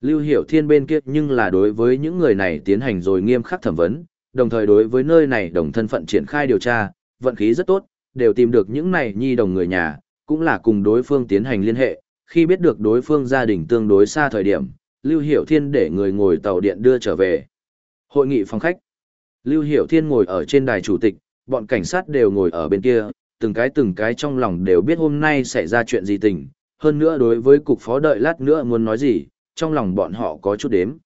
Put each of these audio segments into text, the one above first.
Lưu Hiểu Thiên bên kia nhưng là đối với những người này tiến hành rồi nghiêm khắc thẩm vấn, đồng thời đối với nơi này đồng thân phận triển khai điều tra, vận khí rất tốt, đều tìm được những này nhi đồng người nhà, cũng là cùng đối phương tiến hành liên hệ, khi biết được đối phương gia đình tương đối xa thời điểm, Lưu Hiểu Thiên để người ngồi tàu điện đưa trở về. Hội nghị phòng khách. Lưu Hiểu Thiên ngồi ở trên đài chủ tịch, bọn cảnh sát đều ngồi ở bên kia, từng cái từng cái trong lòng đều biết hôm nay xảy ra chuyện gì tình, hơn nữa đối với cục phó đợi lát nữa muốn nói gì, trong lòng bọn họ có chút đếm.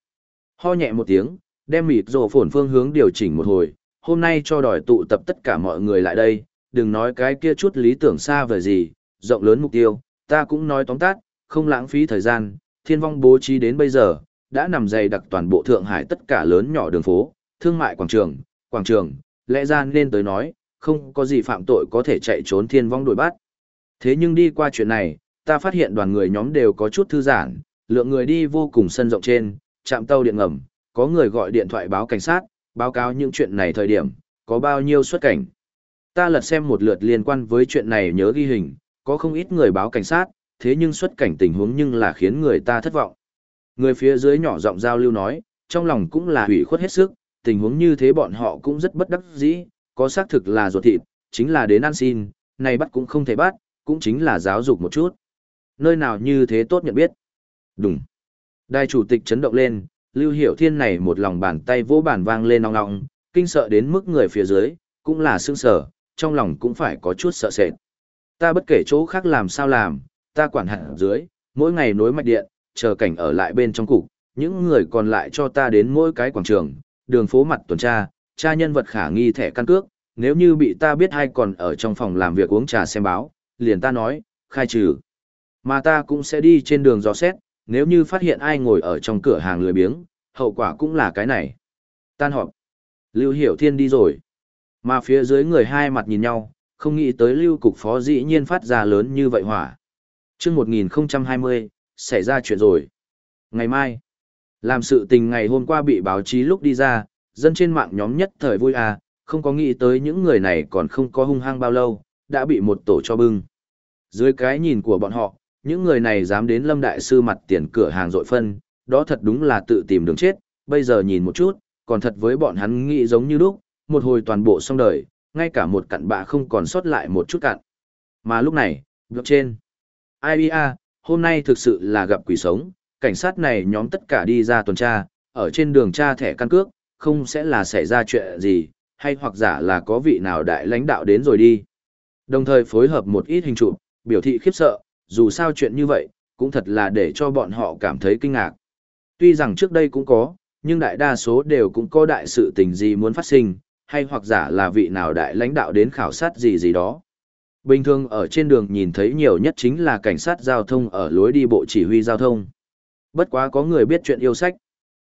Ho nhẹ một tiếng, đem mịt rổ phổn phương hướng điều chỉnh một hồi, hôm nay cho đòi tụ tập tất cả mọi người lại đây, đừng nói cái kia chút lý tưởng xa vời gì, rộng lớn mục tiêu, ta cũng nói tóm tắt, không lãng phí thời gian, thiên vong bố trí đến bây giờ, đã nằm dày đặc toàn bộ Thượng Hải tất cả lớn nhỏ đường phố, thương mại quảng trường, quảng trường, lẽ ra nên tới nói, không có gì phạm tội có thể chạy trốn thiên vong đuổi bắt. Thế nhưng đi qua chuyện này, ta phát hiện đoàn người nhóm đều có chút thư giãn, lượng người đi vô cùng sân rộng trên, chạm tàu điện ngầm, có người gọi điện thoại báo cảnh sát, báo cáo những chuyện này thời điểm, có bao nhiêu xuất cảnh. Ta lật xem một lượt liên quan với chuyện này nhớ ghi hình, có không ít người báo cảnh sát, thế nhưng xuất cảnh tình huống nhưng là khiến người ta thất vọng. Người phía dưới nhỏ giọng giao lưu nói, trong lòng cũng là hủy khuất hết sức, tình huống như thế bọn họ cũng rất bất đắc dĩ, có xác thực là ruột thịt, chính là đến ăn xin, này bắt cũng không thể bắt, cũng chính là giáo dục một chút. Nơi nào như thế tốt nhận biết. Đúng. Đại chủ tịch chấn động lên, Lưu Hiểu Thiên này một lòng bàn tay vỗ bàn vang lên ong ong, kinh sợ đến mức người phía dưới, cũng là sương sở, trong lòng cũng phải có chút sợ sệt. Ta bất kể chỗ khác làm sao làm, ta quản hạt dưới, mỗi ngày nối mạch điện, chờ cảnh ở lại bên trong cục, những người còn lại cho ta đến mỗi cái quảng trường, đường phố mặt tuần tra, tra nhân vật khả nghi thẻ căn cước, nếu như bị ta biết hay còn ở trong phòng làm việc uống trà xem báo, liền ta nói, khai trừ. Mà ta cũng sẽ đi trên đường dò xét, nếu như phát hiện ai ngồi ở trong cửa hàng lười biếng, hậu quả cũng là cái này. Tan họp. Lưu Hiểu Thiên đi rồi. Mà phía dưới người hai mặt nhìn nhau, không nghĩ tới Lưu Cục Phó dĩ nhiên phát ra lớn như vậy hỏa. Trước 1020, xảy ra chuyện rồi. Ngày mai, làm sự tình ngày hôm qua bị báo chí lúc đi ra, dân trên mạng nhóm nhất thời vui à, không có nghĩ tới những người này còn không có hung hăng bao lâu, đã bị một tổ cho bưng. Dưới cái nhìn của bọn họ, những người này dám đến Lâm Đại Sư mặt tiền cửa hàng dội phân, đó thật đúng là tự tìm đường chết, bây giờ nhìn một chút, còn thật với bọn hắn nghĩ giống như lúc, một hồi toàn bộ xong đời, ngay cả một cặn bạ không còn sót lại một chút cặn. Mà lúc này, blog trên, IBA, hôm nay thực sự là gặp quỷ sống, cảnh sát này nhóm tất cả đi ra tuần tra, ở trên đường tra thẻ căn cước, không sẽ là xảy ra chuyện gì, hay hoặc giả là có vị nào đại lãnh đạo đến rồi đi. Đồng thời phối hợp một ít hình chụp, biểu thị khiếp sợ, dù sao chuyện như vậy, cũng thật là để cho bọn họ cảm thấy kinh ngạc. Tuy rằng trước đây cũng có, nhưng đại đa số đều cũng có đại sự tình gì muốn phát sinh, hay hoặc giả là vị nào đại lãnh đạo đến khảo sát gì gì đó. Bình thường ở trên đường nhìn thấy nhiều nhất chính là cảnh sát giao thông ở lối đi bộ chỉ huy giao thông. Bất quá có người biết chuyện yêu sách.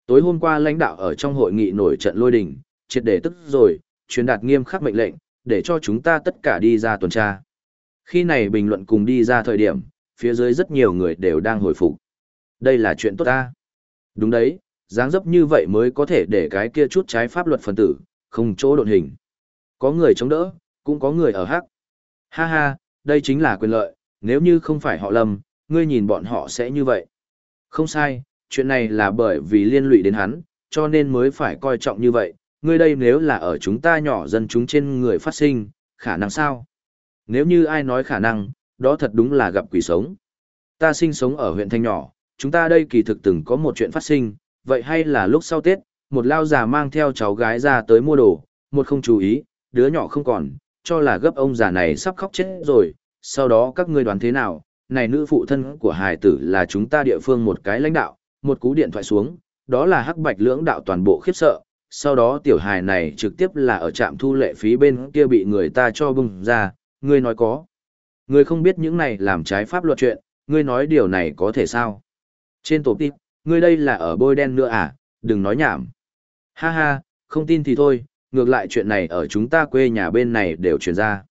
Tối hôm qua lãnh đạo ở trong hội nghị nổi trận lôi đình, triệt để tức rồi, truyền đạt nghiêm khắc mệnh lệnh, để cho chúng ta tất cả đi ra tuần tra. Khi này bình luận cùng đi ra thời điểm, phía dưới rất nhiều người đều đang hồi phục. Đây là chuyện tốt ta. Đúng đấy, dáng dấp như vậy mới có thể để cái kia chút trái pháp luật phần tử, không chỗ độn hình. Có người chống đỡ, cũng có người ở hắc. Ha ha, đây chính là quyền lợi, nếu như không phải họ lầm, ngươi nhìn bọn họ sẽ như vậy. Không sai, chuyện này là bởi vì liên lụy đến hắn, cho nên mới phải coi trọng như vậy, ngươi đây nếu là ở chúng ta nhỏ dân chúng trên người phát sinh, khả năng sao? Nếu như ai nói khả năng, đó thật đúng là gặp quỷ sống. Ta sinh sống ở huyện Thanh Nhỏ, chúng ta đây kỳ thực từng có một chuyện phát sinh, vậy hay là lúc sau Tết, một lao già mang theo cháu gái ra tới mua đồ, một không chú ý, đứa nhỏ không còn, cho là gấp ông già này sắp khóc chết rồi, sau đó các ngươi đoán thế nào, này nữ phụ thân của hài tử là chúng ta địa phương một cái lãnh đạo, một cú điện thoại xuống, đó là hắc bạch lưỡng đạo toàn bộ khiếp sợ, sau đó tiểu hài này trực tiếp là ở trạm thu lệ phí bên kia bị người ta cho bưng ra, ngươi nói có. Ngươi không biết những này làm trái pháp luật chuyện, ngươi nói điều này có thể sao? Trên tổ tiếp, ngươi đây là ở bôi đen nữa à, đừng nói nhảm. Ha ha, không tin thì thôi, ngược lại chuyện này ở chúng ta quê nhà bên này đều truyền ra.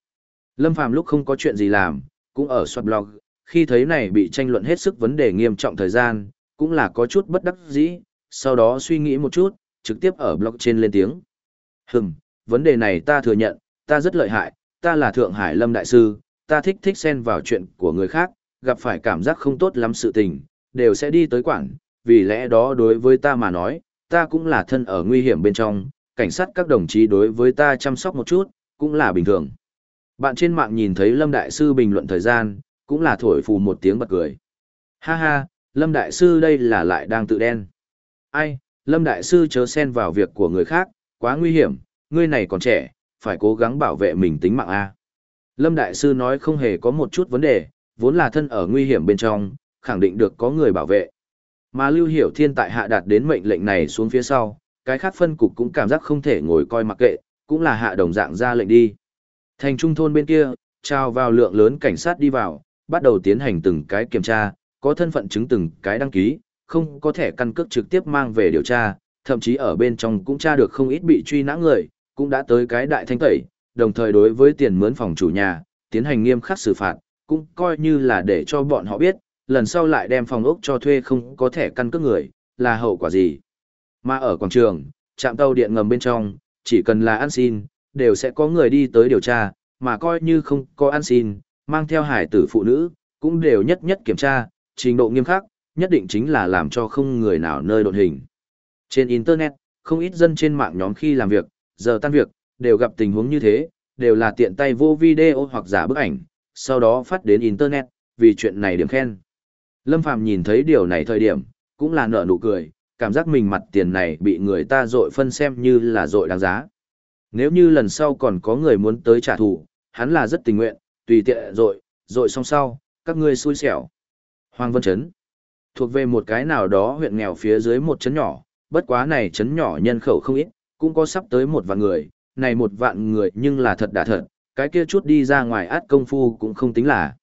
Lâm Phàm lúc không có chuyện gì làm, cũng ở soát blog, khi thấy này bị tranh luận hết sức vấn đề nghiêm trọng thời gian, cũng là có chút bất đắc dĩ, sau đó suy nghĩ một chút, trực tiếp ở blog trên lên tiếng. Hừm, vấn đề này ta thừa nhận, ta rất lợi hại, ta là Thượng Hải Lâm Đại Sư, ta thích thích xen vào chuyện của người khác, gặp phải cảm giác không tốt lắm sự tình, đều sẽ đi tới quảng, vì lẽ đó đối với ta mà nói, ta cũng là thân ở nguy hiểm bên trong, cảnh sát các đồng chí đối với ta chăm sóc một chút, cũng là bình thường. Bạn trên mạng nhìn thấy Lâm Đại Sư bình luận thời gian, cũng là thổi phù một tiếng bật cười. Ha ha, Lâm Đại Sư đây là lại đang tự đen. Ai, Lâm Đại Sư chớ xen vào việc của người khác, quá nguy hiểm, ngươi này còn trẻ, phải cố gắng bảo vệ mình tính mạng A. Lâm Đại Sư nói không hề có một chút vấn đề, vốn là thân ở nguy hiểm bên trong, khẳng định được có người bảo vệ. Mà Lưu Hiểu Thiên tại hạ đạt đến mệnh lệnh này xuống phía sau, cái khác phân cục cũng cảm giác không thể ngồi coi mặc kệ, cũng là hạ đồng dạng ra lệnh đi. Thành trung thôn bên kia, trao vào lượng lớn cảnh sát đi vào, bắt đầu tiến hành từng cái kiểm tra, có thân phận chứng từng cái đăng ký, không có thẻ căn cước trực tiếp mang về điều tra, thậm chí ở bên trong cũng tra được không ít bị truy nã người, cũng đã tới cái đại thanh tẩy, đồng thời đối với tiền mướn phòng chủ nhà, tiến hành nghiêm khắc xử phạt, cũng coi như là để cho bọn họ biết, lần sau lại đem phòng ốc cho thuê không có thẻ căn cước người, là hậu quả gì. Mà ở quảng trường, trạm tàu điện ngầm bên trong, chỉ cần là ăn xin, đều sẽ có người đi tới điều tra, mà coi như không có ăn xin, mang theo hải tử phụ nữ, cũng đều nhất nhất kiểm tra, trình độ nghiêm khắc, nhất định chính là làm cho không người nào nơi đột hình. Trên Internet, không ít dân trên mạng nhóm khi làm việc, giờ tan việc, đều gặp tình huống như thế, đều là tiện tay vô video hoặc giả bức ảnh, sau đó phát đến Internet, vì chuyện này điểm khen. Lâm Phàm nhìn thấy điều này thời điểm, cũng là nở nụ cười, cảm giác mình mặt tiền này bị người ta dội phân xem như là dội đáng giá. Nếu như lần sau còn có người muốn tới trả thù, hắn là rất tình nguyện, tùy tiện dội, dội xong sau, các ngươi xui xẻo. Hoàng Vân Trấn thuộc về một cái nào đó huyện nghèo phía dưới một trấn nhỏ, bất quá này trấn nhỏ nhân khẩu không ít, cũng có sắp tới một vạn người, này một vạn người nhưng là thật đã thật, cái kia chút đi ra ngoài át công phu cũng không tính là.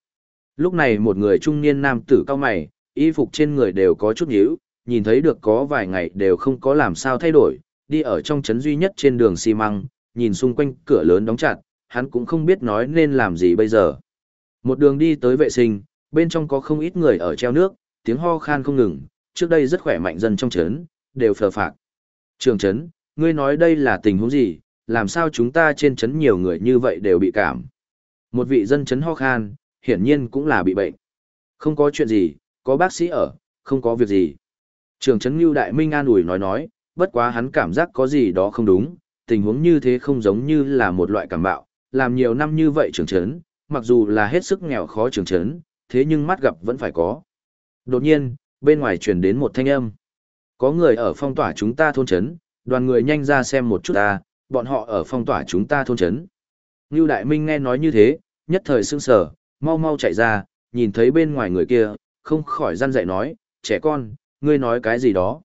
Lúc này một người trung niên nam tử cao mày, y phục trên người đều có chút nhíu, nhìn thấy được có vài ngày đều không có làm sao thay đổi, đi ở trong trấn duy nhất trên đường xi măng, nhìn xung quanh cửa lớn đóng chặt, hắn cũng không biết nói nên làm gì bây giờ. Một đường đi tới vệ sinh, bên trong có không ít người ở treo nước, tiếng ho khan không ngừng, trước đây rất khỏe mạnh dân trong trấn, đều phờ phạc. Trường trấn, ngươi nói đây là tình huống gì, làm sao chúng ta trên chấn nhiều người như vậy đều bị cảm. Một vị dân chấn ho khan, hiển nhiên cũng là bị bệnh. Không có chuyện gì, có bác sĩ ở, không có việc gì. Trường chấn Ngưu Đại Minh an ủi nói nói, bất quá hắn cảm giác có gì đó không đúng, tình huống như thế không giống như là một loại cảm bạo, làm nhiều năm như vậy trường chấn, mặc dù là hết sức nghèo khó trường chấn, thế nhưng mắt gặp vẫn phải có. Đột nhiên, bên ngoài truyền đến một thanh âm. Có người ở phong tỏa chúng ta thôn chấn đoàn người nhanh ra xem một chút ta, bọn họ ở phong tỏa chúng ta thôn trấn. Ngưu Đại Minh nghe nói như thế, nhất thời sưng sờ, mau mau chạy ra, nhìn thấy bên ngoài người kia, không khỏi răn dạy nói, trẻ con, ngươi nói cái gì đó.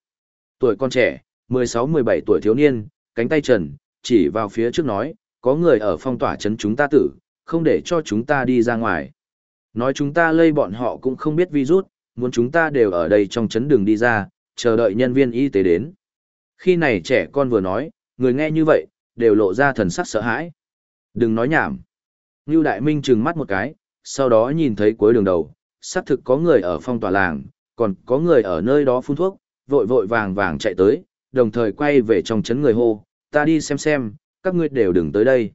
Tuổi con trẻ, 16-17 tuổi thiếu niên, cánh tay trần, chỉ vào phía trước nói, có người ở phong tỏa trấn chúng ta tử, không để cho chúng ta đi ra ngoài. Nói chúng ta lây bọn họ cũng không biết virus, muốn chúng ta đều ở đây trong trấn đường đi ra, chờ đợi nhân viên y tế đến. Khi này trẻ con vừa nói, người nghe như vậy, đều lộ ra thần sắc sợ hãi. Đừng nói nhảm. Ngưu Đại Minh trừng mắt một cái, sau đó nhìn thấy cuối đường đầu, xác thực có người ở phong tỏa làng, còn có người ở nơi đó phun thuốc, vội vội vàng vàng chạy tới, đồng thời quay về trong trấn người hô, ta đi xem xem, các ngươi đều đừng tới đây.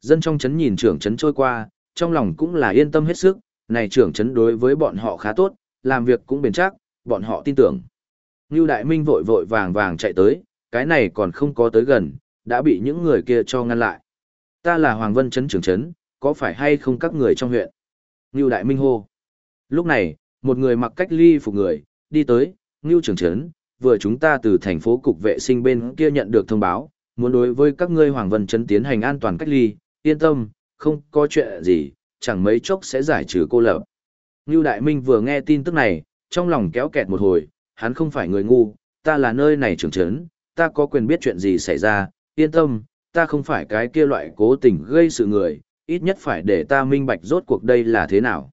Dân trong trấn nhìn trưởng trấn trôi qua, trong lòng cũng là yên tâm hết sức, này trưởng trấn đối với bọn họ khá tốt, làm việc cũng bền chắc, bọn họ tin tưởng. Ngưu Đại Minh vội vội vàng vàng chạy tới, cái này còn không có tới gần, đã bị những người kia cho ngăn lại. Ta là Hoàng Vân Trấn Trường trấn, có phải hay không các người trong huyện? Ngưu Đại Minh hô. Lúc này, một người mặc cách ly phục người, đi tới, Ngưu Trường trấn, vừa chúng ta từ thành phố cục vệ sinh bên kia nhận được thông báo, muốn đối với các ngươi Hoàng Vân Trấn tiến hành an toàn cách ly, yên tâm, không có chuyện gì, chẳng mấy chốc sẽ giải trừ cô lập. Ngưu Đại Minh vừa nghe tin tức này, trong lòng kéo kẹt một hồi, hắn không phải người ngu, ta là nơi này trưởng trấn, ta có quyền biết chuyện gì xảy ra, yên tâm, ta không phải cái kia loại cố tình gây sự người, ít nhất phải để ta minh bạch rốt cuộc đây là thế nào.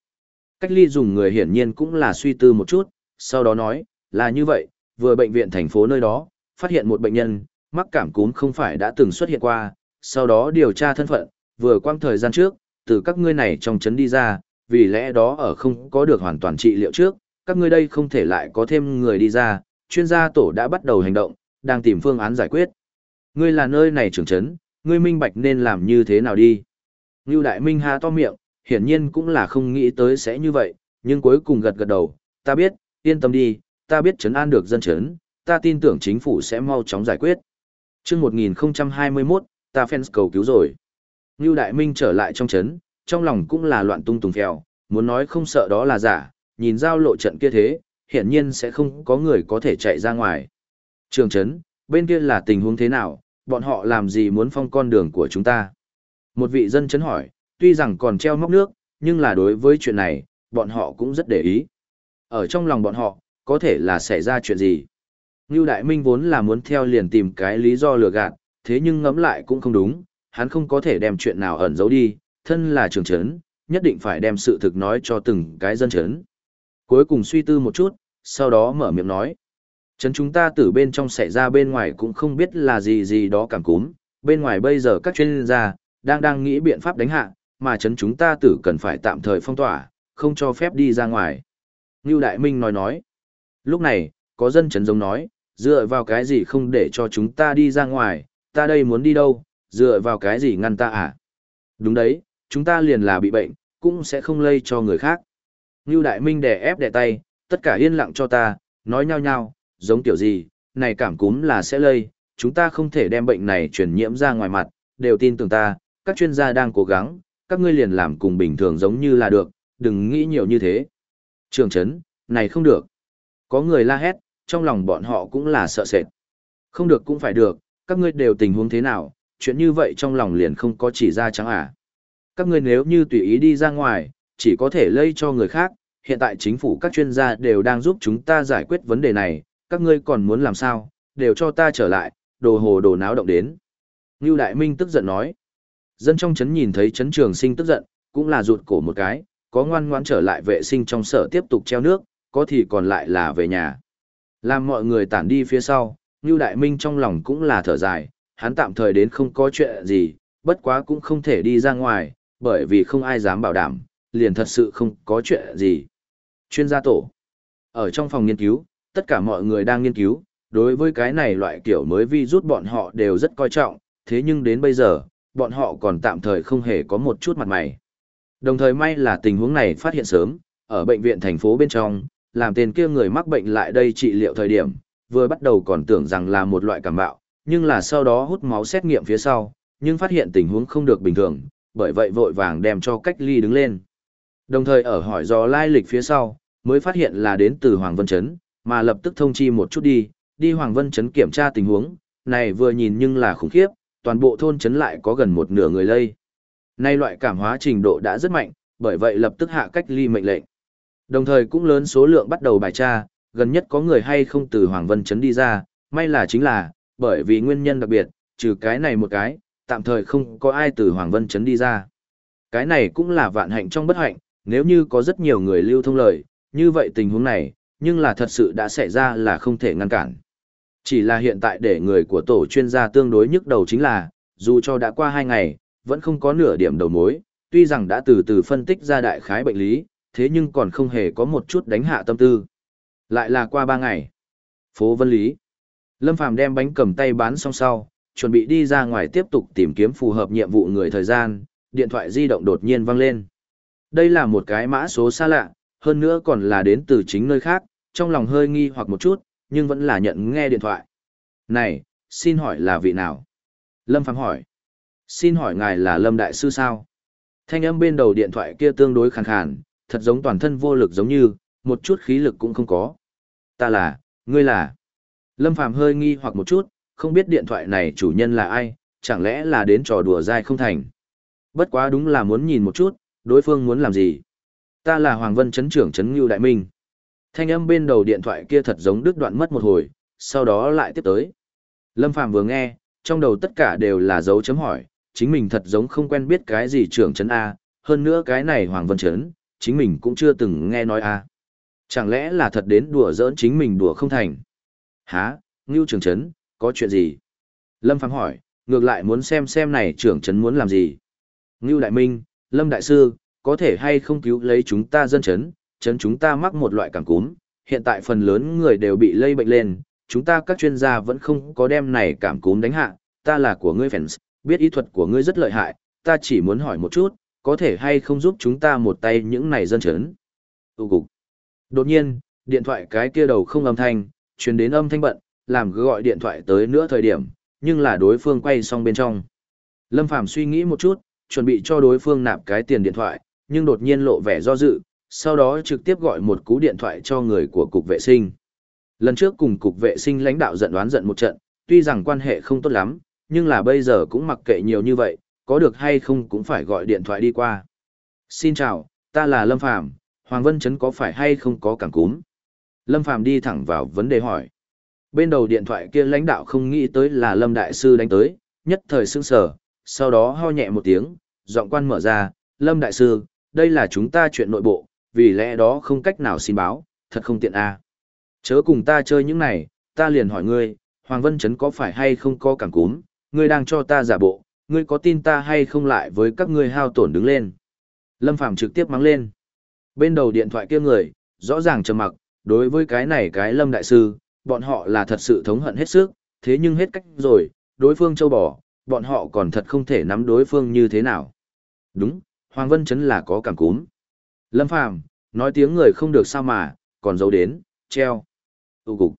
Cách ly dùng người hiển nhiên cũng là suy tư một chút, sau đó nói, là như vậy, vừa bệnh viện thành phố nơi đó, phát hiện một bệnh nhân, mắc cảm cúm không phải đã từng xuất hiện qua, sau đó điều tra thân phận, vừa quang thời gian trước, từ các ngươi này trong chấn đi ra, vì lẽ đó ở không có được hoàn toàn trị liệu trước, các ngươi đây không thể lại có thêm người đi ra, chuyên gia tổ đã bắt đầu hành động, đang tìm phương án giải quyết. Ngươi là nơi này trưởng chấn, ngươi minh bạch nên làm như thế nào đi. Ngưu Đại Minh ha to miệng, hiển nhiên cũng là không nghĩ tới sẽ như vậy, nhưng cuối cùng gật gật đầu, ta biết, yên tâm đi, ta biết chấn an được dân chấn, ta tin tưởng chính phủ sẽ mau chóng giải quyết. Chương 1021, ta fans cầu cứu rồi. Ngưu Đại Minh trở lại trong chấn, trong lòng cũng là loạn tung tùng phèo, muốn nói không sợ đó là giả, nhìn giao lộ trận kia thế, hiển nhiên sẽ không có người có thể chạy ra ngoài. Trường chấn, bên kia là tình huống thế nào, bọn họ làm gì muốn phong con đường của chúng ta? Một vị dân chấn hỏi, tuy rằng còn treo móc nước, nhưng là đối với chuyện này, bọn họ cũng rất để ý. Ở trong lòng bọn họ, có thể là xảy ra chuyện gì? Ngưu Đại Minh vốn là muốn theo liền tìm cái lý do lừa gạt, thế nhưng ngẫm lại cũng không đúng, hắn không có thể đem chuyện nào ẩn giấu đi, thân là trường chấn, nhất định phải đem sự thực nói cho từng cái dân chấn. Cuối cùng suy tư một chút, sau đó mở miệng nói. Chấn chúng ta từ bên trong xảy ra bên ngoài cũng không biết là gì gì đó cảm cúm, bên ngoài bây giờ các chuyên gia, đang đang nghĩ biện pháp đánh hạ, mà chấn chúng ta tử cần phải tạm thời phong tỏa, không cho phép đi ra ngoài. Ngưu Đại Minh nói nói. Lúc này, có dân chấn giống nói, dựa vào cái gì không để cho chúng ta đi ra ngoài, ta đây muốn đi đâu, dựa vào cái gì ngăn ta à? Đúng đấy, chúng ta liền là bị bệnh, cũng sẽ không lây cho người khác. Ngưu Đại Minh đè ép đè tay, tất cả yên lặng cho ta, nói nhau nhau, giống kiểu gì, này cảm cúm là sẽ lây, chúng ta không thể đem bệnh này truyền nhiễm ra ngoài mặt, đều tin tưởng ta, các chuyên gia đang cố gắng, các ngươi liền làm cùng bình thường giống như là được, đừng nghĩ nhiều như thế. Trường chấn, này không được. Có người la hét, trong lòng bọn họ cũng là sợ sệt. Không được cũng phải được, các ngươi đều tình huống thế nào, chuyện như vậy trong lòng liền không có chỉ ra trắng à. Các ngươi nếu như tùy ý đi ra ngoài, chỉ có thể lây cho người khác, hiện tại chính phủ các chuyên gia đều đang giúp chúng ta giải quyết vấn đề này, các ngươi còn muốn làm sao, đều cho ta trở lại, đồ hồ đồ náo động đến. Ngưu Đại Minh tức giận nói. Dân trong chấn nhìn thấy chấn trường sinh tức giận, cũng là rụt cổ một cái, có ngoan ngoãn trở lại vệ sinh trong sở tiếp tục treo nước, có thì còn lại là về nhà. Làm mọi người tản đi phía sau, Ngưu Đại Minh trong lòng cũng là thở dài, hắn tạm thời đến không có chuyện gì, bất quá cũng không thể đi ra ngoài, bởi vì không ai dám bảo đảm, liền thật sự không có chuyện gì. Chuyên gia tổ. Ở trong phòng nghiên cứu, tất cả mọi người đang nghiên cứu, đối với cái này loại kiểu mới vi rút bọn họ đều rất coi trọng, thế nhưng đến bây giờ, bọn họ còn tạm thời không hề có một chút mặt mày. Đồng thời may là tình huống này phát hiện sớm, ở bệnh viện thành phố bên trong, làm tên kia người mắc bệnh lại đây trị liệu thời điểm, vừa bắt đầu còn tưởng rằng là một loại cảm bạo, nhưng là sau đó hút máu xét nghiệm phía sau, nhưng phát hiện tình huống không được bình thường, bởi vậy vội vàng đem cho cách ly đứng lên. Đồng thời ở hỏi do lai lịch phía sau, mới phát hiện là đến từ Hoàng Vân Trấn, mà lập tức thông chi một chút đi, đi Hoàng Vân Trấn kiểm tra tình huống, này vừa nhìn nhưng là khủng khiếp, toàn bộ thôn trấn lại có gần một nửa người lây. Nay loại cảm hóa trình độ đã rất mạnh, bởi vậy lập tức hạ cách ly mệnh lệnh. Đồng thời cũng lớn số lượng bắt đầu bài tra, gần nhất có người hay không từ Hoàng Vân Trấn đi ra, may là chính là, bởi vì nguyên nhân đặc biệt, trừ cái này một cái, tạm thời không có ai từ Hoàng Vân Trấn đi ra. Cái này cũng là vạn hạnh trong bất hạnh, nếu như có rất nhiều người lưu thông lời, như vậy tình huống này, nhưng là thật sự đã xảy ra là không thể ngăn cản. Chỉ là hiện tại để người của tổ chuyên gia tương đối nhức đầu chính là, dù cho đã qua hai ngày, vẫn không có nửa điểm đầu mối, tuy rằng đã từ từ phân tích ra đại khái bệnh lý, thế nhưng còn không hề có một chút đánh hạ tâm tư. Lại là qua ba ngày. Phố Vân Lý. Lâm Phàm đem bánh cầm tay bán xong sau, chuẩn bị đi ra ngoài tiếp tục tìm kiếm phù hợp nhiệm vụ người thời gian, điện thoại di động đột nhiên vang lên. Đây là một cái mã số xa lạ, hơn nữa còn là đến từ chính nơi khác, trong lòng hơi nghi hoặc một chút, nhưng vẫn là nhận nghe điện thoại. Này, xin hỏi là vị nào? Lâm Phạm hỏi. Xin hỏi ngài là Lâm Đại Sư sao? Thanh âm bên đầu điện thoại kia tương đối khàn khàn, thật giống toàn thân vô lực giống như, một chút khí lực cũng không có. Ta là, ngươi là. Lâm Phạm hơi nghi hoặc một chút, không biết điện thoại này chủ nhân là ai, chẳng lẽ là đến trò đùa dai không thành. Bất quá đúng là muốn nhìn một chút, đối phương muốn làm gì. Ta là Hoàng Vân Trấn trưởng Trấn Ngưu Đại Minh. Thanh âm bên đầu điện thoại kia thật giống đứt đoạn mất một hồi, sau đó lại tiếp tới. Lâm Phàm vừa nghe, trong đầu tất cả đều là dấu chấm hỏi, chính mình thật giống không quen biết cái gì trưởng Trấn A, hơn nữa cái này Hoàng Vân Trấn, chính mình cũng chưa từng nghe nói A. Chẳng lẽ là thật đến đùa giỡn chính mình đùa không thành? Hả, Ngưu trưởng Trấn, có chuyện gì? Lâm Phàm hỏi, ngược lại muốn xem xem này trưởng Trấn muốn làm gì. Ngưu Đại Minh, Lâm Đại Sư, có thể hay không cứu lấy chúng ta dân chấn, chấn chúng ta mắc một loại cảm cúm, hiện tại phần lớn người đều bị lây bệnh lên, chúng ta các chuyên gia vẫn không có đem này cảm cúm đánh hạ, ta là của ngươi fans, biết ý thuật của ngươi rất lợi hại, ta chỉ muốn hỏi một chút, có thể hay không giúp chúng ta một tay những này dân chấn. Tụ cục. Đột nhiên, điện thoại cái kia đầu không âm thanh, truyền đến âm thanh bận, làm gọi điện thoại tới nữa thời điểm, nhưng là đối phương quay xong bên trong. Lâm Phàm suy nghĩ một chút, chuẩn bị cho đối phương nạp cái tiền điện thoại, nhưng đột nhiên lộ vẻ do dự, sau đó trực tiếp gọi một cú điện thoại cho người của cục vệ sinh. Lần trước cùng cục vệ sinh lãnh đạo giận đoán giận một trận, tuy rằng quan hệ không tốt lắm, nhưng là bây giờ cũng mặc kệ nhiều như vậy, có được hay không cũng phải gọi điện thoại đi qua. Xin chào, ta là Lâm Phàm Hoàng Vân Trấn có phải hay không có cảng cúm? Lâm Phàm đi thẳng vào vấn đề hỏi. Bên đầu điện thoại kia lãnh đạo không nghĩ tới là Lâm Đại Sư đánh tới, nhất thời sững sờ, sau đó ho nhẹ một tiếng, giọng quan mở ra, Lâm Đại Sư, đây là chúng ta chuyện nội bộ, vì lẽ đó không cách nào xin báo, thật không tiện a. À. Chớ cùng ta chơi những này, ta liền hỏi ngươi, Hoàng Vân Trấn có phải hay không có cảm cúm, ngươi đang cho ta giả bộ, ngươi có tin ta hay không lại với các ngươi hao tổn đứng lên. Lâm Phàm trực tiếp mắng lên. Bên đầu điện thoại kia người, rõ ràng trầm mặc, đối với cái này cái Lâm Đại Sư, bọn họ là thật sự thống hận hết sức, thế nhưng hết cách rồi, đối phương châu bò, bọn họ còn thật không thể nắm đối phương như thế nào. Đúng, Hoàng Vân Trấn là có cảm cúm. Lâm Phàm nói tiếng người không được sao mà, còn giấu đến, treo. Tụ cục.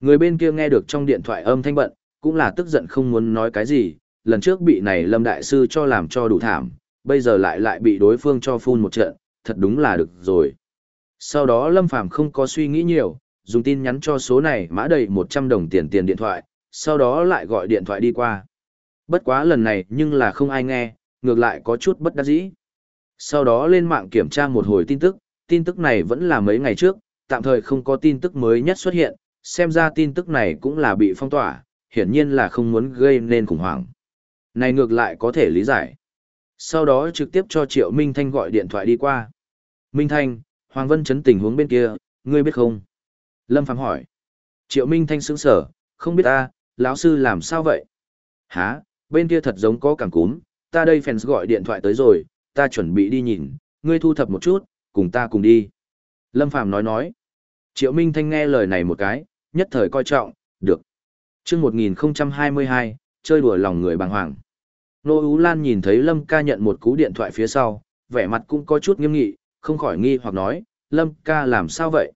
Người bên kia nghe được trong điện thoại âm thanh bận, cũng là tức giận không muốn nói cái gì, lần trước bị này Lâm Đại Sư cho làm cho đủ thảm, bây giờ lại lại bị đối phương cho phun một trận, thật đúng là được rồi. Sau đó Lâm Phàm không có suy nghĩ nhiều, dùng tin nhắn cho số này mã đầy 100 đồng tiền tiền điện thoại, sau đó lại gọi điện thoại đi qua. Bất quá lần này nhưng là không ai nghe, ngược lại có chút bất đắc dĩ. Sau đó lên mạng kiểm tra một hồi tin tức, tin tức này vẫn là mấy ngày trước, tạm thời không có tin tức mới nhất xuất hiện, xem ra tin tức này cũng là bị phong tỏa, hiển nhiên là không muốn gây nên khủng hoảng. Này ngược lại có thể lý giải. Sau đó trực tiếp cho Triệu Minh Thanh gọi điện thoại đi qua. Minh Thanh, Hoàng Vân chấn tình huống bên kia, ngươi biết không? Lâm Phạm hỏi. Triệu Minh Thanh sững sở, không biết ta, lão sư làm sao vậy? Hả, bên kia thật giống có cảm cúm, ta đây fans gọi điện thoại tới rồi, ta chuẩn bị đi nhìn, ngươi thu thập một chút, cùng ta cùng đi. Lâm Phàm nói nói. Triệu Minh Thanh nghe lời này một cái, nhất thời coi trọng, được. Trước 1022, chơi đùa lòng người bàng hoàng. Nô Ú Lan nhìn thấy Lâm ca nhận một cú điện thoại phía sau, vẻ mặt cũng có chút nghiêm nghị, không khỏi nghi hoặc nói, Lâm ca làm sao vậy?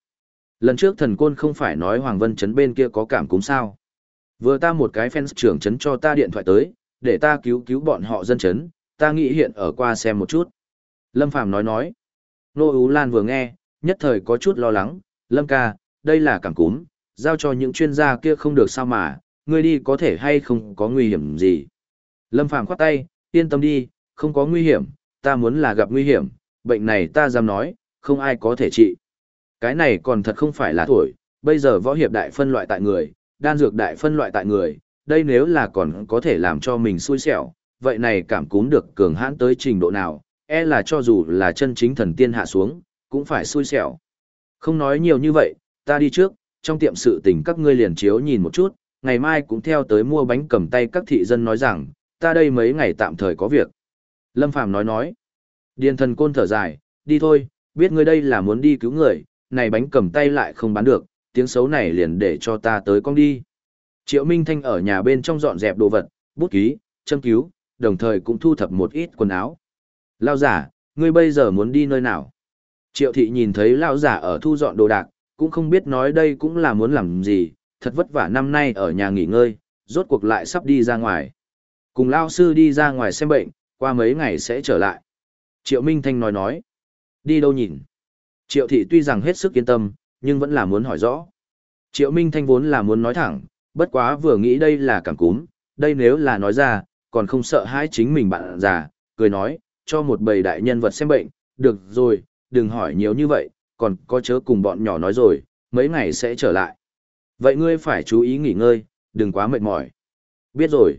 Lần trước thần côn không phải nói Hoàng Vân Trấn bên kia có cảm cúm sao? Vừa ta một cái fans trưởng trấn cho ta điện thoại tới, để ta cứu cứu bọn họ dân trấn, ta nghĩ hiện ở qua xem một chút. Lâm Phàm nói nói. Nô Ú Lan vừa nghe, nhất thời có chút lo lắng, Lâm ca, đây là cảm cúm, giao cho những chuyên gia kia không được sao mà, ngươi đi có thể hay không có nguy hiểm gì. Lâm Phàm khoát tay, yên tâm đi, không có nguy hiểm, ta muốn là gặp nguy hiểm, bệnh này ta dám nói, không ai có thể trị. Cái này còn thật không phải là tuổi, bây giờ võ hiệp đại phân loại tại người, đan dược đại phân loại tại người, đây nếu là còn có thể làm cho mình xui xẻo, vậy này cảm cúm được cường hãn tới trình độ nào, e là cho dù là chân chính thần tiên hạ xuống, cũng phải xui xẻo. Không nói nhiều như vậy, ta đi trước, trong tiệm sự tình các ngươi liền chiếu nhìn một chút, ngày mai cũng theo tới mua bánh cầm tay các thị dân nói rằng, ta đây mấy ngày tạm thời có việc. Lâm Phàm nói nói, điền thần côn thở dài, đi thôi, biết ngươi đây là muốn đi cứu người, này bánh cầm tay lại không bán được, tiếng xấu này liền để cho ta tới con đi. Triệu Minh Thanh ở nhà bên trong dọn dẹp đồ vật, bút ký, châm cứu, đồng thời cũng thu thập một ít quần áo. Lao giả, ngươi bây giờ muốn đi nơi nào? Triệu thị nhìn thấy Lao giả ở thu dọn đồ đạc, cũng không biết nói đây cũng là muốn làm gì, thật vất vả năm nay ở nhà nghỉ ngơi, rốt cuộc lại sắp đi ra ngoài. Cùng Lao sư đi ra ngoài xem bệnh, qua mấy ngày sẽ trở lại. Triệu Minh Thanh nói nói, đi đâu nhìn? Triệu thị tuy rằng hết sức yên tâm, nhưng vẫn là muốn hỏi rõ. Triệu Minh Thanh vốn là muốn nói thẳng, bất quá vừa nghĩ đây là cảm cúm, đây nếu là nói ra, còn không sợ hãi chính mình bạn già, cười nói, cho một bầy đại nhân vật xem bệnh, được rồi, đừng hỏi nhiều như vậy, còn có chớ cùng bọn nhỏ nói rồi, mấy ngày sẽ trở lại. Vậy ngươi phải chú ý nghỉ ngơi, đừng quá mệt mỏi. Biết rồi.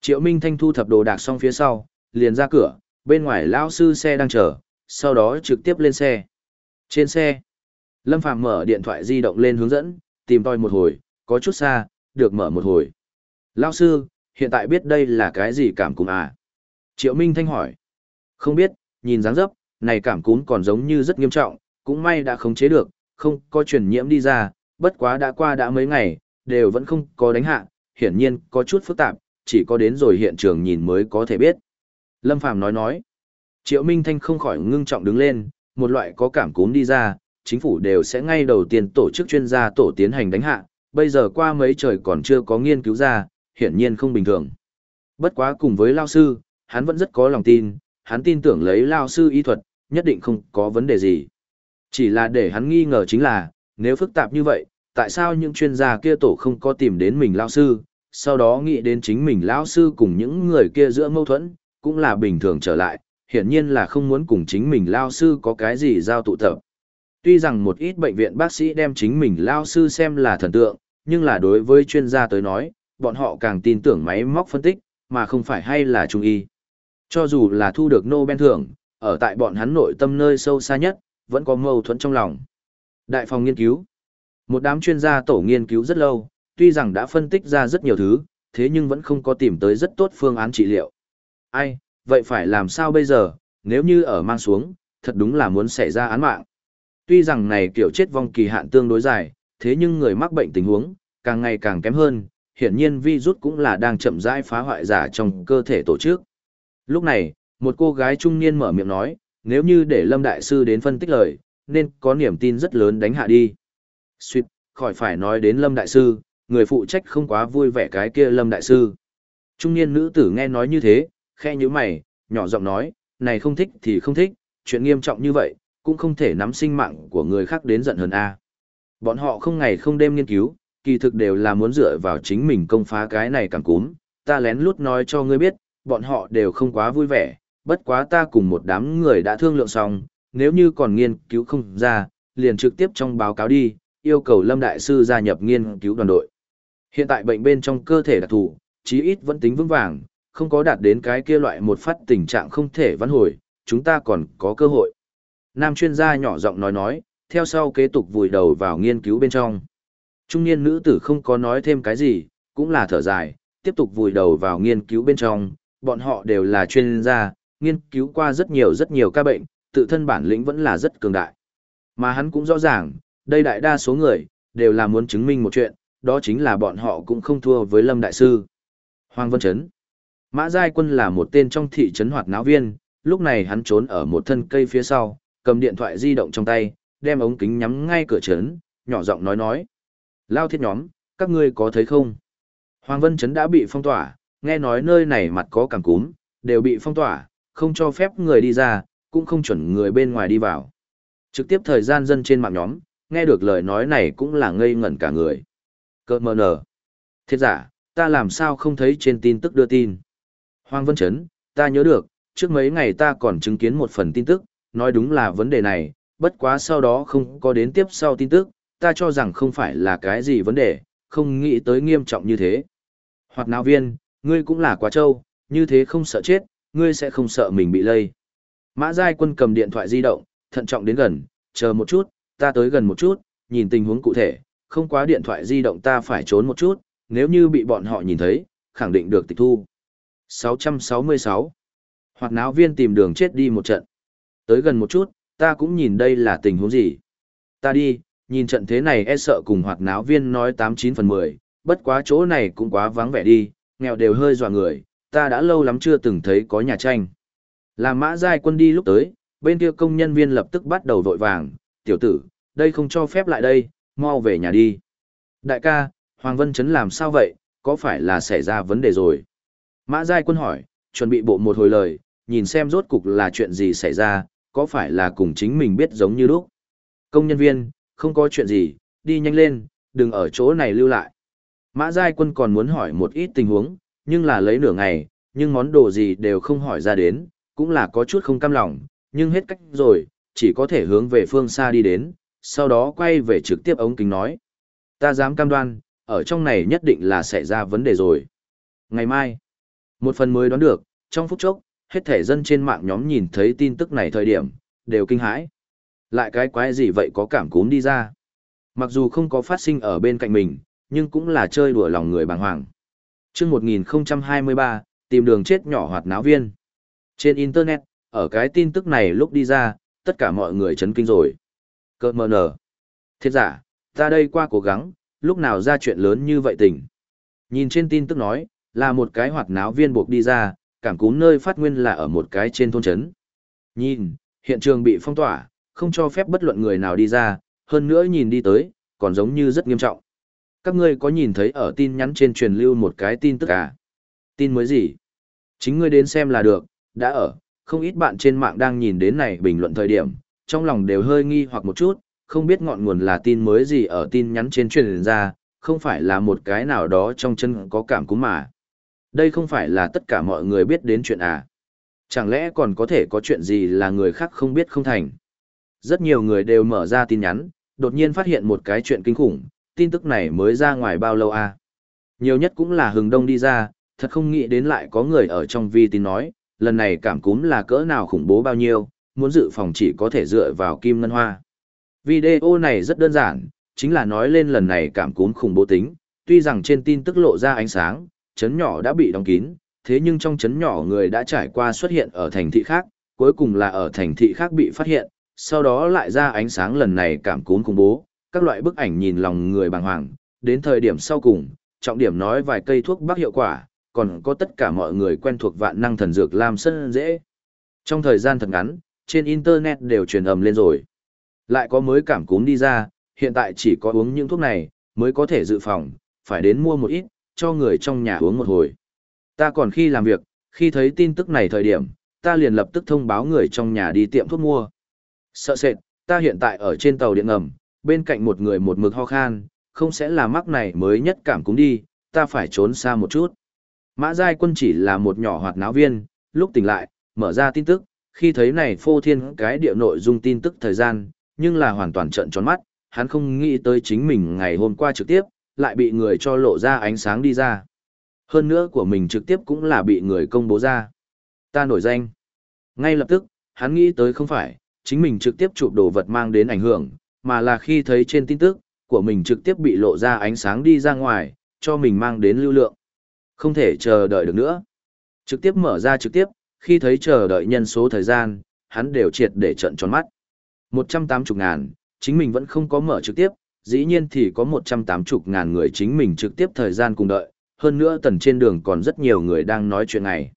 Triệu Minh Thanh thu thập đồ đạc xong phía sau, liền ra cửa, bên ngoài lão sư xe đang chờ, sau đó trực tiếp lên xe. Trên xe, Lâm Phàm mở điện thoại di động lên hướng dẫn, tìm tòi một hồi, có chút xa, được mở một hồi. Lão sư, hiện tại biết đây là cái gì cảm cúm à? Triệu Minh Thanh hỏi. Không biết, nhìn dáng dấp, này cảm cúm còn giống như rất nghiêm trọng, cũng may đã khống chế được, không có truyền nhiễm đi ra, bất quá đã qua đã mấy ngày, đều vẫn không có đánh hạ, hiển nhiên có chút phức tạp, chỉ có đến rồi hiện trường nhìn mới có thể biết. Lâm Phàm nói nói. Triệu Minh Thanh không khỏi ngưng trọng đứng lên, một loại có cảm cúm đi ra, chính phủ đều sẽ ngay đầu tiên tổ chức chuyên gia tổ tiến hành đánh hạ, bây giờ qua mấy trời còn chưa có nghiên cứu ra, hiển nhiên không bình thường. Bất quá cùng với Lao Sư, hắn vẫn rất có lòng tin, hắn tin tưởng lấy Lao Sư y thuật, nhất định không có vấn đề gì. Chỉ là để hắn nghi ngờ chính là, nếu phức tạp như vậy, tại sao những chuyên gia kia tổ không có tìm đến mình Lao Sư, sau đó nghĩ đến chính mình Lao Sư cùng những người kia giữa mâu thuẫn, cũng là bình thường trở lại, hiển nhiên là không muốn cùng chính mình Lao Sư có cái gì giao tụ tập. Tuy rằng một ít bệnh viện bác sĩ đem chính mình Lao Sư xem là thần tượng, nhưng là đối với chuyên gia tới nói, bọn họ càng tin tưởng máy móc phân tích, mà không phải hay là trung y. Cho dù là thu được Nobel thưởng, ở tại bọn hắn nội tâm nơi sâu xa nhất, vẫn có mâu thuẫn trong lòng. Đại phòng nghiên cứu. Một đám chuyên gia tổ nghiên cứu rất lâu, tuy rằng đã phân tích ra rất nhiều thứ, thế nhưng vẫn không có tìm tới rất tốt phương án trị liệu. Ai, vậy phải làm sao bây giờ, nếu như ở mang xuống, thật đúng là muốn xảy ra án mạng. Tuy rằng này kiểu chết vong kỳ hạn tương đối dài, thế nhưng người mắc bệnh tình huống, càng ngày càng kém hơn, hiển nhiên virus cũng là đang chậm rãi phá hoại giả trong cơ thể tổ chức. Lúc này, một cô gái trung niên mở miệng nói, nếu như để Lâm Đại Sư đến phân tích lời, nên có niềm tin rất lớn đánh hạ đi. Xuyệt, khỏi phải nói đến Lâm Đại Sư, người phụ trách không quá vui vẻ cái kia Lâm Đại Sư. Trung niên nữ tử nghe nói như thế, khe như mày, nhỏ giọng nói, này không thích thì không thích, chuyện nghiêm trọng như vậy, cũng không thể nắm sinh mạng của người khác đến giận hơn a. Bọn họ không ngày không đêm nghiên cứu, kỳ thực đều là muốn dựa vào chính mình công phá cái này càng cúm, ta lén lút nói cho ngươi biết, bọn họ đều không quá vui vẻ, bất quá ta cùng một đám người đã thương lượng xong, nếu như còn nghiên cứu không ra, liền trực tiếp trong báo cáo đi, yêu cầu Lâm Đại Sư gia nhập nghiên cứu đoàn đội. Hiện tại bệnh bên trong cơ thể đặc thù, chí ít vẫn tính vững vàng, không có đạt đến cái kia loại một phát tình trạng không thể vãn hồi, chúng ta còn có cơ hội. Nam chuyên gia nhỏ giọng nói nói, theo sau kế tục vùi đầu vào nghiên cứu bên trong. Trung niên nữ tử không có nói thêm cái gì, cũng là thở dài, tiếp tục vùi đầu vào nghiên cứu bên trong, bọn họ đều là chuyên gia, nghiên cứu qua rất nhiều rất nhiều ca bệnh, tự thân bản lĩnh vẫn là rất cường đại. Mà hắn cũng rõ ràng, đây đại đa số người, đều là muốn chứng minh một chuyện, đó chính là bọn họ cũng không thua với Lâm Đại Sư. Hoàng Vân Trấn Mã Giai Quân là một tên trong thị trấn hoạt náo viên, lúc này hắn trốn ở một thân cây phía sau, cầm điện thoại di động trong tay, đem ống kính nhắm ngay cửa trấn, nhỏ giọng nói nói. Lao thiết nhóm, các ngươi có thấy không? Hoàng Vân Trấn đã bị phong tỏa, nghe nói nơi này mặt có cảm cúm, đều bị phong tỏa, không cho phép người đi ra, cũng không chuẩn người bên ngoài đi vào. Trực tiếp thời gian dân trên mạng nhóm, nghe được lời nói này cũng là ngây ngẩn cả người. Cơ mờ nở. Thiết giả, ta làm sao không thấy trên tin tức đưa tin. Hoàng Vân Trấn, ta nhớ được, trước mấy ngày ta còn chứng kiến một phần tin tức, nói đúng là vấn đề này, bất quá sau đó không có đến tiếp sau tin tức, ta cho rằng không phải là cái gì vấn đề, không nghĩ tới nghiêm trọng như thế. Hoạt náo viên, ngươi cũng là quá trâu, như thế không sợ chết, ngươi sẽ không sợ mình bị lây. Mã Giai quân cầm điện thoại di động, thận trọng đến gần, chờ một chút, ta tới gần một chút, nhìn tình huống cụ thể, không quá điện thoại di động ta phải trốn một chút, nếu như bị bọn họ nhìn thấy, khẳng định được tịch thu. 666. Hoạt náo viên tìm đường chết đi một trận. Tới gần một chút, ta cũng nhìn đây là tình huống gì. Ta đi, nhìn trận thế này e sợ cùng hoạt náo viên nói 89 phần 10, bất quá chỗ này cũng quá vắng vẻ đi, nghèo đều hơi dọa người, ta đã lâu lắm chưa từng thấy có nhà tranh. Làm mã giai quân đi lúc tới, bên kia công nhân viên lập tức bắt đầu vội vàng, tiểu tử, đây không cho phép lại đây, mau về nhà đi. Đại ca, Hoàng Vân Trấn làm sao vậy, có phải là xảy ra vấn đề rồi? Mã giai quân hỏi, chuẩn bị bộ một hồi lời, nhìn xem rốt cục là chuyện gì xảy ra, có phải là cùng chính mình biết giống như lúc. Công nhân viên, không có chuyện gì, đi nhanh lên, đừng ở chỗ này lưu lại. Mã Giai Quân còn muốn hỏi một ít tình huống, nhưng là lấy nửa ngày, nhưng món đồ gì đều không hỏi ra đến, cũng là có chút không cam lòng, nhưng hết cách rồi, chỉ có thể hướng về phương xa đi đến, sau đó quay về trực tiếp ống kính nói. Ta dám cam đoan, ở trong này nhất định là xảy ra vấn đề rồi. Ngày mai, một phần mới đoán được, trong phút chốc, hết thể dân trên mạng nhóm nhìn thấy tin tức này thời điểm, đều kinh hãi. Lại cái quái gì vậy có cảm cúm đi ra. Mặc dù không có phát sinh ở bên cạnh mình, nhưng cũng là chơi đùa lòng người bàng hoàng. Trước 1023, tìm đường chết nhỏ hoạt náo viên. Trên Internet, ở cái tin tức này lúc đi ra, tất cả mọi người chấn kinh rồi. Cơ mờ nở. thiệt giả, ta đây qua cố gắng, lúc nào ra chuyện lớn như vậy tỉnh. Nhìn trên tin tức nói, là một cái hoạt náo viên buộc đi ra, cảm cúm nơi phát nguyên là ở một cái trên thôn trấn. Nhìn, hiện trường bị phong tỏa, không cho phép bất luận người nào đi ra, hơn nữa nhìn đi tới, còn giống như rất nghiêm trọng. Các ngươi có nhìn thấy ở tin nhắn trên truyền lưu một cái tin tức à? Tin mới gì? Chính ngươi đến xem là được, đã ở, không ít bạn trên mạng đang nhìn đến này bình luận thời điểm, trong lòng đều hơi nghi hoặc một chút, không biết ngọn nguồn là tin mới gì ở tin nhắn trên truyền ra, không phải là một cái nào đó trong chân có cảm cúm mà. Đây không phải là tất cả mọi người biết đến chuyện à. Chẳng lẽ còn có thể có chuyện gì là người khác không biết không thành. Rất nhiều người đều mở ra tin nhắn, đột nhiên phát hiện một cái chuyện kinh khủng, tin tức này mới ra ngoài bao lâu à. Nhiều nhất cũng là hừng đông đi ra, thật không nghĩ đến lại có người ở trong vi tin nói, lần này cảm cúm là cỡ nào khủng bố bao nhiêu, muốn dự phòng chỉ có thể dựa vào kim ngân hoa. Video này rất đơn giản, chính là nói lên lần này cảm cúm khủng bố tính, tuy rằng trên tin tức lộ ra ánh sáng, chấn nhỏ đã bị đóng kín, thế nhưng trong chấn nhỏ người đã trải qua xuất hiện ở thành thị khác, cuối cùng là ở thành thị khác bị phát hiện, sau đó lại ra ánh sáng lần này cảm cúm khủng bố, các loại bức ảnh nhìn lòng người bàng hoàng, đến thời điểm sau cùng, trọng điểm nói vài cây thuốc bắc hiệu quả, còn có tất cả mọi người quen thuộc vạn năng thần dược làm sân dễ. Trong thời gian thật ngắn, trên Internet đều truyền ầm lên rồi. Lại có mới cảm cúm đi ra, hiện tại chỉ có uống những thuốc này, mới có thể dự phòng, phải đến mua một ít, cho người trong nhà uống một hồi. Ta còn khi làm việc, khi thấy tin tức này thời điểm, ta liền lập tức thông báo người trong nhà đi tiệm thuốc mua. Sợ sệt, ta hiện tại ở trên tàu điện ngầm, bên cạnh một người một mực ho khan, không sẽ là mắc này mới nhất cảm cúng đi, ta phải trốn xa một chút. Mã Giai Quân chỉ là một nhỏ hoạt náo viên, lúc tỉnh lại, mở ra tin tức, khi thấy này phô thiên cái địa nội dung tin tức thời gian, nhưng là hoàn toàn trận tròn mắt, hắn không nghĩ tới chính mình ngày hôm qua trực tiếp, lại bị người cho lộ ra ánh sáng đi ra. Hơn nữa của mình trực tiếp cũng là bị người công bố ra. Ta nổi danh. Ngay lập tức, hắn nghĩ tới không phải, chính mình trực tiếp chụp đồ vật mang đến ảnh hưởng, mà là khi thấy trên tin tức, của mình trực tiếp bị lộ ra ánh sáng đi ra ngoài, cho mình mang đến lưu lượng. Không thể chờ đợi được nữa. Trực tiếp mở ra trực tiếp, khi thấy chờ đợi nhân số thời gian, hắn đều triệt để trận tròn mắt. 180 ngàn, chính mình vẫn không có mở trực tiếp, dĩ nhiên thì có 180 ngàn người chính mình trực tiếp thời gian cùng đợi, hơn nữa tần trên đường còn rất nhiều người đang nói chuyện này.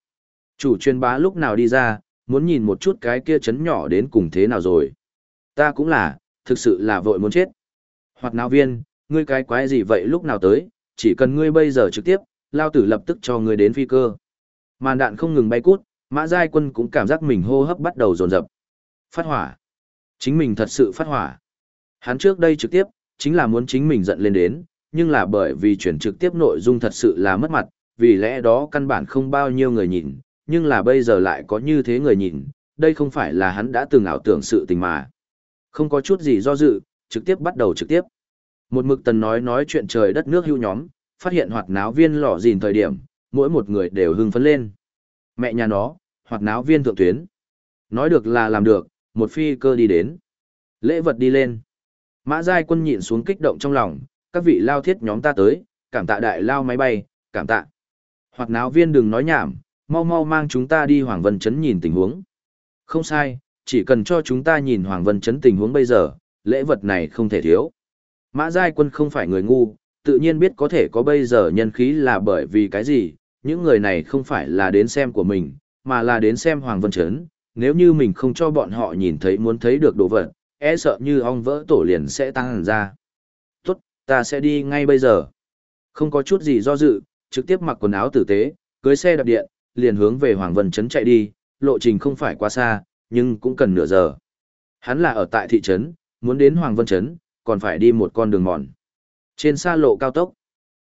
Chủ truyền bá lúc nào đi ra, muốn nhìn một chút cái kia chấn nhỏ đến cùng thế nào rồi. Ta cũng là, thực sự là vội muốn chết. Hoặc nào viên, ngươi cái quái gì vậy lúc nào tới, chỉ cần ngươi bây giờ trực tiếp, lao tử lập tức cho ngươi đến phi cơ. Màn đạn không ngừng bay cút, mã giai quân cũng cảm giác mình hô hấp bắt đầu dồn dập. Phát hỏa. Chính mình thật sự phát hỏa. Hắn trước đây trực tiếp, chính là muốn chính mình giận lên đến, nhưng là bởi vì chuyển trực tiếp nội dung thật sự là mất mặt, vì lẽ đó căn bản không bao nhiêu người nhìn, nhưng là bây giờ lại có như thế người nhìn, đây không phải là hắn đã từng ảo tưởng sự tình mà. Không có chút gì do dự, trực tiếp bắt đầu trực tiếp. Một mực tần nói nói chuyện trời đất nước hưu nhóm, phát hiện hoạt náo viên lỏ dìn thời điểm, mỗi một người đều hưng phấn lên. Mẹ nhà nó, hoạt náo viên thượng tuyến. Nói được là làm được, một phi cơ đi đến. Lễ vật đi lên. Mã Giai quân nhịn xuống kích động trong lòng, các vị lao thiết nhóm ta tới, cảm tạ đại lao máy bay, cảm tạ. hoạt náo viên đừng nói nhảm, mau mau mang chúng ta đi Hoàng Vân Trấn nhìn tình huống. Không sai, chỉ cần cho chúng ta nhìn Hoàng Vân Trấn tình huống bây giờ, lễ vật này không thể thiếu. Mã Giai quân không phải người ngu, tự nhiên biết có thể có bây giờ nhân khí là bởi vì cái gì, những người này không phải là đến xem của mình, mà là đến xem Hoàng Vân Trấn, nếu như mình không cho bọn họ nhìn thấy muốn thấy được đồ vật, e sợ như ong vỡ tổ liền sẽ tăng hẳn ra. Tốt, ta sẽ đi ngay bây giờ. Không có chút gì do dự, trực tiếp mặc quần áo tử tế, cưới xe đạp điện, liền hướng về Hoàng Vân Trấn chạy đi, lộ trình không phải quá xa, nhưng cũng cần nửa giờ. Hắn là ở tại thị trấn, muốn đến Hoàng Vân Trấn, còn phải đi một con đường mòn. Trên xa lộ cao tốc,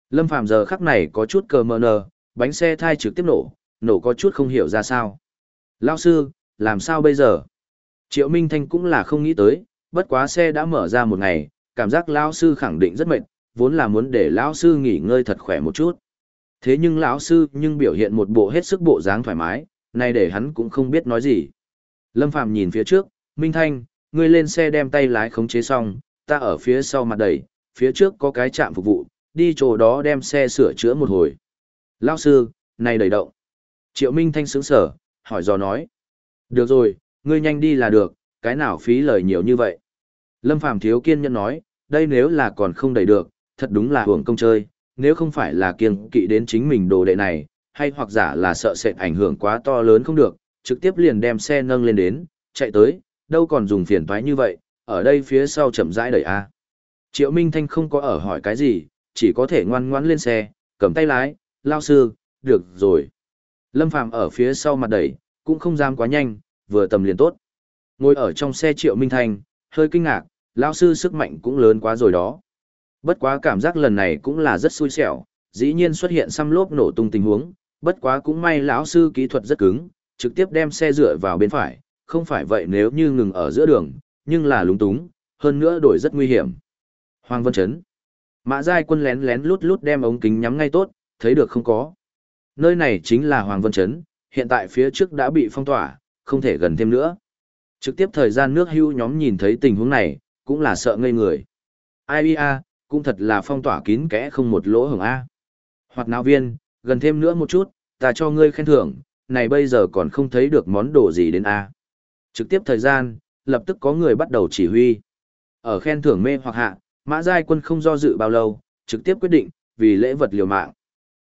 Lâm Phàm giờ khắc này có chút cờ mờ nờ, bánh xe thai trực tiếp nổ, nổ có chút không hiểu ra sao. Lao sư, làm sao bây giờ? Triệu Minh Thanh cũng là không nghĩ tới, bất quá xe đã mở ra một ngày, cảm giác lão sư khẳng định rất mệt, vốn là muốn để lão sư nghỉ ngơi thật khỏe một chút. Thế nhưng lão sư nhưng biểu hiện một bộ hết sức bộ dáng thoải mái, này để hắn cũng không biết nói gì. Lâm Phàm nhìn phía trước, Minh Thanh, ngươi lên xe đem tay lái khống chế xong, ta ở phía sau mặt đẩy, phía trước có cái trạm phục vụ, đi chỗ đó đem xe sửa chữa một hồi. Lão sư, này đẩy động. Triệu Minh Thanh sững sở, hỏi dò nói. Được rồi, ngươi nhanh đi là được, cái nào phí lời nhiều như vậy. Lâm Phàm thiếu kiên nhẫn nói, đây nếu là còn không đẩy được, thật đúng là hưởng công chơi, nếu không phải là kiêng kỵ đến chính mình đồ đệ này, hay hoặc giả là sợ sệt ảnh hưởng quá to lớn không được, trực tiếp liền đem xe nâng lên đến, chạy tới, đâu còn dùng phiền toái như vậy, ở đây phía sau chậm rãi đẩy a. Triệu Minh Thanh không có ở hỏi cái gì, chỉ có thể ngoan ngoãn lên xe, cầm tay lái, lao sư, được rồi. Lâm Phàm ở phía sau mặt đẩy, cũng không dám quá nhanh, vừa tầm liền tốt. Ngồi ở trong xe Triệu Minh Thanh, hơi kinh ngạc, lao sư sức mạnh cũng lớn quá rồi đó. Bất quá cảm giác lần này cũng là rất xui xẻo, dĩ nhiên xuất hiện xăm lốp nổ tung tình huống, bất quá cũng may lão sư kỹ thuật rất cứng, trực tiếp đem xe dựa vào bên phải, không phải vậy nếu như ngừng ở giữa đường, nhưng là lúng túng, hơn nữa đổi rất nguy hiểm. Hoàng Vân Trấn. Mã Giai quân lén lén lút lút đem ống kính nhắm ngay tốt, thấy được không có. Nơi này chính là Hoàng Vân Trấn, hiện tại phía trước đã bị phong tỏa, không thể gần thêm nữa. Trực tiếp thời gian nước hưu nhóm nhìn thấy tình huống này, cũng là sợ ngây người. Ai a, cũng thật là phong tỏa kín kẽ không một lỗ hổng A. Hoặc nào viên, gần thêm nữa một chút, ta cho ngươi khen thưởng, này bây giờ còn không thấy được món đồ gì đến A. Trực tiếp thời gian, lập tức có người bắt đầu chỉ huy. Ở khen thưởng mê hoặc hạ, Mã Giai quân không do dự bao lâu, trực tiếp quyết định, vì lễ vật liều mạng.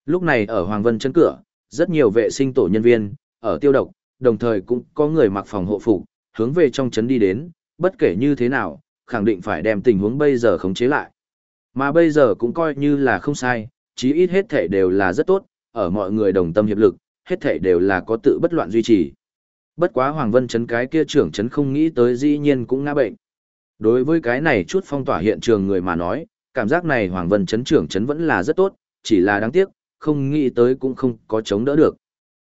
Lúc này ở Hoàng Vân chân cửa, rất nhiều vệ sinh tổ nhân viên, ở tiêu độc, đồng thời cũng có người mặc phòng hộ phục, hướng về trong trấn đi đến, bất kể như thế nào, khẳng định phải đem tình huống bây giờ khống chế lại. Mà bây giờ cũng coi như là không sai, chí ít hết thể đều là rất tốt, ở mọi người đồng tâm hiệp lực, hết thể đều là có tự bất loạn duy trì. Bất quá Hoàng Vân Trấn cái kia trưởng trấn không nghĩ tới dĩ nhiên cũng ngã bệnh. Đối với cái này chút phong tỏa hiện trường người mà nói, cảm giác này Hoàng Vân Trấn trưởng trấn vẫn là rất tốt, chỉ là đáng tiếc, không nghĩ tới cũng không có chống đỡ được.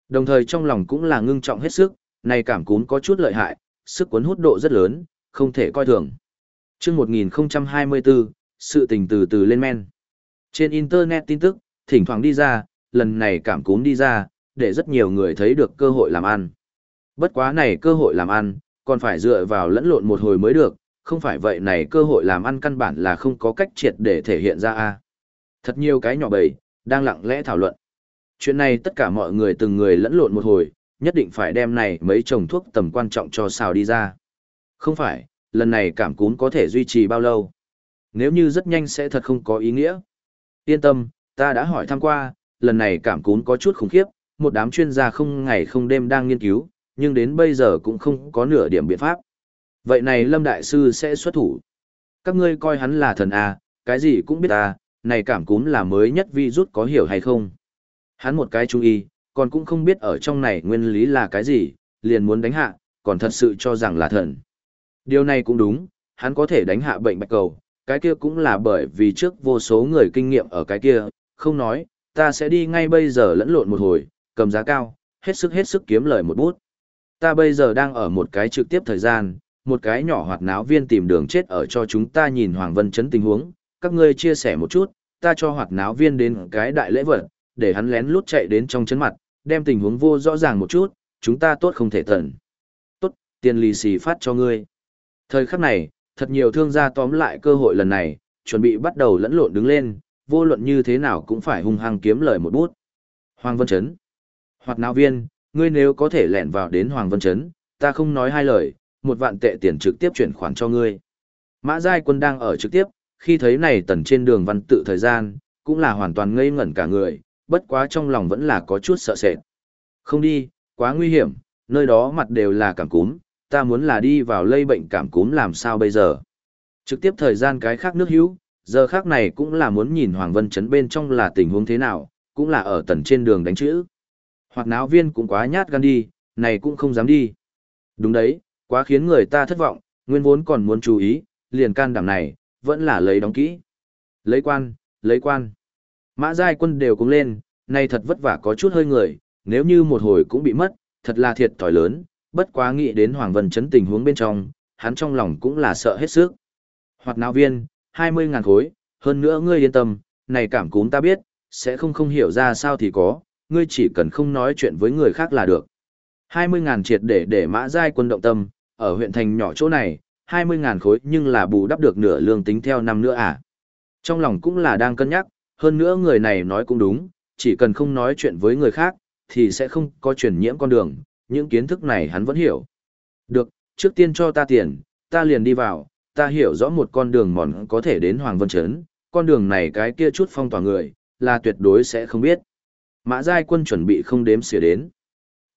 Đồng thời trong lòng cũng là ngưng trọng hết sức, này cảm cúm có chút lợi hại, sức cuốn hút độ rất lớn, không thể coi thường. Trước 1024, sự tình từ từ lên men. Trên Internet tin tức, thỉnh thoảng đi ra, lần này cảm cúm đi ra, để rất nhiều người thấy được cơ hội làm ăn. Bất quá này cơ hội làm ăn, còn phải dựa vào lẫn lộn một hồi mới được, không phải vậy này cơ hội làm ăn căn bản là không có cách triệt để thể hiện ra a. Thật nhiều cái nhỏ bầy, đang lặng lẽ thảo luận. Chuyện này tất cả mọi người từng người lẫn lộn một hồi, nhất định phải đem này mấy chồng thuốc tầm quan trọng cho xào đi ra. Không phải, lần này cảm cúm có thể duy trì bao lâu? Nếu như rất nhanh sẽ thật không có ý nghĩa. Yên tâm, ta đã hỏi thăm qua, lần này cảm cúm có chút khủng khiếp, một đám chuyên gia không ngày không đêm đang nghiên cứu, nhưng đến bây giờ cũng không có nửa điểm biện pháp. Vậy này Lâm Đại Sư sẽ xuất thủ. Các ngươi coi hắn là thần à? cái gì cũng biết à, này cảm cúm là mới nhất vi rút có hiểu hay không. Hắn một cái chú ý, còn cũng không biết ở trong này nguyên lý là cái gì, liền muốn đánh hạ, còn thật sự cho rằng là thần. Điều này cũng đúng, hắn có thể đánh hạ bệnh bạch cầu, cái kia cũng là bởi vì trước vô số người kinh nghiệm ở cái kia, không nói, ta sẽ đi ngay bây giờ lẫn lộn một hồi, cầm giá cao, hết sức hết sức kiếm lời một bút. Ta bây giờ đang ở một cái trực tiếp thời gian, một cái nhỏ hoạt náo viên tìm đường chết ở cho chúng ta nhìn Hoàng Vân Chấn tình huống, các ngươi chia sẻ một chút, ta cho hoạt náo viên đến cái đại lễ vật, để hắn lén lút chạy đến trong chấn mặt, đem tình huống vô rõ ràng một chút, chúng ta tốt không thể tận. Tốt, tiền lì xì phát cho ngươi. Thời khắc này, thật nhiều thương gia tóm lại cơ hội lần này, chuẩn bị bắt đầu lẫn lộn đứng lên, vô luận như thế nào cũng phải hung hăng kiếm lời một bút. Hoàng Vân Trấn. Hoạt náo viên, ngươi nếu có thể lẻn vào đến Hoàng Vân Trấn, ta không nói hai lời, một vạn tệ tiền trực tiếp chuyển khoản cho ngươi. Mã Giai Quân đang ở trực tiếp, khi thấy này tần trên đường văn tự thời gian, cũng là hoàn toàn ngây ngẩn cả người, bất quá trong lòng vẫn là có chút sợ sệt. Không đi, quá nguy hiểm, nơi đó mặt đều là cảm cúm, ta muốn là đi vào lây bệnh cảm cúm làm sao bây giờ. Trực tiếp thời gian cái khác nước hữu, giờ khác này cũng là muốn nhìn Hoàng Vân Trấn bên trong là tình huống thế nào, cũng là ở tần trên đường đánh chữ. Hoặc náo viên cũng quá nhát gan đi, này cũng không dám đi. Đúng đấy, quá khiến người ta thất vọng, nguyên vốn còn muốn chú ý, liền can đảm này, vẫn là lấy đóng kỹ. Lấy quan, lấy quan. Mã giai quân đều cũng lên, này thật vất vả có chút hơi người, nếu như một hồi cũng bị mất, thật là thiệt thòi lớn, bất quá nghĩ đến Hoàng Vân chấn tình huống bên trong, hắn trong lòng cũng là sợ hết sức. Hoặc nào viên, 20.000 khối, hơn nữa ngươi yên tâm, này cảm cúm ta biết, sẽ không không hiểu ra sao thì có, ngươi chỉ cần không nói chuyện với người khác là được. 20.000 triệt để để mã giai quân động tâm, ở huyện thành nhỏ chỗ này, 20.000 khối nhưng là bù đắp được nửa lương tính theo năm nữa à. Trong lòng cũng là đang cân nhắc, hơn nữa người này nói cũng đúng, chỉ cần không nói chuyện với người khác, thì sẽ không có truyền nhiễm con đường, những kiến thức này hắn vẫn hiểu. Được, trước tiên cho ta tiền, ta liền đi vào, ta hiểu rõ một con đường mòn có thể đến Hoàng Vân Trấn, con đường này cái kia chút phong tỏa người, là tuyệt đối sẽ không biết. Mã Giai quân chuẩn bị không đếm xỉa đến.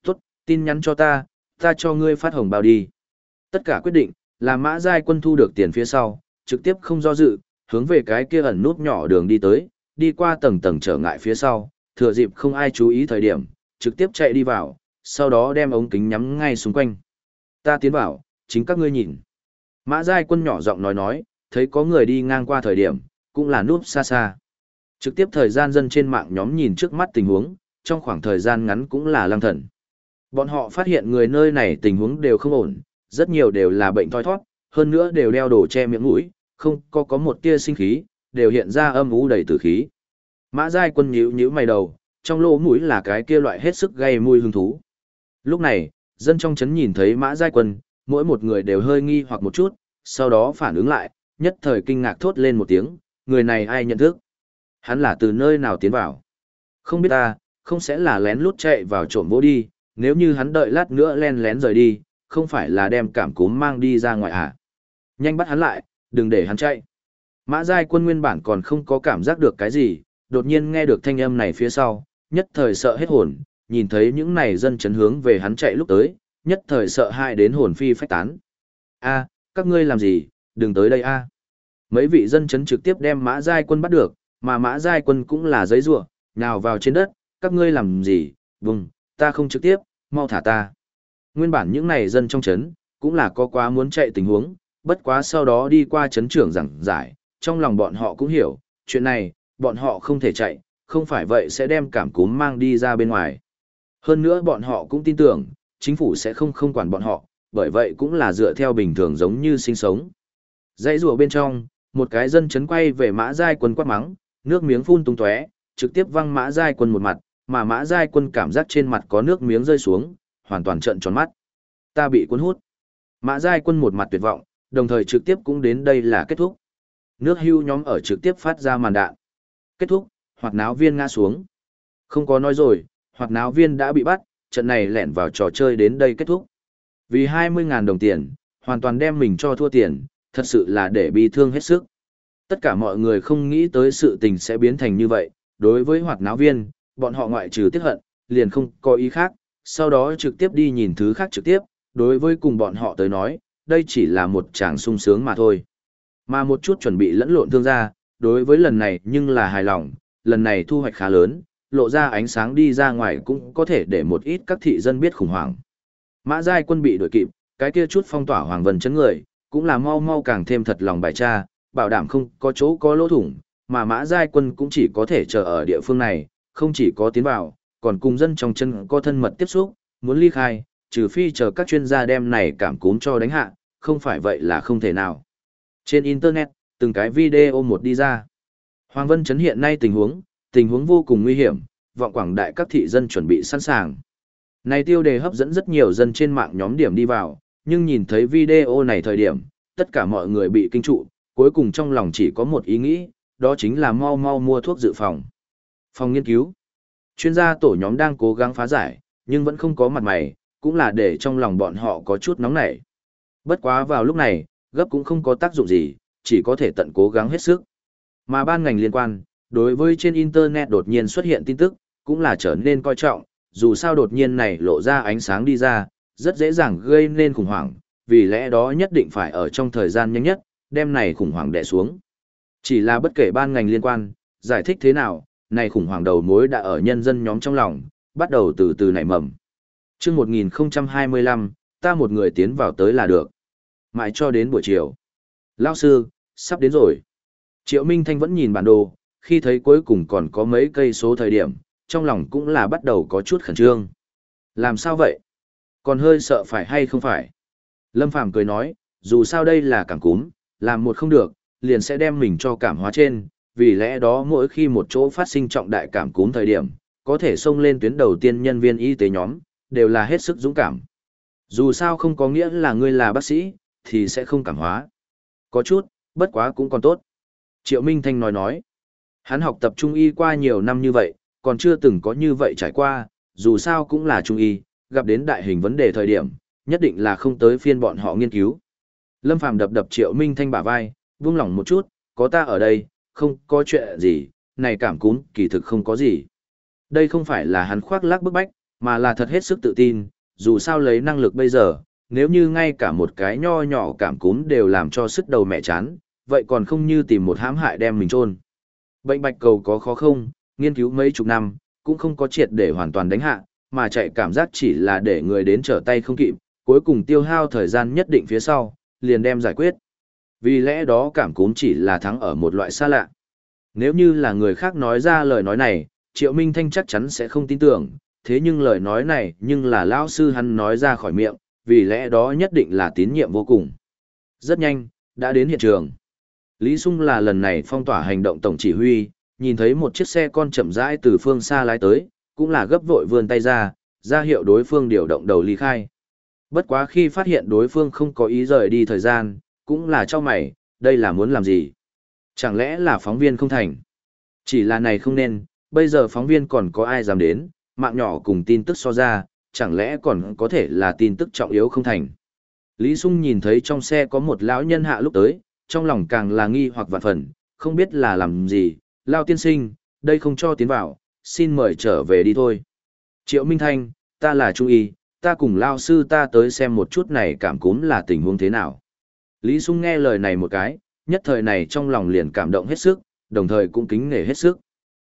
Tốt, tin nhắn cho ta, ta cho ngươi phát hồng bao đi. Tất cả quyết định, là mã giai quân thu được tiền phía sau, trực tiếp không do dự, hướng về cái kia ẩn nút nhỏ đường đi tới, đi qua tầng tầng trở ngại phía sau, thừa dịp không ai chú ý thời điểm, trực tiếp chạy đi vào, sau đó đem ống kính nhắm ngay xung quanh. Ta tiến vào, chính các ngươi nhìn. Mã giai quân nhỏ giọng nói nói, thấy có người đi ngang qua thời điểm, cũng là núp xa xa. Trực tiếp thời gian dân trên mạng nhóm nhìn trước mắt tình huống, trong khoảng thời gian ngắn cũng là lăng thần. Bọn họ phát hiện người nơi này tình huống đều không ổn, rất nhiều đều là bệnh thoi thoát, hơn nữa đều đeo đồ che miệng mũi, không có có một tia sinh khí, đều hiện ra âm u đầy tử khí. Mã Giai quân nhíu nhíu mày đầu, trong lỗ mũi là cái kia loại hết sức gây mùi hương thú. Lúc này, dân trong chấn nhìn thấy Mã Giai quân, mỗi một người đều hơi nghi hoặc một chút, sau đó phản ứng lại, nhất thời kinh ngạc thốt lên một tiếng, người này ai nhận thức? Hắn là từ nơi nào tiến vào? Không biết ta, không sẽ là lén lút chạy vào trộm vô đi, nếu như hắn đợi lát nữa len lén rời đi, không phải là đem cảm cúm mang đi ra ngoài à? Nhanh bắt hắn lại, đừng để hắn chạy. Mã Giai quân nguyên bản còn không có cảm giác được cái gì, đột nhiên nghe được thanh âm này phía sau, nhất thời sợ hết hồn, nhìn thấy những này dân chấn hướng về hắn chạy lúc tới, nhất thời sợ hãi đến hồn phi phách tán. A, các ngươi làm gì, đừng tới đây a. Mấy vị dân chấn trực tiếp đem Mã Giai quân bắt được, mà Mã Giai quân cũng là giấy rủa, nhào vào trên đất, các ngươi làm gì, vùng, ta không trực tiếp, mau thả ta. Nguyên bản những này dân trong chấn, cũng là có quá muốn chạy tình huống, bất quá sau đó đi qua chấn trưởng giảng giải, trong lòng bọn họ cũng hiểu, chuyện này, bọn họ không thể chạy, không phải vậy sẽ đem cảm cúm mang đi ra bên ngoài. Hơn nữa bọn họ cũng tin tưởng, chính phủ sẽ không không quản bọn họ, bởi vậy cũng là dựa theo bình thường giống như sinh sống. Dãy rùa bên trong, một cái dân chấn quay về mã giai quân quát mắng, nước miếng phun tung tóe, trực tiếp văng mã giai quân một mặt, mà mã giai quân cảm giác trên mặt có nước miếng rơi xuống, hoàn toàn trợn tròn mắt. Ta bị cuốn hút. Mã giai quân một mặt tuyệt vọng, đồng thời trực tiếp cũng đến đây là kết thúc. Nước hưu nhóm ở trực tiếp phát ra màn đạn. Kết thúc, hoặc náo viên ngã xuống. Không có nói rồi, hoặc náo viên đã bị bắt, trận này lẻn vào trò chơi đến đây kết thúc. Vì 20.000 đồng tiền, hoàn toàn đem mình cho thua tiền, thật sự là để bi thương hết sức. Tất cả mọi người không nghĩ tới sự tình sẽ biến thành như vậy, đối với hoạt náo viên, bọn họ ngoại trừ tiếc hận, liền không có ý khác, sau đó trực tiếp đi nhìn thứ khác trực tiếp, đối với cùng bọn họ tới nói, đây chỉ là một tràng sung sướng mà thôi. Mà một chút chuẩn bị lẫn lộn thương gia, đối với lần này nhưng là hài lòng, lần này thu hoạch khá lớn, lộ ra ánh sáng đi ra ngoài cũng có thể để một ít các thị dân biết khủng hoảng. Mã Giai quân bị đuổi kịp, cái kia chút phong tỏa hoàng vân chấn người, cũng là mau mau càng thêm thật lòng bài tra, bảo đảm không có chỗ có lỗ thủng, mà Mã Giai quân cũng chỉ có thể chờ ở địa phương này, không chỉ có tiến vào, còn cùng dân trong chân có thân mật tiếp xúc, muốn ly khai, trừ phi chờ các chuyên gia đem này cảm cúm cho đánh hạ, không phải vậy là không thể nào. Trên Internet, từng cái video một đi ra. Hoàng Vân Trấn hiện nay tình huống, tình huống vô cùng nguy hiểm, vọng quảng đại các thị dân chuẩn bị sẵn sàng. Này tiêu đề hấp dẫn rất nhiều dân trên mạng nhóm điểm đi vào, nhưng nhìn thấy video này thời điểm, tất cả mọi người bị kinh trụ, cuối cùng trong lòng chỉ có một ý nghĩ, đó chính là mau mau mua thuốc dự phòng. Phòng nghiên cứu. Chuyên gia tổ nhóm đang cố gắng phá giải, nhưng vẫn không có mặt mày, cũng là để trong lòng bọn họ có chút nóng nảy. Bất quá vào lúc này, gấp cũng không có tác dụng gì, chỉ có thể tận cố gắng hết sức. Mà ban ngành liên quan, đối với trên Internet đột nhiên xuất hiện tin tức, cũng là trở nên coi trọng, dù sao đột nhiên này lộ ra ánh sáng đi ra, rất dễ dàng gây nên khủng hoảng, vì lẽ đó nhất định phải ở trong thời gian nhanh nhất, đem này khủng hoảng đè xuống. Chỉ là bất kể ban ngành liên quan, giải thích thế nào, này khủng hoảng đầu mối đã ở nhân dân nhóm trong lòng, bắt đầu từ từ nảy mầm. chương 1025, ta một người tiến vào tới là được. Mãi cho đến buổi chiều. Lao sư, sắp đến rồi. Triệu Minh Thanh vẫn nhìn bản đồ, khi thấy cuối cùng còn có mấy cây số thời điểm, trong lòng cũng là bắt đầu có chút khẩn trương. Làm sao vậy? Còn hơi sợ phải hay không phải? Lâm Phàm cười nói, dù sao đây là cảm cúm, làm một không được, liền sẽ đem mình cho cảm hóa trên, vì lẽ đó mỗi khi một chỗ phát sinh trọng đại cảm cúm thời điểm, có thể xông lên tuyến đầu tiên nhân viên y tế nhóm, đều là hết sức dũng cảm. Dù sao không có nghĩa là ngươi là bác sĩ, thì sẽ không cảm hóa. Có chút, bất quá cũng còn tốt. Triệu Minh Thanh nói nói, hắn học tập trung y qua nhiều năm như vậy, còn chưa từng có như vậy trải qua, dù sao cũng là trung y, gặp đến đại hình vấn đề thời điểm, nhất định là không tới phiên bọn họ nghiên cứu. Lâm Phàm đập đập Triệu Minh Thanh bả vai, buông lỏng một chút, có ta ở đây, không có chuyện gì, này cảm cúm, kỳ thực không có gì. Đây không phải là hắn khoác lác bức bách, mà là thật hết sức tự tin, dù sao lấy năng lực bây giờ, nếu như ngay cả một cái nho nhỏ cảm cúm đều làm cho sức đầu mẹ chán, vậy còn không như tìm một hãm hại đem mình chôn. Bệnh bạch cầu có khó không, nghiên cứu mấy chục năm, cũng không có triệt để hoàn toàn đánh hạ, mà chạy cảm giác chỉ là để người đến trở tay không kịp, cuối cùng tiêu hao thời gian nhất định phía sau, liền đem giải quyết. Vì lẽ đó cảm cúm chỉ là thắng ở một loại xa lạ. Nếu như là người khác nói ra lời nói này, Triệu Minh Thanh chắc chắn sẽ không tin tưởng, thế nhưng lời nói này nhưng là lão sư hắn nói ra khỏi miệng, vì lẽ đó nhất định là tín nhiệm vô cùng. Rất nhanh, đã đến hiện trường. Lý Sung là lần này phong tỏa hành động tổng chỉ huy, nhìn thấy một chiếc xe con chậm rãi từ phương xa lái tới, cũng là gấp vội vươn tay ra, ra hiệu đối phương điều động đầu ly khai. Bất quá khi phát hiện đối phương không có ý rời đi thời gian, cũng là cho mày, đây là muốn làm gì? Chẳng lẽ là phóng viên không thành? Chỉ là này không nên, bây giờ phóng viên còn có ai dám đến, mạng nhỏ cùng tin tức so ra, chẳng lẽ còn có thể là tin tức trọng yếu không thành? Lý Sung nhìn thấy trong xe có một lão nhân hạ lúc tới, trong lòng càng là nghi hoặc vạn phần, không biết là làm gì, lao tiên sinh, đây không cho tiến vào, xin mời trở về đi thôi. Triệu Minh Thanh, ta là Trung Y, ta cùng lao sư ta tới xem một chút này cảm cúm là tình huống thế nào. Lý Sung nghe lời này một cái, nhất thời này trong lòng liền cảm động hết sức, đồng thời cũng kính nể hết sức.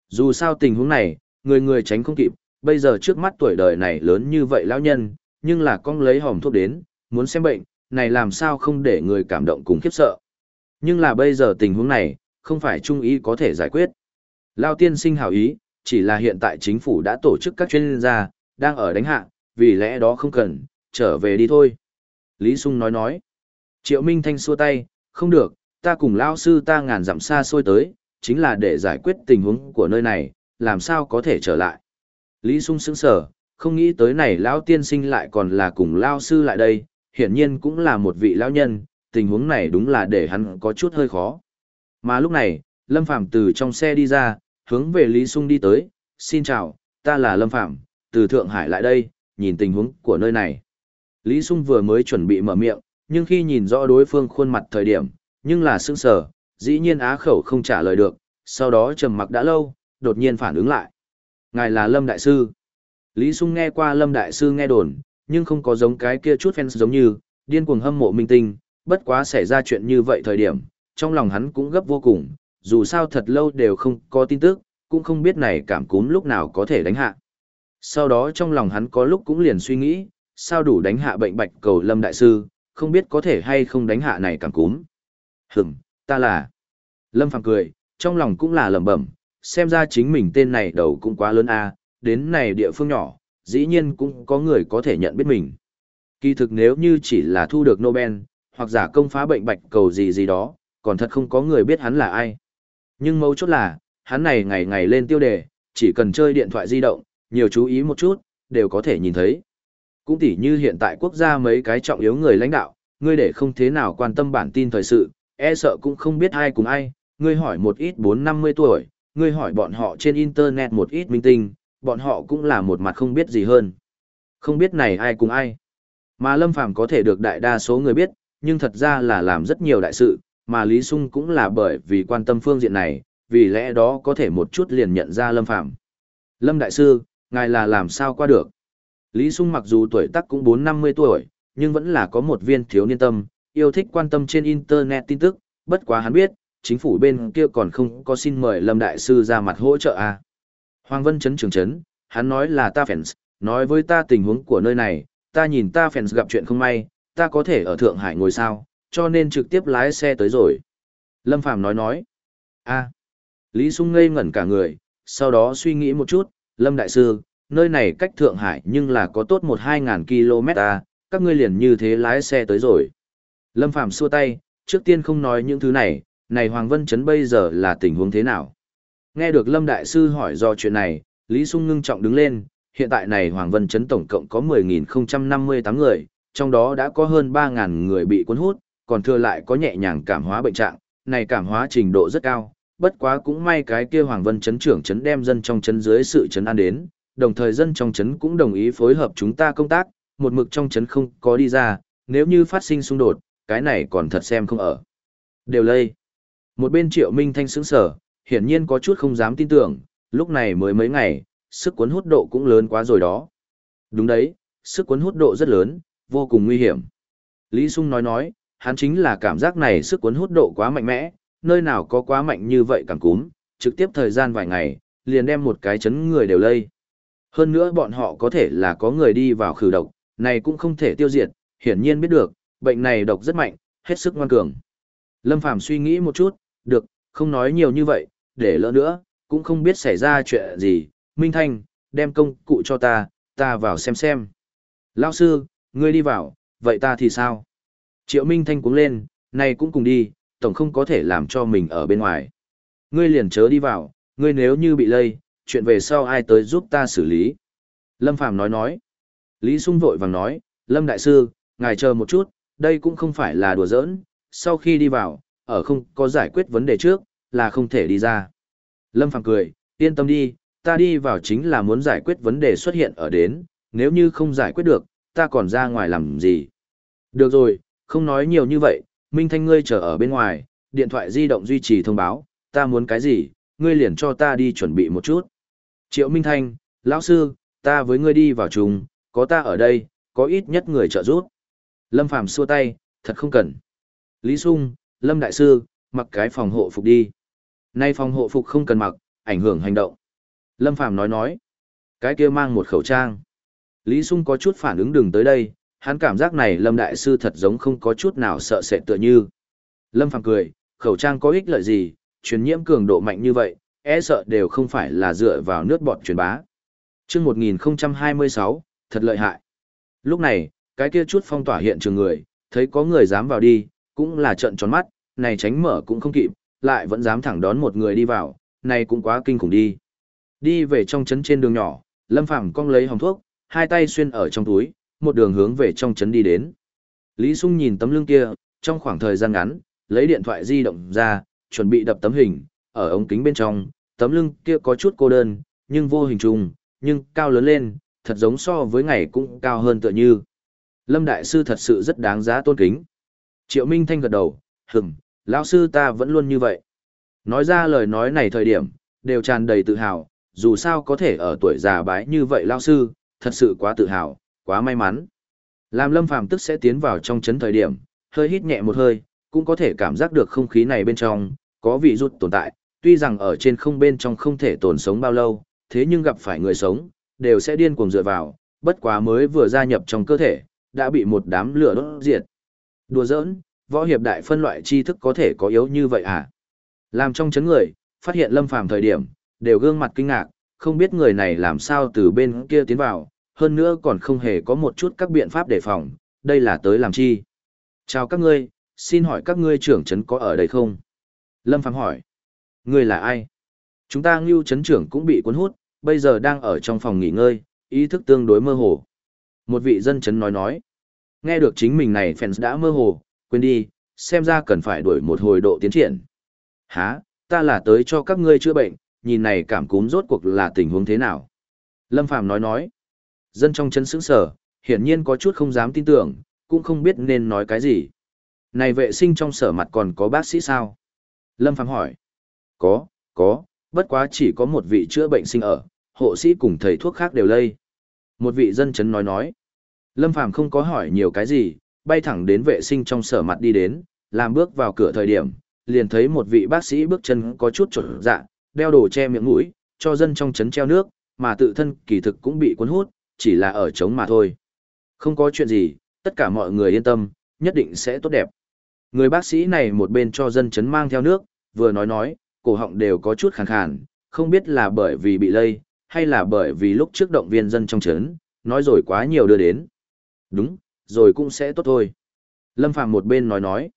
Dù sao tình huống này, người người tránh không kịp, bây giờ trước mắt tuổi đời này lớn như vậy lão nhân, nhưng là con lấy hòm thuốc đến, muốn xem bệnh, này làm sao không để người cảm động cùng khiếp sợ. Nhưng là bây giờ tình huống này, không phải trung ý có thể giải quyết. Lao tiên sinh hảo ý, chỉ là hiện tại chính phủ đã tổ chức các chuyên gia, đang ở đánh hạ, vì lẽ đó không cần, trở về đi thôi. Lý Sung nói nói. Triệu Minh Thanh xua tay, không được, ta cùng Lao sư ta ngàn dặm xa xôi tới, chính là để giải quyết tình huống của nơi này, làm sao có thể trở lại. Lý Sung sững sở, không nghĩ tới này Lão tiên sinh lại còn là cùng Lao sư lại đây, hiển nhiên cũng là một vị Lão nhân, tình huống này đúng là để hắn có chút hơi khó. Mà lúc này, Lâm Phàm từ trong xe đi ra, hướng về Lý Sung đi tới, xin chào, ta là Lâm Phàm từ Thượng Hải lại đây, nhìn tình huống của nơi này. Lý Sung vừa mới chuẩn bị mở miệng, nhưng khi nhìn rõ đối phương khuôn mặt thời điểm, nhưng là sững sờ, dĩ nhiên á khẩu không trả lời được, sau đó trầm mặc đã lâu, đột nhiên phản ứng lại. Ngài là Lâm Đại Sư. Lý Sung nghe qua Lâm Đại Sư nghe đồn, nhưng không có giống cái kia chút fans giống như, điên cuồng hâm mộ minh tinh, bất quá xảy ra chuyện như vậy thời điểm, trong lòng hắn cũng gấp vô cùng, dù sao thật lâu đều không có tin tức, cũng không biết này cảm cúm lúc nào có thể đánh hạ. Sau đó trong lòng hắn có lúc cũng liền suy nghĩ, sao đủ đánh hạ bệnh bạch cầu lâm đại sư, không biết có thể hay không đánh hạ này cảm cúm. Hửm, ta là. Lâm Phàm cười, trong lòng cũng là lẩm bẩm, xem ra chính mình tên này đầu cũng quá lớn a, đến này địa phương nhỏ, dĩ nhiên cũng có người có thể nhận biết mình. Kỳ thực nếu như chỉ là thu được Nobel, hoặc giả công phá bệnh bạch cầu gì gì đó, còn thật không có người biết hắn là ai. Nhưng mấu chốt là, hắn này ngày ngày lên tiêu đề, chỉ cần chơi điện thoại di động, nhiều chú ý một chút, đều có thể nhìn thấy. Cũng tỉ như hiện tại quốc gia mấy cái trọng yếu người lãnh đạo, ngươi để không thế nào quan tâm bản tin thời sự, e sợ cũng không biết ai cùng ai, ngươi hỏi một ít 4-50 tuổi, ngươi hỏi bọn họ trên internet một ít minh tinh, bọn họ cũng là một mặt không biết gì hơn. Không biết này ai cùng ai. Mà Lâm Phàm có thể được đại đa số người biết, nhưng thật ra là làm rất nhiều đại sự, mà Lý Sung cũng là bởi vì quan tâm phương diện này, vì lẽ đó có thể một chút liền nhận ra Lâm Phàm Lâm Đại Sư, ngài là làm sao qua được? Lý Sung mặc dù tuổi tác cũng 4-50 tuổi, nhưng vẫn là có một viên thiếu niên tâm, yêu thích quan tâm trên Internet tin tức, bất quá hắn biết, chính phủ bên kia còn không có xin mời Lâm Đại Sư ra mặt hỗ trợ à. Hoàng Vân Trấn trường trấn, hắn nói là ta fans, nói với ta tình huống của nơi này, ta nhìn ta fans gặp chuyện không may, ta có thể ở Thượng Hải ngồi sao, cho nên trực tiếp lái xe tới rồi. Lâm Phàm nói nói, a Lý Sung ngây ngẩn cả người, sau đó suy nghĩ một chút, Lâm Đại Sư, nơi này cách Thượng Hải nhưng là có tốt một hai ngàn km à, các ngươi liền như thế lái xe tới rồi. Lâm Phàm xua tay, trước tiên không nói những thứ này, này Hoàng Vân Trấn bây giờ là tình huống thế nào? Nghe được Lâm Đại Sư hỏi do chuyện này, Lý Sung ngưng trọng đứng lên, hiện tại này Hoàng Vân Trấn tổng cộng có 10.058 người, trong đó đã có hơn 3.000 người bị cuốn hút, còn thừa lại có nhẹ nhàng cảm hóa bệnh trạng, này cảm hóa trình độ rất cao, bất quá cũng may cái kia Hoàng Vân chấn trưởng chấn đem dân trong chấn dưới sự chấn an đến, đồng thời dân trong chấn cũng đồng ý phối hợp chúng ta công tác, một mực trong chấn không có đi ra, nếu như phát sinh xung đột, cái này còn thật xem không ở. Đều lây. Một bên Triệu Minh Thanh sững sở, hiển nhiên có chút không dám tin tưởng, lúc này mới mấy ngày, sức cuốn hút độ cũng lớn quá rồi đó. Đúng đấy, sức cuốn hút độ rất lớn, vô cùng nguy hiểm. Lý Sung nói nói, hắn chính là cảm giác này sức cuốn hút độ quá mạnh mẽ, nơi nào có quá mạnh như vậy càng cúm, trực tiếp thời gian vài ngày, liền đem một cái chấn người đều lây. Hơn nữa bọn họ có thể là có người đi vào khử độc, này cũng không thể tiêu diệt, hiển nhiên biết được, bệnh này độc rất mạnh, hết sức ngoan cường. Lâm Phàm suy nghĩ một chút, được, không nói nhiều như vậy, để lỡ nữa, cũng không biết xảy ra chuyện gì. Minh Thanh, đem công cụ cho ta, ta vào xem xem. Lão sư, ngươi đi vào, vậy ta thì sao? Triệu Minh Thanh cũng lên, này cũng cùng đi, tổng không có thể làm cho mình ở bên ngoài. Ngươi liền chớ đi vào, ngươi nếu như bị lây, chuyện về sau ai tới giúp ta xử lý. Lâm Phàm nói nói. Lý Sung vội vàng nói, Lâm Đại Sư, ngài chờ một chút, đây cũng không phải là đùa giỡn, sau khi đi vào, ở không có giải quyết vấn đề trước, là không thể đi ra. Lâm Phàm cười, yên tâm đi, ta đi vào chính là muốn giải quyết vấn đề xuất hiện ở đến, nếu như không giải quyết được, ta còn ra ngoài làm gì. Được rồi, không nói nhiều như vậy, Minh Thanh ngươi chờ ở bên ngoài, điện thoại di động duy trì thông báo, ta muốn cái gì, ngươi liền cho ta đi chuẩn bị một chút. Triệu Minh Thanh, lão sư, ta với ngươi đi vào chung, có ta ở đây, có ít nhất người trợ giúp. Lâm Phàm xua tay, thật không cần. Lý Sung, Lâm Đại Sư, mặc cái phòng hộ phục đi. Nay phòng hộ phục không cần mặc, ảnh hưởng hành động. Lâm Phàm nói nói. Cái kia mang một khẩu trang. Lý Sung có chút phản ứng đừng tới đây, hắn cảm giác này Lâm Đại Sư thật giống không có chút nào sợ sệt tựa như. Lâm Phàm cười, khẩu trang có ích lợi gì, truyền nhiễm cường độ mạnh như vậy, e sợ đều không phải là dựa vào nước bọt truyền bá. Trước 1026, thật lợi hại. Lúc này, cái kia chút phong tỏa hiện trường người, thấy có người dám vào đi, cũng là trận tròn mắt, này tránh mở cũng không kịp, lại vẫn dám thẳng đón một người đi vào, này cũng quá kinh khủng đi. Đi về trong trấn trên đường nhỏ, Lâm Phàm cong lấy hồng thuốc, hai tay xuyên ở trong túi, một đường hướng về trong trấn đi đến. Lý Sung nhìn tấm lưng kia, trong khoảng thời gian ngắn, lấy điện thoại di động ra, chuẩn bị đập tấm hình, ở ống kính bên trong, tấm lưng kia có chút cô đơn, nhưng vô hình trùng, nhưng cao lớn lên, thật giống so với ngày cũng cao hơn tựa như. Lâm Đại Sư thật sự rất đáng giá tôn kính. Triệu Minh Thanh gật đầu, hừm, lão sư ta vẫn luôn như vậy. Nói ra lời nói này thời điểm, đều tràn đầy tự hào, dù sao có thể ở tuổi già bái như vậy lão sư, thật sự quá tự hào, quá may mắn. Làm Lâm Phàm tức sẽ tiến vào trong chấn thời điểm, hơi hít nhẹ một hơi, cũng có thể cảm giác được không khí này bên trong, có vị rút tồn tại, tuy rằng ở trên không bên trong không thể tồn sống bao lâu, thế nhưng gặp phải người sống, đều sẽ điên cuồng dựa vào, bất quá mới vừa gia nhập trong cơ thể, đã bị một đám lửa đốt diệt. Đùa giỡn, võ hiệp đại phân loại tri thức có thể có yếu như vậy à? Làm trong chấn người, phát hiện lâm phàm thời điểm, đều gương mặt kinh ngạc, không biết người này làm sao từ bên kia tiến vào, hơn nữa còn không hề có một chút các biện pháp đề phòng, đây là tới làm chi? Chào các ngươi, xin hỏi các ngươi trưởng trấn có ở đây không? Lâm Phàm hỏi. Ngươi là ai? Chúng ta ngưu trấn trưởng cũng bị cuốn hút, bây giờ đang ở trong phòng nghỉ ngơi, ý thức tương đối mơ hồ. Một vị dân trấn nói nói. Nghe được chính mình này fans đã mơ hồ, quên đi, xem ra cần phải đuổi một hồi độ tiến triển. Hả, ta là tới cho các ngươi chữa bệnh, nhìn này cảm cúm rốt cuộc là tình huống thế nào. Lâm Phàm nói nói. Dân trong chân sững sở, hiển nhiên có chút không dám tin tưởng, cũng không biết nên nói cái gì. Này vệ sinh trong sở mặt còn có bác sĩ sao? Lâm Phàm hỏi. Có, có, bất quá chỉ có một vị chữa bệnh sinh ở, hộ sĩ cùng thầy thuốc khác đều lây. Một vị dân chấn nói nói. Lâm Phàm không có hỏi nhiều cái gì, bay thẳng đến vệ sinh trong sở mặt đi đến, làm bước vào cửa thời điểm, liền thấy một vị bác sĩ bước chân có chút trở dạ, đeo đồ che miệng mũi, cho dân trong chấn treo nước, mà tự thân kỳ thực cũng bị cuốn hút, chỉ là ở trống mà thôi. Không có chuyện gì, tất cả mọi người yên tâm, nhất định sẽ tốt đẹp. Người bác sĩ này một bên cho dân chấn mang theo nước, vừa nói nói, cổ họng đều có chút khàn khàn, không biết là bởi vì bị lây, hay là bởi vì lúc trước động viên dân trong chấn, nói rồi quá nhiều đưa đến. Đúng, rồi cũng sẽ tốt thôi. Lâm Phàm một bên nói nói,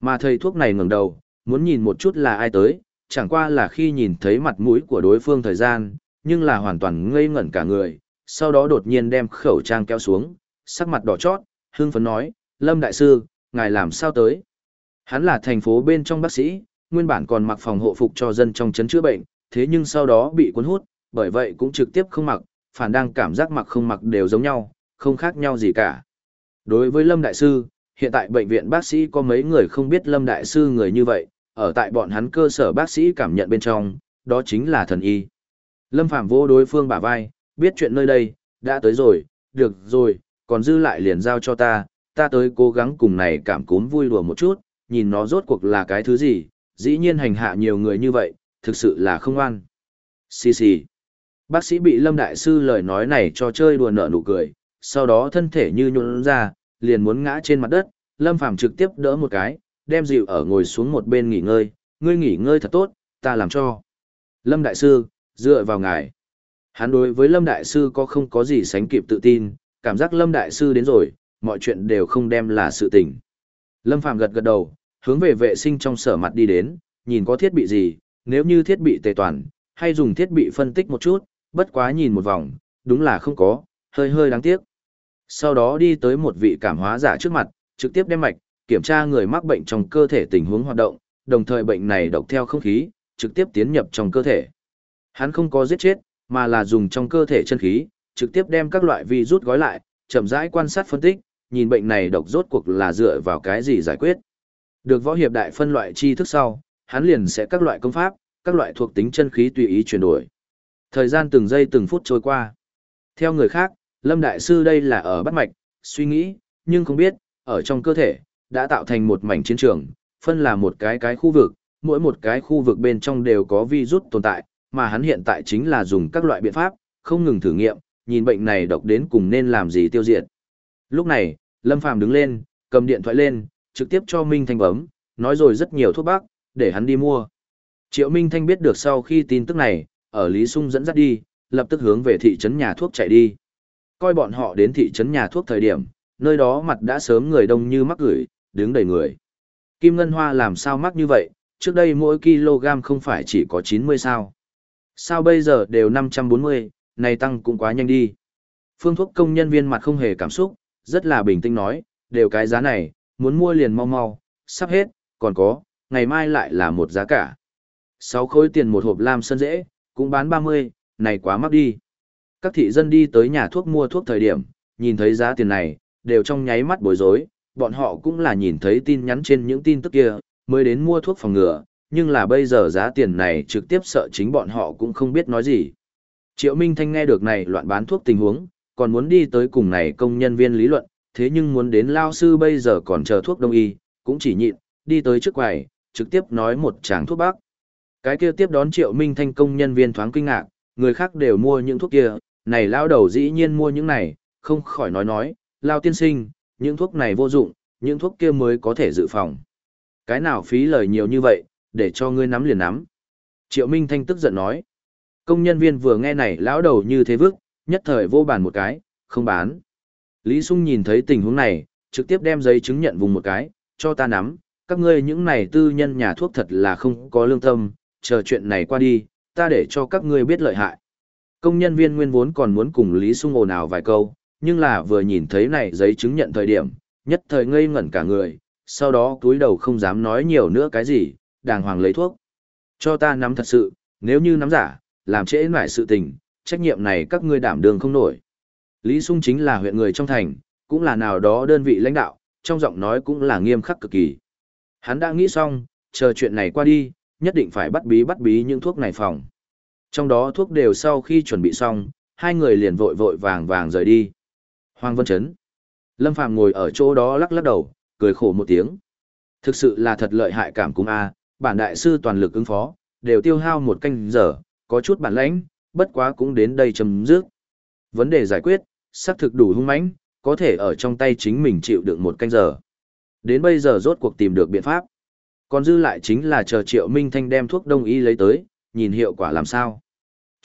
mà thầy thuốc này ngẩng đầu, muốn nhìn một chút là ai tới, chẳng qua là khi nhìn thấy mặt mũi của đối phương thời gian, nhưng là hoàn toàn ngây ngẩn cả người, sau đó đột nhiên đem khẩu trang kéo xuống, sắc mặt đỏ chót, hương phấn nói, Lâm Đại Sư, ngài làm sao tới? Hắn là thành phố bên trong bác sĩ, nguyên bản còn mặc phòng hộ phục cho dân trong chấn chữa bệnh, thế nhưng sau đó bị cuốn hút, bởi vậy cũng trực tiếp không mặc, phản đang cảm giác mặc không mặc đều giống nhau, không khác nhau gì cả. Đối với Lâm Đại Sư, hiện tại bệnh viện bác sĩ có mấy người không biết Lâm Đại Sư người như vậy, ở tại bọn hắn cơ sở bác sĩ cảm nhận bên trong, đó chính là thần y. Lâm Phạm vô đối phương bả vai, biết chuyện nơi đây, đã tới rồi, được rồi, còn dư lại liền giao cho ta, ta tới cố gắng cùng này cảm cúm vui đùa một chút, nhìn nó rốt cuộc là cái thứ gì, dĩ nhiên hành hạ nhiều người như vậy, thực sự là không an. Xì xì. Bác sĩ bị Lâm Đại Sư lời nói này cho chơi đùa nở nụ cười, sau đó thân thể như nhuộn ra, liền muốn ngã trên mặt đất, Lâm Phàm trực tiếp đỡ một cái, đem dịu ở ngồi xuống một bên nghỉ ngơi, ngươi nghỉ ngơi thật tốt, ta làm cho. Lâm Đại Sư, dựa vào ngài. Hắn đối với Lâm Đại Sư có không có gì sánh kịp tự tin, cảm giác Lâm Đại Sư đến rồi, mọi chuyện đều không đem là sự tình. Lâm Phàm gật gật đầu, hướng về vệ sinh trong sở mặt đi đến, nhìn có thiết bị gì, nếu như thiết bị tề toàn, hay dùng thiết bị phân tích một chút, bất quá nhìn một vòng, đúng là không có, hơi hơi đáng tiếc. Sau đó đi tới một vị cảm hóa giả trước mặt, trực tiếp đem mạch, kiểm tra người mắc bệnh trong cơ thể tình huống hoạt động, đồng thời bệnh này độc theo không khí, trực tiếp tiến nhập trong cơ thể. Hắn không có giết chết, mà là dùng trong cơ thể chân khí, trực tiếp đem các loại virus gói lại, chậm rãi quan sát phân tích, nhìn bệnh này độc rốt cuộc là dựa vào cái gì giải quyết. Được võ hiệp đại phân loại chi thức sau, hắn liền sẽ các loại công pháp, các loại thuộc tính chân khí tùy ý chuyển đổi. Thời gian từng giây từng phút trôi qua. Theo người khác, Lâm Đại Sư đây là ở bắt mạch, suy nghĩ, nhưng không biết, ở trong cơ thể, đã tạo thành một mảnh chiến trường, phân là một cái cái khu vực, mỗi một cái khu vực bên trong đều có virus tồn tại, mà hắn hiện tại chính là dùng các loại biện pháp, không ngừng thử nghiệm, nhìn bệnh này độc đến cùng nên làm gì tiêu diệt. Lúc này, Lâm Phàm đứng lên, cầm điện thoại lên, trực tiếp cho Minh Thanh bấm, nói rồi rất nhiều thuốc bắc, để hắn đi mua. Triệu Minh Thanh biết được sau khi tin tức này, ở Lý Sung dẫn dắt đi, lập tức hướng về thị trấn nhà thuốc chạy đi. Coi bọn họ đến thị trấn nhà thuốc thời điểm, nơi đó mặt đã sớm người đông như mắc gửi, đứng đầy người. Kim Ngân Hoa làm sao mắc như vậy, trước đây mỗi kg không phải chỉ có 90 sao. Sao bây giờ đều 540, này tăng cũng quá nhanh đi. Phương thuốc công nhân viên mặt không hề cảm xúc, rất là bình tĩnh nói, đều cái giá này, muốn mua liền mau mau, sắp hết, còn có, ngày mai lại là một giá cả. 6 khối tiền một hộp lam sơn dễ, cũng bán 30, này quá mắc đi. Các thị dân đi tới nhà thuốc mua thuốc thời điểm, nhìn thấy giá tiền này, đều trong nháy mắt bối rối, bọn họ cũng là nhìn thấy tin nhắn trên những tin tức kia, mới đến mua thuốc phòng ngừa, nhưng là bây giờ giá tiền này trực tiếp sợ chính bọn họ cũng không biết nói gì. Triệu Minh Thanh nghe được này loạn bán thuốc tình huống, còn muốn đi tới cùng này công nhân viên lý luận, thế nhưng muốn đến lao sư bây giờ còn chờ thuốc đông y, cũng chỉ nhịn, đi tới trước quầy, trực tiếp nói một tràng thuốc bắc. Cái kia tiếp đón Triệu Minh Thanh công nhân viên thoáng kinh ngạc, người khác đều mua những thuốc kia, này lao đầu dĩ nhiên mua những này, không khỏi nói nói, lao tiên sinh, những thuốc này vô dụng, những thuốc kia mới có thể dự phòng. Cái nào phí lời nhiều như vậy, để cho ngươi nắm liền nắm. Triệu Minh Thanh tức giận nói. Công nhân viên vừa nghe này lão đầu như thế vức, nhất thời vô bàn một cái, không bán. Lý Sung nhìn thấy tình huống này, trực tiếp đem giấy chứng nhận vùng một cái, cho ta nắm, các ngươi những này tư nhân nhà thuốc thật là không có lương tâm, chờ chuyện này qua đi, ta để cho các ngươi biết lợi hại. Công nhân viên nguyên vốn còn muốn cùng Lý Sung ồn ào vài câu, nhưng là vừa nhìn thấy này giấy chứng nhận thời điểm, nhất thời ngây ngẩn cả người, sau đó túi đầu không dám nói nhiều nữa cái gì, đàng hoàng lấy thuốc. Cho ta nắm thật sự, nếu như nắm giả, làm trễ nải sự tình, trách nhiệm này các ngươi đảm đường không nổi. Lý Sung chính là huyện người trong thành, cũng là nào đó đơn vị lãnh đạo, trong giọng nói cũng là nghiêm khắc cực kỳ. Hắn đã nghĩ xong, chờ chuyện này qua đi, nhất định phải bắt bí bắt bí những thuốc này phòng. Trong đó thuốc đều sau khi chuẩn bị xong, hai người liền vội vội vàng vàng rời đi. Hoàng Vân Trấn. Lâm Phàm ngồi ở chỗ đó lắc lắc đầu, cười khổ một tiếng. Thực sự là thật lợi hại cảm cung A, bản đại sư toàn lực ứng phó, đều tiêu hao một canh giờ, có chút bản lãnh, bất quá cũng đến đây chấm dứt. Vấn đề giải quyết, xác thực đủ hung mãnh, có thể ở trong tay chính mình chịu đựng một canh giờ. Đến bây giờ rốt cuộc tìm được biện pháp. Còn dư lại chính là chờ Triệu Minh Thanh đem thuốc đông y lấy tới, nhìn hiệu quả làm sao.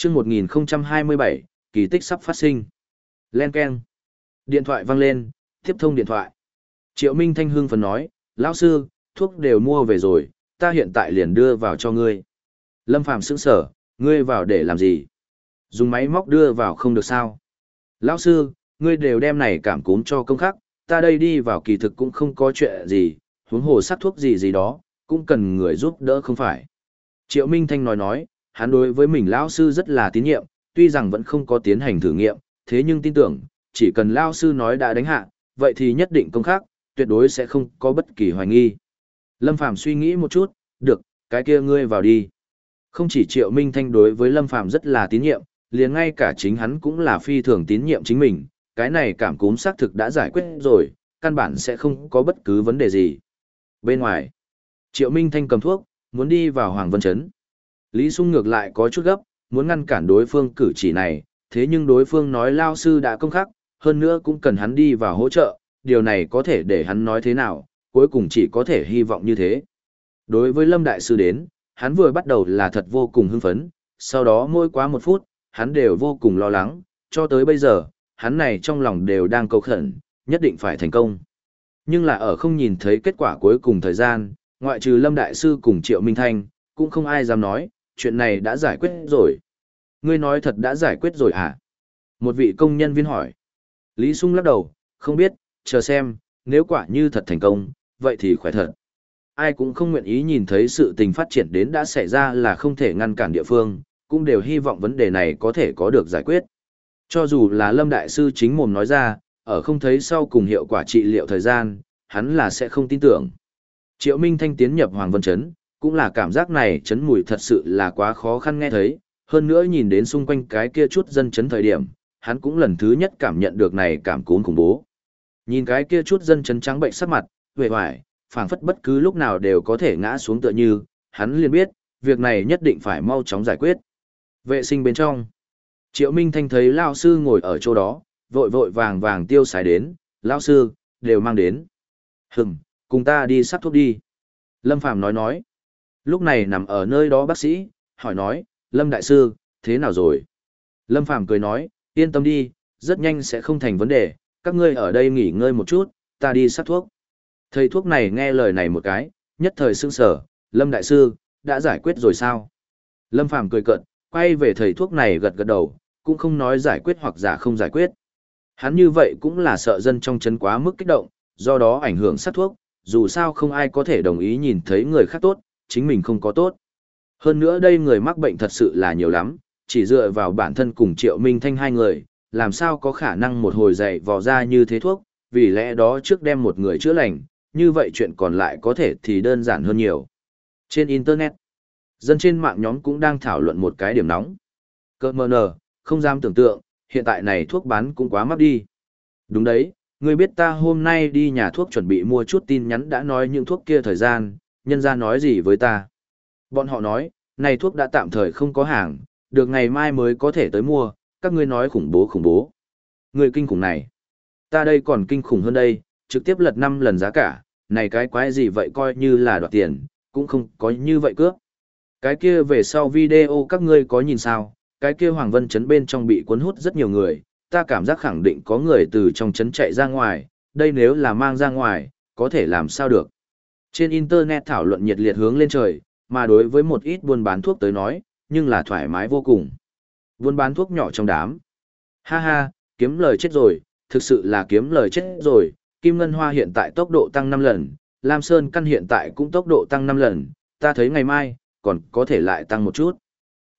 mươi 1027, kỳ tích sắp phát sinh. Len Ken. Điện thoại vang lên, tiếp thông điện thoại. Triệu Minh Thanh hương phấn nói, lão sư, thuốc đều mua về rồi, ta hiện tại liền đưa vào cho ngươi. Lâm Phàm sững sở, ngươi vào để làm gì? Dùng máy móc đưa vào không được sao? Lão sư, ngươi đều đem này cảm cúm cho công khắc, ta đây đi vào kỳ thực cũng không có chuyện gì, huống hồ sắc thuốc gì gì đó, cũng cần người giúp đỡ không phải. Triệu Minh Thanh nói nói, hắn đối với mình lão sư rất là tín nhiệm, tuy rằng vẫn không có tiến hành thử nghiệm, thế nhưng tin tưởng, chỉ cần lao sư nói đã đánh hạ, vậy thì nhất định công khắc, tuyệt đối sẽ không có bất kỳ hoài nghi. Lâm Phàm suy nghĩ một chút, được, cái kia ngươi vào đi. Không chỉ Triệu Minh Thanh đối với Lâm Phàm rất là tín nhiệm, liền ngay cả chính hắn cũng là phi thường tín nhiệm chính mình, cái này cảm cúm xác thực đã giải quyết rồi, căn bản sẽ không có bất cứ vấn đề gì. Bên ngoài, Triệu Minh Thanh cầm thuốc, muốn đi vào Hoàng Vân Trấn. Lý Sung ngược lại có chút gấp, muốn ngăn cản đối phương cử chỉ này, thế nhưng đối phương nói lao sư đã công khắc, hơn nữa cũng cần hắn đi vào hỗ trợ, điều này có thể để hắn nói thế nào, cuối cùng chỉ có thể hy vọng như thế. Đối với Lâm Đại Sư đến, hắn vừa bắt đầu là thật vô cùng hưng phấn, sau đó mỗi quá một phút, hắn đều vô cùng lo lắng, cho tới bây giờ, hắn này trong lòng đều đang cầu khẩn, nhất định phải thành công. Nhưng là ở không nhìn thấy kết quả cuối cùng thời gian, ngoại trừ Lâm Đại Sư cùng Triệu Minh Thanh, cũng không ai dám nói, chuyện này đã giải quyết rồi. Ngươi nói thật đã giải quyết rồi hả? Một vị công nhân viên hỏi. Lý Sung lắc đầu, không biết, chờ xem, nếu quả như thật thành công, vậy thì khỏe thật. Ai cũng không nguyện ý nhìn thấy sự tình phát triển đến đã xảy ra là không thể ngăn cản địa phương, cũng đều hy vọng vấn đề này có thể có được giải quyết. Cho dù là Lâm Đại Sư chính mồm nói ra, ở không thấy sau cùng hiệu quả trị liệu thời gian, hắn là sẽ không tin tưởng. Triệu Minh Thanh tiến nhập Hoàng Vân Trấn, cũng là cảm giác này chấn mùi thật sự là quá khó khăn nghe thấy, hơn nữa nhìn đến xung quanh cái kia chút dân chấn thời điểm, hắn cũng lần thứ nhất cảm nhận được này cảm cúm khủng bố. Nhìn cái kia chút dân chấn trắng bệnh sắc mặt, vẻ hoài, phảng phất bất cứ lúc nào đều có thể ngã xuống tựa như, hắn liền biết, việc này nhất định phải mau chóng giải quyết. Vệ sinh bên trong. Triệu Minh Thanh thấy Lao Sư ngồi ở chỗ đó, vội vội vàng vàng tiêu xài đến, Lao Sư, đều mang đến. Hừm, cùng ta đi sắc thuốc đi. Lâm Phàm nói nói. Lúc này nằm ở nơi đó bác sĩ, hỏi nói, Lâm Đại Sư, thế nào rồi? Lâm Phàm cười nói, yên tâm đi, rất nhanh sẽ không thành vấn đề, các ngươi ở đây nghỉ ngơi một chút, ta đi sát thuốc. Thầy thuốc này nghe lời này một cái, nhất thời sững sở, Lâm Đại Sư, đã giải quyết rồi sao? Lâm Phàm cười cợt, quay về thầy thuốc này gật gật đầu, cũng không nói giải quyết hoặc giả không giải quyết. Hắn như vậy cũng là sợ dân trong chấn quá mức kích động, do đó ảnh hưởng sát thuốc, dù sao không ai có thể đồng ý nhìn thấy người khác tốt, chính mình không có tốt. Hơn nữa đây người mắc bệnh thật sự là nhiều lắm, chỉ dựa vào bản thân cùng Triệu Minh Thanh hai người, làm sao có khả năng một hồi dậy vò ra như thế thuốc, vì lẽ đó trước đem một người chữa lành, như vậy chuyện còn lại có thể thì đơn giản hơn nhiều. Trên Internet, dân trên mạng nhóm cũng đang thảo luận một cái điểm nóng. Cơ mờ nờ, không dám tưởng tượng, hiện tại này thuốc bán cũng quá mắc đi. Đúng đấy, người biết ta hôm nay đi nhà thuốc chuẩn bị mua chút tin nhắn đã nói những thuốc kia thời gian, nhân ra nói gì với ta. Bọn họ nói, này thuốc đã tạm thời không có hàng, được ngày mai mới có thể tới mua, các ngươi nói khủng bố khủng bố. Người kinh khủng này, ta đây còn kinh khủng hơn đây, trực tiếp lật 5 lần giá cả, này cái quái gì vậy coi như là đoạt tiền, cũng không có như vậy cướp. Cái kia về sau video các ngươi có nhìn sao, cái kia Hoàng Vân Trấn bên trong bị cuốn hút rất nhiều người, ta cảm giác khẳng định có người từ trong trấn chạy ra ngoài, đây nếu là mang ra ngoài, có thể làm sao được. Trên Internet thảo luận nhiệt liệt hướng lên trời, mà đối với một ít buôn bán thuốc tới nói, nhưng là thoải mái vô cùng. Buôn bán thuốc nhỏ trong đám. Ha ha, kiếm lời chết rồi, thực sự là kiếm lời chết rồi, Kim Ngân Hoa hiện tại tốc độ tăng 5 lần, Lam Sơn Căn hiện tại cũng tốc độ tăng 5 lần, ta thấy ngày mai, còn có thể lại tăng một chút.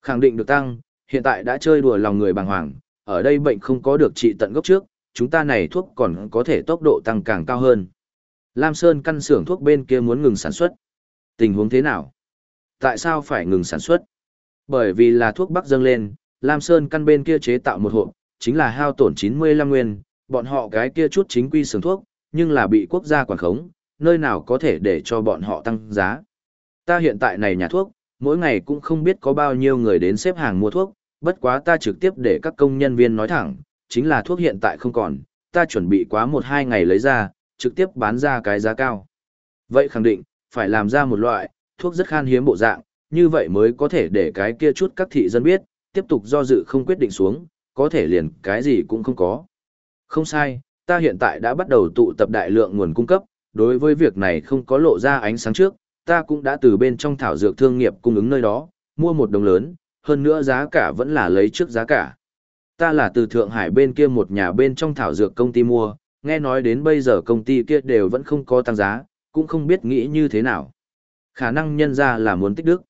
Khẳng định được tăng, hiện tại đã chơi đùa lòng người bàng hoàng, ở đây bệnh không có được trị tận gốc trước, chúng ta này thuốc còn có thể tốc độ tăng càng cao hơn. Lam Sơn căn xưởng thuốc bên kia muốn ngừng sản xuất. Tình huống thế nào? Tại sao phải ngừng sản xuất? Bởi vì là thuốc bắc dâng lên, Lam Sơn căn bên kia chế tạo một hộp, chính là hao tổn 95 nguyên, bọn họ cái kia chút chính quy xưởng thuốc, nhưng là bị quốc gia quản khống, nơi nào có thể để cho bọn họ tăng giá. Ta hiện tại này nhà thuốc, mỗi ngày cũng không biết có bao nhiêu người đến xếp hàng mua thuốc, bất quá ta trực tiếp để các công nhân viên nói thẳng, chính là thuốc hiện tại không còn, ta chuẩn bị quá một hai ngày lấy ra, trực tiếp bán ra cái giá cao. Vậy khẳng định, phải làm ra một loại, thuốc rất khan hiếm bộ dạng, như vậy mới có thể để cái kia chút các thị dân biết, tiếp tục do dự không quyết định xuống, có thể liền cái gì cũng không có. Không sai, ta hiện tại đã bắt đầu tụ tập đại lượng nguồn cung cấp, đối với việc này không có lộ ra ánh sáng trước, ta cũng đã từ bên trong thảo dược thương nghiệp cung ứng nơi đó, mua một đồng lớn, hơn nữa giá cả vẫn là lấy trước giá cả. Ta là từ Thượng Hải bên kia một nhà bên trong thảo dược công ty mua, nghe nói đến bây giờ công ty kia đều vẫn không có tăng giá, cũng không biết nghĩ như thế nào. Khả năng nhân ra là muốn tích đức.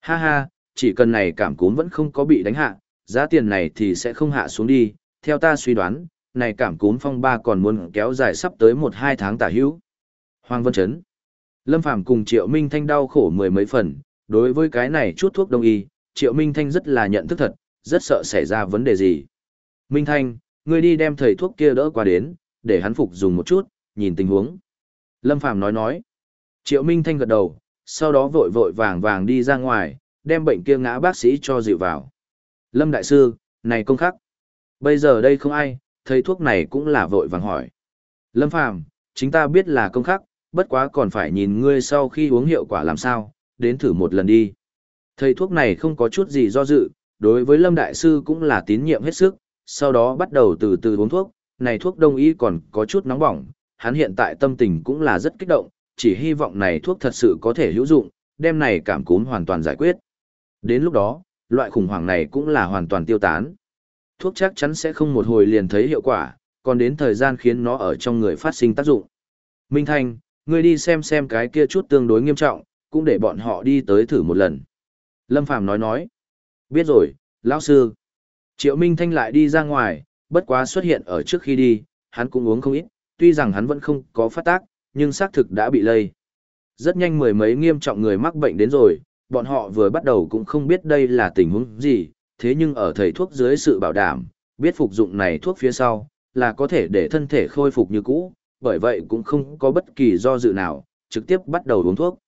Ha ha, chỉ cần này cảm cúm vẫn không có bị đánh hạ, giá tiền này thì sẽ không hạ xuống đi, theo ta suy đoán, này cảm cúm phong ba còn muốn kéo dài sắp tới 1-2 tháng tả hữu. Hoàng Vân Trấn Lâm Phàm cùng Triệu Minh Thanh đau khổ mười mấy phần, đối với cái này chút thuốc đông y, Triệu Minh Thanh rất là nhận thức thật, rất sợ xảy ra vấn đề gì. Minh Thanh, ngươi đi đem thầy thuốc kia đỡ qua đến, để hắn phục dùng một chút, nhìn tình huống. Lâm Phàm nói nói. Triệu Minh Thanh gật đầu, sau đó vội vội vàng vàng đi ra ngoài, đem bệnh kia ngã bác sĩ cho dịu vào. Lâm Đại Sư, này công khắc. Bây giờ đây không ai, thầy thuốc này cũng là vội vàng hỏi. Lâm Phàm, chính ta biết là công khắc, bất quá còn phải nhìn ngươi sau khi uống hiệu quả làm sao, đến thử một lần đi. Thầy thuốc này không có chút gì do dự, đối với Lâm Đại Sư cũng là tín nhiệm hết sức, sau đó bắt đầu từ từ uống thuốc, này thuốc đông y còn có chút nóng bỏng, hắn hiện tại tâm tình cũng là rất kích động, chỉ hy vọng này thuốc thật sự có thể hữu dụng, đem này cảm cúm hoàn toàn giải quyết. Đến lúc đó, loại khủng hoảng này cũng là hoàn toàn tiêu tán. Thuốc chắc chắn sẽ không một hồi liền thấy hiệu quả, còn đến thời gian khiến nó ở trong người phát sinh tác dụng. Minh Thanh, ngươi đi xem xem cái kia chút tương đối nghiêm trọng, cũng để bọn họ đi tới thử một lần. Lâm Phàm nói nói. Biết rồi, lão sư. Triệu Minh Thanh lại đi ra ngoài, bất quá xuất hiện ở trước khi đi, hắn cũng uống không ít, tuy rằng hắn vẫn không có phát tác, nhưng xác thực đã bị lây. Rất nhanh mười mấy nghiêm trọng người mắc bệnh đến rồi, bọn họ vừa bắt đầu cũng không biết đây là tình huống gì, thế nhưng ở thầy thuốc dưới sự bảo đảm, biết phục dụng này thuốc phía sau, là có thể để thân thể khôi phục như cũ, bởi vậy cũng không có bất kỳ do dự nào, trực tiếp bắt đầu uống thuốc.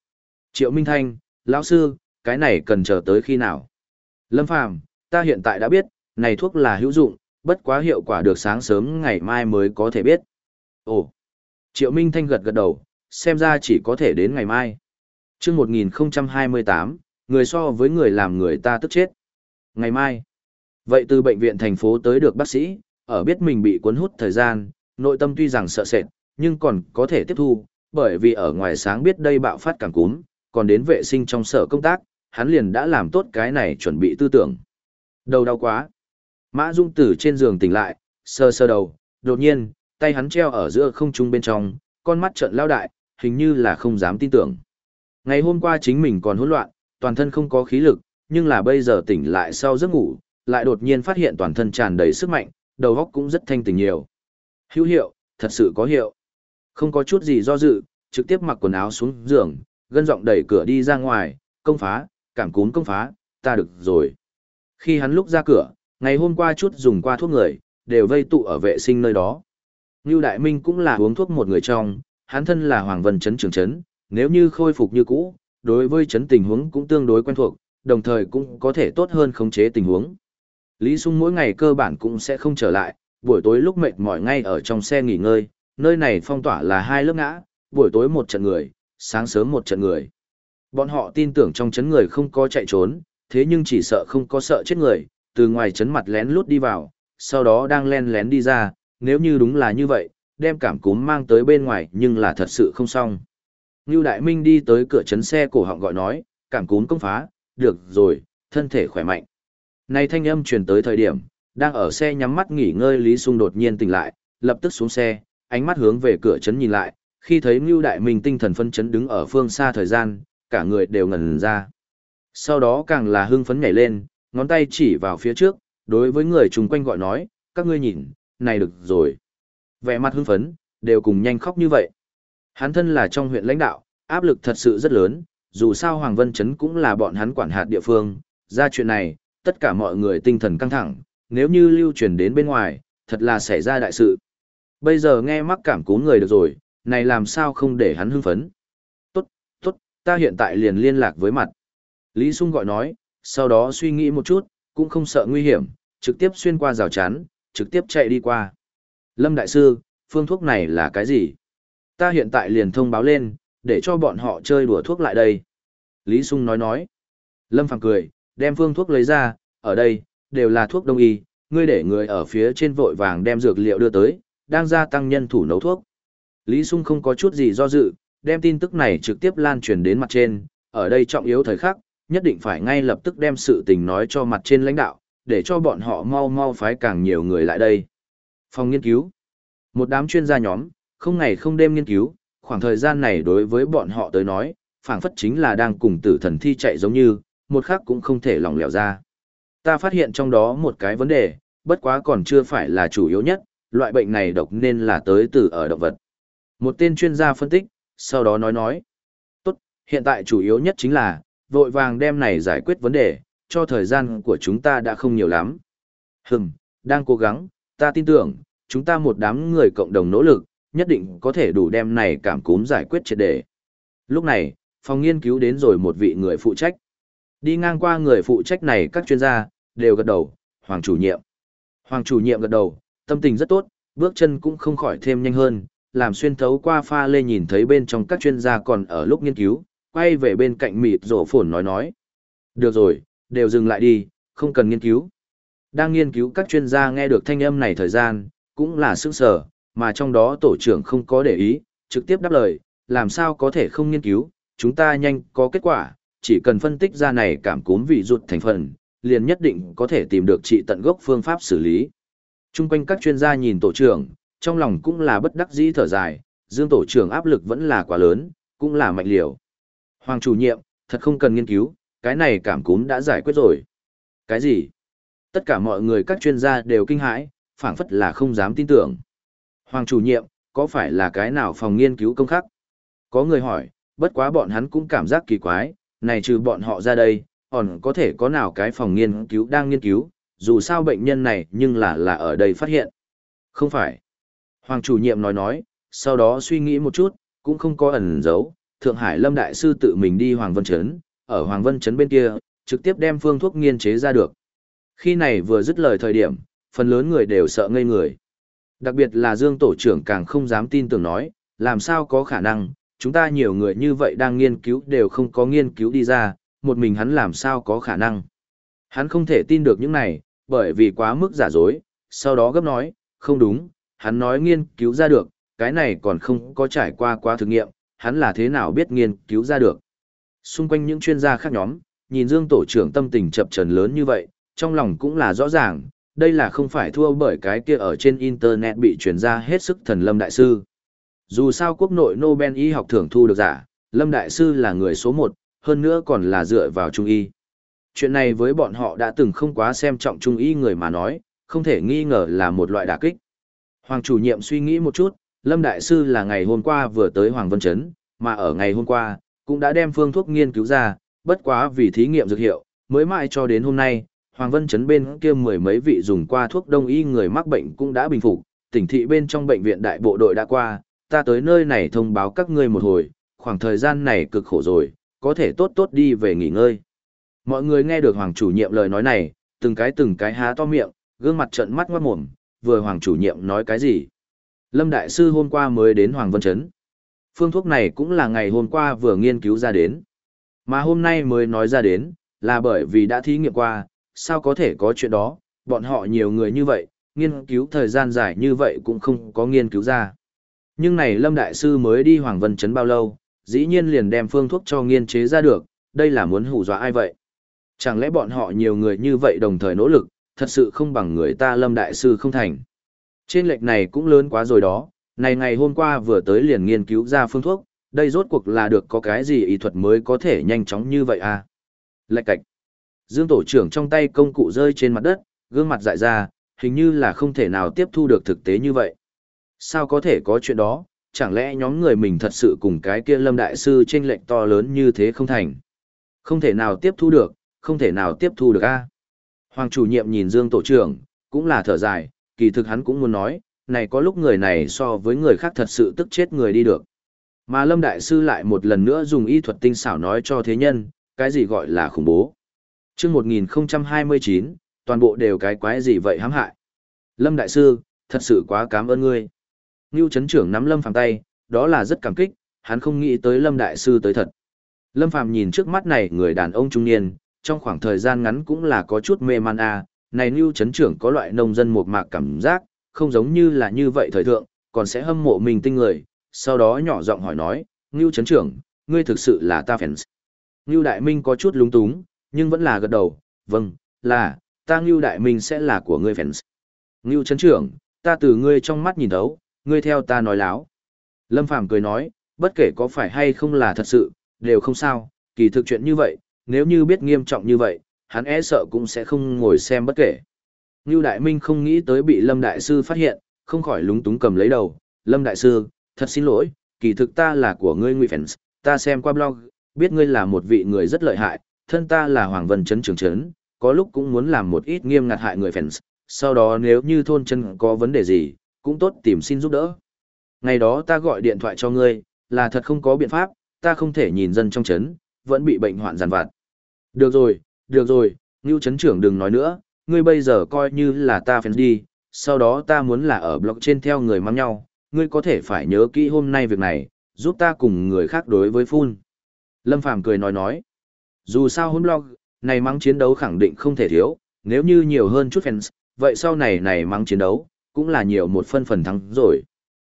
Triệu Minh Thanh, lão sư, cái này cần chờ tới khi nào? Lâm Phàm, ta hiện tại đã biết, này thuốc là hữu dụng, bất quá hiệu quả được sáng sớm ngày mai mới có thể biết. Ồ, Triệu Minh Thanh gật gật đầu, xem ra chỉ có thể đến ngày mai. Trước 1028, người so với người làm người ta tức chết. Ngày mai. Vậy từ bệnh viện thành phố tới được bác sĩ, ở biết mình bị cuốn hút thời gian, nội tâm tuy rằng sợ sệt, nhưng còn có thể tiếp thu, bởi vì ở ngoài sáng biết đây bạo phát càng cúm, còn đến vệ sinh trong sở công tác, hắn liền đã làm tốt cái này chuẩn bị tư tưởng. Đầu đau quá. Mã Dung từ trên giường tỉnh lại, sơ sơ đầu, đột nhiên, tay hắn treo ở giữa không trung bên trong, con mắt trợn lao đại, hình như là không dám tin tưởng. Ngày hôm qua chính mình còn hỗn loạn, toàn thân không có khí lực, nhưng là bây giờ tỉnh lại sau giấc ngủ, lại đột nhiên phát hiện toàn thân tràn đầy sức mạnh, đầu óc cũng rất thanh tỉnh nhiều. Hữu hiệu, thật sự có hiệu. Không có chút gì do dự, trực tiếp mặc quần áo xuống giường, gân giọng đẩy cửa đi ra ngoài, công phá, cảm cúm công phá, ta được rồi. Khi hắn lúc ra cửa, ngày hôm qua chút dùng qua thuốc người, đều vây tụ ở vệ sinh nơi đó. Ngưu Đại Minh cũng là uống thuốc một người trong, hắn thân là Hoàng Vân Trấn trưởng trấn, nếu như khôi phục như cũ, đối với trấn tình huống cũng tương đối quen thuộc, đồng thời cũng có thể tốt hơn khống chế tình huống. Lý Sung mỗi ngày cơ bản cũng sẽ không trở lại, buổi tối lúc mệt mỏi ngay ở trong xe nghỉ ngơi, nơi này phong tỏa là hai lớp ngã, buổi tối một trận người, sáng sớm một trận người. Bọn họ tin tưởng trong chấn người không có chạy trốn, thế nhưng chỉ sợ không có sợ chết người, từ ngoài chấn mặt lén lút đi vào, sau đó đang len lén đi ra, nếu như đúng là như vậy, đem cảm cúm mang tới bên ngoài nhưng là thật sự không xong. Ngưu Đại Minh đi tới cửa chấn xe cổ họng gọi nói, cảm cúm công phá, được rồi, thân thể khỏe mạnh. Này thanh âm truyền tới thời điểm, đang ở xe nhắm mắt nghỉ ngơi Lý Sung đột nhiên tỉnh lại, lập tức xuống xe, ánh mắt hướng về cửa chấn nhìn lại, khi thấy Ngưu Đại Minh tinh thần phân chấn đứng ở phương xa thời gian, cả người đều ngẩn ra. Sau đó càng là hưng phấn nhảy lên, ngón tay chỉ vào phía trước, đối với người chung quanh gọi nói, các ngươi nhìn, này được rồi. Vẻ mặt hưng phấn, đều cùng nhanh khóc như vậy. Hắn thân là trong huyện lãnh đạo, áp lực thật sự rất lớn, dù sao Hoàng Vân Trấn cũng là bọn hắn quản hạt địa phương, ra chuyện này, tất cả mọi người tinh thần căng thẳng, nếu như lưu truyền đến bên ngoài, thật là xảy ra đại sự. Bây giờ nghe mắc cảm cú người được rồi, này làm sao không để hắn hưng phấn. Tốt, tốt, ta hiện tại liền liên lạc với mặt. Lý Sung gọi nói, sau đó suy nghĩ một chút, cũng không sợ nguy hiểm, trực tiếp xuyên qua rào chắn, trực tiếp chạy đi qua. Lâm Đại Sư, phương thuốc này là cái gì? Ta hiện tại liền thông báo lên, để cho bọn họ chơi đùa thuốc lại đây. Lý Sung nói nói. Lâm Phàm cười, đem phương thuốc lấy ra, ở đây, đều là thuốc đông y, ngươi để người ở phía trên vội vàng đem dược liệu đưa tới, đang gia tăng nhân thủ nấu thuốc. Lý Sung không có chút gì do dự, đem tin tức này trực tiếp lan truyền đến mặt trên, ở đây trọng yếu thời khắc, nhất định phải ngay lập tức đem sự tình nói cho mặt trên lãnh đạo, để cho bọn họ mau mau phái càng nhiều người lại đây. Phòng nghiên cứu. Một đám chuyên gia nhóm, không ngày không đêm nghiên cứu, khoảng thời gian này đối với bọn họ tới nói, phảng phất chính là đang cùng tử thần thi chạy giống như, một khắc cũng không thể lỏng lẻo ra. Ta phát hiện trong đó một cái vấn đề, bất quá còn chưa phải là chủ yếu nhất, loại bệnh này độc nên là tới từ ở động vật. Một tên chuyên gia phân tích, sau đó nói nói. Tốt, hiện tại chủ yếu nhất chính là, vội vàng đem này giải quyết vấn đề, cho thời gian của chúng ta đã không nhiều lắm. Hừm, đang cố gắng, ta tin tưởng, chúng ta một đám người cộng đồng nỗ lực, nhất định có thể đủ đem này cảm cúm giải quyết triệt đề. Lúc này, phòng nghiên cứu đến rồi một vị người phụ trách. Đi ngang qua người phụ trách này các chuyên gia, đều gật đầu, Hoàng chủ nhiệm. Hoàng chủ nhiệm gật đầu, tâm tình rất tốt, bước chân cũng không khỏi thêm nhanh hơn, làm xuyên thấu qua pha lê nhìn thấy bên trong các chuyên gia còn ở lúc nghiên cứu, quay về bên cạnh mịt rổ phổn nói nói. Được rồi, đều dừng lại đi, không cần nghiên cứu. Đang nghiên cứu các chuyên gia nghe được thanh âm này thời gian, cũng là sức sở, mà trong đó tổ trưởng không có để ý, trực tiếp đáp lời, làm sao có thể không nghiên cứu, chúng ta nhanh có kết quả, chỉ cần phân tích ra này cảm cúm vị rụt thành phần, liền nhất định có thể tìm được trị tận gốc phương pháp xử lý. Trung quanh các chuyên gia nhìn tổ trưởng, trong lòng cũng là bất đắc dĩ thở dài, dương tổ trưởng áp lực vẫn là quá lớn, cũng là mạnh liều. Hoàng chủ nhiệm, thật không cần nghiên cứu, cái này cảm cúm đã giải quyết rồi. Cái gì? Tất cả mọi người các chuyên gia đều kinh hãi, phảng phất là không dám tin tưởng. Hoàng chủ nhiệm, có phải là cái nào phòng nghiên cứu công khắc? Có người hỏi, bất quá bọn hắn cũng cảm giác kỳ quái, này trừ bọn họ ra đây, còn có thể có nào cái phòng nghiên cứu đang nghiên cứu, dù sao bệnh nhân này nhưng là là ở đây phát hiện. Không phải. Hoàng chủ nhiệm nói nói, sau đó suy nghĩ một chút, cũng không có ẩn giấu, Thượng Hải Lâm Đại Sư tự mình đi Hoàng Vân Trấn, ở Hoàng Vân Trấn bên kia, trực tiếp đem phương thuốc nghiên chế ra được. Khi này vừa dứt lời thời điểm, phần lớn người đều sợ ngây người. Đặc biệt là Dương Tổ trưởng càng không dám tin tưởng nói, làm sao có khả năng, chúng ta nhiều người như vậy đang nghiên cứu đều không có nghiên cứu đi ra, một mình hắn làm sao có khả năng. Hắn không thể tin được những này, bởi vì quá mức giả dối, sau đó gấp nói, không đúng, hắn nói nghiên cứu ra được, cái này còn không có trải qua quá thử nghiệm, hắn là thế nào biết nghiên cứu ra được. Xung quanh những chuyên gia khác nhóm, nhìn Dương tổ trưởng tâm tình chập trần lớn như vậy, trong lòng cũng là rõ ràng, đây là không phải thua bởi cái kia ở trên Internet bị truyền ra hết sức thần Lâm Đại Sư. Dù sao quốc nội Nobel y học thưởng thu được giả, Lâm Đại Sư là người số một, hơn nữa còn là dựa vào Trung Y. Chuyện này với bọn họ đã từng không quá xem trọng Trung Y người mà nói, không thể nghi ngờ là một loại đả kích. Hoàng chủ nhiệm suy nghĩ một chút, Lâm Đại Sư là ngày hôm qua vừa tới Hoàng Vân Trấn, mà ở ngày hôm qua, cũng đã đem phương thuốc nghiên cứu ra, bất quá vì thí nghiệm dược hiệu, mới mãi cho đến hôm nay, Hoàng Vân Trấn bên kia mười mấy vị dùng qua thuốc đông y người mắc bệnh cũng đã bình phục, tỉnh thị bên trong bệnh viện đại bộ đội đã qua, ta tới nơi này thông báo các ngươi một hồi, khoảng thời gian này cực khổ rồi, có thể tốt tốt đi về nghỉ ngơi. Mọi người nghe được Hoàng chủ nhiệm lời nói này, từng cái từng cái há to miệng, gương mặt trợn mắt ngoát mồm, vừa Hoàng chủ nhiệm nói cái gì. Lâm Đại Sư hôm qua mới đến Hoàng Vân Trấn. Phương thuốc này cũng là ngày hôm qua vừa nghiên cứu ra đến. Mà hôm nay mới nói ra đến, là bởi vì đã thí nghiệm qua, sao có thể có chuyện đó, bọn họ nhiều người như vậy, nghiên cứu thời gian dài như vậy cũng không có nghiên cứu ra. Nhưng này Lâm Đại Sư mới đi Hoàng Vân Trấn bao lâu, dĩ nhiên liền đem phương thuốc cho nghiên chế ra được, đây là muốn hù dọa ai vậy? Chẳng lẽ bọn họ nhiều người như vậy đồng thời nỗ lực, thật sự không bằng người ta Lâm Đại Sư không thành. Trên lệch này cũng lớn quá rồi đó, này ngày hôm qua vừa tới liền nghiên cứu ra phương thuốc, đây rốt cuộc là được có cái gì y thuật mới có thể nhanh chóng như vậy à? Lệch cạch. Dương tổ trưởng trong tay công cụ rơi trên mặt đất, gương mặt dại ra, hình như là không thể nào tiếp thu được thực tế như vậy. Sao có thể có chuyện đó, chẳng lẽ nhóm người mình thật sự cùng cái kia lâm đại sư trên lệnh to lớn như thế không thành? Không thể nào tiếp thu được, không thể nào tiếp thu được a Hoàng chủ nhiệm nhìn Dương tổ trưởng, cũng là thở dài, kỳ thực hắn cũng muốn nói, này có lúc người này so với người khác thật sự tức chết người đi được. Mà Lâm Đại Sư lại một lần nữa dùng y thuật tinh xảo nói cho thế nhân, cái gì gọi là khủng bố. chương 1029, toàn bộ đều cái quái gì vậy hãm hại. Lâm Đại Sư, thật sự quá cảm ơn ngươi. Ngưu Trấn Trưởng nắm Lâm Phàm tay, đó là rất cảm kích, hắn không nghĩ tới Lâm Đại Sư tới thật. Lâm Phàm nhìn trước mắt này người đàn ông trung niên, trong khoảng thời gian ngắn cũng là có chút mê man à, này Ngưu Trấn Trưởng có loại nông dân một mạc cảm giác, không giống như là như vậy thời thượng, còn sẽ hâm mộ mình tinh người, sau đó nhỏ giọng hỏi nói, Ngưu Trấn Trưởng, ngươi thực sự là ta fans. Ngưu Đại Minh có chút lúng túng, nhưng vẫn là gật đầu, vâng, là, ta Ngưu Đại Minh sẽ là của ngươi fans. Ngưu Trấn Trưởng, ta từ ngươi trong mắt nhìn thấu, ngươi theo ta nói láo. Lâm Phàm cười nói, bất kể có phải hay không là thật sự, đều không sao, kỳ thực chuyện như vậy, nếu như biết nghiêm trọng như vậy, hắn e sợ cũng sẽ không ngồi xem bất kể. Ngưu Đại Minh không nghĩ tới bị Lâm Đại Sư phát hiện, không khỏi lúng túng cầm lấy đầu. Lâm Đại Sư, thật xin lỗi, kỳ thực ta là của ngươi nguy fans, ta xem qua blog, biết ngươi là một vị người rất lợi hại, thân ta là Hoàng Vân Trấn Trường Trấn, có lúc cũng muốn làm một ít nghiêm ngặt hại người fans, sau đó nếu như thôn chân có vấn đề gì, cũng tốt tìm xin giúp đỡ. Ngày đó ta gọi điện thoại cho ngươi, là thật không có biện pháp, ta không thể nhìn dân trong trấn vẫn bị bệnh hoạn giàn vặt. Được rồi, được rồi, Ngưu Trấn trưởng đừng nói nữa, ngươi bây giờ coi như là ta phèn đi, sau đó ta muốn là ở blog trên theo người mang nhau, ngươi có thể phải nhớ kỹ hôm nay việc này, giúp ta cùng người khác đối với phun. Lâm Phàm cười nói nói, dù sao hôm blog, này mắng chiến đấu khẳng định không thể thiếu, nếu như nhiều hơn chút fans, vậy sau này này mắng chiến đấu, cũng là nhiều một phân phần thắng rồi.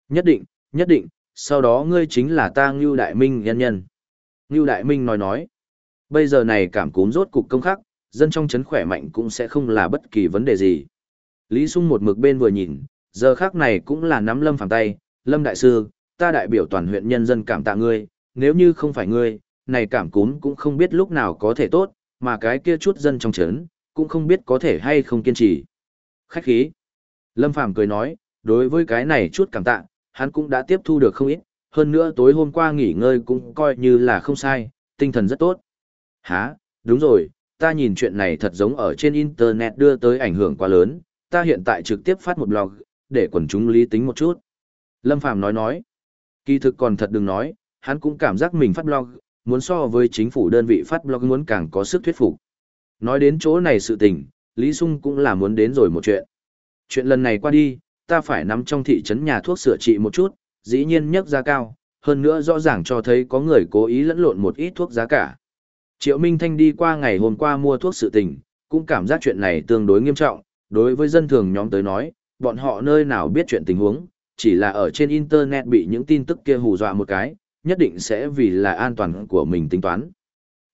Nhất định, nhất định, sau đó ngươi chính là ta Ngưu Đại Minh nhân nhân. Ngưu Đại Minh nói nói, bây giờ này cảm cúm rốt cục công khắc, dân trong chấn khỏe mạnh cũng sẽ không là bất kỳ vấn đề gì. Lý Sung một mực bên vừa nhìn, giờ khác này cũng là nắm Lâm Phàm tay, Lâm Đại Sư, ta đại biểu toàn huyện nhân dân cảm tạ ngươi, nếu như không phải ngươi, này cảm cúm cũng không biết lúc nào có thể tốt, mà cái kia chút dân trong chấn, cũng không biết có thể hay không kiên trì. Khách khí. Lâm Phàm cười nói, đối với cái này chút cảm tạ, hắn cũng đã tiếp thu được không ít, hơn nữa tối hôm qua nghỉ ngơi cũng coi như là không sai, tinh thần rất tốt. Hả, đúng rồi, ta nhìn chuyện này thật giống ở trên Internet đưa tới ảnh hưởng quá lớn, ta hiện tại trực tiếp phát một blog, để quần chúng lý tính một chút. Lâm Phàm nói nói, kỳ thực còn thật đừng nói, hắn cũng cảm giác mình phát blog, muốn so với chính phủ đơn vị phát blog muốn càng có sức thuyết phục. Nói đến chỗ này sự tình, Lý Sung cũng là muốn đến rồi một chuyện. Chuyện lần này qua đi, ta phải nắm trong thị trấn nhà thuốc sửa trị một chút, dĩ nhiên nhấc giá cao, hơn nữa rõ ràng cho thấy có người cố ý lẫn lộn một ít thuốc giá cả. Triệu Minh Thanh đi qua ngày hôm qua mua thuốc sự tình, cũng cảm giác chuyện này tương đối nghiêm trọng, đối với dân thường nhóm tới nói, bọn họ nơi nào biết chuyện tình huống, chỉ là ở trên Internet bị những tin tức kia hù dọa một cái, nhất định sẽ vì là an toàn của mình tính toán.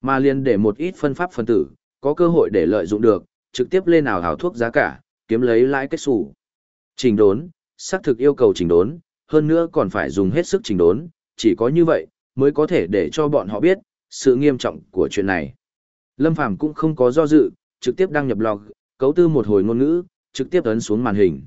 Mà liền để một ít phân pháp phân tử, có cơ hội để lợi dụng được, trực tiếp lên nào hào thuốc giá cả, kiếm lấy lãi kết xù. Trình đốn, xác thực yêu cầu trình đốn, hơn nữa còn phải dùng hết sức trình đốn, chỉ có như vậy, mới có thể để cho bọn họ biết, sự nghiêm trọng của chuyện này. Lâm Phàm cũng không có do dự, trực tiếp đăng nhập log, cấu tư một hồi ngôn ngữ, trực tiếp ấn xuống màn hình.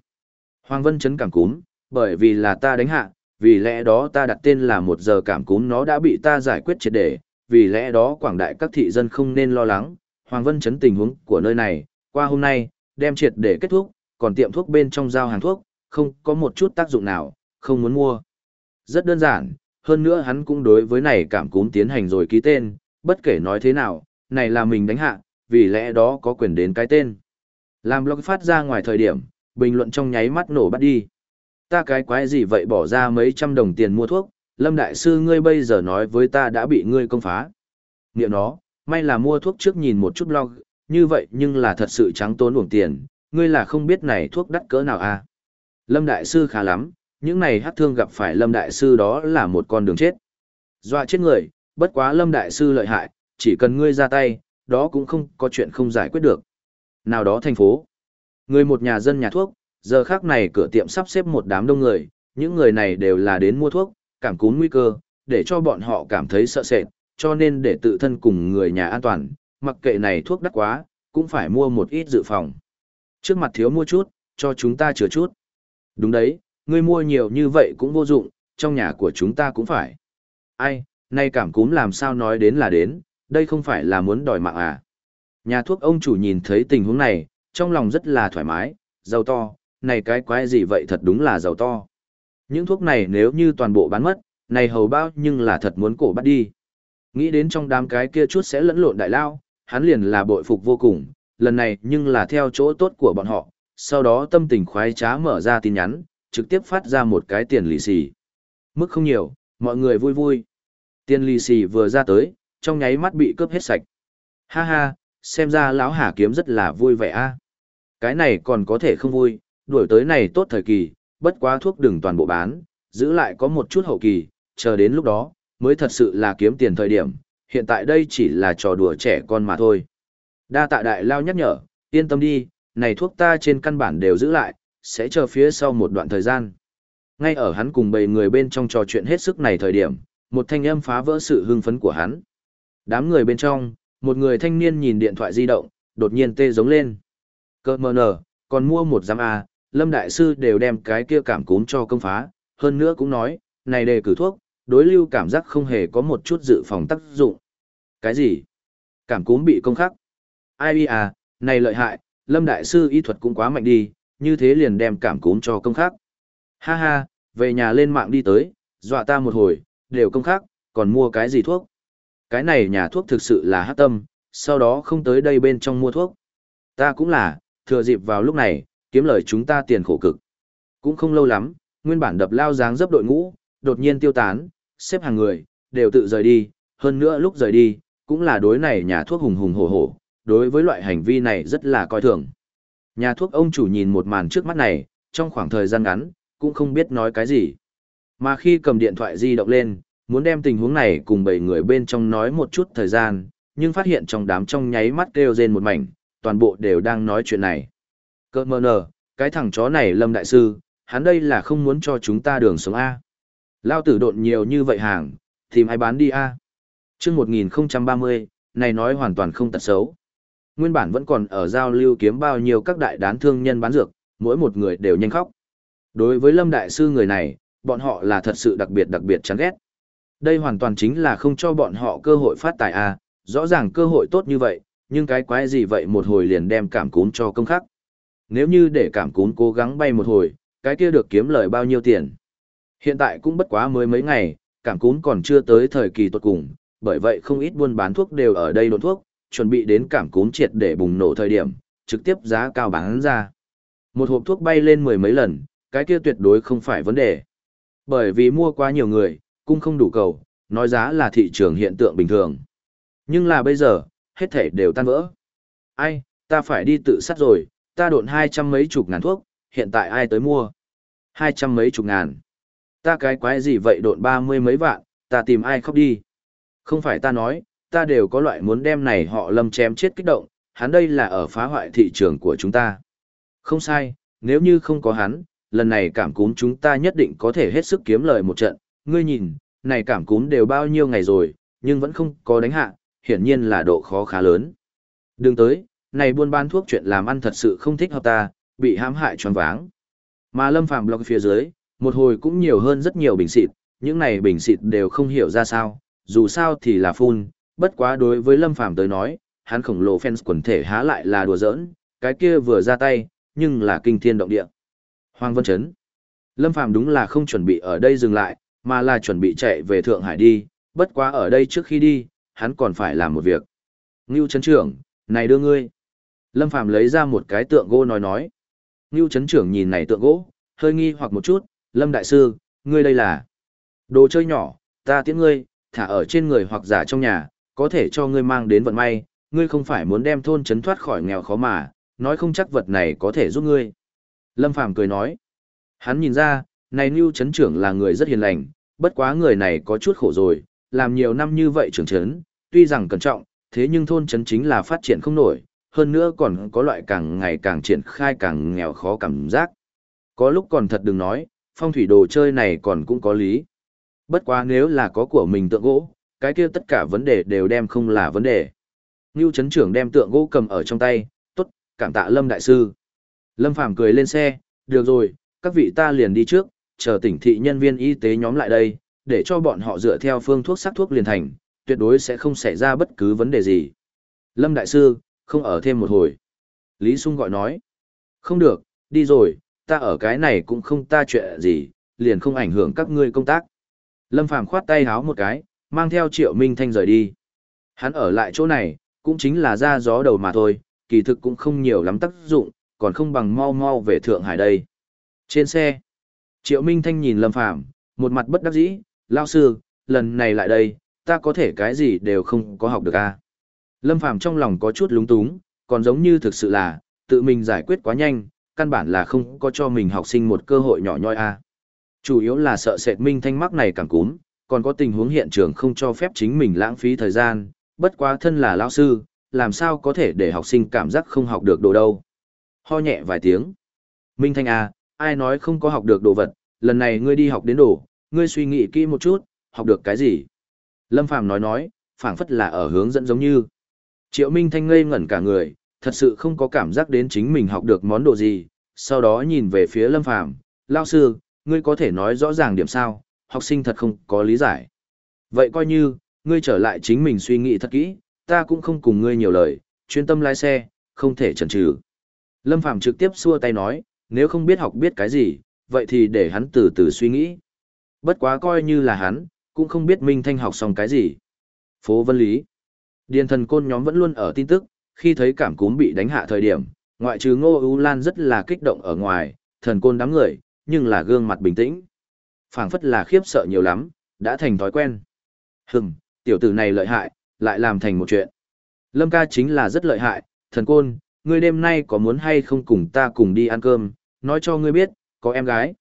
Hoàng Vân chấn cảm cúm, bởi vì là ta đánh hạ, vì lẽ đó ta đặt tên là một giờ cảm cúm nó đã bị ta giải quyết triệt để, vì lẽ đó quảng đại các thị dân không nên lo lắng, Hoàng Vân chấn tình huống của nơi này, qua hôm nay, đem triệt để kết thúc, còn tiệm thuốc bên trong giao hàng thuốc, không có một chút tác dụng nào, không muốn mua. Rất đơn giản, hơn nữa hắn cũng đối với này cảm cúm tiến hành rồi ký tên, bất kể nói thế nào, này là mình đánh hạ, vì lẽ đó có quyền đến cái tên. Làm blog phát ra ngoài thời điểm, bình luận trong nháy mắt nổ bắt đi. Ta cái quái gì vậy bỏ ra mấy trăm đồng tiền mua thuốc, Lâm Đại Sư ngươi bây giờ nói với ta đã bị ngươi công phá. Niệm nó, may là mua thuốc trước nhìn một chút blog, như vậy nhưng là thật sự trắng tốn uổng tiền, ngươi là không biết này thuốc đắt cỡ nào à. Lâm Đại Sư khá lắm, những này hát thương gặp phải Lâm Đại Sư đó là một con đường chết. Dọa chết người, bất quá Lâm Đại Sư lợi hại, chỉ cần ngươi ra tay, đó cũng không có chuyện không giải quyết được. Nào đó thành phố, người một nhà dân nhà thuốc, giờ khác này cửa tiệm sắp xếp một đám đông người, những người này đều là đến mua thuốc, cảm cúm nguy cơ, để cho bọn họ cảm thấy sợ sệt, cho nên để tự thân cùng người nhà an toàn, mặc kệ này thuốc đắt quá, cũng phải mua một ít dự phòng. Trước mặt thiếu mua chút, cho chúng ta chữa chút. Đúng đấy, ngươi mua nhiều như vậy cũng vô dụng, trong nhà của chúng ta cũng phải. Ai, nay cảm cúm làm sao nói đến là đến, đây không phải là muốn đòi mạng à. Nhà thuốc ông chủ nhìn thấy tình huống này, trong lòng rất là thoải mái, giàu to, này cái quái gì vậy thật đúng là giàu to. Những thuốc này nếu như toàn bộ bán mất, này hầu bao nhưng là thật muốn cổ bắt đi. Nghĩ đến trong đám cái kia chút sẽ lẫn lộn đại lao, hắn liền là bội phục vô cùng, lần này nhưng là theo chỗ tốt của bọn họ, sau đó tâm tình khoái trá mở ra tin nhắn, trực tiếp phát ra một cái tiền lì xì. Mức không nhiều, mọi người vui vui. Tiền lì xì vừa ra tới, trong nháy mắt bị cướp hết sạch. Ha ha, xem ra lão Hà kiếm rất là vui vẻ a. Cái này còn có thể không vui, đuổi tới này tốt thời kỳ, bất quá thuốc đừng toàn bộ bán, giữ lại có một chút hậu kỳ, chờ đến lúc đó, mới thật sự là kiếm tiền thời điểm, hiện tại đây chỉ là trò đùa trẻ con mà thôi. Đa tạ đại lao nhắc nhở, yên tâm đi, này thuốc ta trên căn bản đều giữ lại, sẽ chờ phía sau một đoạn thời gian. Ngay ở hắn cùng bầy người bên trong trò chuyện hết sức này thời điểm, một thanh âm phá vỡ sự hưng phấn của hắn. Đám người bên trong, một người thanh niên nhìn điện thoại di động, đột nhiên tê giống lên. Cơ mờ nở, còn mua một giám A, Lâm Đại Sư đều đem cái kia cảm cúm cho công phá, hơn nữa cũng nói, này đề cử thuốc, đối lưu cảm giác không hề có một chút dự phòng tác dụng. Cái gì? Cảm cúm bị công khắc. Ai à, này lợi hại, Lâm Đại Sư y thuật cũng quá mạnh đi, như thế liền đem cảm cúm cho công khác. Ha ha, về nhà lên mạng đi tới, dọa ta một hồi, đều công khác, còn mua cái gì thuốc. Cái này nhà thuốc thực sự là hát tâm, sau đó không tới đây bên trong mua thuốc. Ta cũng là, thừa dịp vào lúc này, kiếm lời chúng ta tiền khổ cực. Cũng không lâu lắm, nguyên bản đập lao dáng dấp đội ngũ, đột nhiên tiêu tán, xếp hàng người, đều tự rời đi, hơn nữa lúc rời đi, cũng là đối này nhà thuốc hùng hùng hổ hổ, đối với loại hành vi này rất là coi thường. Nhà thuốc ông chủ nhìn một màn trước mắt này, trong khoảng thời gian ngắn, cũng không biết nói cái gì. Mà khi cầm điện thoại di động lên, muốn đem tình huống này cùng bảy người bên trong nói một chút thời gian, nhưng phát hiện trong đám trong nháy mắt kêu rên một mảnh, toàn bộ đều đang nói chuyện này. Cơ mơ nở, cái thằng chó này lâm đại sư, hắn đây là không muốn cho chúng ta đường sống A. Lao tử độn nhiều như vậy hàng, tìm ai bán đi A. chương 1030, này nói hoàn toàn không tật xấu. Nguyên bản vẫn còn ở giao lưu kiếm bao nhiêu các đại đán thương nhân bán dược, mỗi một người đều nhanh khóc. Đối với lâm đại sư người này, bọn họ là thật sự đặc biệt đặc biệt chán ghét. Đây hoàn toàn chính là không cho bọn họ cơ hội phát tài à? rõ ràng cơ hội tốt như vậy, nhưng cái quái gì vậy một hồi liền đem cảm cúm cho công khắc. Nếu như để cảm cúm cố gắng bay một hồi, cái kia được kiếm lời bao nhiêu tiền. Hiện tại cũng bất quá mới mấy ngày, cảm cúm còn chưa tới thời kỳ tuột cùng, bởi vậy không ít buôn bán thuốc đều ở đây đồn thuốc, chuẩn bị đến cảm cúm triệt để bùng nổ thời điểm, trực tiếp giá cao bán ra. Một hộp thuốc bay lên mười mấy lần, cái kia tuyệt đối không phải vấn đề. Bởi vì mua quá nhiều người, cũng không đủ cầu, nói giá là thị trường hiện tượng bình thường. Nhưng là bây giờ, hết thể đều tan vỡ. Ai, ta phải đi tự sát rồi, ta độn hai trăm mấy chục ngàn thuốc, hiện tại ai tới mua? Hai trăm mấy chục ngàn. Ta cái quái gì vậy độn ba mươi mấy vạn, ta tìm ai khóc đi. Không phải ta nói, ta đều có loại muốn đem này họ lâm chém chết kích động, hắn đây là ở phá hoại thị trường của chúng ta. Không sai, nếu như không có hắn, lần này cảm cúm chúng ta nhất định có thể hết sức kiếm lời một trận. Ngươi nhìn, này cảm cúm đều bao nhiêu ngày rồi, nhưng vẫn không có đánh hạ, hiển nhiên là độ khó khá lớn. Đừng tới, này buôn bán thuốc chuyện làm ăn thật sự không thích hợp ta, bị hãm hại tròn váng. Mà Lâm Phàm blog phía dưới, một hồi cũng nhiều hơn rất nhiều bình xịt, những này bình xịt đều không hiểu ra sao, dù sao thì là phun, bất quá đối với Lâm Phàm tới nói, hắn khổng lồ fans quần thể há lại là đùa giỡn, cái kia vừa ra tay, nhưng là kinh thiên động địa. Hoàng Vân Trấn Lâm Phàm đúng là không chuẩn bị ở đây dừng lại, mà là chuẩn bị chạy về Thượng Hải đi, bất quá ở đây trước khi đi, hắn còn phải làm một việc. Ngưu Trấn Trưởng, này đưa ngươi. Lâm Phàm lấy ra một cái tượng gỗ nói nói. Ngưu Trấn Trưởng nhìn này tượng gỗ, hơi nghi hoặc một chút, Lâm Đại Sư, ngươi đây là đồ chơi nhỏ, ta tiễn ngươi, thả ở trên người hoặc giả trong nhà, có thể cho ngươi mang đến vận may, ngươi không phải muốn đem thôn trấn thoát khỏi nghèo khó mà, nói không chắc vật này có thể giúp ngươi. Lâm Phàm cười nói, hắn nhìn ra, này Nưu Trấn Trưởng là người rất hiền lành, bất quá người này có chút khổ rồi, làm nhiều năm như vậy trưởng trấn, tuy rằng cẩn trọng, thế nhưng thôn trấn chính là phát triển không nổi, hơn nữa còn có loại càng ngày càng triển khai càng nghèo khó cảm giác. Có lúc còn thật đừng nói, phong thủy đồ chơi này còn cũng có lý. Bất quá nếu là có của mình tượng gỗ, cái kia tất cả vấn đề đều đem không là vấn đề. Ngưu Trấn trưởng đem tượng gỗ cầm ở trong tay, tốt, cảm tạ Lâm Đại Sư. Lâm Phàm cười lên xe, được rồi, các vị ta liền đi trước, chờ tỉnh thị nhân viên y tế nhóm lại đây, để cho bọn họ dựa theo phương thuốc sắc thuốc liền thành, tuyệt đối sẽ không xảy ra bất cứ vấn đề gì. Lâm Đại Sư, không ở thêm một hồi. Lý Sung gọi nói. Không được, đi rồi, ta ở cái này cũng không ta chuyện gì, liền không ảnh hưởng các ngươi công tác. Lâm Phàm khoát tay háo một cái, mang theo Triệu Minh Thanh rời đi. Hắn ở lại chỗ này, cũng chính là ra gió đầu mà thôi, kỳ thực cũng không nhiều lắm tác dụng, còn không bằng mau mau về Thượng Hải đây. Trên xe, Triệu Minh Thanh nhìn Lâm Phàm một mặt bất đắc dĩ, lao sư, lần này lại đây, ta có thể cái gì đều không có học được a. À? Lâm Phàm trong lòng có chút lúng túng, còn giống như thực sự là, tự mình giải quyết quá nhanh, căn bản là không có cho mình học sinh một cơ hội nhỏ nhoi a. À. Chủ yếu là sợ sệt Minh Thanh mắc này càng cúm, còn có tình huống hiện trường không cho phép chính mình lãng phí thời gian, bất quá thân là lão sư, làm sao có thể để học sinh cảm giác không học được đồ đâu. Ho nhẹ vài tiếng. Minh Thanh à, ai nói không có học được đồ vật, lần này ngươi đi học đến đồ, ngươi suy nghĩ kỹ một chút, học được cái gì? Lâm Phàm nói nói, phảng phất là ở hướng dẫn giống như. Triệu Minh Thanh ngây ngẩn cả người, thật sự không có cảm giác đến chính mình học được món đồ gì, sau đó nhìn về phía Lâm Phàm, lao sư, ngươi có thể nói rõ ràng điểm sao, học sinh thật không có lý giải. Vậy coi như, ngươi trở lại chính mình suy nghĩ thật kỹ, ta cũng không cùng ngươi nhiều lời, chuyên tâm lái xe, không thể chần chừ. Lâm Phàm trực tiếp xua tay nói, nếu không biết học biết cái gì, vậy thì để hắn từ từ suy nghĩ. Bất quá coi như là hắn, cũng không biết Minh Thanh học xong cái gì. Phố Vân Lý. Điền thần côn nhóm vẫn luôn ở tin tức, khi thấy cảm cúm bị đánh hạ thời điểm, ngoại trừ Ngô ưu Lan rất là kích động ở ngoài, thần côn đám người, nhưng là gương mặt bình tĩnh phảng phất là khiếp sợ nhiều lắm, đã thành thói quen. Hừm, tiểu tử này lợi hại, lại làm thành một chuyện. Lâm ca chính là rất lợi hại, thần côn, ngươi đêm nay có muốn hay không cùng ta cùng đi ăn cơm, nói cho ngươi biết, có em gái.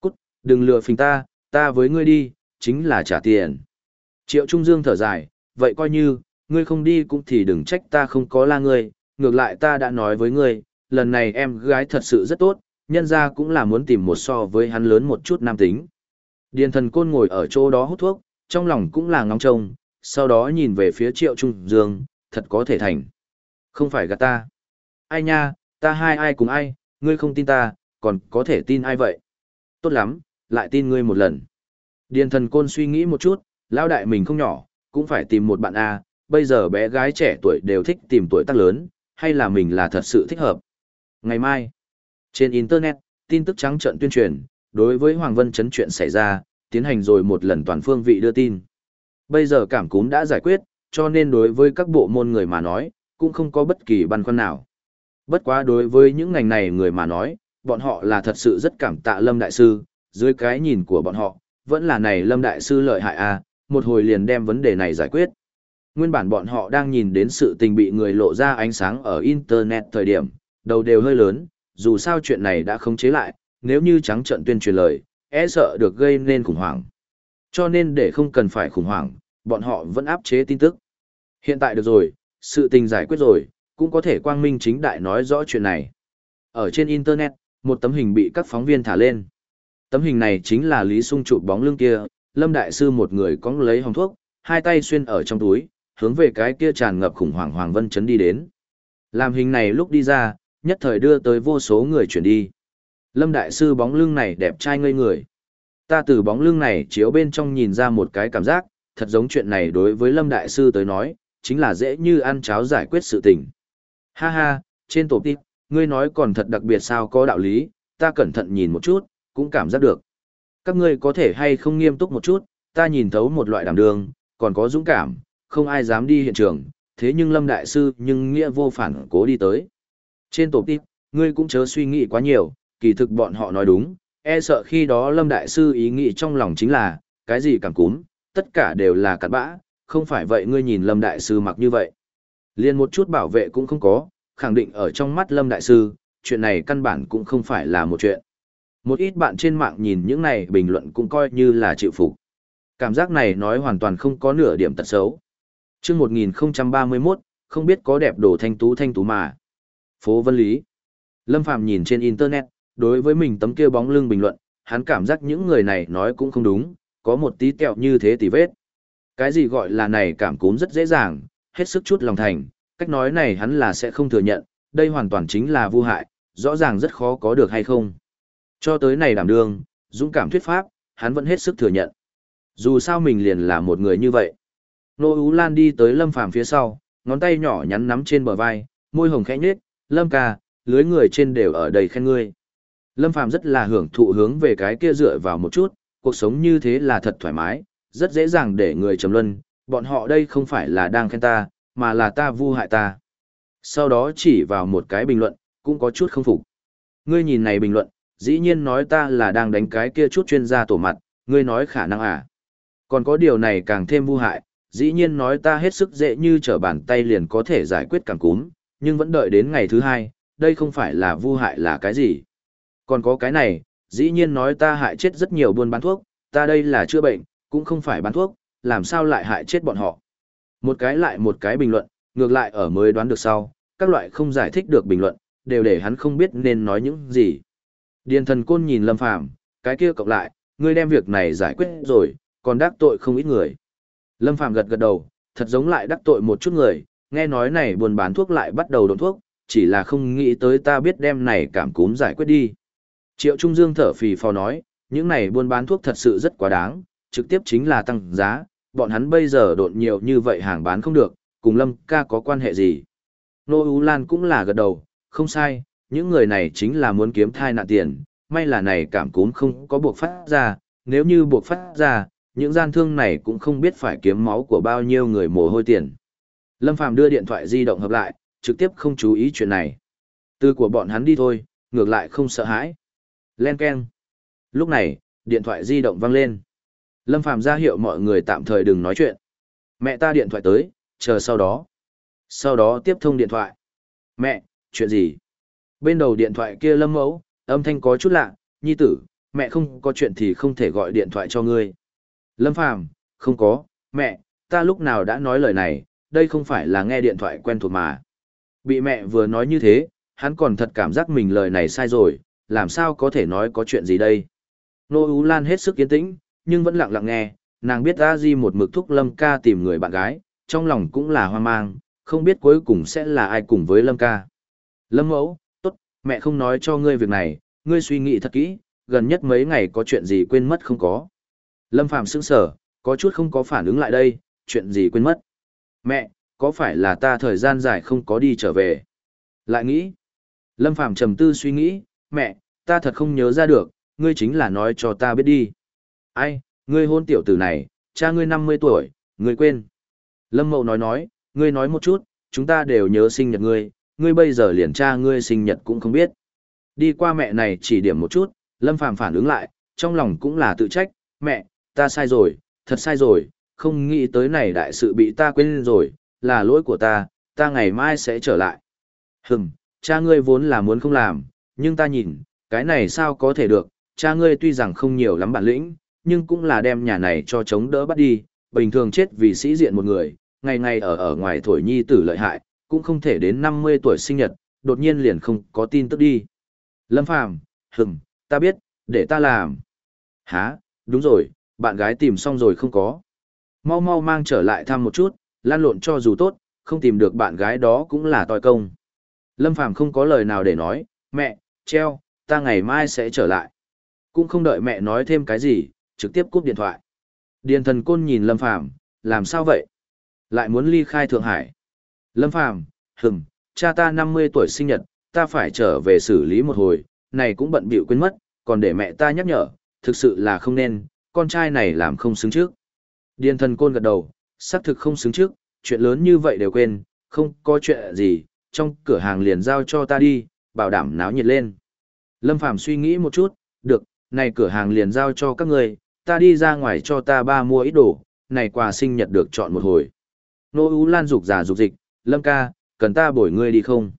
Cút, đừng lừa phình ta, ta với ngươi đi, chính là trả tiền. Triệu Trung Dương thở dài, vậy coi như, ngươi không đi cũng thì đừng trách ta không có la ngươi, ngược lại ta đã nói với ngươi, lần này em gái thật sự rất tốt, nhân ra cũng là muốn tìm một so với hắn lớn một chút nam tính. Điền thần côn ngồi ở chỗ đó hút thuốc, trong lòng cũng là ngóng trông, sau đó nhìn về phía triệu trung dương, thật có thể thành. Không phải gạt ta. Ai nha, ta hai ai cùng ai, ngươi không tin ta, còn có thể tin ai vậy? Tốt lắm, lại tin ngươi một lần. Điền thần côn suy nghĩ một chút, lão đại mình không nhỏ, cũng phải tìm một bạn A, bây giờ bé gái trẻ tuổi đều thích tìm tuổi tác lớn, hay là mình là thật sự thích hợp. Ngày mai, trên Internet, tin tức trắng trận tuyên truyền, đối với Hoàng Vân Chấn chuyện xảy ra, tiến hành rồi một lần toàn phương vị đưa tin. Bây giờ cảm cúm đã giải quyết, cho nên đối với các bộ môn người mà nói, cũng không có bất kỳ băn khoăn nào. Bất quá đối với những ngành này người mà nói, bọn họ là thật sự rất cảm tạ Lâm Đại Sư, dưới cái nhìn của bọn họ, vẫn là này Lâm Đại Sư lợi hại à, một hồi liền đem vấn đề này giải quyết. Nguyên bản bọn họ đang nhìn đến sự tình bị người lộ ra ánh sáng ở Internet thời điểm, đầu đều hơi lớn, dù sao chuyện này đã không chế lại, nếu như trắng trận tuyên truyền lời, e sợ được gây nên khủng hoảng. Cho nên để không cần phải khủng hoảng, bọn họ vẫn áp chế tin tức. Hiện tại được rồi, sự tình giải quyết rồi, cũng có thể quang minh chính đại nói rõ chuyện này. Ở trên Internet, một tấm hình bị các phóng viên thả lên. Tấm hình này chính là Lý Sung chụp bóng lưng kia, Lâm Đại Sư một người cóng lấy hồng thuốc, hai tay xuyên ở trong túi, hướng về cái kia tràn ngập khủng hoảng Hoàng Vân Trấn đi đến. Làm hình này lúc đi ra, nhất thời đưa tới vô số người chuyển đi. Lâm Đại Sư bóng lưng này đẹp trai ngây người. Ta từ bóng lưng này chiếu bên trong nhìn ra một cái cảm giác, thật giống chuyện này đối với Lâm Đại Sư tới nói, chính là dễ như ăn cháo giải quyết sự tình. Ha ha, trên tổ tiếp, ngươi nói còn thật đặc biệt sao có đạo lý, ta cẩn thận nhìn một chút, cũng cảm giác được. Các ngươi có thể hay không nghiêm túc một chút, ta nhìn thấu một loại đảm đường, còn có dũng cảm, không ai dám đi hiện trường, thế nhưng Lâm Đại Sư nhưng nghĩa vô phản cố đi tới. Trên tổ tiếp, ngươi cũng chớ suy nghĩ quá nhiều, kỳ thực bọn họ nói đúng, e sợ khi đó Lâm Đại Sư ý nghĩ trong lòng chính là, cái gì càng cúm, tất cả đều là cặn bã, không phải vậy ngươi nhìn Lâm Đại Sư mặc như vậy. Liên một chút bảo vệ cũng không có, khẳng định ở trong mắt Lâm Đại Sư, chuyện này căn bản cũng không phải là một chuyện. Một ít bạn trên mạng nhìn những này bình luận cũng coi như là chịu phục. Cảm giác này nói hoàn toàn không có nửa điểm tật xấu. chương 1031, không biết có đẹp đồ thanh tú thanh tú mà. Phố Vân Lý. Lâm Phàm nhìn trên Internet, đối với mình tấm kia bóng lưng bình luận, hắn cảm giác những người này nói cũng không đúng, có một tí tẹo như thế tỉ vết. Cái gì gọi là này cảm cúm rất dễ dàng, hết sức chút lòng thành, cách nói này hắn là sẽ không thừa nhận, đây hoàn toàn chính là vô hại, rõ ràng rất khó có được hay không. Cho tới này đảm đương, dũng cảm thuyết pháp, hắn vẫn hết sức thừa nhận. Dù sao mình liền là một người như vậy. Nô Ú Lan đi tới Lâm Phàm phía sau, ngón tay nhỏ nhắn nắm trên bờ vai, môi hồng khẽ nhếch, "Lâm ca, lưới người trên đều ở đây khen ngươi." Lâm Phàm rất là hưởng thụ hướng về cái kia dựa vào một chút, cuộc sống như thế là thật thoải mái, rất dễ dàng để người trầm luân, bọn họ đây không phải là đang khen ta, mà là ta vu hại ta. Sau đó chỉ vào một cái bình luận, cũng có chút không phục. Ngươi nhìn này bình luận, dĩ nhiên nói ta là đang đánh cái kia chút chuyên gia tổ mặt, ngươi nói khả năng à. Còn có điều này càng thêm vu hại, dĩ nhiên nói ta hết sức dễ như trở bàn tay liền có thể giải quyết càng cúm, nhưng vẫn đợi đến ngày thứ hai, đây không phải là vu hại là cái gì. Còn có cái này, dĩ nhiên nói ta hại chết rất nhiều buôn bán thuốc, ta đây là chữa bệnh, cũng không phải bán thuốc, làm sao lại hại chết bọn họ. Một cái lại một cái bình luận, ngược lại ở mới đoán được sau, các loại không giải thích được bình luận, đều để hắn không biết nên nói những gì. Điền thần côn nhìn Lâm Phàm cái kia cộng lại, ngươi đem việc này giải quyết rồi, còn đắc tội không ít người. Lâm Phàm gật gật đầu, thật giống lại đắc tội một chút người, nghe nói này buôn bán thuốc lại bắt đầu đồn thuốc, chỉ là không nghĩ tới ta biết đem này cảm cúm giải quyết đi. Triệu Trung Dương thở phì phò nói, những này buôn bán thuốc thật sự rất quá đáng, trực tiếp chính là tăng giá, bọn hắn bây giờ độn nhiều như vậy hàng bán không được, cùng Lâm ca có quan hệ gì. Nô Ú Lan cũng là gật đầu, không sai, những người này chính là muốn kiếm thai nạn tiền, may là này cảm cúm không có buộc phát ra, nếu như buộc phát ra, những gian thương này cũng không biết phải kiếm máu của bao nhiêu người mồ hôi tiền. Lâm Phàm đưa điện thoại di động hợp lại, trực tiếp không chú ý chuyện này. Tư của bọn hắn đi thôi, ngược lại không sợ hãi. Len keng. Lúc này, điện thoại di động vang lên. Lâm Phàm ra hiệu mọi người tạm thời đừng nói chuyện. Mẹ ta điện thoại tới, chờ sau đó. Sau đó tiếp thông điện thoại. Mẹ, chuyện gì? Bên đầu điện thoại kia lâm mẫu, âm thanh có chút lạ, nhi tử, mẹ không có chuyện thì không thể gọi điện thoại cho ngươi. Lâm Phàm, không có, mẹ, ta lúc nào đã nói lời này, đây không phải là nghe điện thoại quen thuộc mà. Bị mẹ vừa nói như thế, hắn còn thật cảm giác mình lời này sai rồi, làm sao có thể nói có chuyện gì đây. Nô Ú Lan hết sức yên tĩnh, nhưng vẫn lặng lặng nghe, nàng biết A Di một mực thúc Lâm ca tìm người bạn gái, trong lòng cũng là hoang mang, không biết cuối cùng sẽ là ai cùng với Lâm ca. Lâm mẫu, tốt, mẹ không nói cho ngươi việc này, ngươi suy nghĩ thật kỹ, gần nhất mấy ngày có chuyện gì quên mất không có. Lâm Phạm sững sờ, có chút không có phản ứng lại đây, chuyện gì quên mất. Mẹ, có phải là ta thời gian dài không có đi trở về? Lại nghĩ. Lâm Phạm trầm tư suy nghĩ, mẹ, ta thật không nhớ ra được, ngươi chính là nói cho ta biết đi. Ai, ngươi hôn tiểu tử này, cha ngươi 50 tuổi, ngươi quên. Lâm Mậu nói nói, ngươi nói một chút, chúng ta đều nhớ sinh nhật ngươi, ngươi bây giờ liền cha ngươi sinh nhật cũng không biết. Đi qua mẹ này chỉ điểm một chút, Lâm Phàm phản ứng lại, trong lòng cũng là tự trách, mẹ, ta sai rồi, thật sai rồi, không nghĩ tới này đại sự bị ta quên rồi, là lỗi của ta, ta ngày mai sẽ trở lại. Hừm, cha ngươi vốn là muốn không làm, nhưng ta nhìn, cái này sao có thể được, cha ngươi tuy rằng không nhiều lắm bản lĩnh, nhưng cũng là đem nhà này cho chống đỡ bắt đi, bình thường chết vì sĩ diện một người, ngày ngày ở ở ngoài thổi nhi tử lợi hại, cũng không thể đến 50 tuổi sinh nhật, đột nhiên liền không có tin tức đi. Lâm Phàm, hừm, ta biết, để ta làm. Hả, đúng rồi, bạn gái tìm xong rồi không có. Mau mau mang trở lại thăm một chút, lan lộn cho dù tốt, không tìm được bạn gái đó cũng là tòi công. Lâm Phàm không có lời nào để nói, mẹ, treo, ta ngày mai sẽ trở lại. Cũng không đợi mẹ nói thêm cái gì, trực tiếp cúp điện thoại. Điền thần côn nhìn Lâm Phàm làm sao vậy? Lại muốn ly khai Thượng Hải. Lâm Phàm hừng, cha ta 50 tuổi sinh nhật, ta phải trở về xử lý một hồi, này cũng bận bịu quên mất, còn để mẹ ta nhắc nhở, thực sự là không nên, con trai này làm không xứng trước. Điền thần côn gật đầu, xác thực không xứng trước, chuyện lớn như vậy đều quên, không có chuyện gì, trong cửa hàng liền giao cho ta đi, bảo đảm náo nhiệt lên. Lâm Phàm suy nghĩ một chút, được, này cửa hàng liền giao cho các người, ta đi ra ngoài cho ta ba mua ít đồ, này quà sinh nhật được chọn một hồi. Nô Ú Lan rục giả rục dịch, Lâm ca, cần ta bổi ngươi đi không?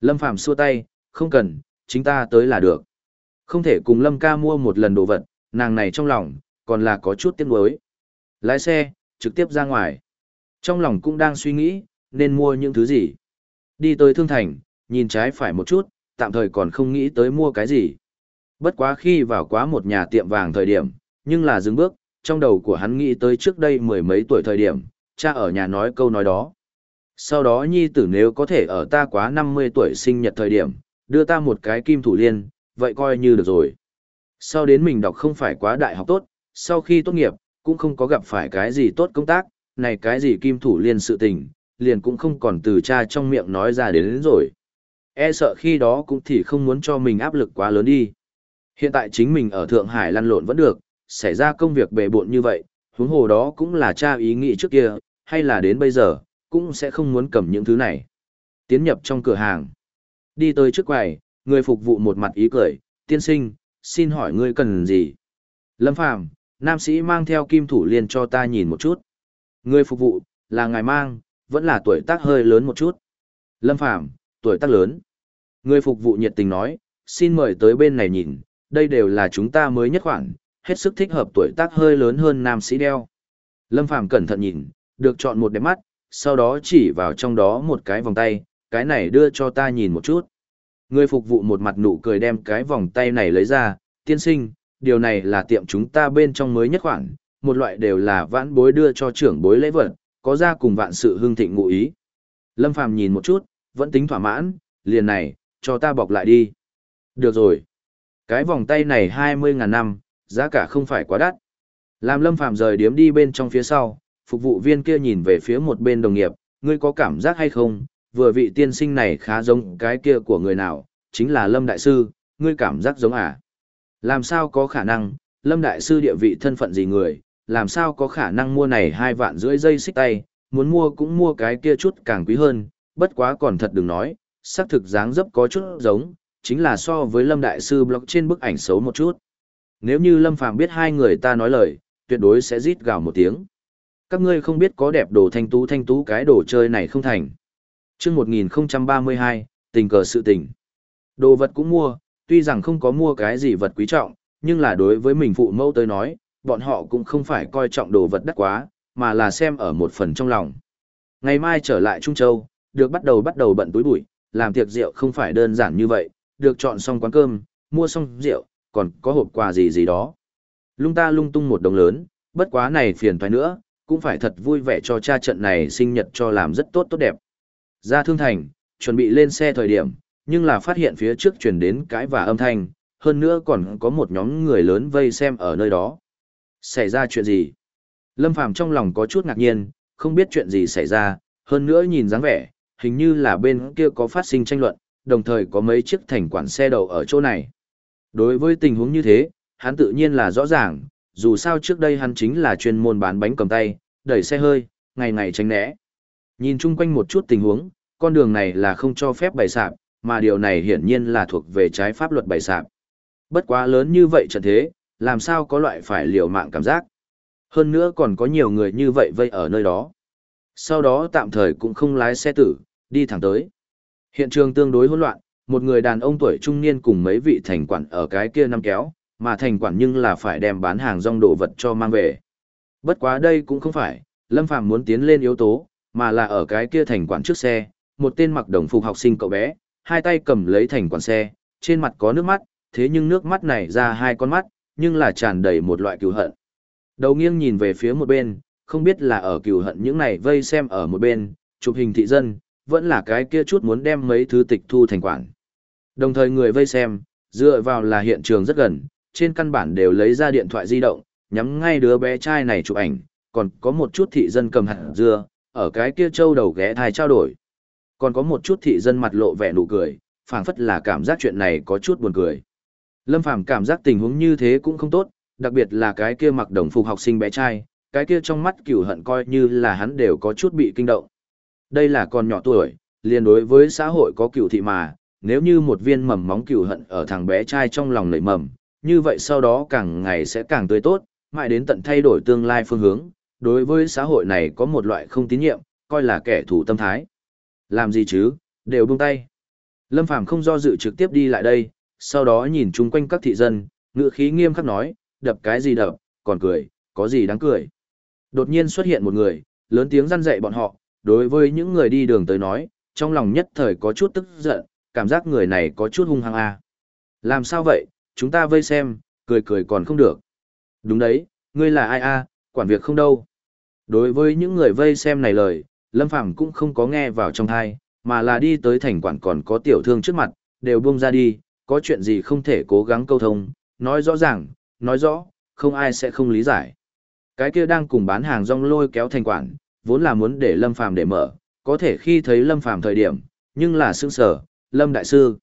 Lâm Phàm xua tay, không cần, chính ta tới là được. Không thể cùng Lâm ca mua một lần đồ vật, nàng này trong lòng, còn là có chút tiếc nuối. Lái xe, trực tiếp ra ngoài. Trong lòng cũng đang suy nghĩ, nên mua những thứ gì. Đi tới thương thành, nhìn trái phải một chút, tạm thời còn không nghĩ tới mua cái gì. Bất quá khi vào quá một nhà tiệm vàng thời điểm, nhưng là dừng bước, trong đầu của hắn nghĩ tới trước đây mười mấy tuổi thời điểm, cha ở nhà nói câu nói đó. Sau đó nhi tử nếu có thể ở ta quá 50 tuổi sinh nhật thời điểm, đưa ta một cái kim thủ liên, vậy coi như được rồi. Sau đến mình đọc không phải quá đại học tốt, sau khi tốt nghiệp, cũng không có gặp phải cái gì tốt công tác, này cái gì kim thủ liên sự tình, liền cũng không còn từ cha trong miệng nói ra đến, đến rồi. E sợ khi đó cũng thì không muốn cho mình áp lực quá lớn đi. Hiện tại chính mình ở Thượng Hải lăn lộn vẫn được, xảy ra công việc bề bộn như vậy, huống hồ đó cũng là cha ý nghĩ trước kia, hay là đến bây giờ, cũng sẽ không muốn cầm những thứ này. Tiến nhập trong cửa hàng. Đi tới trước quầy, người phục vụ một mặt ý cười, tiên sinh, xin hỏi ngươi cần gì? Lâm Phàm nam sĩ mang theo kim thủ liền cho ta nhìn một chút. Người phục vụ, là ngài mang, vẫn là tuổi tác hơi lớn một chút. Lâm Phàm tuổi tác lớn. Người phục vụ nhiệt tình nói, xin mời tới bên này nhìn, đây đều là chúng ta mới nhất khoản, hết sức thích hợp tuổi tác hơi lớn hơn nam sĩ đeo. Lâm Phàm cẩn thận nhìn, được chọn một đẹp mắt, sau đó chỉ vào trong đó một cái vòng tay, cái này đưa cho ta nhìn một chút. Người phục vụ một mặt nụ cười đem cái vòng tay này lấy ra, tiên sinh, điều này là tiệm chúng ta bên trong mới nhất khoản, một loại đều là vãn bối đưa cho trưởng bối lễ vật, có ra cùng vạn sự hương thịnh ngụ ý. Lâm Phàm nhìn một chút, vẫn tính thỏa mãn, liền này, cho ta bọc lại đi. Được rồi. Cái vòng tay này 20.000 năm, giá cả không phải quá đắt. Làm Lâm Phàm rời điếm đi bên trong phía sau, phục vụ viên kia nhìn về phía một bên đồng nghiệp, ngươi có cảm giác hay không, vừa vị tiên sinh này khá giống cái kia của người nào, chính là Lâm Đại Sư, ngươi cảm giác giống à? Làm sao có khả năng, Lâm Đại Sư địa vị thân phận gì người, làm sao có khả năng mua này hai vạn rưỡi dây xích tay, muốn mua cũng mua cái kia chút càng quý hơn, bất quá còn thật đừng nói, xác thực dáng dấp có chút giống, chính là so với Lâm Đại Sư blog trên bức ảnh xấu một chút. Nếu như Lâm Phàm biết hai người ta nói lời, tuyệt đối sẽ rít gào một tiếng. Các ngươi không biết có đẹp đồ thanh tú thanh tú cái đồ chơi này không thành. Trước 1032, tình cờ sự tình. Đồ vật cũng mua, tuy rằng không có mua cái gì vật quý trọng, nhưng là đối với mình phụ mẫu tới nói, bọn họ cũng không phải coi trọng đồ vật đắt quá, mà là xem ở một phần trong lòng. Ngày mai trở lại Trung Châu, được bắt đầu bắt đầu bận túi bụi, làm tiệc rượu không phải đơn giản như vậy, được chọn xong quán cơm, mua xong rượu, còn có hộp quà gì gì đó. Lung ta lung tung một đồng lớn, bất quá này phiền toái nữa, cũng phải thật vui vẻ cho cha trận này sinh nhật cho làm rất tốt tốt đẹp. Ra thương thành, chuẩn bị lên xe thời điểm, nhưng là phát hiện phía trước truyền đến cái và âm thanh, hơn nữa còn có một nhóm người lớn vây xem ở nơi đó. Xảy ra chuyện gì? Lâm Phàm trong lòng có chút ngạc nhiên, không biết chuyện gì xảy ra, hơn nữa nhìn dáng vẻ, hình như là bên kia có phát sinh tranh luận, đồng thời có mấy chiếc thành quản xe đầu ở chỗ này. Đối với tình huống như thế, hắn tự nhiên là rõ ràng, dù sao trước đây hắn chính là chuyên môn bán bánh cầm tay, đẩy xe hơi, ngày ngày tránh né. Nhìn chung quanh một chút tình huống, con đường này là không cho phép bày sạp, mà điều này hiển nhiên là thuộc về trái pháp luật bày sạp. Bất quá lớn như vậy trận thế, làm sao có loại phải liều mạng cảm giác. Hơn nữa còn có nhiều người như vậy vây ở nơi đó. Sau đó tạm thời cũng không lái xe tử, đi thẳng tới. Hiện trường tương đối hỗn loạn, một người đàn ông tuổi trung niên cùng mấy vị thành quản ở cái kia năm kéo, mà thành quản nhưng là phải đem bán hàng rong đồ vật cho mang về. Bất quá đây cũng không phải, Lâm Phàm muốn tiến lên yếu tố, mà là ở cái kia thành quản trước xe, một tên mặc đồng phục học sinh cậu bé, hai tay cầm lấy thành quản xe, trên mặt có nước mắt, thế nhưng nước mắt này ra hai con mắt, nhưng là tràn đầy một loại cứu hận. Đầu nghiêng nhìn về phía một bên, không biết là ở cừu hận những này vây xem ở một bên, chụp hình thị dân, vẫn là cái kia chút muốn đem mấy thứ tịch thu thành quản. Đồng thời người vây xem, dựa vào là hiện trường rất gần, trên căn bản đều lấy ra điện thoại di động, nhắm ngay đứa bé trai này chụp ảnh, còn có một chút thị dân cầm hạt dưa, ở cái kia châu đầu ghé thai trao đổi. Còn có một chút thị dân mặt lộ vẻ nụ cười, phảng phất là cảm giác chuyện này có chút buồn cười. Lâm Phàm cảm giác tình huống như thế cũng không tốt, đặc biệt là cái kia mặc đồng phục học sinh bé trai, cái kia trong mắt cửu hận coi như là hắn đều có chút bị kinh động. Đây là con nhỏ tuổi, liền đối với xã hội có cửu thị mà, nếu như một viên mầm móng cửu hận ở thằng bé trai trong lòng nảy mầm, như vậy sau đó càng ngày sẽ càng tươi tốt, mãi đến tận thay đổi tương lai phương hướng, đối với xã hội này có một loại không tín nhiệm, coi là kẻ thù tâm thái. Làm gì chứ, đều buông tay. Lâm Phàm không do dự trực tiếp đi lại đây, sau đó nhìn chung quanh các thị dân, ngựa khí nghiêm khắc nói, đập cái gì đập, còn cười, có gì đáng cười. Đột nhiên xuất hiện một người, lớn tiếng răn dạy bọn họ, đối với những người đi đường tới nói, trong lòng nhất thời có chút tức giận, cảm giác người này có chút hung hăng à. Làm sao vậy, chúng ta vây xem, cười cười còn không được. Đúng đấy, ngươi là ai a, quản việc không đâu. Đối với những người vây xem này lời, Lâm Phàm cũng không có nghe vào trong thai, mà là đi tới thành quản còn có tiểu thương trước mặt, đều buông ra đi, có chuyện gì không thể cố gắng câu thông, nói rõ ràng, nói rõ, không ai sẽ không lý giải. Cái kia đang cùng bán hàng rong lôi kéo thành quản, vốn là muốn để Lâm Phàm để mở, có thể khi thấy Lâm Phàm thời điểm, nhưng là sững sở, Lâm Đại Sư.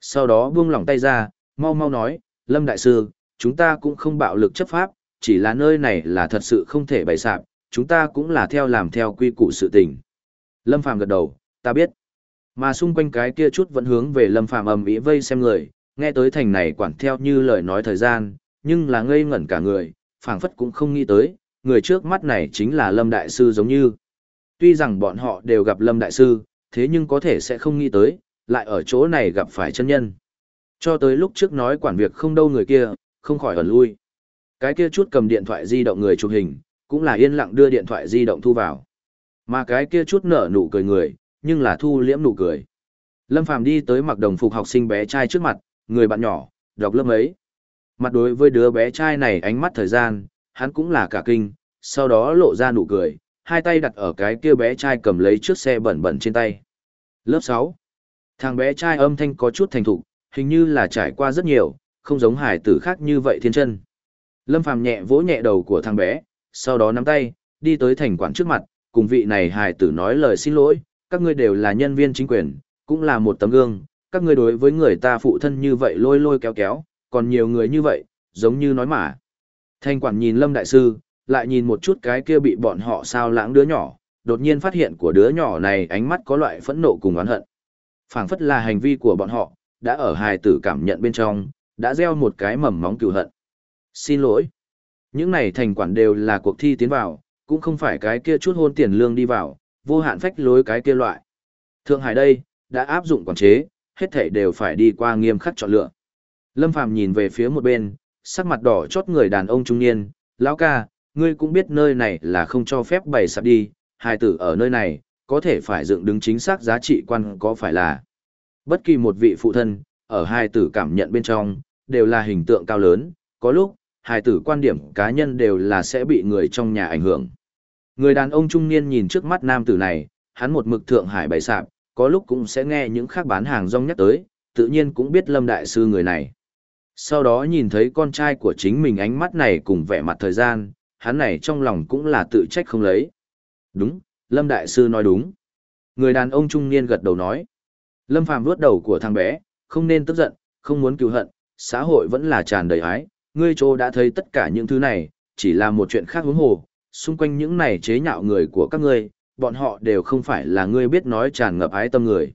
Sau đó buông lỏng tay ra, mau mau nói, Lâm Đại Sư, chúng ta cũng không bạo lực chấp pháp, chỉ là nơi này là thật sự không thể bày sạp, chúng ta cũng là theo làm theo quy củ sự tình. Lâm Phàm gật đầu, ta biết. Mà xung quanh cái kia chút vẫn hướng về Lâm Phàm ầm ĩ vây xem người, nghe tới thành này quản theo như lời nói thời gian, nhưng là ngây ngẩn cả người, phảng phất cũng không nghĩ tới, người trước mắt này chính là Lâm Đại Sư giống như. Tuy rằng bọn họ đều gặp Lâm Đại Sư, thế nhưng có thể sẽ không nghĩ tới, lại ở chỗ này gặp phải chân nhân. Cho tới lúc trước nói quản việc không đâu người kia, không khỏi ẩn lui. Cái kia chút cầm điện thoại di động người chụp hình, cũng là yên lặng đưa điện thoại di động thu vào. Mà cái kia chút nở nụ cười người, nhưng là thu liễm nụ cười. Lâm Phàm đi tới mặc đồng phục học sinh bé trai trước mặt, người bạn nhỏ, đọc lớp ấy. Mặt đối với đứa bé trai này ánh mắt thời gian, hắn cũng là cả kinh, sau đó lộ ra nụ cười, hai tay đặt ở cái kia bé trai cầm lấy chiếc xe bẩn bẩn trên tay. Lớp 6. Thằng bé trai âm thanh có chút thành thục, hình như là trải qua rất nhiều, không giống hải tử khác như vậy thiên chân. Lâm Phàm nhẹ vỗ nhẹ đầu của thằng bé, sau đó nắm tay, đi tới thành quản trước mặt, cùng vị này hải tử nói lời xin lỗi, các ngươi đều là nhân viên chính quyền, cũng là một tấm gương, các ngươi đối với người ta phụ thân như vậy lôi lôi kéo kéo, còn nhiều người như vậy, giống như nói mà. Thanh quản nhìn Lâm Đại Sư, lại nhìn một chút cái kia bị bọn họ sao lãng đứa nhỏ, đột nhiên phát hiện của đứa nhỏ này ánh mắt có loại phẫn nộ cùng oán hận. phảng phất là hành vi của bọn họ, đã ở hài tử cảm nhận bên trong, đã gieo một cái mầm móng cừu hận. Xin lỗi. Những này thành quản đều là cuộc thi tiến vào, cũng không phải cái kia chút hôn tiền lương đi vào, vô hạn phách lối cái kia loại. Thượng Hải đây, đã áp dụng quản chế, hết thảy đều phải đi qua nghiêm khắc chọn lựa. Lâm Phàm nhìn về phía một bên, sắc mặt đỏ chót người đàn ông trung niên, lão ca, ngươi cũng biết nơi này là không cho phép bày sạp đi, hài tử ở nơi này, có thể phải dựng đứng chính xác giá trị quan có phải là. Bất kỳ một vị phụ thân, ở hài tử cảm nhận bên trong, đều là hình tượng cao lớn, có lúc, hài tử quan điểm cá nhân đều là sẽ bị người trong nhà ảnh hưởng. Người đàn ông trung niên nhìn trước mắt nam tử này, hắn một mực thượng hải bày sạp, có lúc cũng sẽ nghe những khác bán hàng rong nhắc tới, tự nhiên cũng biết Lâm Đại Sư người này. Sau đó nhìn thấy con trai của chính mình ánh mắt này cùng vẻ mặt thời gian, hắn này trong lòng cũng là tự trách không lấy. Đúng, Lâm Đại Sư nói đúng. Người đàn ông trung niên gật đầu nói. Lâm Phàm vuốt đầu của thằng bé, không nên tức giận, không muốn cứu hận, xã hội vẫn là tràn đầy ái, ngươi chỗ đã thấy tất cả những thứ này, chỉ là một chuyện khác huống hồ, xung quanh những này chế nhạo người của các ngươi, bọn họ đều không phải là ngươi biết nói tràn ngập ái tâm người.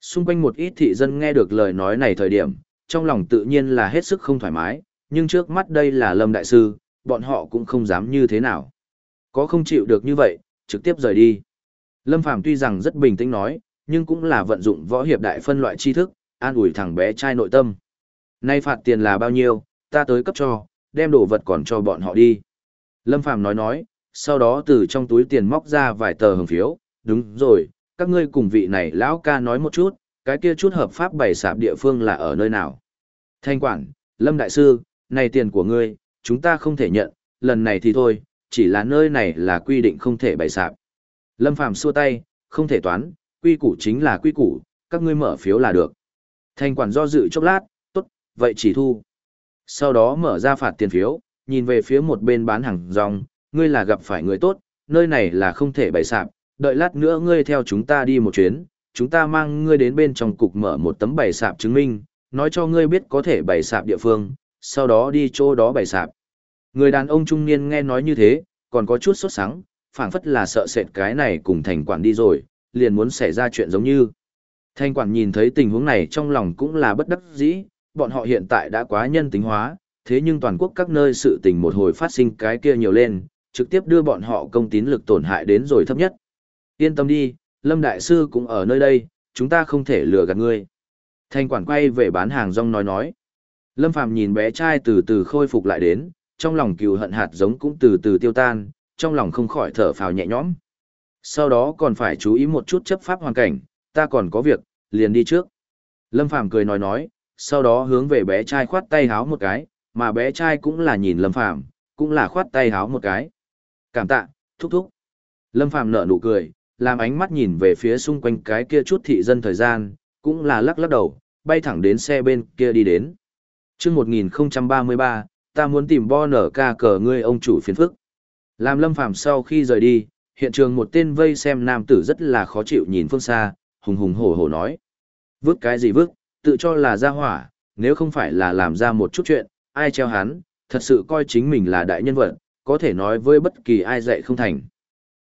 Xung quanh một ít thị dân nghe được lời nói này thời điểm, trong lòng tự nhiên là hết sức không thoải mái, nhưng trước mắt đây là Lâm Đại Sư, bọn họ cũng không dám như thế nào. Có không chịu được như vậy, trực tiếp rời đi. Lâm Phàm tuy rằng rất bình tĩnh nói, nhưng cũng là vận dụng võ hiệp đại phân loại tri thức, an ủi thằng bé trai nội tâm. Nay phạt tiền là bao nhiêu, ta tới cấp cho, đem đồ vật còn cho bọn họ đi. Lâm Phàm nói nói, sau đó từ trong túi tiền móc ra vài tờ hồng phiếu, đúng rồi, các ngươi cùng vị này lão ca nói một chút, cái kia chút hợp pháp bày sạp địa phương là ở nơi nào. Thanh quản, Lâm Đại Sư, này tiền của ngươi, chúng ta không thể nhận, lần này thì thôi, chỉ là nơi này là quy định không thể bày sạp. Lâm Phàm xua tay, không thể toán, quy củ chính là quy củ, các ngươi mở phiếu là được. Thanh quản do dự chốc lát, tốt, vậy chỉ thu. Sau đó mở ra phạt tiền phiếu, nhìn về phía một bên bán hàng rong, ngươi là gặp phải người tốt, nơi này là không thể bày sạp, đợi lát nữa ngươi theo chúng ta đi một chuyến, chúng ta mang ngươi đến bên trong cục mở một tấm bày sạp chứng minh, nói cho ngươi biết có thể bày sạp địa phương, sau đó đi chỗ đó bày sạp. Người đàn ông trung niên nghe nói như thế, còn có chút sốt sắng, phảng phất là sợ sệt cái này cùng thành quản đi rồi, liền muốn xảy ra chuyện giống như. Thành quản nhìn thấy tình huống này trong lòng cũng là bất đắc dĩ, bọn họ hiện tại đã quá nhân tính hóa, thế nhưng toàn quốc các nơi sự tình một hồi phát sinh cái kia nhiều lên, trực tiếp đưa bọn họ công tín lực tổn hại đến rồi thấp nhất. Yên tâm đi, Lâm Đại Sư cũng ở nơi đây, chúng ta không thể lừa gạt ngươi. Thanh quản quay về bán hàng rong nói nói. Lâm Phàm nhìn bé trai từ từ khôi phục lại đến, trong lòng cừu hận hạt giống cũng từ từ tiêu tan, trong lòng không khỏi thở phào nhẹ nhõm. Sau đó còn phải chú ý một chút chấp pháp hoàn cảnh, ta còn có việc, liền đi trước. Lâm Phàm cười nói nói, sau đó hướng về bé trai khoát tay háo một cái, mà bé trai cũng là nhìn Lâm Phàm, cũng là khoát tay háo một cái. Cảm tạ, thúc thúc. Lâm Phàm nở nụ cười, làm ánh mắt nhìn về phía xung quanh cái kia chút thị dân thời gian, cũng là lắc lắc đầu, bay thẳng đến xe bên kia đi đến. Trước 1033, ta muốn tìm bo nở ca cờ ngươi ông chủ phiền phức. Làm Lâm Phàm sau khi rời đi, hiện trường một tên vây xem nam tử rất là khó chịu nhìn phương xa, hùng hùng hổ hổ nói. vứt cái gì vứt, tự cho là ra hỏa, nếu không phải là làm ra một chút chuyện, ai treo hắn, thật sự coi chính mình là đại nhân vật, có thể nói với bất kỳ ai dạy không thành.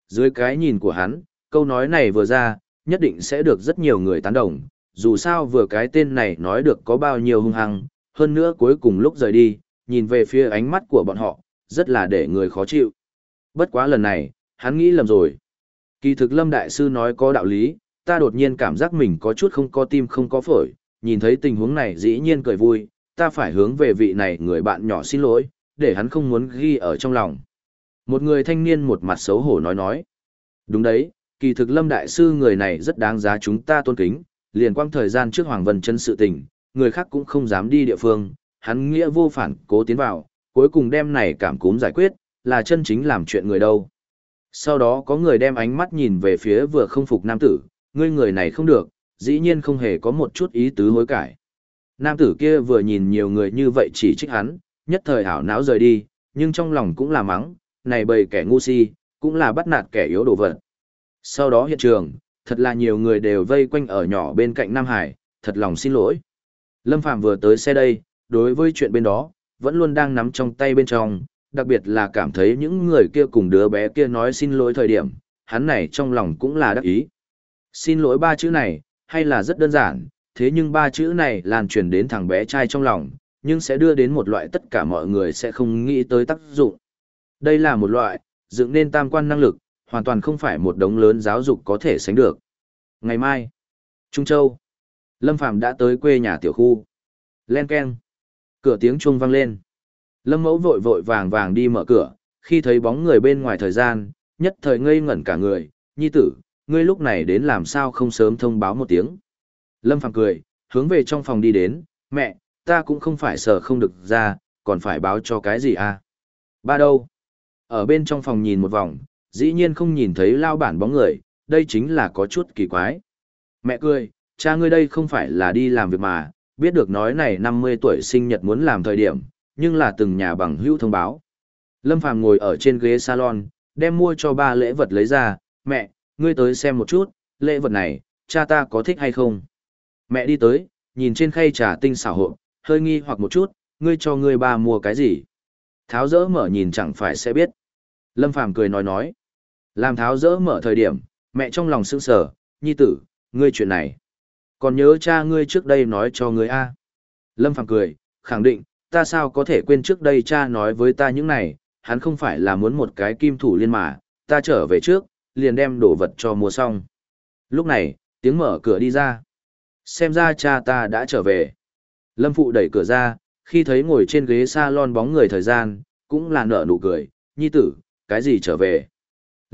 Dưới cái nhìn của hắn, câu nói này vừa ra, nhất định sẽ được rất nhiều người tán đồng, dù sao vừa cái tên này nói được có bao nhiêu hung hăng, hơn nữa cuối cùng lúc rời đi, nhìn về phía ánh mắt của bọn họ, rất là để người khó chịu. Bất quá lần này, hắn nghĩ lầm rồi. Kỳ thực Lâm Đại Sư nói có đạo lý, ta đột nhiên cảm giác mình có chút không có tim không có phổi, nhìn thấy tình huống này dĩ nhiên cười vui, ta phải hướng về vị này người bạn nhỏ xin lỗi, để hắn không muốn ghi ở trong lòng. Một người thanh niên một mặt xấu hổ nói nói. Đúng đấy, kỳ thực Lâm Đại Sư người này rất đáng giá chúng ta tôn kính, liền quang thời gian trước Hoàng Vân chân sự tình, người khác cũng không dám đi địa phương, hắn nghĩa vô phản cố tiến vào, cuối cùng đem này cảm cúm giải quyết, là chân chính làm chuyện người đâu. Sau đó có người đem ánh mắt nhìn về phía vừa không phục nam tử, ngươi người này không được, dĩ nhiên không hề có một chút ý tứ hối cải. Nam tử kia vừa nhìn nhiều người như vậy chỉ trích hắn, nhất thời hảo não rời đi, nhưng trong lòng cũng là mắng, này bầy kẻ ngu si, cũng là bắt nạt kẻ yếu đồ vật. Sau đó hiện trường, thật là nhiều người đều vây quanh ở nhỏ bên cạnh Nam Hải, thật lòng xin lỗi. Lâm Phạm vừa tới xe đây, đối với chuyện bên đó, vẫn luôn đang nắm trong tay bên trong, đặc biệt là cảm thấy những người kia cùng đứa bé kia nói xin lỗi thời điểm, hắn này trong lòng cũng là đắc ý. Xin lỗi ba chữ này, hay là rất đơn giản, thế nhưng ba chữ này lan truyền đến thằng bé trai trong lòng, nhưng sẽ đưa đến một loại tất cả mọi người sẽ không nghĩ tới tác dụng. Đây là một loại, dựng nên tam quan năng lực, hoàn toàn không phải một đống lớn giáo dục có thể sánh được. Ngày mai, Trung Châu, Lâm Phàm đã tới quê nhà tiểu khu. Len keng. Cửa tiếng chuông vang lên. Lâm Mẫu vội vội vàng vàng đi mở cửa, khi thấy bóng người bên ngoài thời gian, nhất thời ngây ngẩn cả người, nhi tử, ngươi lúc này đến làm sao không sớm thông báo một tiếng. Lâm Phàm cười, hướng về trong phòng đi đến, mẹ, ta cũng không phải sợ không được ra, còn phải báo cho cái gì à? Ba đâu? Ở bên trong phòng nhìn một vòng, dĩ nhiên không nhìn thấy lao bản bóng người, đây chính là có chút kỳ quái. Mẹ cười, cha ngươi đây không phải là đi làm việc mà, biết được nói này 50 tuổi sinh nhật muốn làm thời điểm, nhưng là từng nhà bằng hữu thông báo. Lâm Phàm ngồi ở trên ghế salon, đem mua cho ba lễ vật lấy ra, mẹ, ngươi tới xem một chút, lễ vật này, cha ta có thích hay không? Mẹ đi tới, nhìn trên khay trà tinh xảo hộ, hơi nghi hoặc một chút, ngươi cho ngươi ba mua cái gì? Tháo dỡ mở nhìn chẳng phải sẽ biết. Lâm Phàm cười nói nói. Làm tháo rỡ mở thời điểm, mẹ trong lòng sững sờ, nhi tử, ngươi chuyện này. Còn nhớ cha ngươi trước đây nói cho ngươi a Lâm Phàm cười, khẳng định, ta sao có thể quên trước đây cha nói với ta những này, hắn không phải là muốn một cái kim thủ liên mà, ta trở về trước, liền đem đồ vật cho mua xong. Lúc này, tiếng mở cửa đi ra. Xem ra cha ta đã trở về. Lâm Phụ đẩy cửa ra, khi thấy ngồi trên ghế salon bóng người thời gian, cũng là nở nụ cười, nhi tử, cái gì trở về.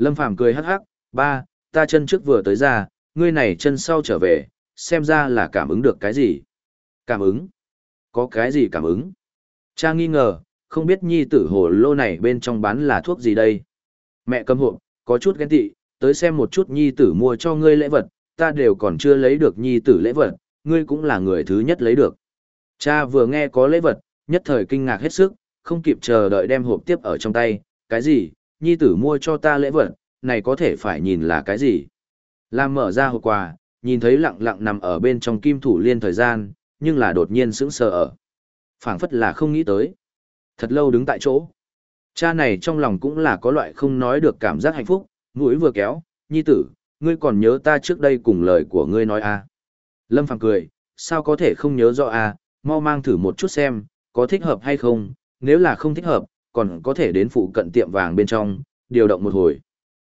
Lâm Phàm cười hắc hắc, ba, ta chân trước vừa tới ra, ngươi này chân sau trở về, xem ra là cảm ứng được cái gì. Cảm ứng? Có cái gì cảm ứng? Cha nghi ngờ, không biết nhi tử hồ lô này bên trong bán là thuốc gì đây. Mẹ cầm hộp, có chút ghen tị, tới xem một chút nhi tử mua cho ngươi lễ vật, ta đều còn chưa lấy được nhi tử lễ vật, ngươi cũng là người thứ nhất lấy được. Cha vừa nghe có lễ vật, nhất thời kinh ngạc hết sức, không kịp chờ đợi đem hộp tiếp ở trong tay, cái gì, nhi tử mua cho ta lễ vật, này có thể phải nhìn là cái gì. Làm mở ra hộp quà, nhìn thấy lặng lặng nằm ở bên trong kim thủ liên thời gian, nhưng là đột nhiên sững sờ ở. phảng phất là không nghĩ tới. Thật lâu đứng tại chỗ. Cha này trong lòng cũng là có loại không nói được cảm giác hạnh phúc, mũi vừa kéo, nhi tử, ngươi còn nhớ ta trước đây cùng lời của ngươi nói à. Lâm Phàm cười, sao có thể không nhớ rõ à, mau mang thử một chút xem, có thích hợp hay không, nếu là không thích hợp, còn có thể đến phụ cận tiệm vàng bên trong, điều động một hồi.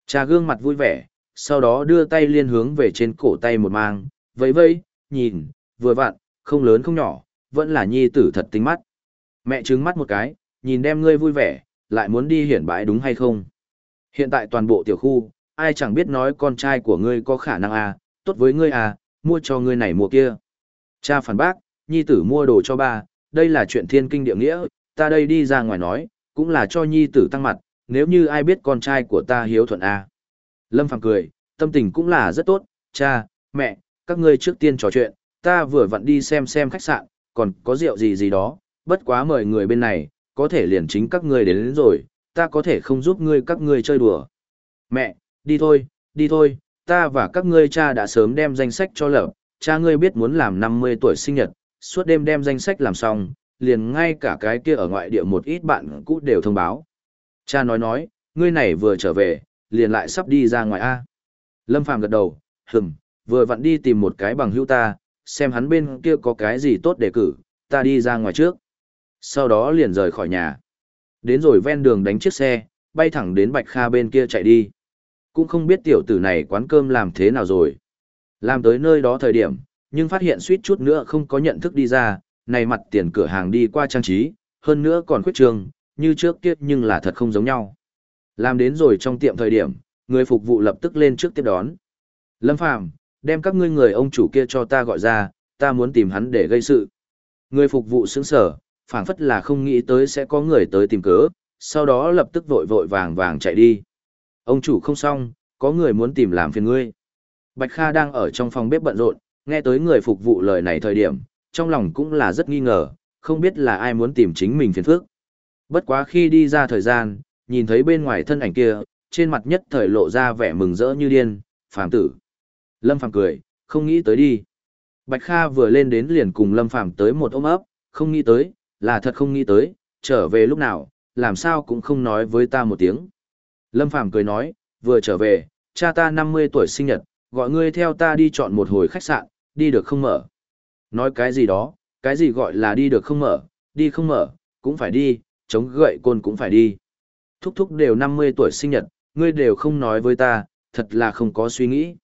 Cha gương mặt vui vẻ, sau đó đưa tay liên hướng về trên cổ tay một mang, vẫy vẫy, nhìn, vừa vặn, không lớn không nhỏ, vẫn là nhi tử thật tính mắt. Mẹ trứng mắt một cái, nhìn đem ngươi vui vẻ, lại muốn đi hiển bãi đúng hay không. Hiện tại toàn bộ tiểu khu, ai chẳng biết nói con trai của ngươi có khả năng à, tốt với ngươi à, mua cho ngươi này mua kia. Cha phản bác, nhi tử mua đồ cho ba, đây là chuyện thiên kinh địa nghĩa, ta đây đi ra ngoài nói, cũng là cho nhi tử tăng mặt, nếu như ai biết con trai của ta hiếu thuận à. Lâm Phàm cười, tâm tình cũng là rất tốt, cha, mẹ, các ngươi trước tiên trò chuyện, ta vừa vặn đi xem xem khách sạn, còn có rượu gì gì đó, bất quá mời người bên này, có thể liền chính các ngươi đến, đến rồi, ta có thể không giúp ngươi các ngươi chơi đùa. Mẹ, đi thôi, đi thôi, ta và các ngươi cha đã sớm đem danh sách cho lở cha ngươi biết muốn làm 50 tuổi sinh nhật, suốt đêm đem danh sách làm xong, liền ngay cả cái kia ở ngoại địa một ít bạn cũ đều thông báo. Cha nói nói, ngươi này vừa trở về, liền lại sắp đi ra ngoài A. Lâm Phàm gật đầu, hừm, vừa vặn đi tìm một cái bằng hữu ta, xem hắn bên kia có cái gì tốt để cử, ta đi ra ngoài trước. Sau đó liền rời khỏi nhà. Đến rồi ven đường đánh chiếc xe, bay thẳng đến Bạch Kha bên kia chạy đi. Cũng không biết tiểu tử này quán cơm làm thế nào rồi. Làm tới nơi đó thời điểm, nhưng phát hiện suýt chút nữa không có nhận thức đi ra, này mặt tiền cửa hàng đi qua trang trí, hơn nữa còn khuyết trường, như trước kia nhưng là thật không giống nhau. Làm đến rồi trong tiệm thời điểm, người phục vụ lập tức lên trước tiếp đón. Lâm Phàm đem các ngươi người ông chủ kia cho ta gọi ra, ta muốn tìm hắn để gây sự. Người phục vụ sững sở, phảng phất là không nghĩ tới sẽ có người tới tìm cớ, sau đó lập tức vội vội vàng vàng chạy đi. Ông chủ không xong, có người muốn tìm làm phiền ngươi. Bạch Kha đang ở trong phòng bếp bận rộn, nghe tới người phục vụ lời này thời điểm, trong lòng cũng là rất nghi ngờ, không biết là ai muốn tìm chính mình phiền phức. Bất quá khi đi ra thời gian, nhìn thấy bên ngoài thân ảnh kia, trên mặt nhất thời lộ ra vẻ mừng rỡ như điên, phàm tử. Lâm phàm cười, không nghĩ tới đi. Bạch Kha vừa lên đến liền cùng Lâm Phàm tới một ôm ấp, không nghĩ tới, là thật không nghĩ tới, trở về lúc nào, làm sao cũng không nói với ta một tiếng. Lâm Phàm cười nói, vừa trở về, cha ta 50 tuổi sinh nhật, gọi ngươi theo ta đi chọn một hồi khách sạn, đi được không mở. Nói cái gì đó, cái gì gọi là đi được không mở, đi không mở, cũng phải đi, chống gậy côn cũng phải đi. Thúc thúc đều 50 tuổi sinh nhật, ngươi đều không nói với ta, thật là không có suy nghĩ.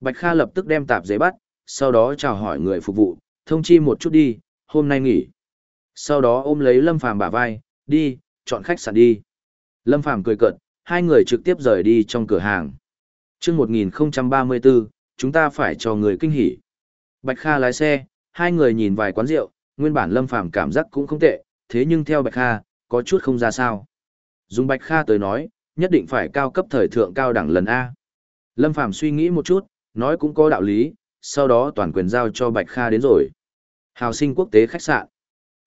Bạch Kha lập tức đem tạp giấy bắt, sau đó chào hỏi người phục vụ, thông chi một chút đi, hôm nay nghỉ. Sau đó ôm lấy Lâm Phàm bả vai, đi, chọn khách sạn đi. Lâm Phàm cười cợt, hai người trực tiếp rời đi trong cửa hàng. Chương 1034, chúng ta phải cho người kinh hỉ. Bạch Kha lái xe, hai người nhìn vài quán rượu, nguyên bản Lâm Phàm cảm giác cũng không tệ, thế nhưng theo Bạch Kha, có chút không ra sao. Dùng Bạch Kha tới nói, nhất định phải cao cấp thời thượng cao đẳng lần A. Lâm Phàm suy nghĩ một chút, nói cũng có đạo lý, sau đó toàn quyền giao cho Bạch Kha đến rồi. Hào sinh quốc tế khách sạn.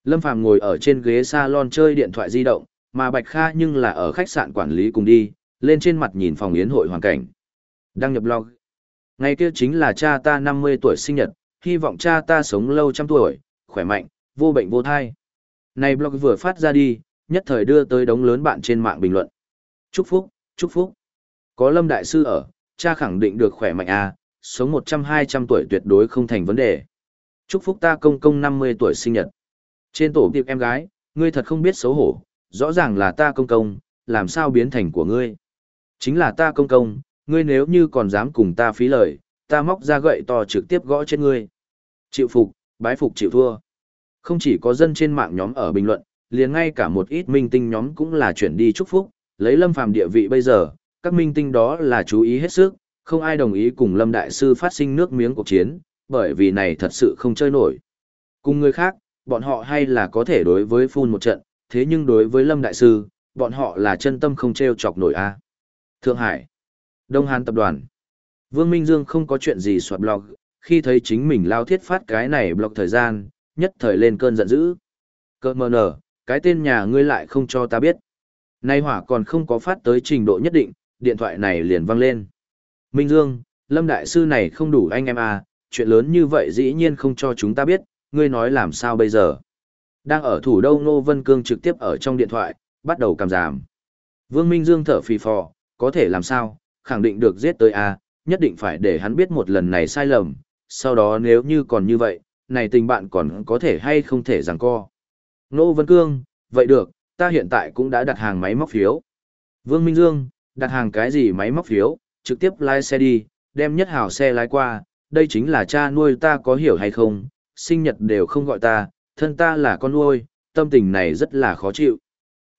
Lâm Phàm ngồi ở trên ghế salon chơi điện thoại di động, mà Bạch Kha nhưng là ở khách sạn quản lý cùng đi, lên trên mặt nhìn phòng yến hội hoàn cảnh. Đăng nhập blog. Ngày kia chính là cha ta 50 tuổi sinh nhật, hy vọng cha ta sống lâu trăm tuổi, khỏe mạnh, vô bệnh vô thai. Này blog vừa phát ra đi, nhất thời đưa tới đống lớn bạn trên mạng bình luận. Chúc phúc, chúc phúc. Có Lâm Đại Sư ở, cha khẳng định được khỏe mạnh à, sống 100-200 tuổi tuyệt đối không thành vấn đề. Chúc phúc ta công công 50 tuổi sinh nhật. Trên tổ tiệp em gái, ngươi thật không biết xấu hổ, rõ ràng là ta công công, làm sao biến thành của ngươi. Chính là ta công công, ngươi nếu như còn dám cùng ta phí lời, ta móc ra gậy to trực tiếp gõ trên ngươi. Chịu phục, bái phục chịu thua. Không chỉ có dân trên mạng nhóm ở bình luận, liền ngay cả một ít minh tinh nhóm cũng là chuyển đi chúc phúc, lấy lâm phàm địa vị bây giờ, các minh tinh đó là chú ý hết sức, không ai đồng ý cùng lâm đại sư phát sinh nước miếng cuộc chiến, bởi vì này thật sự không chơi nổi. Cùng người khác, bọn họ hay là có thể đối với phun một trận, thế nhưng đối với lâm đại sư, bọn họ là chân tâm không treo chọc nổi a. Thượng Hải, Đông Hàn tập đoàn. Vương Minh Dương không có chuyện gì soạt blog, khi thấy chính mình lao thiết phát cái này blog thời gian, nhất thời lên cơn giận dữ. Cơ mờ nở, cái tên nhà ngươi lại không cho ta biết. Nay hỏa còn không có phát tới trình độ nhất định, điện thoại này liền vang lên. Minh Dương, Lâm Đại Sư này không đủ anh em à, chuyện lớn như vậy dĩ nhiên không cho chúng ta biết, ngươi nói làm sao bây giờ. Đang ở thủ đô Nô Vân Cương trực tiếp ở trong điện thoại, bắt đầu cảm giảm. Vương Minh Dương thở phì phò, có thể làm sao, khẳng định được giết tới à, nhất định phải để hắn biết một lần này sai lầm, sau đó nếu như còn như vậy, này tình bạn còn có thể hay không thể giằng co. Nô Vân Cương, vậy được, ta hiện tại cũng đã đặt hàng máy móc phiếu. Vương Minh Dương, đặt hàng cái gì máy móc phiếu, trực tiếp lái xe đi, đem nhất hào xe lái qua, đây chính là cha nuôi ta có hiểu hay không, sinh nhật đều không gọi ta, thân ta là con nuôi, tâm tình này rất là khó chịu.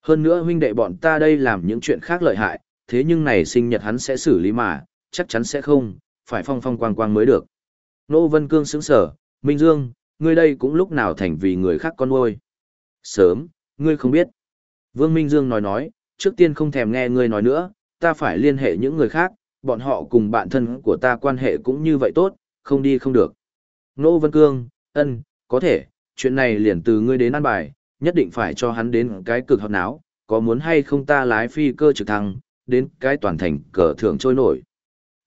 Hơn nữa huynh đệ bọn ta đây làm những chuyện khác lợi hại, thế nhưng này sinh nhật hắn sẽ xử lý mà, chắc chắn sẽ không, phải phong phong quang quang mới được. Nô Vân Cương sững sở, Minh Dương, ngươi đây cũng lúc nào thành vì người khác con nuôi. Sớm, ngươi không biết. Vương Minh Dương nói nói, trước tiên không thèm nghe ngươi nói nữa, ta phải liên hệ những người khác, bọn họ cùng bạn thân của ta quan hệ cũng như vậy tốt, không đi không được. Nô Vân Cương, ân, có thể, chuyện này liền từ ngươi đến ăn bài, nhất định phải cho hắn đến cái cực hợp náo, có muốn hay không ta lái phi cơ trực thăng, đến cái toàn thành cờ thưởng trôi nổi.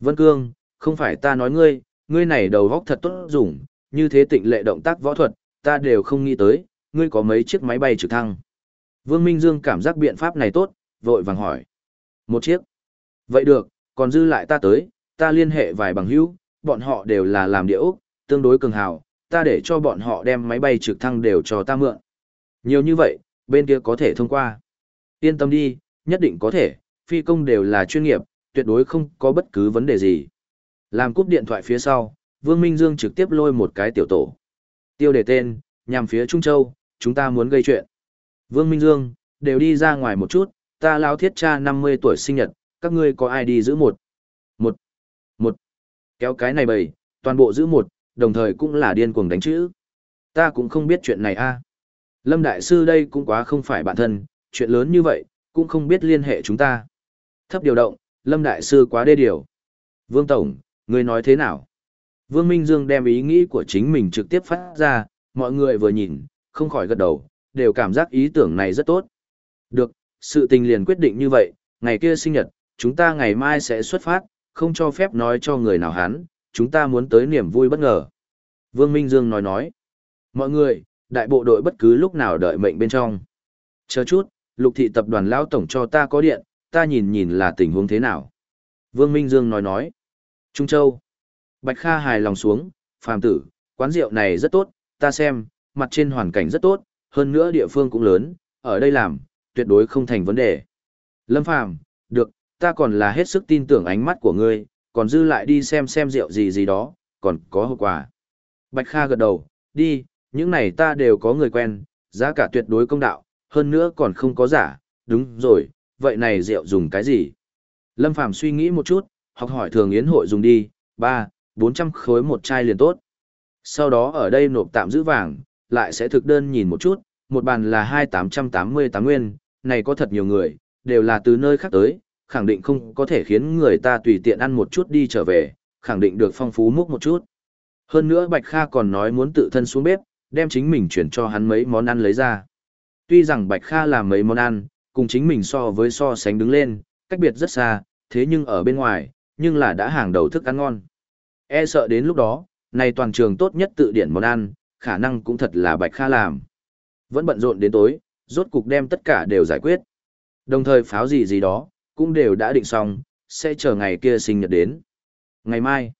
Vân Cương, không phải ta nói ngươi, ngươi này đầu góc thật tốt dùng, như thế tịnh lệ động tác võ thuật, ta đều không nghĩ tới, ngươi có mấy chiếc máy bay trực thăng. Vương Minh Dương cảm giác biện pháp này tốt, vội vàng hỏi. Một chiếc. Vậy được, còn dư lại ta tới, ta liên hệ vài bằng hữu, bọn họ đều là làm địa ốc, tương đối cường hào, ta để cho bọn họ đem máy bay trực thăng đều cho ta mượn. Nhiều như vậy, bên kia có thể thông qua. Yên tâm đi, nhất định có thể, phi công đều là chuyên nghiệp, tuyệt đối không có bất cứ vấn đề gì. Làm cúp điện thoại phía sau, Vương Minh Dương trực tiếp lôi một cái tiểu tổ. Tiêu đề tên, nhằm phía Trung Châu, chúng ta muốn gây chuyện. Vương Minh Dương, đều đi ra ngoài một chút, ta lao thiết cha 50 tuổi sinh nhật, các ngươi có ai đi giữ một? Một. Một. Kéo cái này bầy, toàn bộ giữ một, đồng thời cũng là điên cuồng đánh chữ. Ta cũng không biết chuyện này a. Lâm Đại Sư đây cũng quá không phải bản thân, chuyện lớn như vậy, cũng không biết liên hệ chúng ta. Thấp điều động, Lâm Đại Sư quá đê điều. Vương Tổng, người nói thế nào? Vương Minh Dương đem ý nghĩ của chính mình trực tiếp phát ra, mọi người vừa nhìn, không khỏi gật đầu, đều cảm giác ý tưởng này rất tốt. Được, sự tình liền quyết định như vậy, ngày kia sinh nhật, chúng ta ngày mai sẽ xuất phát, không cho phép nói cho người nào hắn, chúng ta muốn tới niềm vui bất ngờ. Vương Minh Dương nói nói. Mọi người, đại bộ đội bất cứ lúc nào đợi mệnh bên trong. Chờ chút, lục thị tập đoàn lão tổng cho ta có điện, ta nhìn nhìn là tình huống thế nào. Vương Minh Dương nói nói. Trung Châu. Bạch Kha hài lòng xuống, phàm tử, quán rượu này rất tốt, ta xem, mặt trên hoàn cảnh rất tốt, hơn nữa địa phương cũng lớn, ở đây làm, tuyệt đối không thành vấn đề. Lâm Phàm, được, ta còn là hết sức tin tưởng ánh mắt của ngươi, còn dư lại đi xem xem rượu gì gì đó, còn có hậu quả. Bạch Kha gật đầu, đi, những này ta đều có người quen, giá cả tuyệt đối công đạo, hơn nữa còn không có giả, đúng rồi, vậy này rượu dùng cái gì? Lâm Phàm suy nghĩ một chút, học hỏi thường yến hội dùng đi, ba, bốn trăm khối một chai liền tốt. Sau đó ở đây nộp tạm giữ vàng, lại sẽ thực đơn nhìn một chút, một bàn là hai tám trăm tám mươi tám nguyên, này có thật nhiều người, đều là từ nơi khác tới, khẳng định không có thể khiến người ta tùy tiện ăn một chút đi trở về, khẳng định được phong phú múc một chút. Hơn nữa Bạch Kha còn nói muốn tự thân xuống bếp, đem chính mình chuyển cho hắn mấy món ăn lấy ra. Tuy rằng Bạch Kha làm mấy món ăn, cùng chính mình so với so sánh đứng lên, cách biệt rất xa, thế nhưng ở bên ngoài, nhưng là đã hàng đầu thức ăn ngon. E sợ đến lúc đó, này toàn trường tốt nhất tự điển món ăn, khả năng cũng thật là Bạch Kha làm. Vẫn bận rộn đến tối, rốt cục đem tất cả đều giải quyết. Đồng thời pháo gì gì đó, cũng đều đã định xong, sẽ chờ ngày kia sinh nhật đến. Ngày mai,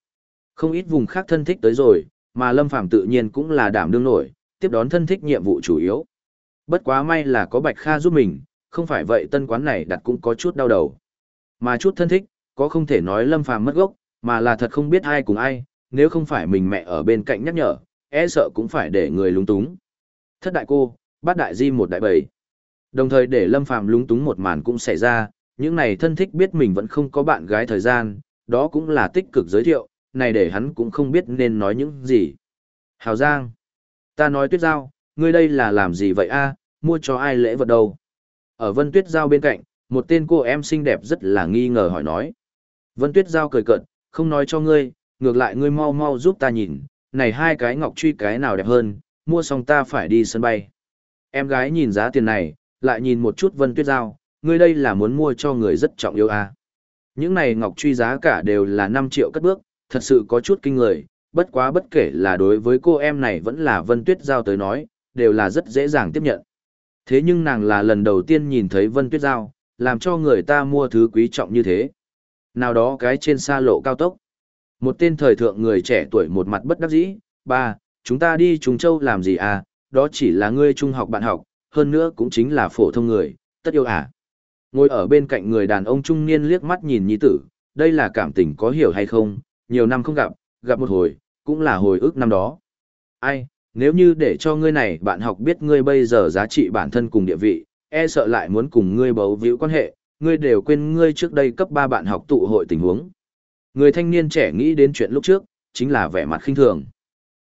không ít vùng khác thân thích tới rồi, mà Lâm Phàm tự nhiên cũng là đảm đương nổi, tiếp đón thân thích nhiệm vụ chủ yếu. Bất quá may là có Bạch Kha giúp mình, không phải vậy tân quán này đặt cũng có chút đau đầu. Mà chút thân thích, có không thể nói Lâm Phàm mất gốc, mà là thật không biết ai cùng ai, nếu không phải mình mẹ ở bên cạnh nhắc nhở, e sợ cũng phải để người lúng túng. Thất đại cô, bát đại di một đại bầy, Đồng thời để Lâm Phàm lúng túng một màn cũng xảy ra, những này thân thích biết mình vẫn không có bạn gái thời gian, đó cũng là tích cực giới thiệu, này để hắn cũng không biết nên nói những gì. Hào Giang, ta nói Tuyết Giao, ngươi đây là làm gì vậy a? mua cho ai lễ vật đâu? Ở Vân Tuyết Giao bên cạnh, một tên cô em xinh đẹp rất là nghi ngờ hỏi nói. Vân Tuyết Giao cười cợt, không nói cho ngươi, ngược lại ngươi mau mau giúp ta nhìn, này hai cái ngọc truy cái nào đẹp hơn, mua xong ta phải đi sân bay. Em gái nhìn giá tiền này, lại nhìn một chút Vân Tuyết Giao, ngươi đây là muốn mua cho người rất trọng yêu à. Những này ngọc truy giá cả đều là 5 triệu cất bước, thật sự có chút kinh người, bất quá bất kể là đối với cô em này vẫn là Vân Tuyết Giao tới nói, đều là rất dễ dàng tiếp nhận. Thế nhưng nàng là lần đầu tiên nhìn thấy Vân Tuyết Giao, làm cho người ta mua thứ quý trọng như thế. Nào đó cái trên xa lộ cao tốc. Một tên thời thượng người trẻ tuổi một mặt bất đắc dĩ, ba, chúng ta đi Trung Châu làm gì à, đó chỉ là ngươi trung học bạn học, hơn nữa cũng chính là phổ thông người, tất yêu à. Ngồi ở bên cạnh người đàn ông trung niên liếc mắt nhìn nhi tử, đây là cảm tình có hiểu hay không, nhiều năm không gặp, gặp một hồi, cũng là hồi ức năm đó. Ai, nếu như để cho ngươi này bạn học biết ngươi bây giờ giá trị bản thân cùng địa vị, e sợ lại muốn cùng ngươi bấu víu quan hệ, ngươi đều quên ngươi trước đây cấp 3 bạn học tụ hội tình huống. Người thanh niên trẻ nghĩ đến chuyện lúc trước, chính là vẻ mặt khinh thường.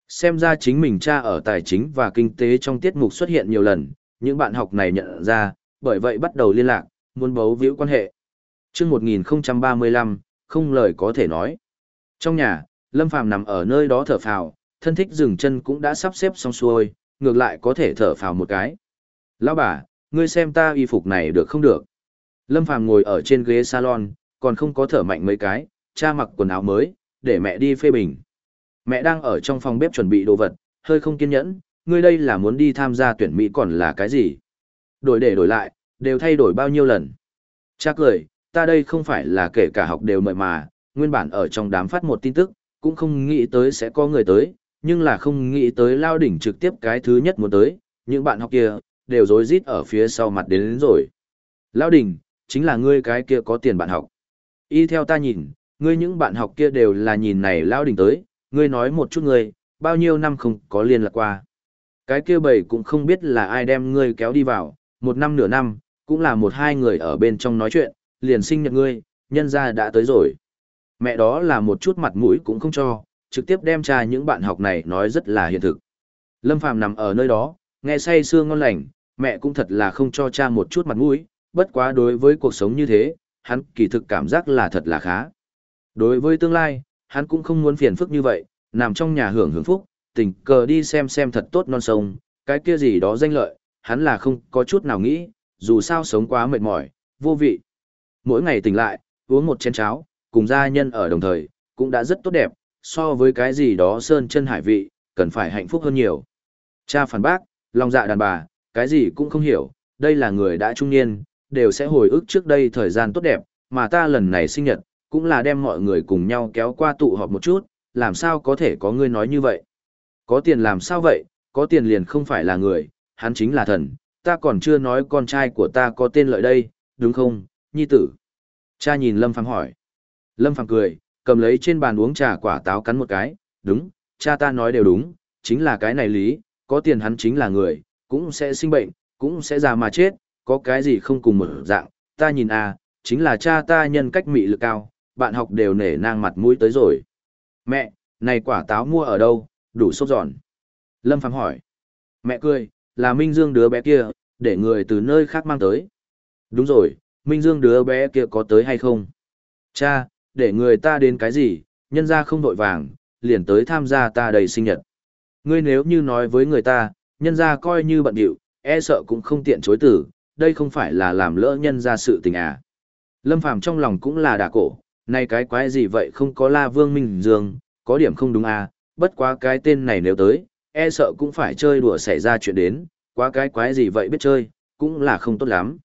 Xem ra chính mình cha ở tài chính và kinh tế trong tiết mục xuất hiện nhiều lần, những bạn học này nhận ra, bởi vậy bắt đầu liên lạc, muốn bấu víu quan hệ. Trước 1035, không lời có thể nói. Trong nhà, Lâm Phàm nằm ở nơi đó thở phào, thân thích dừng chân cũng đã sắp xếp xong xuôi, ngược lại có thể thở phào một cái. Lão bà, ngươi xem ta y phục này được không được? Lâm Phàm ngồi ở trên ghế salon, còn không có thở mạnh mấy cái, cha mặc quần áo mới, để mẹ đi phê bình. Mẹ đang ở trong phòng bếp chuẩn bị đồ vật, hơi không kiên nhẫn, ngươi đây là muốn đi tham gia tuyển Mỹ còn là cái gì? Đổi để đổi lại, đều thay đổi bao nhiêu lần? Cha cười, ta đây không phải là kể cả học đều mời mà, nguyên bản ở trong đám phát một tin tức, cũng không nghĩ tới sẽ có người tới, nhưng là không nghĩ tới lao đỉnh trực tiếp cái thứ nhất muốn tới, những bạn học kia, đều rối rít ở phía sau mặt đến, đến rồi. Lao đỉnh, chính là ngươi cái kia có tiền bạn học. Y theo ta nhìn, ngươi những bạn học kia đều là nhìn này Lao đỉnh tới, ngươi nói một chút ngươi, bao nhiêu năm không có liên lạc qua. Cái kia bầy cũng không biết là ai đem ngươi kéo đi vào, một năm nửa năm, cũng là một hai người ở bên trong nói chuyện, liền sinh nhật ngươi, nhân ra đã tới rồi. Mẹ đó là một chút mặt mũi cũng không cho, trực tiếp đem tra những bạn học này nói rất là hiện thực. Lâm Phàm nằm ở nơi đó, nghe say sưa ngon lành, mẹ cũng thật là không cho cha một chút mặt mũi, bất quá đối với cuộc sống như thế, hắn kỳ thực cảm giác là thật là khá. Đối với tương lai, hắn cũng không muốn phiền phức như vậy, nằm trong nhà hưởng hưởng phúc, tình cờ đi xem xem thật tốt non sông, cái kia gì đó danh lợi, hắn là không có chút nào nghĩ, dù sao sống quá mệt mỏi, vô vị. Mỗi ngày tỉnh lại, uống một chén cháo, cùng gia nhân ở đồng thời, cũng đã rất tốt đẹp, so với cái gì đó sơn chân hải vị, cần phải hạnh phúc hơn nhiều. Cha phản bác, lòng dạ đàn bà, cái gì cũng không hiểu, đây là người đã trung niên, đều sẽ hồi ức trước đây thời gian tốt đẹp, mà ta lần này sinh nhật, cũng là đem mọi người cùng nhau kéo qua tụ họp một chút, làm sao có thể có ngươi nói như vậy. Có tiền làm sao vậy, có tiền liền không phải là người, hắn chính là thần, ta còn chưa nói con trai của ta có tên lợi đây, đúng không, nhi tử. Cha nhìn Lâm Phàm hỏi. Lâm Phàm cười, cầm lấy trên bàn uống trà quả táo cắn một cái, đúng, cha ta nói đều đúng, chính là cái này lý, có tiền hắn chính là người, cũng sẽ sinh bệnh, cũng sẽ già mà chết, có cái gì không cùng một dạng, ta nhìn à, chính là cha ta nhân cách mị lực cao, bạn học đều nể nang mặt mũi tới rồi. Mẹ, này quả táo mua ở đâu, đủ sốt giòn. Lâm Phạm hỏi. Mẹ cười, là Minh Dương đứa bé kia, để người từ nơi khác mang tới. Đúng rồi, Minh Dương đứa bé kia có tới hay không? Cha, để người ta đến cái gì, nhân ra không đội vàng, liền tới tham gia ta đầy sinh nhật. Ngươi nếu như nói với người ta, nhân ra coi như bận điệu, e sợ cũng không tiện chối tử, đây không phải là làm lỡ nhân ra sự tình à. Lâm Phàm trong lòng cũng là đả cổ, nay cái quái gì vậy không có La Vương Minh Dương, có điểm không đúng à, bất quá cái tên này nếu tới, e sợ cũng phải chơi đùa xảy ra chuyện đến, quá cái quái gì vậy biết chơi, cũng là không tốt lắm.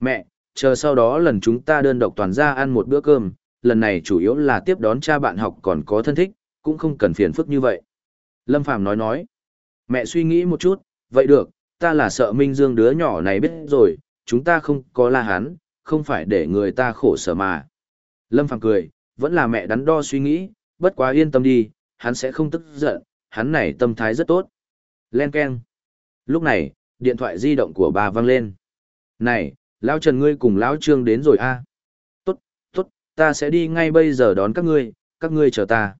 Mẹ, chờ sau đó lần chúng ta đơn độc toàn ra ăn một bữa cơm, lần này chủ yếu là tiếp đón cha bạn học còn có thân thích, cũng không cần phiền phức như vậy. Lâm Phàm nói nói, mẹ suy nghĩ một chút, vậy được, ta là sợ Minh Dương đứa nhỏ này biết rồi, chúng ta không có la hắn, không phải để người ta khổ sở mà. Lâm Phàm cười, vẫn là mẹ đắn đo suy nghĩ, bất quá yên tâm đi, hắn sẽ không tức giận, hắn này tâm thái rất tốt. Len keng. Lúc này, điện thoại di động của bà vang lên. Này, Lão Trần ngươi cùng Lão Trương đến rồi a à? Ta sẽ đi ngay bây giờ đón các ngươi, các ngươi chờ ta.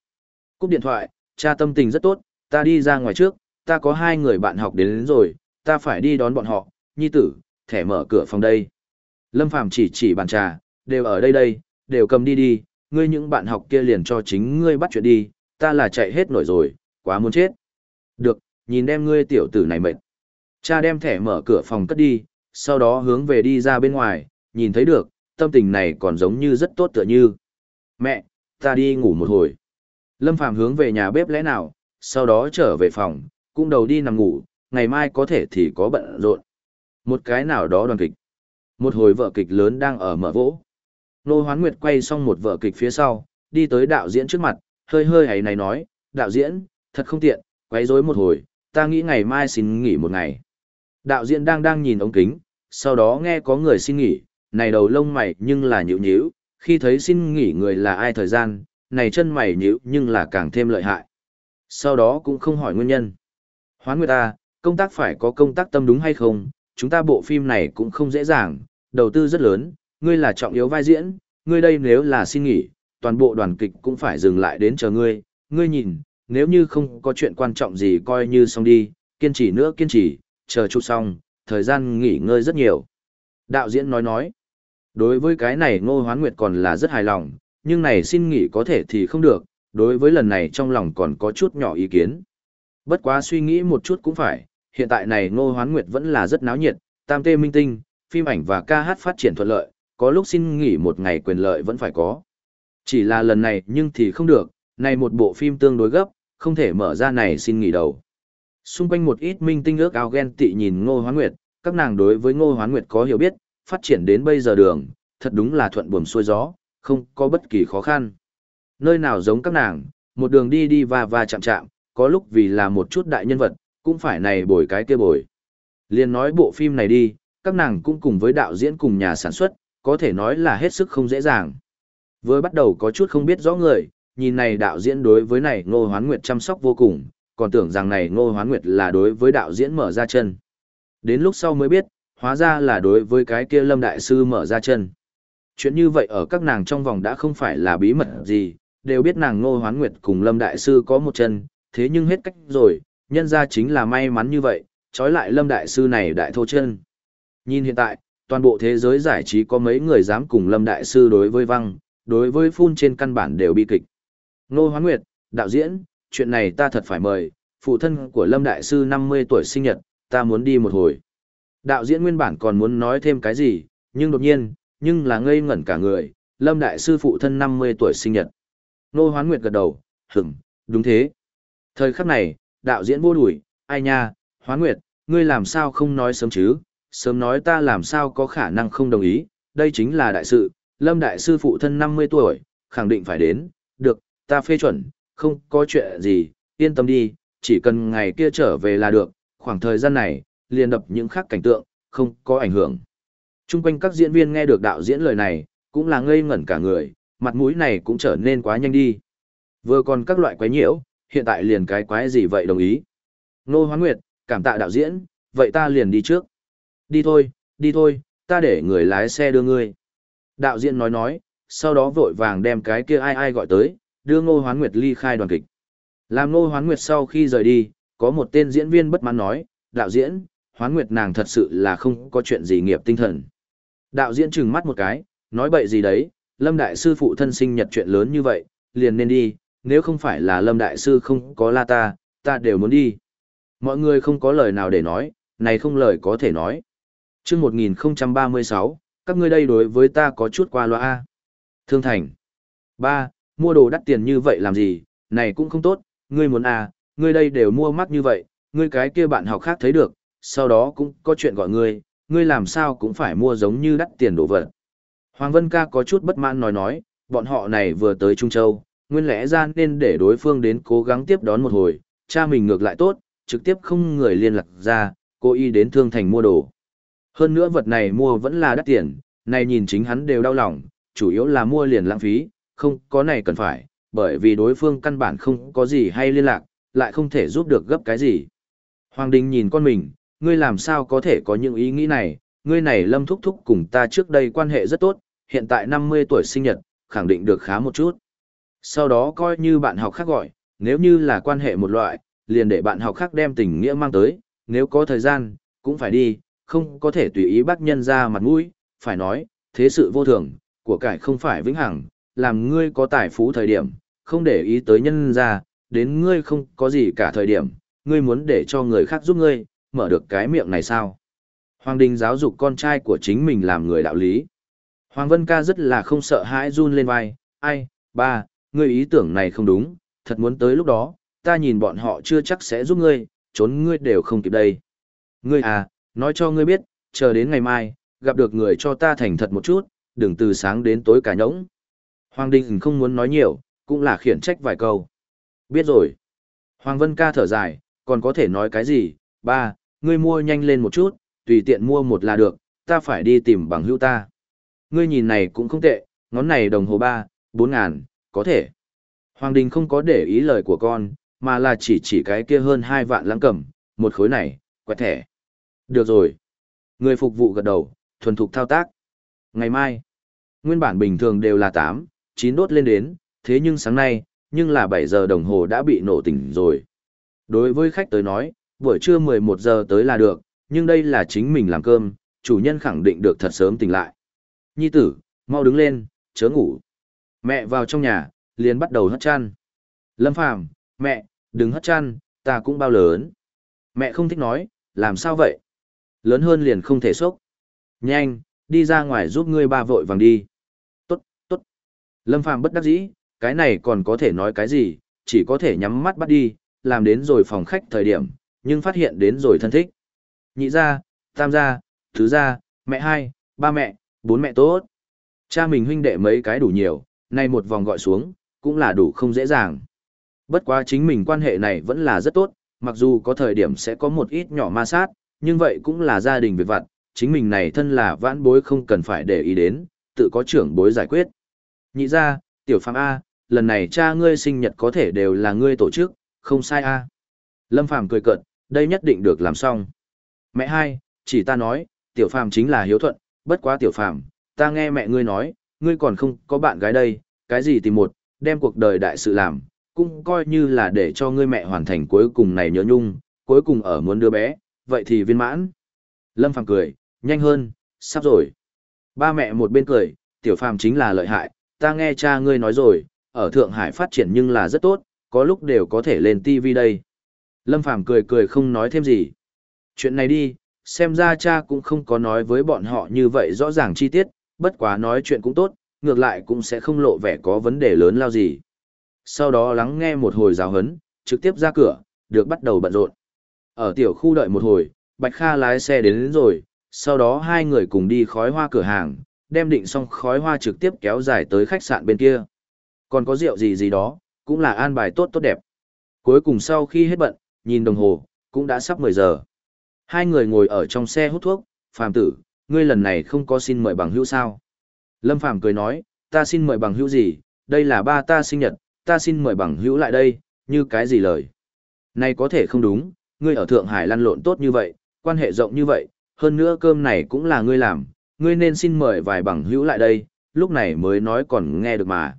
Cúp điện thoại, cha tâm tình rất tốt, ta đi ra ngoài trước, ta có hai người bạn học đến, đến rồi, ta phải đi đón bọn họ, nhi tử, thẻ mở cửa phòng đây. Lâm Phàm chỉ chỉ bàn trà, đều ở đây đây, đều cầm đi đi, ngươi những bạn học kia liền cho chính ngươi bắt chuyện đi, ta là chạy hết nổi rồi, quá muốn chết. Được, nhìn đem ngươi tiểu tử này mệt. Cha đem thẻ mở cửa phòng cất đi, sau đó hướng về đi ra bên ngoài, nhìn thấy được, tâm tình này còn giống như rất tốt tựa như. Mẹ, ta đi ngủ một hồi. Lâm Phàm hướng về nhà bếp lẽ nào, sau đó trở về phòng, cũng đầu đi nằm ngủ, ngày mai có thể thì có bận rộn. Một cái nào đó đoàn kịch. Một hồi vợ kịch lớn đang ở mở vỗ. Nô Hoán Nguyệt quay xong một vợ kịch phía sau, đi tới đạo diễn trước mặt, hơi hơi ấy này nói, đạo diễn, thật không tiện, quấy rối một hồi, ta nghĩ ngày mai xin nghỉ một ngày. Đạo diễn đang đang nhìn ống kính, sau đó nghe có người xin nghỉ, này đầu lông mày nhưng là nhữ nhữ, khi thấy xin nghỉ người là ai thời gian, này chân mày nhữ nhưng là càng thêm lợi hại. Sau đó cũng không hỏi nguyên nhân. Hoán người ta, công tác phải có công tác tâm đúng hay không, chúng ta bộ phim này cũng không dễ dàng, đầu tư rất lớn, ngươi là trọng yếu vai diễn, ngươi đây nếu là xin nghỉ, toàn bộ đoàn kịch cũng phải dừng lại đến chờ ngươi, ngươi nhìn, nếu như không có chuyện quan trọng gì coi như xong đi, kiên trì nữa kiên trì, chờ chút xong, thời gian nghỉ ngơi rất nhiều. Đạo diễn nói nói, đối với cái này Ngô Hoán Nguyệt còn là rất hài lòng, nhưng này xin nghỉ có thể thì không được, đối với lần này trong lòng còn có chút nhỏ ý kiến. Bất quá suy nghĩ một chút cũng phải, hiện tại này Ngô Hoán Nguyệt vẫn là rất náo nhiệt, tam tê minh tinh, phim ảnh và ca hát phát triển thuận lợi, có lúc xin nghỉ một ngày quyền lợi vẫn phải có. Chỉ là lần này nhưng thì không được, này một bộ phim tương đối gấp, không thể mở ra này xin nghỉ đầu. Xung quanh một ít minh tinh ước ao ghen tị nhìn Ngô Hoán Nguyệt, các nàng đối với Ngô Hoán Nguyệt có hiểu biết, phát triển đến bây giờ đường, thật đúng là thuận buồm xuôi gió, không có bất kỳ khó khăn. Nơi nào giống các nàng, một đường đi đi và và chạm chạm, có lúc vì là một chút đại nhân vật, cũng phải này bồi cái kia bồi. Liên nói bộ phim này đi, các nàng cũng cùng với đạo diễn cùng nhà sản xuất, có thể nói là hết sức không dễ dàng. Vừa bắt đầu có chút không biết rõ người, nhìn này đạo diễn đối với này Ngô Hoán Nguyệt chăm sóc vô cùng, còn tưởng rằng này Ngô Hoán Nguyệt là đối với đạo diễn mở ra chân. Đến lúc sau mới biết, hóa ra là đối với cái kia Lâm Đại Sư mở ra chân. Chuyện như vậy ở các nàng trong vòng đã không phải là bí mật gì, đều biết nàng Ngô Hoán Nguyệt cùng Lâm Đại Sư có một chân, thế nhưng hết cách rồi, nhân ra chính là may mắn như vậy, trói lại Lâm Đại Sư này đại thô chân. Nhìn hiện tại, toàn bộ thế giới giải trí có mấy người dám cùng Lâm Đại Sư đối với văng, đối với phun trên căn bản đều bi kịch. Ngô Hoán Nguyệt, đạo diễn, chuyện này ta thật phải mời, phụ thân của Lâm Đại Sư 50 tuổi sinh nhật, ta muốn đi một hồi. Đạo diễn nguyên bản còn muốn nói thêm cái gì, nhưng đột nhiên, nhưng là ngây ngẩn cả người, Lâm Đại Sư phụ thân 50 tuổi sinh nhật. Nô Hoán Nguyệt gật đầu, hửm, đúng thế. Thời khắc này, đạo diễn vô đuổi, ai nha, Hoán Nguyệt, ngươi làm sao không nói sớm chứ, sớm nói ta làm sao có khả năng không đồng ý, đây chính là đại sự, Lâm Đại Sư phụ thân 50 tuổi, khẳng định phải đến, được, ta phê chuẩn, không có chuyện gì, yên tâm đi, chỉ cần ngày kia trở về là được, khoảng thời gian này, liền đập những khác cảnh tượng, không có ảnh hưởng. Trung quanh các diễn viên nghe được đạo diễn lời này, cũng là ngây ngẩn cả người, mặt mũi này cũng trở nên quá nhanh đi. Vừa còn các loại quái nhiễu, hiện tại liền cái quái gì vậy đồng ý. Nô Hoán Nguyệt, cảm tạ đạo diễn, vậy ta liền đi trước. Đi thôi, đi thôi, ta để người lái xe đưa ngươi. Đạo diễn nói nói, sau đó vội vàng đem cái kia ai ai gọi tới, đưa Ngô Hoán Nguyệt ly khai đoàn kịch. Làm Ngô Hoán Nguyệt sau khi rời đi, có một tên diễn viên bất mãn nói, đạo diễn, Hoán Nguyệt nàng thật sự là không có chuyện gì nghiệp tinh thần. Đạo diễn trừng mắt một cái, nói bậy gì đấy, Lâm Đại Sư phụ thân sinh nhật chuyện lớn như vậy, liền nên đi, nếu không phải là Lâm Đại Sư không có la ta, ta đều muốn đi. Mọi người không có lời nào để nói, này không lời có thể nói. Trước 1036, các ngươi đây đối với ta có chút qua loa Thương thành. ba Mua đồ đắt tiền như vậy làm gì, này cũng không tốt, ngươi muốn à? ngươi đây đều mua mắc như vậy, ngươi cái kia bạn học khác thấy được, sau đó cũng có chuyện gọi ngươi, ngươi làm sao cũng phải mua giống như đắt tiền đồ vật. Hoàng Vân ca có chút bất mãn nói nói, bọn họ này vừa tới Trung Châu, nguyên lẽ ra nên để đối phương đến cố gắng tiếp đón một hồi, cha mình ngược lại tốt, trực tiếp không người liên lạc ra, cô y đến thương thành mua đồ. Hơn nữa vật này mua vẫn là đắt tiền, này nhìn chính hắn đều đau lòng, chủ yếu là mua liền lãng phí, không có này cần phải, bởi vì đối phương căn bản không có gì hay liên lạc, lại không thể giúp được gấp cái gì. Hoàng Đình nhìn con mình, ngươi làm sao có thể có những ý nghĩ này, ngươi này lâm thúc thúc cùng ta trước đây quan hệ rất tốt, hiện tại 50 tuổi sinh nhật, khẳng định được khá một chút. Sau đó coi như bạn học khác gọi, nếu như là quan hệ một loại, liền để bạn học khác đem tình nghĩa mang tới, nếu có thời gian, cũng phải đi, không có thể tùy ý bác nhân ra mặt mũi, phải nói, thế sự vô thường, của cải không phải vĩnh hằng, làm ngươi có tài phú thời điểm, không để ý tới nhân ra, đến ngươi không có gì cả thời điểm, ngươi muốn để cho người khác giúp ngươi, mở được cái miệng này sao? Hoàng Đình giáo dục con trai của chính mình làm người đạo lý. Hoàng Vân Ca rất là không sợ hãi run lên vai, ai, ba, ngươi ý tưởng này không đúng, thật muốn tới lúc đó, ta nhìn bọn họ chưa chắc sẽ giúp ngươi, trốn ngươi đều không kịp đây. Ngươi à, nói cho ngươi biết, chờ đến ngày mai, gặp được người cho ta thành thật một chút, đừng từ sáng đến tối cả nhỗng. Hoàng Đình không muốn nói nhiều, cũng là khiển trách vài câu. Biết rồi. Hoàng Vân ca thở dài, còn có thể nói cái gì, ba, ngươi mua nhanh lên một chút, tùy tiện mua một là được, ta phải đi tìm bằng hữu ta. Ngươi nhìn này cũng không tệ, ngón này đồng hồ ba, bốn ngàn, có thể. Hoàng Đình không có để ý lời của con, mà là chỉ chỉ cái kia hơn hai vạn lãng cầm, một khối này, quẹt thẻ. Được rồi. Người phục vụ gật đầu, thuần thục thao tác. Ngày mai, nguyên bản bình thường đều là 8, 9 đốt lên đến, thế nhưng sáng nay, nhưng là 7 giờ đồng hồ đã bị nổ tỉnh rồi. Đối với khách tới nói, buổi trưa 11 giờ tới là được, nhưng đây là chính mình làm cơm, chủ nhân khẳng định được thật sớm tỉnh lại. Nhi tử, mau đứng lên, chớ ngủ. Mẹ vào trong nhà, liền bắt đầu hất chăn. Lâm Phàm, mẹ, đừng hất chăn, ta cũng bao lớn. Mẹ không thích nói, làm sao vậy? Lớn hơn liền không thể sốc. Nhanh, đi ra ngoài giúp ngươi ba vội vàng đi. Tốt, tốt. Lâm Phàm bất đắc dĩ, cái này còn có thể nói cái gì, chỉ có thể nhắm mắt bắt đi, làm đến rồi phòng khách thời điểm, nhưng phát hiện đến rồi thân thích. Nhị gia, tam gia, thứ gia, mẹ hai, ba mẹ, bốn mẹ tốt. Cha mình huynh đệ mấy cái đủ nhiều, nay một vòng gọi xuống, cũng là đủ không dễ dàng. Bất quá chính mình quan hệ này vẫn là rất tốt, mặc dù có thời điểm sẽ có một ít nhỏ ma sát, nhưng vậy cũng là gia đình việc vặt, chính mình này thân là vãn bối không cần phải để ý đến, tự có trưởng bối giải quyết. Nhị ra, tiểu phàm A, lần này cha ngươi sinh nhật có thể đều là ngươi tổ chức, không sai A. Lâm phàm cười cợt, đây nhất định được làm xong. Mẹ hai, chỉ ta nói, tiểu phàm chính là hiếu thuận, bất quá tiểu phàm, ta nghe mẹ ngươi nói, ngươi còn không có bạn gái đây, cái gì tìm một, đem cuộc đời đại sự làm, cũng coi như là để cho ngươi mẹ hoàn thành cuối cùng này nhớ nhung, cuối cùng ở muốn đứa bé, vậy thì viên mãn. Lâm Phàm cười, nhanh hơn, sắp rồi. Ba mẹ một bên cười, tiểu phàm chính là lợi hại, ta nghe cha ngươi nói rồi, ở Thượng Hải phát triển nhưng là rất tốt, có lúc đều có thể lên TV đây. Lâm Phàm cười cười không nói thêm gì. Chuyện này đi, xem ra cha cũng không có nói với bọn họ như vậy rõ ràng chi tiết, bất quá nói chuyện cũng tốt, ngược lại cũng sẽ không lộ vẻ có vấn đề lớn lao gì. Sau đó lắng nghe một hồi giáo hấn, trực tiếp ra cửa, được bắt đầu bận rộn. Ở tiểu khu đợi một hồi, Bạch Kha lái xe đến, đến rồi, sau đó hai người cùng đi khói hoa cửa hàng, đem định xong khói hoa trực tiếp kéo dài tới khách sạn bên kia. Còn có rượu gì gì đó, cũng là an bài tốt tốt đẹp. Cuối cùng sau khi hết bận, nhìn đồng hồ, cũng đã sắp 10 giờ. Hai người ngồi ở trong xe hút thuốc, Phạm tử, ngươi lần này không có xin mời bằng hữu sao. Lâm Phạm cười nói, ta xin mời bằng hữu gì, đây là ba ta sinh nhật, ta xin mời bằng hữu lại đây, như cái gì lời. Này có thể không đúng, ngươi ở Thượng Hải lăn lộn tốt như vậy, quan hệ rộng như vậy, hơn nữa cơm này cũng là ngươi làm, ngươi nên xin mời vài bằng hữu lại đây, lúc này mới nói còn nghe được mà.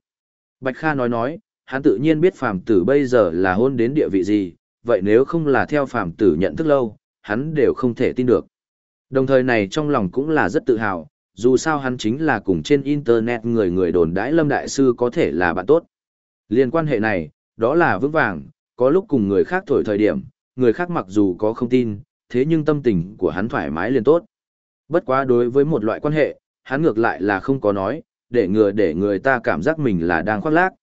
Bạch Kha nói nói, hắn tự nhiên biết phàm tử bây giờ là hôn đến địa vị gì, vậy nếu không là theo phàm tử nhận thức lâu, hắn đều không thể tin được. Đồng thời này trong lòng cũng là rất tự hào, dù sao hắn chính là cùng trên internet người người đồn đãi Lâm Đại Sư có thể là bạn tốt. Liên quan hệ này, đó là vững vàng, có lúc cùng người khác thổi thời điểm, người khác mặc dù có không tin, thế nhưng tâm tình của hắn thoải mái liền tốt. Bất quá đối với một loại quan hệ, hắn ngược lại là không có nói, để ngừa để người ta cảm giác mình là đang khoác lác.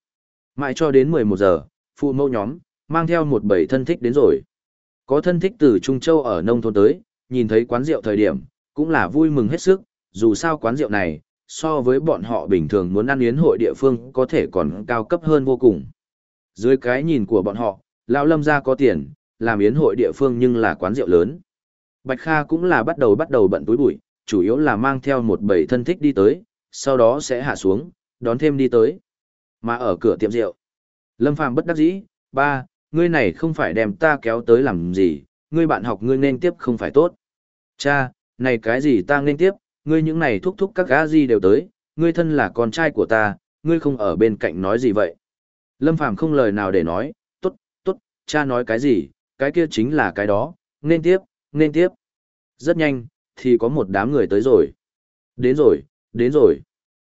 Mãi cho đến 11 giờ, phụ mẫu nhóm, mang theo một bầy thân thích đến rồi. Có thân thích từ Trung Châu ở nông thôn tới, nhìn thấy quán rượu thời điểm, cũng là vui mừng hết sức, dù sao quán rượu này, so với bọn họ bình thường muốn ăn yến hội địa phương có thể còn cao cấp hơn vô cùng. Dưới cái nhìn của bọn họ, lão lâm gia có tiền, làm yến hội địa phương nhưng là quán rượu lớn. Bạch Kha cũng là bắt đầu bắt đầu bận túi bụi, chủ yếu là mang theo một bầy thân thích đi tới, sau đó sẽ hạ xuống, đón thêm đi tới. Mà ở cửa tiệm rượu, Lâm Phàm bất đắc dĩ, ba, ngươi này không phải đem ta kéo tới làm gì, ngươi bạn học ngươi nên tiếp không phải tốt. Cha, này cái gì ta nên tiếp, ngươi những này thúc thúc các gã gì đều tới, ngươi thân là con trai của ta, ngươi không ở bên cạnh nói gì vậy. Lâm Phàm không lời nào để nói, tốt, tốt, cha nói cái gì, cái kia chính là cái đó, nên tiếp, nên tiếp. Rất nhanh, thì có một đám người tới rồi. Đến rồi, đến rồi.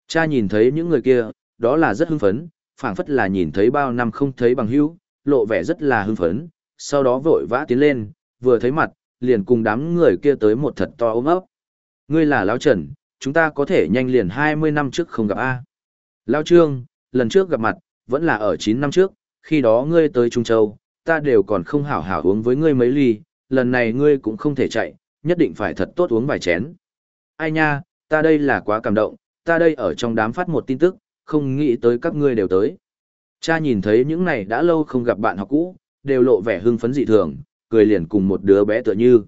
Cha nhìn thấy những người kia, đó là rất hưng phấn, phảng phất là nhìn thấy bao năm không thấy bằng hữu, lộ vẻ rất là hưng phấn, sau đó vội vã tiến lên, vừa thấy mặt, liền cùng đám người kia tới một thật to ôm ấp. Ngươi là Lão Trần, chúng ta có thể nhanh liền 20 năm trước không gặp A. Lão Trương, lần trước gặp mặt, vẫn là ở 9 năm trước, khi đó ngươi tới Trung Châu, ta đều còn không hảo hảo uống với ngươi mấy ly, lần này ngươi cũng không thể chạy, nhất định phải thật tốt uống vài chén. Ai nha, ta đây là quá cảm động, ta đây ở trong đám phát một tin tức, không nghĩ tới các ngươi đều tới. Cha nhìn thấy những này đã lâu không gặp bạn học cũ, đều lộ vẻ hưng phấn dị thường, cười liền cùng một đứa bé tựa như.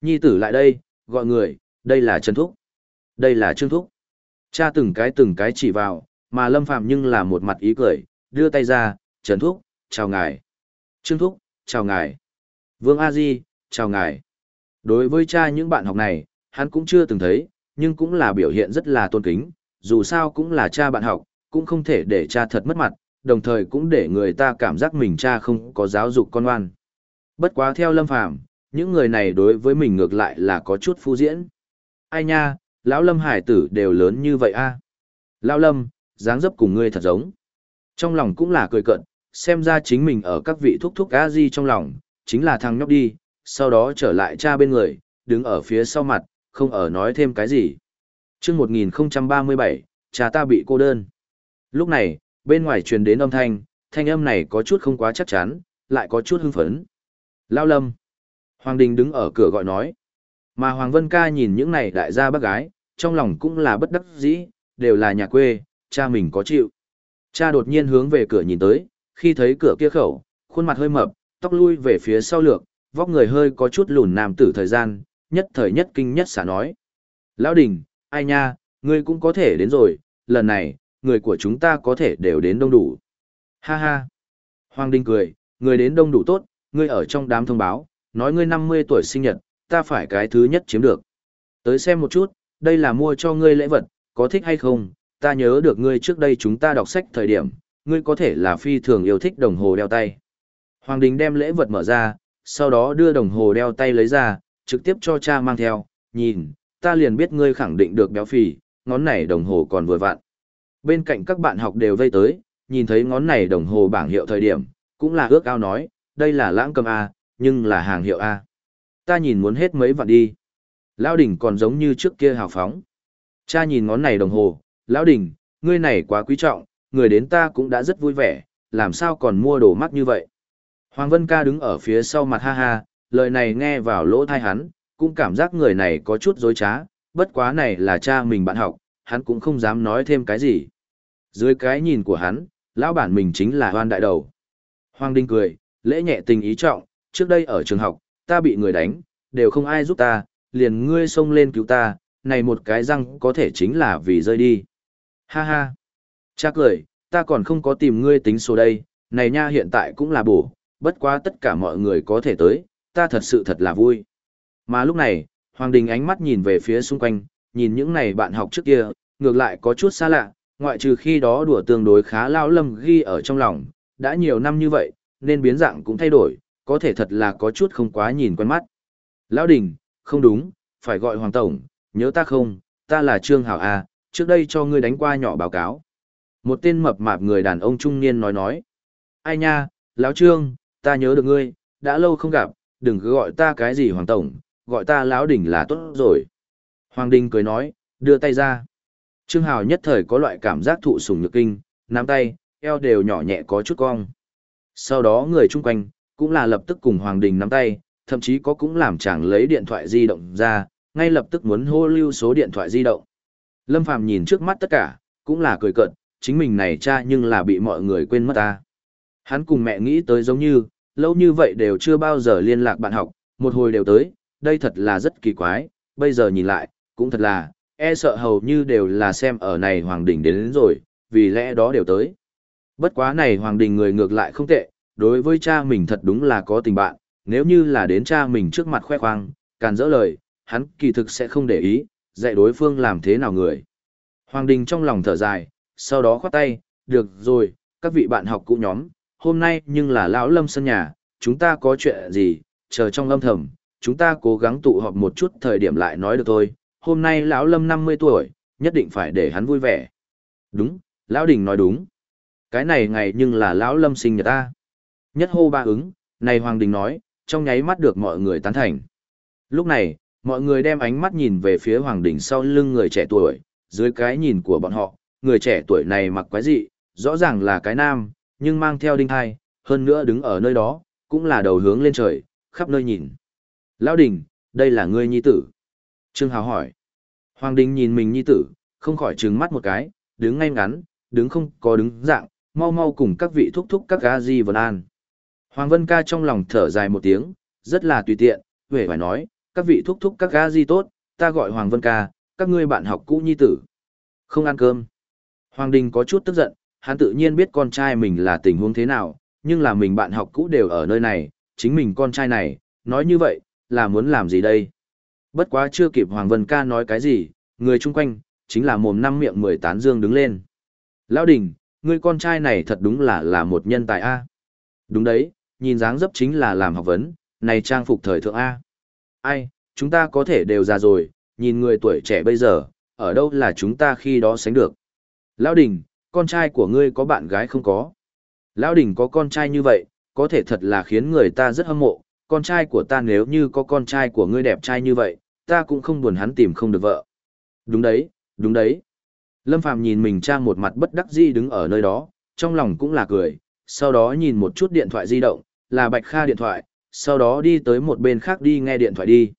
Nhi tử lại đây, gọi người, đây là Trần Thúc. Đây là Trương Thúc. Cha từng cái từng cái chỉ vào, mà Lâm Phạm nhưng là một mặt ý cười, đưa tay ra, Trần Thúc, chào ngài. Trương Thúc, chào ngài. Vương A Di, chào ngài. Đối với cha những bạn học này, hắn cũng chưa từng thấy, nhưng cũng là biểu hiện rất là tôn kính, dù sao cũng là cha bạn học, cũng không thể để cha thật mất mặt, đồng thời cũng để người ta cảm giác mình cha không có giáo dục con ngoan. Bất quá theo Lâm Phàm, những người này đối với mình ngược lại là có chút phu diễn. Ai nha, lão Lâm hải tử đều lớn như vậy a. À? Lão Lâm, dáng dấp cùng ngươi thật giống. Trong lòng cũng là cười cận, xem ra chính mình ở các vị thúc thúc a di trong lòng, chính là thằng nhóc đi, sau đó trở lại cha bên người, đứng ở phía sau mặt, không ở nói thêm cái gì. chương 1037, cha ta bị cô đơn. Lúc này, bên ngoài truyền đến âm thanh, thanh âm này có chút không quá chắc chắn, lại có chút hưng phấn. Lao lâm. Hoàng Đình đứng ở cửa gọi nói. Mà Hoàng Vân ca nhìn những này đại gia bác gái, trong lòng cũng là bất đắc dĩ, đều là nhà quê, cha mình có chịu. Cha đột nhiên hướng về cửa nhìn tới, khi thấy cửa kia khẩu, khuôn mặt hơi mập, tóc lui về phía sau lược, vóc người hơi có chút lùn nam tử thời gian, nhất thời nhất kinh nhất xả nói. Lão Đình, ai nha, ngươi cũng có thể đến rồi, lần này, người của chúng ta có thể đều đến đông đủ. Ha ha. Hoàng Đình cười, người đến đông đủ tốt, ngươi ở trong đám thông báo, nói ngươi 50 tuổi sinh nhật, ta phải cái thứ nhất chiếm được. Tới xem một chút, đây là mua cho ngươi lễ vật, có thích hay không, ta nhớ được ngươi trước đây chúng ta đọc sách thời điểm, ngươi có thể là phi thường yêu thích đồng hồ đeo tay. Hoàng Đình đem lễ vật mở ra, sau đó đưa đồng hồ đeo tay lấy ra, trực tiếp cho cha mang theo, nhìn, ta liền biết ngươi khẳng định được béo phì, ngón này đồng hồ còn vừa vặn. Bên cạnh các bạn học đều vây tới, nhìn thấy ngón này đồng hồ bảng hiệu thời điểm, cũng là ước ao nói, đây là lãng cầm A, nhưng là hàng hiệu A. Ta nhìn muốn hết mấy vạn đi. Lão đỉnh còn giống như trước kia hào phóng. Cha nhìn ngón này đồng hồ, Lão đỉnh ngươi này quá quý trọng, người đến ta cũng đã rất vui vẻ, làm sao còn mua đồ mắc như vậy. Hoàng Vân ca đứng ở phía sau mặt ha ha, lời này nghe vào lỗ thai hắn, cũng cảm giác người này có chút dối trá, bất quá này là cha mình bạn học, hắn cũng không dám nói thêm cái gì. Dưới cái nhìn của hắn, lão bản mình chính là hoan đại đầu. Hoàng Đinh cười, lễ nhẹ tình ý trọng, trước đây ở trường học, ta bị người đánh, đều không ai giúp ta, liền ngươi xông lên cứu ta, này một cái răng có thể chính là vì rơi đi. Ha ha. Cha cười, ta còn không có tìm ngươi tính số đây, này nha hiện tại cũng là bổ, bất quá tất cả mọi người có thể tới, ta thật sự thật là vui. Mà lúc này, Hoàng Đình ánh mắt nhìn về phía xung quanh, nhìn những này bạn học trước kia, ngược lại có chút xa lạ, ngoại trừ khi đó đùa tương đối khá lao lâm ghi ở trong lòng, đã nhiều năm như vậy, nên biến dạng cũng thay đổi, có thể thật là có chút không quá nhìn quen mắt. Lão Đình, không đúng, phải gọi Hoàng Tổng, nhớ ta không, ta là Trương Hảo A, trước đây cho ngươi đánh qua nhỏ báo cáo. Một tên mập mạp người đàn ông trung niên nói nói. Ai nha, Lão Trương, ta nhớ được ngươi, đã lâu không gặp, đừng cứ gọi ta cái gì Hoàng Tổng, gọi ta Lão Đình là tốt rồi. Hoàng Đình cười nói, đưa tay ra. Trương Hào nhất thời có loại cảm giác thụ sủng nhược kinh, nắm tay, eo đều nhỏ nhẹ có chút cong. Sau đó người chung quanh, cũng là lập tức cùng Hoàng Đình nắm tay, thậm chí có cũng làm chàng lấy điện thoại di động ra, ngay lập tức muốn hô lưu số điện thoại di động. Lâm Phàm nhìn trước mắt tất cả, cũng là cười cợt, chính mình này cha nhưng là bị mọi người quên mất ta. Hắn cùng mẹ nghĩ tới giống như, lâu như vậy đều chưa bao giờ liên lạc bạn học, một hồi đều tới, đây thật là rất kỳ quái, bây giờ nhìn lại, cũng thật là, e sợ hầu như đều là xem ở này Hoàng Đình đến, đến rồi, vì lẽ đó đều tới. Bất quá này Hoàng Đình người ngược lại không tệ, đối với cha mình thật đúng là có tình bạn, nếu như là đến cha mình trước mặt khoe khoang, càn dỡ lời, hắn kỳ thực sẽ không để ý, dạy đối phương làm thế nào người. Hoàng Đình trong lòng thở dài, sau đó khoát tay, được rồi, các vị bạn học cũ nhóm, hôm nay nhưng là lão lâm sân nhà, chúng ta có chuyện gì, chờ trong lâm thầm, chúng ta cố gắng tụ họp một chút thời điểm lại nói được thôi, hôm nay lão lâm 50 tuổi, nhất định phải để hắn vui vẻ. Đúng, lão đình nói đúng. Cái này ngày nhưng là lão lâm sinh nhật ta. Nhất hô ba ứng, này Hoàng Đình nói, trong nháy mắt được mọi người tán thành. Lúc này, mọi người đem ánh mắt nhìn về phía Hoàng Đình sau lưng người trẻ tuổi, dưới cái nhìn của bọn họ, người trẻ tuổi này mặc quái dị, rõ ràng là cái nam, nhưng mang theo đinh thai, hơn nữa đứng ở nơi đó, cũng là đầu hướng lên trời, khắp nơi nhìn. Lão Đình, đây là ngươi nhi tử. Trương Hào hỏi. Hoàng Đình nhìn mình nhi tử, không khỏi trừng mắt một cái, đứng ngay ngắn, đứng không có đứng dạng, mau mau cùng các vị thúc thúc các gã di vần an. Hoàng Vân ca trong lòng thở dài một tiếng, rất là tùy tiện, về phải nói, các vị thúc thúc các gã di tốt, ta gọi Hoàng Vân ca, các ngươi bạn học cũ nhi tử. Không ăn cơm. Hoàng Đình có chút tức giận, hắn tự nhiên biết con trai mình là tình huống thế nào, nhưng là mình bạn học cũ đều ở nơi này, chính mình con trai này, nói như vậy, là muốn làm gì đây? Bất quá chưa kịp Hoàng Vân ca nói cái gì, người chung quanh, chính là mồm năm miệng mười tán dương đứng lên. Lão Đình, người con trai này thật đúng là là một nhân tài A. Đúng đấy, nhìn dáng dấp chính là làm học vấn, này trang phục thời thượng A. Ai, chúng ta có thể đều già rồi, nhìn người tuổi trẻ bây giờ, ở đâu là chúng ta khi đó sánh được. Lão Đình, con trai của ngươi có bạn gái không có? Lão Đình có con trai như vậy, có thể thật là khiến người ta rất hâm mộ, con trai của ta nếu như có con trai của ngươi đẹp trai như vậy, ta cũng không buồn hắn tìm không được vợ. Đúng đấy, đúng đấy. Lâm Phàm nhìn mình cha một mặt bất đắc dĩ đứng ở nơi đó, trong lòng cũng là cười, sau đó nhìn một chút điện thoại di động, là Bạch Kha điện thoại, sau đó đi tới một bên khác đi nghe điện thoại đi.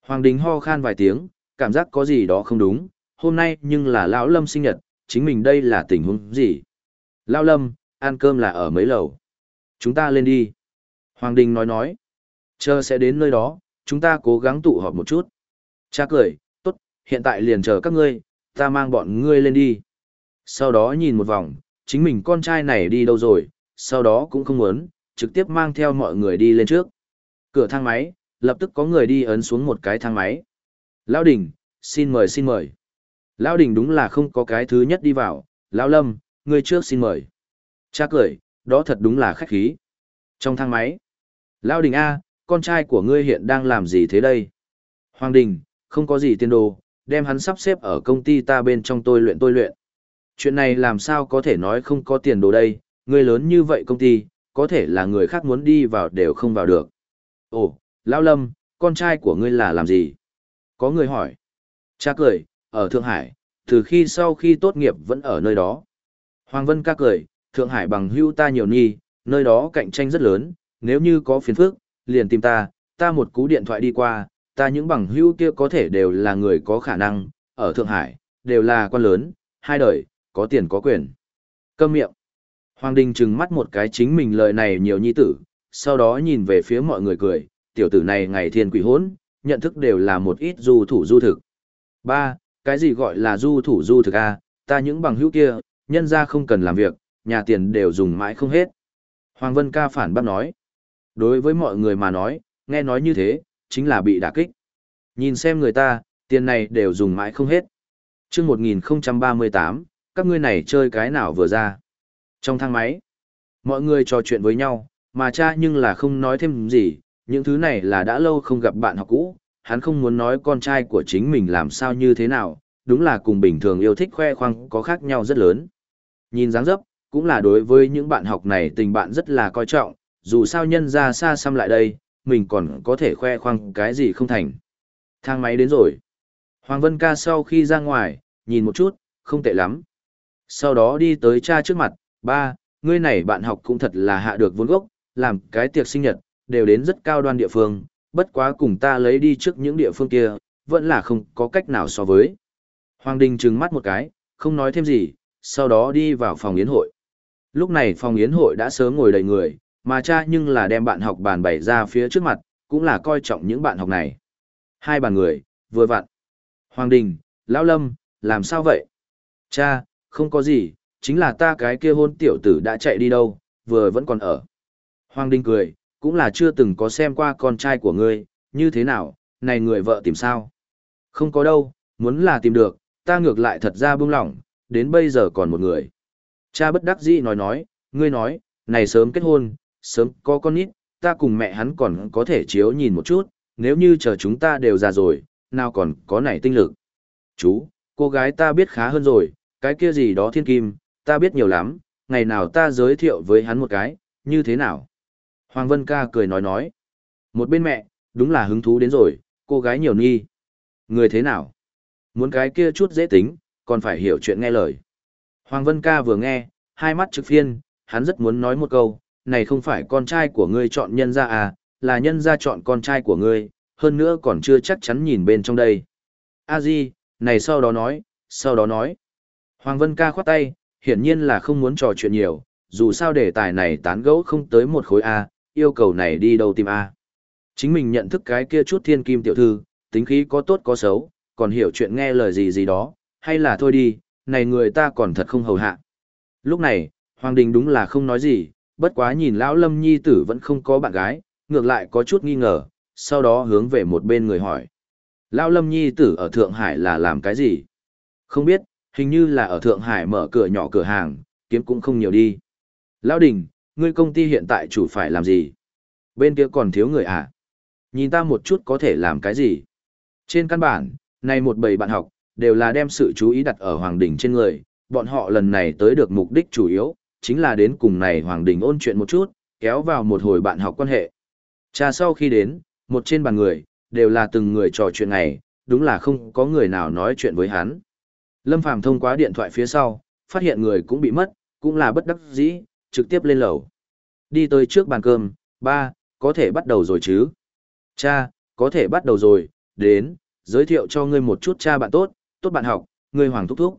Hoàng Đình ho khan vài tiếng, cảm giác có gì đó không đúng, hôm nay nhưng là lão Lâm sinh nhật, chính mình đây là tình huống gì? Lão Lâm, ăn cơm là ở mấy lầu. Chúng ta lên đi. Hoàng Đình nói nói. Chờ sẽ đến nơi đó, chúng ta cố gắng tụ họp một chút. Cha cười, tốt, hiện tại liền chờ các ngươi, ta mang bọn ngươi lên đi. Sau đó nhìn một vòng, chính mình con trai này đi đâu rồi, sau đó cũng không muốn, trực tiếp mang theo mọi người đi lên trước. Cửa thang máy, lập tức có người đi ấn xuống một cái thang máy. Lão Đình, xin mời xin mời. Lão Đình đúng là không có cái thứ nhất đi vào, Lão Lâm, ngươi trước xin mời. Cha cười, đó thật đúng là khách khí. Trong thang máy, Lão Đình A, con trai của ngươi hiện đang làm gì thế đây? Hoàng Đình, không có gì tiền đồ, đem hắn sắp xếp ở công ty ta bên trong tôi luyện tôi luyện. Chuyện này làm sao có thể nói không có tiền đồ đây, người lớn như vậy công ty, có thể là người khác muốn đi vào đều không vào được. Ồ, Lão Lâm, con trai của ngươi là làm gì? Có người hỏi. Cha cười, ở Thượng Hải, từ khi sau khi tốt nghiệp vẫn ở nơi đó. Hoàng Vân ca cười, Thượng Hải bằng hưu ta nhiều nhi, nơi đó cạnh tranh rất lớn, nếu như có phiền phức, liền tìm ta, ta một cú điện thoại đi qua, ta những bằng hữu kia có thể đều là người có khả năng, ở Thượng Hải, đều là quan lớn, hai đời, có tiền có quyền. Câm miệng. Hoàng Đình trừng mắt một cái chính mình lời này nhiều nhi tử, sau đó nhìn về phía mọi người cười, tiểu tử này ngày thiên quỷ hốn, nhận thức đều là một ít du thủ du thực. Ba, cái gì gọi là du thủ du thực a? ta những bằng hữu kia, nhân ra không cần làm việc, nhà tiền đều dùng mãi không hết. Hoàng Vân ca phản bác nói. Đối với mọi người mà nói, nghe nói như thế, chính là bị đả kích. Nhìn xem người ta, tiền này đều dùng mãi không hết. Trước 1038, các ngươi này chơi cái nào vừa ra. Trong thang máy, mọi người trò chuyện với nhau, mà cha nhưng là không nói thêm gì, những thứ này là đã lâu không gặp bạn học cũ, hắn không muốn nói con trai của chính mình làm sao như thế nào, đúng là cùng bình thường yêu thích khoe khoang có khác nhau rất lớn. Nhìn dáng dấp, cũng là đối với những bạn học này tình bạn rất là coi trọng, dù sao nhân ra xa xăm lại đây, mình còn có thể khoe khoang cái gì không thành. Thang máy đến rồi. Hoàng Vân ca sau khi ra ngoài, nhìn một chút, không tệ lắm. Sau đó đi tới cha trước mặt, ba, ngươi này bạn học cũng thật là hạ được vốn gốc, làm cái tiệc sinh nhật, đều đến rất cao đoan địa phương, bất quá cùng ta lấy đi trước những địa phương kia, vẫn là không có cách nào so với. Hoàng Đình trừng mắt một cái, không nói thêm gì, sau đó đi vào phòng yến hội. Lúc này phòng yến hội đã sớm ngồi đầy người, mà cha nhưng là đem bạn học bàn bày ra phía trước mặt, cũng là coi trọng những bạn học này. Hai bàn người, vừa vặn. Hoàng Đình, Lão Lâm, làm sao vậy? Cha, không có gì, chính là ta cái kia hôn tiểu tử đã chạy đi đâu, vừa vẫn còn ở. Hoàng Đình cười, cũng là chưa từng có xem qua con trai của ngươi, như thế nào, này người vợ tìm sao? Không có đâu, muốn là tìm được, ta ngược lại thật ra buông lỏng, đến bây giờ còn một người. Cha bất đắc dĩ nói nói, ngươi nói, này sớm kết hôn, sớm có con nít, ta cùng mẹ hắn còn có thể chiếu nhìn một chút, nếu như chờ chúng ta đều già rồi, nào còn có này tinh lực. Chú, cô gái ta biết khá hơn rồi, cái kia gì đó thiên kim, ta biết nhiều lắm, ngày nào ta giới thiệu với hắn một cái, như thế nào? Hoàng Vân ca cười nói nói. Một bên mẹ, đúng là hứng thú đến rồi, cô gái nhiều nghi. Người thế nào? Muốn cái kia chút dễ tính, còn phải hiểu chuyện nghe lời. Hoàng Vân ca vừa nghe, hai mắt trực phiên, hắn rất muốn nói một câu, này không phải con trai của ngươi chọn nhân ra à, là nhân ra chọn con trai của ngươi, hơn nữa còn chưa chắc chắn nhìn bên trong đây. A Di, này sau đó nói, sau đó nói. Hoàng Vân ca khoát tay, hiển nhiên là không muốn trò chuyện nhiều, dù sao đề tài này tán gẫu không tới một khối A, yêu cầu này đi đâu tìm A. Chính mình nhận thức cái kia chút thiên kim tiểu thư, tính khí có tốt có xấu, còn hiểu chuyện nghe lời gì gì đó, hay là thôi đi, này người ta còn thật không hầu hạ. Lúc này, Hoàng Đình đúng là không nói gì, bất quá nhìn lão Lâm Nhi tử vẫn không có bạn gái, ngược lại có chút nghi ngờ, sau đó hướng về một bên người hỏi. Lão Lâm Nhi tử ở Thượng Hải là làm cái gì? Không biết, hình như là ở Thượng Hải mở cửa nhỏ cửa hàng, kiếm cũng không nhiều đi. Lão Đình, ngươi công ty hiện tại chủ phải làm gì? Bên kia còn thiếu người à? Nhìn ta một chút có thể làm cái gì? Trên căn bản, này một bầy bạn học, đều là đem sự chú ý đặt ở Hoàng Đình trên người, bọn họ lần này tới được mục đích chủ yếu, chính là đến cùng này Hoàng Đình ôn chuyện một chút, kéo vào một hồi bạn học quan hệ. Cha sau khi đến, một trên bàn người, đều là từng người trò chuyện này đúng là không có người nào nói chuyện với hắn. Lâm Phàm thông qua điện thoại phía sau, phát hiện người cũng bị mất, cũng là bất đắc dĩ, trực tiếp lên lầu. Đi tới trước bàn cơm, ba, có thể bắt đầu rồi chứ? Cha, có thể bắt đầu rồi, đến, giới thiệu cho ngươi một chút cha bạn tốt, tốt bạn học, ngươi Hoàng Thúc Thúc.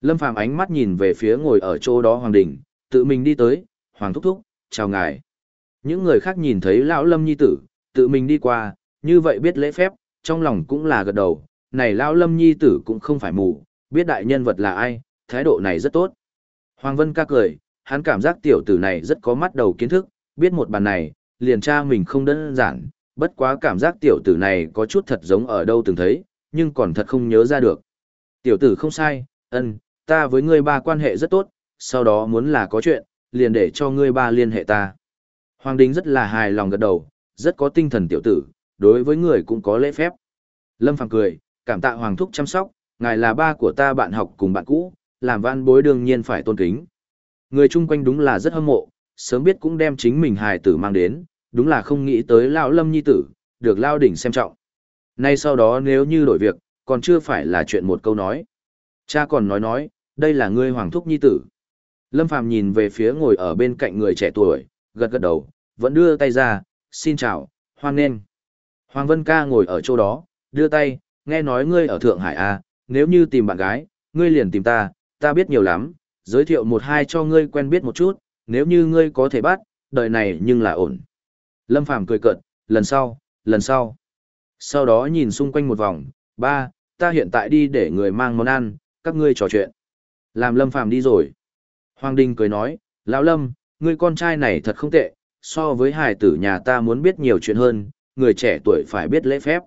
Lâm Phàm ánh mắt nhìn về phía ngồi ở chỗ đó Hoàng Đình, tự mình đi tới, Hoàng Thúc Thúc, chào ngài. Những người khác nhìn thấy Lão Lâm Nhi tử, tự mình đi qua, như vậy biết lễ phép, trong lòng cũng là gật đầu, này Lão Lâm Nhi tử cũng không phải mù, biết đại nhân vật là ai, thái độ này rất tốt. Hoàng Vân ca cười, hắn cảm giác tiểu tử này rất có mắt đầu kiến thức, biết một bàn này, liền tra mình không đơn giản, bất quá cảm giác tiểu tử này có chút thật giống ở đâu từng thấy, nhưng còn thật không nhớ ra được. Tiểu tử không sai, ân, ta với ngươi ba quan hệ rất tốt, sau đó muốn là có chuyện, liền để cho ngươi ba liên hệ ta. Hoàng Đính rất là hài lòng gật đầu, rất có tinh thần tiểu tử, đối với người cũng có lễ phép. Lâm Phàm cười, cảm tạ Hoàng Thúc chăm sóc, ngài là ba của ta bạn học cùng bạn cũ, làm văn bối đương nhiên phải tôn kính. Người chung quanh đúng là rất hâm mộ, sớm biết cũng đem chính mình hài tử mang đến, đúng là không nghĩ tới lão lâm nhi tử, được lao đỉnh xem trọng. Nay sau đó nếu như đổi việc, còn chưa phải là chuyện một câu nói. Cha còn nói nói, đây là ngươi hoàng thúc nhi tử. Lâm Phàm nhìn về phía ngồi ở bên cạnh người trẻ tuổi, gật gật đầu, vẫn đưa tay ra, xin chào, hoan nghênh. Hoàng Vân ca ngồi ở chỗ đó, đưa tay, nghe nói ngươi ở Thượng Hải à, nếu như tìm bạn gái, ngươi liền tìm ta, ta biết nhiều lắm, giới thiệu một hai cho ngươi quen biết một chút, nếu như ngươi có thể bắt, đời này nhưng là ổn. Lâm Phàm cười cợt, lần sau, lần sau. Sau đó nhìn xung quanh một vòng, ba, ta hiện tại đi để người mang món ăn, các ngươi trò chuyện. Làm Lâm Phàm đi rồi. Hoàng Đình cười nói, lão Lâm, người con trai này thật không tệ, so với hài tử nhà ta muốn biết nhiều chuyện hơn, người trẻ tuổi phải biết lễ phép.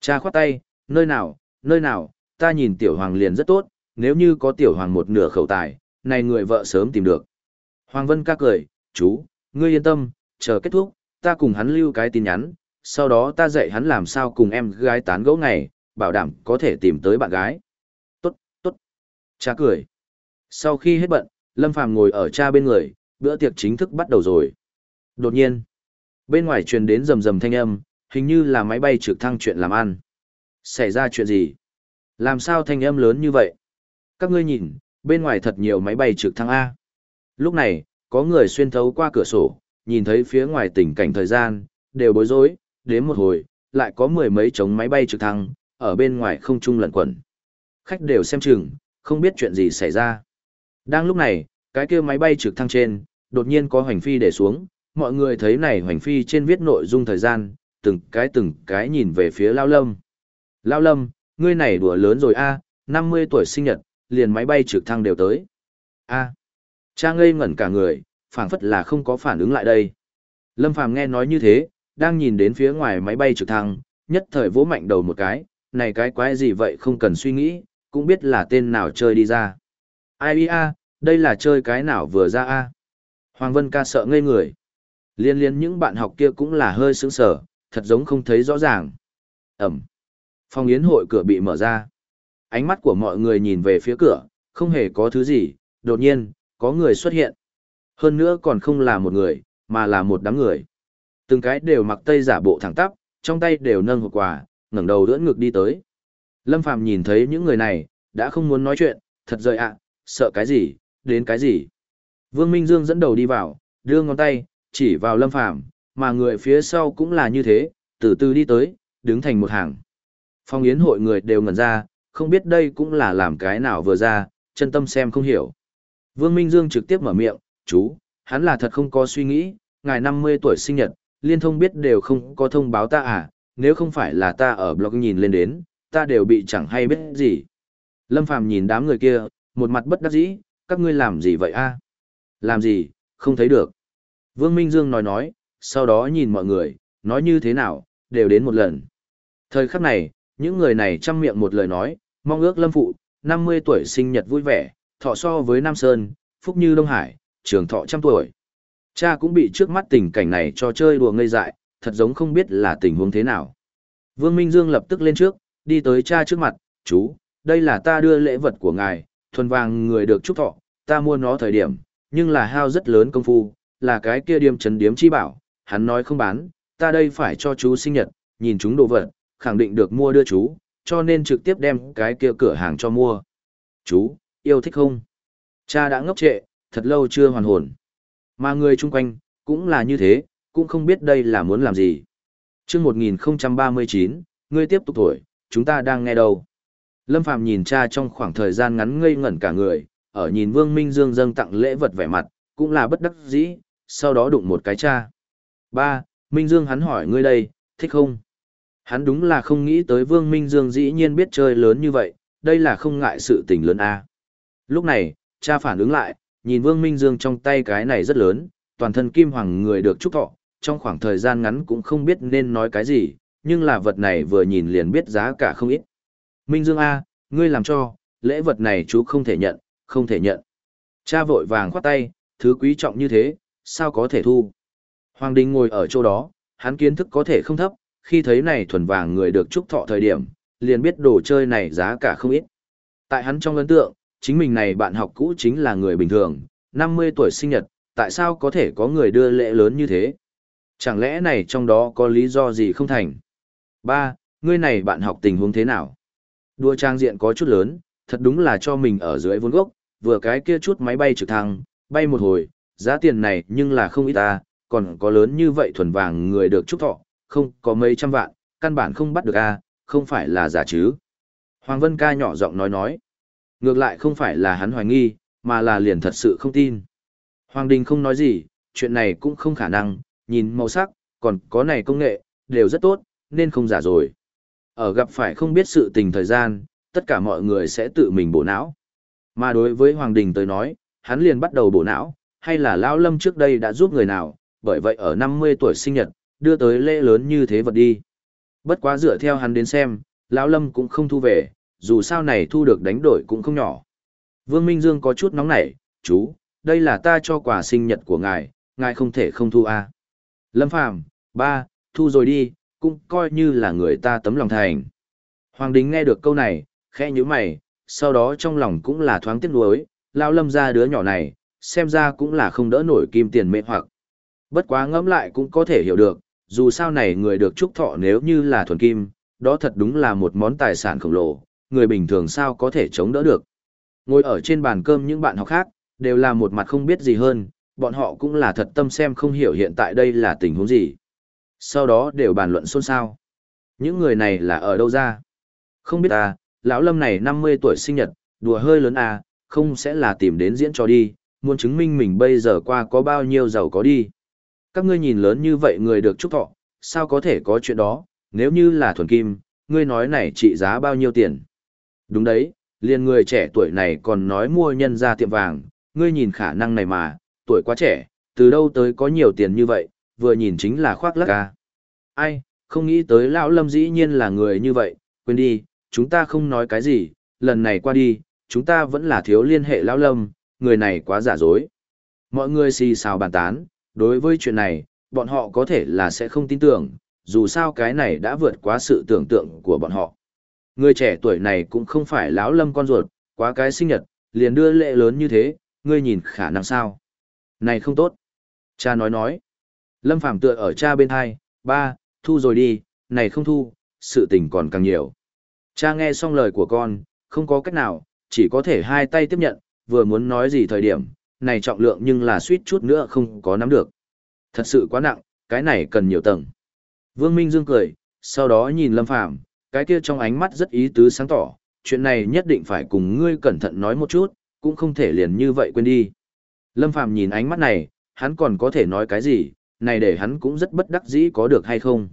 Cha khoát tay, nơi nào, nơi nào, ta nhìn tiểu hoàng liền rất tốt, nếu như có tiểu hoàng một nửa khẩu tài, này người vợ sớm tìm được. Hoàng Vân ca cười, chú, ngươi yên tâm, chờ kết thúc, ta cùng hắn lưu cái tin nhắn, sau đó ta dạy hắn làm sao cùng em gái tán gẫu ngày, bảo đảm có thể tìm tới bạn gái. Tốt, tốt. Cha cười. Sau khi hết bận, Lâm Phàm ngồi ở cha bên người, bữa tiệc chính thức bắt đầu rồi. Đột nhiên, bên ngoài truyền đến rầm rầm thanh âm, hình như là máy bay trực thăng chuyện làm ăn. Xảy ra chuyện gì? Làm sao thanh âm lớn như vậy? Các ngươi nhìn, bên ngoài thật nhiều máy bay trực thăng A. Lúc này, có người xuyên thấu qua cửa sổ, nhìn thấy phía ngoài tình cảnh thời gian, đều bối rối, đến một hồi, lại có mười mấy chống máy bay trực thăng, ở bên ngoài không trung lẩn quẩn. Khách đều xem chừng, không biết chuyện gì xảy ra. Đang lúc này, cái kia máy bay trực thăng trên, đột nhiên có hoành phi để xuống, mọi người thấy này hoành phi trên viết nội dung thời gian, từng cái từng cái nhìn về phía Lao Lâm. Lao Lâm, ngươi này đùa lớn rồi a, 50 tuổi sinh nhật, liền máy bay trực thăng đều tới. A. Cha ngây ngẩn cả người, phảng phất là không có phản ứng lại đây. Lâm Phàm nghe nói như thế, đang nhìn đến phía ngoài máy bay trực thăng, nhất thời vỗ mạnh đầu một cái, này cái quái gì vậy không cần suy nghĩ, cũng biết là tên nào chơi đi ra. Ai a, đây là chơi cái nào vừa ra a? Hoàng Vân ca sợ ngây người. Liên liên những bạn học kia cũng là hơi sững sờ, thật giống không thấy rõ ràng. Ẩm. Phòng yến hội cửa bị mở ra. Ánh mắt của mọi người nhìn về phía cửa, không hề có thứ gì, đột nhiên, có người xuất hiện. Hơn nữa còn không là một người, mà là một đám người. Từng cái đều mặc tây giả bộ thẳng tắp, trong tay đều nâng hộp quà, ngẩng đầu đỡ ngực đi tới. Lâm Phàm nhìn thấy những người này, đã không muốn nói chuyện, thật rời ạ, sợ cái gì, đến cái gì. Vương Minh Dương dẫn đầu đi vào, đưa ngón tay, chỉ vào Lâm Phàm mà người phía sau cũng là như thế, từ từ đi tới, đứng thành một hàng. Phong yến hội người đều ngẩn ra, không biết đây cũng là làm cái nào vừa ra, chân tâm xem không hiểu. Vương Minh Dương trực tiếp mở miệng, chú, hắn là thật không có suy nghĩ, ngài 50 tuổi sinh nhật, liên thông biết đều không có thông báo ta à, nếu không phải là ta ở blog nhìn lên đến, ta đều bị chẳng hay biết gì. Lâm Phàm nhìn đám người kia, một mặt bất đắc dĩ, các ngươi làm gì vậy a? Làm gì, không thấy được. Vương Minh Dương nói nói, sau đó nhìn mọi người, nói như thế nào, đều đến một lần. Thời khắc này, những người này chăm miệng một lời nói, mong ước Lâm Phụ, 50 tuổi sinh nhật vui vẻ, thọ so với Nam Sơn, phúc như Đông Hải, trường thọ trăm tuổi. Cha cũng bị trước mắt tình cảnh này cho chơi đùa ngây dại, thật giống không biết là tình huống thế nào. Vương Minh Dương lập tức lên trước, đi tới cha trước mặt, chú, đây là ta đưa lễ vật của ngài, thuần vàng người được chúc thọ, ta mua nó thời điểm, nhưng là hao rất lớn công phu, là cái kia điềm trấn điếm chi bảo, hắn nói không bán, ta đây phải cho chú sinh nhật, nhìn chúng đồ vật, khẳng định được mua đưa chú, cho nên trực tiếp đem cái kia cửa hàng cho mua. Chú, yêu thích không? Cha đã ngốc trệ, thật lâu chưa hoàn hồn. Mà người chung quanh, cũng là như thế, cũng không biết đây là muốn làm gì. Trước 1039, ngươi tiếp tục tuổi, chúng ta đang nghe đâu. Lâm Phàm nhìn cha trong khoảng thời gian ngắn ngây ngẩn cả người, ở nhìn Vương Minh Dương dâng tặng lễ vật vẻ mặt, cũng là bất đắc dĩ, sau đó đụng một cái cha. Ba, Minh Dương hắn hỏi ngươi đây, thích không? Hắn đúng là không nghĩ tới Vương Minh Dương dĩ nhiên biết chơi lớn như vậy, đây là không ngại sự tình lớn a. Lúc này, cha phản ứng lại, nhìn Vương Minh Dương trong tay cái này rất lớn, toàn thân kim hoàng người được chúc thọ, trong khoảng thời gian ngắn cũng không biết nên nói cái gì, nhưng là vật này vừa nhìn liền biết giá cả không ít. Minh Dương A, ngươi làm cho, lễ vật này chú không thể nhận, không thể nhận. Cha vội vàng khoát tay, thứ quý trọng như thế, sao có thể thu. Hoàng Đình ngồi ở chỗ đó, hắn kiến thức có thể không thấp, khi thấy này thuần vàng người được chúc thọ thời điểm, liền biết đồ chơi này giá cả không ít. Tại hắn trong ấn tượng, chính mình này bạn học cũ chính là người bình thường, 50 tuổi sinh nhật, tại sao có thể có người đưa lễ lớn như thế? Chẳng lẽ này trong đó có lý do gì không thành? Ba, ngươi này bạn học tình huống thế nào? Đua trang diện có chút lớn, thật đúng là cho mình ở dưới vốn gốc, vừa cái kia chút máy bay trực thăng, bay một hồi, giá tiền này nhưng là không ít ta, còn có lớn như vậy thuần vàng người được chúc thọ, không có mấy trăm vạn, căn bản không bắt được a, không phải là giả chứ. Hoàng Vân ca nhỏ giọng nói nói. Ngược lại không phải là hắn hoài nghi, mà là liền thật sự không tin. Hoàng Đình không nói gì, chuyện này cũng không khả năng, nhìn màu sắc, còn có này công nghệ, đều rất tốt, nên không giả rồi. Ở gặp phải không biết sự tình thời gian, tất cả mọi người sẽ tự mình bổ não. Mà đối với Hoàng Đình tới nói, hắn liền bắt đầu bổ não, hay là Lão Lâm trước đây đã giúp người nào, bởi vậy ở 50 tuổi sinh nhật, đưa tới lễ lớn như thế vật đi. Bất quá dựa theo hắn đến xem, Lão Lâm cũng không thu về, dù sao này thu được đánh đổi cũng không nhỏ. Vương Minh Dương có chút nóng nảy, chú, đây là ta cho quà sinh nhật của ngài, ngài không thể không thu à. Lâm Phàm ba, thu rồi đi, cũng coi như là người ta tấm lòng thành. Hoàng Đính nghe được câu này, khẽ nhíu mày, sau đó trong lòng cũng là thoáng tiếc nuối, lao lâm ra đứa nhỏ này, xem ra cũng là không đỡ nổi kim tiền mê hoặc. Bất quá ngẫm lại cũng có thể hiểu được, dù sao này người được chúc thọ nếu như là thuần kim, đó thật đúng là một món tài sản khổng lồ, người bình thường sao có thể chống đỡ được. Ngồi ở trên bàn cơm những bạn học khác, đều là một mặt không biết gì hơn, bọn họ cũng là thật tâm xem không hiểu hiện tại đây là tình huống gì. Sau đó đều bàn luận xôn xao. Những người này là ở đâu ra? Không biết à, lão lâm này 50 tuổi sinh nhật, đùa hơi lớn à, không sẽ là tìm đến diễn trò đi, muốn chứng minh mình bây giờ qua có bao nhiêu giàu có đi. Các ngươi nhìn lớn như vậy người được chúc thọ, sao có thể có chuyện đó, nếu như là thuần kim, ngươi nói này trị giá bao nhiêu tiền. Đúng đấy, liền người trẻ tuổi này còn nói mua nhân ra tiệm vàng, ngươi nhìn khả năng này mà, tuổi quá trẻ, từ đâu tới có nhiều tiền như vậy, vừa nhìn chính là khoác lắc ca. Ai, không nghĩ tới lão lâm dĩ nhiên là người như vậy, quên đi, chúng ta không nói cái gì, lần này qua đi, chúng ta vẫn là thiếu liên hệ lão lâm, người này quá giả dối. Mọi người xì xào bàn tán, đối với chuyện này, bọn họ có thể là sẽ không tin tưởng, dù sao cái này đã vượt quá sự tưởng tượng của bọn họ. Người trẻ tuổi này cũng không phải lão lâm con ruột, quá cái sinh nhật, liền đưa lệ lớn như thế, ngươi nhìn khả năng sao. Này không tốt. Cha nói nói. Lâm Phàm tựa ở cha bên hai, ba, thu rồi đi, này không thu, sự tình còn càng nhiều. Cha nghe xong lời của con, không có cách nào, chỉ có thể hai tay tiếp nhận, vừa muốn nói gì thời điểm, này trọng lượng nhưng là suýt chút nữa không có nắm được. Thật sự quá nặng, cái này cần nhiều tầng. Vương Minh Dương cười, sau đó nhìn Lâm Phàm cái kia trong ánh mắt rất ý tứ sáng tỏ, chuyện này nhất định phải cùng ngươi cẩn thận nói một chút, cũng không thể liền như vậy quên đi. Lâm Phàm nhìn ánh mắt này, hắn còn có thể nói cái gì, này để hắn cũng rất bất đắc dĩ có được hay không.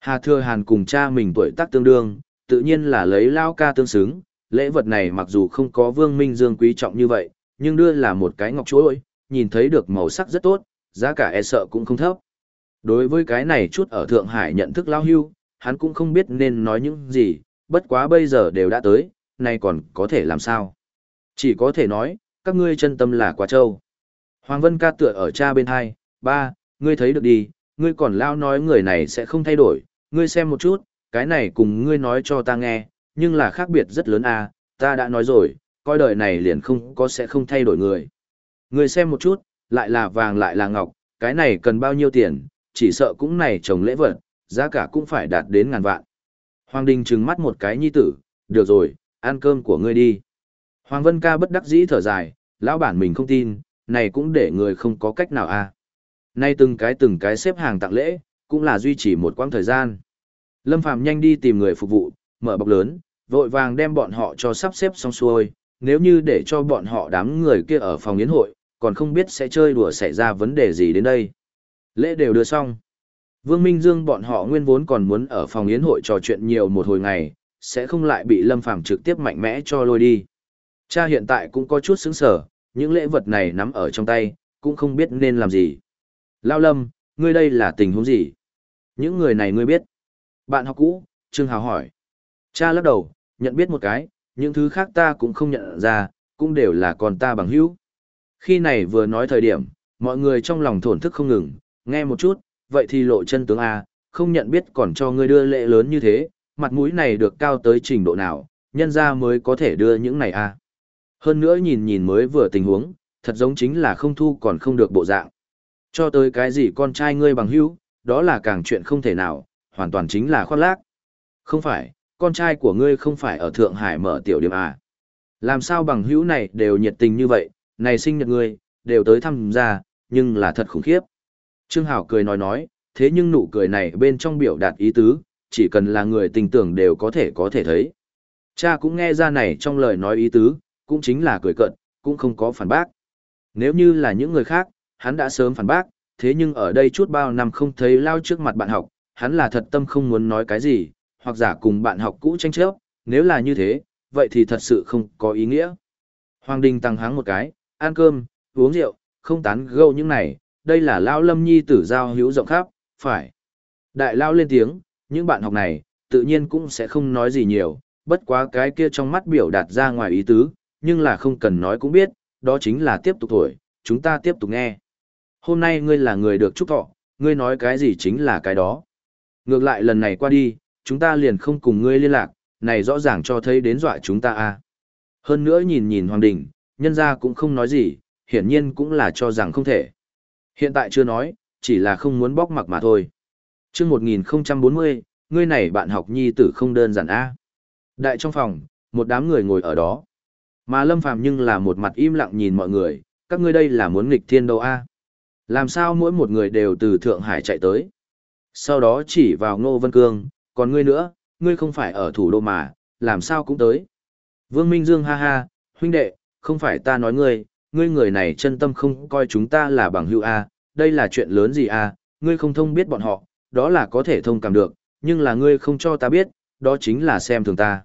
Hà Thừa Hàn cùng cha mình tuổi tác tương đương, tự nhiên là lấy lao ca tương xứng, lễ vật này mặc dù không có Vương Minh Dương quý trọng như vậy, nhưng đưa là một cái ngọc chuỗi, nhìn thấy được màu sắc rất tốt, giá cả e sợ cũng không thấp. Đối với cái này chút ở Thượng Hải nhận thức lao hưu, hắn cũng không biết nên nói những gì, bất quá bây giờ đều đã tới, nay còn có thể làm sao. Chỉ có thể nói, các ngươi chân tâm là quá trâu. Hoàng Vân ca tựa ở cha bên hai, ba, ngươi thấy được đi, ngươi còn lao nói người này sẽ không thay đổi, ngươi xem một chút, cái này cùng ngươi nói cho ta nghe, nhưng là khác biệt rất lớn à, ta đã nói rồi, coi đời này liền không có sẽ không thay đổi người. Ngươi xem một chút, lại là vàng lại là ngọc, cái này cần bao nhiêu tiền, chỉ sợ cũng này trồng lễ vật, giá cả cũng phải đạt đến ngàn vạn. Hoàng Đình trừng mắt một cái nhi tử, được rồi, ăn cơm của ngươi đi. Hoàng Vân ca bất đắc dĩ thở dài, lão bản mình không tin, này cũng để người không có cách nào à. Nay từng cái từng cái xếp hàng tặng lễ, cũng là duy trì một quãng thời gian. Lâm Phàm nhanh đi tìm người phục vụ, mở bọc lớn, vội vàng đem bọn họ cho sắp xếp xong xuôi, nếu như để cho bọn họ đám người kia ở phòng yến hội, còn không biết sẽ chơi đùa xảy ra vấn đề gì đến đây. Lễ đều đưa xong. Vương Minh Dương bọn họ nguyên vốn còn muốn ở phòng yến hội trò chuyện nhiều một hồi ngày, sẽ không lại bị Lâm Phàm trực tiếp mạnh mẽ cho lôi đi. Cha hiện tại cũng có chút sững sở, những lễ vật này nắm ở trong tay, cũng không biết nên làm gì. Lao Lâm, ngươi đây là tình huống gì? Những người này ngươi biết. Bạn học cũ, Trương Hào hỏi. Cha lắc đầu, nhận biết một cái, những thứ khác ta cũng không nhận ra, cũng đều là con ta bằng hữu. Khi này vừa nói thời điểm, mọi người trong lòng thổn thức không ngừng, nghe một chút, vậy thì lộ chân tướng A, không nhận biết còn cho ngươi đưa lễ lớn như thế, mặt mũi này được cao tới trình độ nào, nhân ra mới có thể đưa những này A. Hơn nữa nhìn nhìn mới vừa tình huống, thật giống chính là không thu còn không được bộ dạng. Cho tới cái gì con trai ngươi bằng hữu, đó là càng chuyện không thể nào, hoàn toàn chính là khoác lác. Không phải, con trai của ngươi không phải ở Thượng Hải mở tiểu điểm à. Làm sao bằng hữu này đều nhiệt tình như vậy, này sinh nhật ngươi, đều tới thăm ra, nhưng là thật khủng khiếp. Trương Hảo cười nói nói, thế nhưng nụ cười này bên trong biểu đạt ý tứ, chỉ cần là người tình tưởng đều có thể có thể thấy. Cha cũng nghe ra này trong lời nói ý tứ, cũng chính là cười cận, cũng không có phản bác. Nếu như là những người khác, hắn đã sớm phản bác, thế nhưng ở đây chút bao năm không thấy lao trước mặt bạn học, hắn là thật tâm không muốn nói cái gì, hoặc giả cùng bạn học cũ tranh chấp, nếu là như thế, vậy thì thật sự không có ý nghĩa. Hoàng Đình tăng háng một cái, ăn cơm, uống rượu, không tán gẫu những này, đây là lao lâm nhi tử giao hữu rộng khắp, phải. Đại lao lên tiếng, những bạn học này, tự nhiên cũng sẽ không nói gì nhiều, bất quá cái kia trong mắt biểu đạt ra ngoài ý tứ, nhưng là không cần nói cũng biết, đó chính là tiếp tục thổi, chúng ta tiếp tục nghe. Hôm nay ngươi là người được chúc thọ, ngươi nói cái gì chính là cái đó. Ngược lại lần này qua đi, chúng ta liền không cùng ngươi liên lạc, này rõ ràng cho thấy đến dọa chúng ta a. À. Hơn nữa nhìn nhìn Hoàng Đình, nhân gia cũng không nói gì, hiển nhiên cũng là cho rằng không thể. Hiện tại chưa nói, chỉ là không muốn bóc mặc mà thôi. Trước 1040, ngươi này bạn học nhi tử không đơn giản a Đại trong phòng, một đám người ngồi ở đó. Mà Lâm Phàm nhưng là một mặt im lặng nhìn mọi người, các ngươi đây là muốn nghịch thiên đâu a? Làm sao mỗi một người đều từ Thượng Hải chạy tới? Sau đó chỉ vào Ngô Vân Cương, còn ngươi nữa, ngươi không phải ở thủ đô mà, làm sao cũng tới. Vương Minh Dương ha ha, huynh đệ, không phải ta nói ngươi, ngươi người này chân tâm không coi chúng ta là bằng hữu a, đây là chuyện lớn gì a, ngươi không thông biết bọn họ, đó là có thể thông cảm được, nhưng là ngươi không cho ta biết, đó chính là xem thường ta.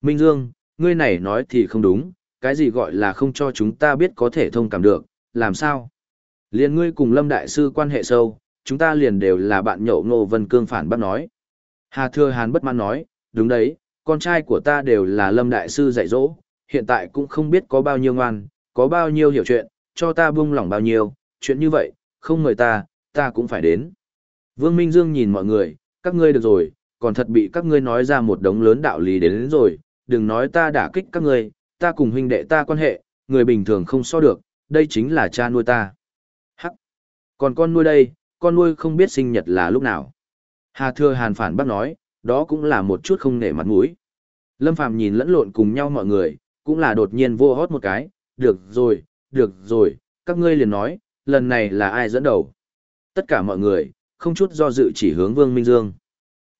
Minh Dương, ngươi này nói thì không đúng, cái gì gọi là không cho chúng ta biết có thể thông cảm được, làm sao? Liên ngươi cùng Lâm Đại Sư quan hệ sâu, chúng ta liền đều là bạn nhậu Ngô Vân Cương phản bác nói. Hà Thừa Hàn bất mãn nói, đúng đấy, con trai của ta đều là Lâm Đại Sư dạy dỗ, hiện tại cũng không biết có bao nhiêu ngoan, có bao nhiêu hiểu chuyện, cho ta buông lỏng bao nhiêu, chuyện như vậy, không mời ta, ta cũng phải đến. Vương Minh Dương nhìn mọi người, các ngươi được rồi, còn thật bị các ngươi nói ra một đống lớn đạo lý đến, đến rồi, đừng nói ta đả kích các ngươi, ta cùng huynh đệ ta quan hệ, người bình thường không so được, đây chính là cha nuôi ta. Còn con nuôi đây, con nuôi không biết sinh nhật là lúc nào. Hà Thừa Hàn phản bác nói, đó cũng là một chút không nể mặt mũi. Lâm Phàm nhìn lẫn lộn cùng nhau mọi người, cũng là đột nhiên vô hót một cái, được rồi, được rồi, các ngươi liền nói, lần này là ai dẫn đầu. Tất cả mọi người, không chút do dự chỉ hướng Vương Minh Dương.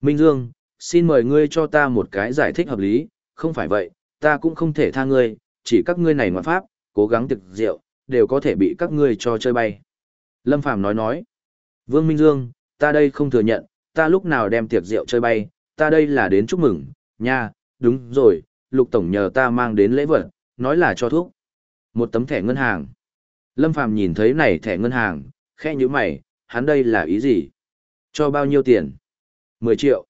Minh Dương, xin mời ngươi cho ta một cái giải thích hợp lý, không phải vậy, ta cũng không thể tha ngươi, chỉ các ngươi này ngoại pháp, cố gắng thực rượu, đều có thể bị các ngươi cho chơi bay. Lâm Phàm nói nói, Vương Minh Dương, ta đây không thừa nhận, ta lúc nào đem tiệc rượu chơi bay, ta đây là đến chúc mừng, nha, đúng rồi, Lục Tổng nhờ ta mang đến lễ vật, nói là cho thuốc. Một tấm thẻ ngân hàng. Lâm Phàm nhìn thấy này thẻ ngân hàng, khẽ như mày, hắn đây là ý gì? Cho bao nhiêu tiền? 10 triệu.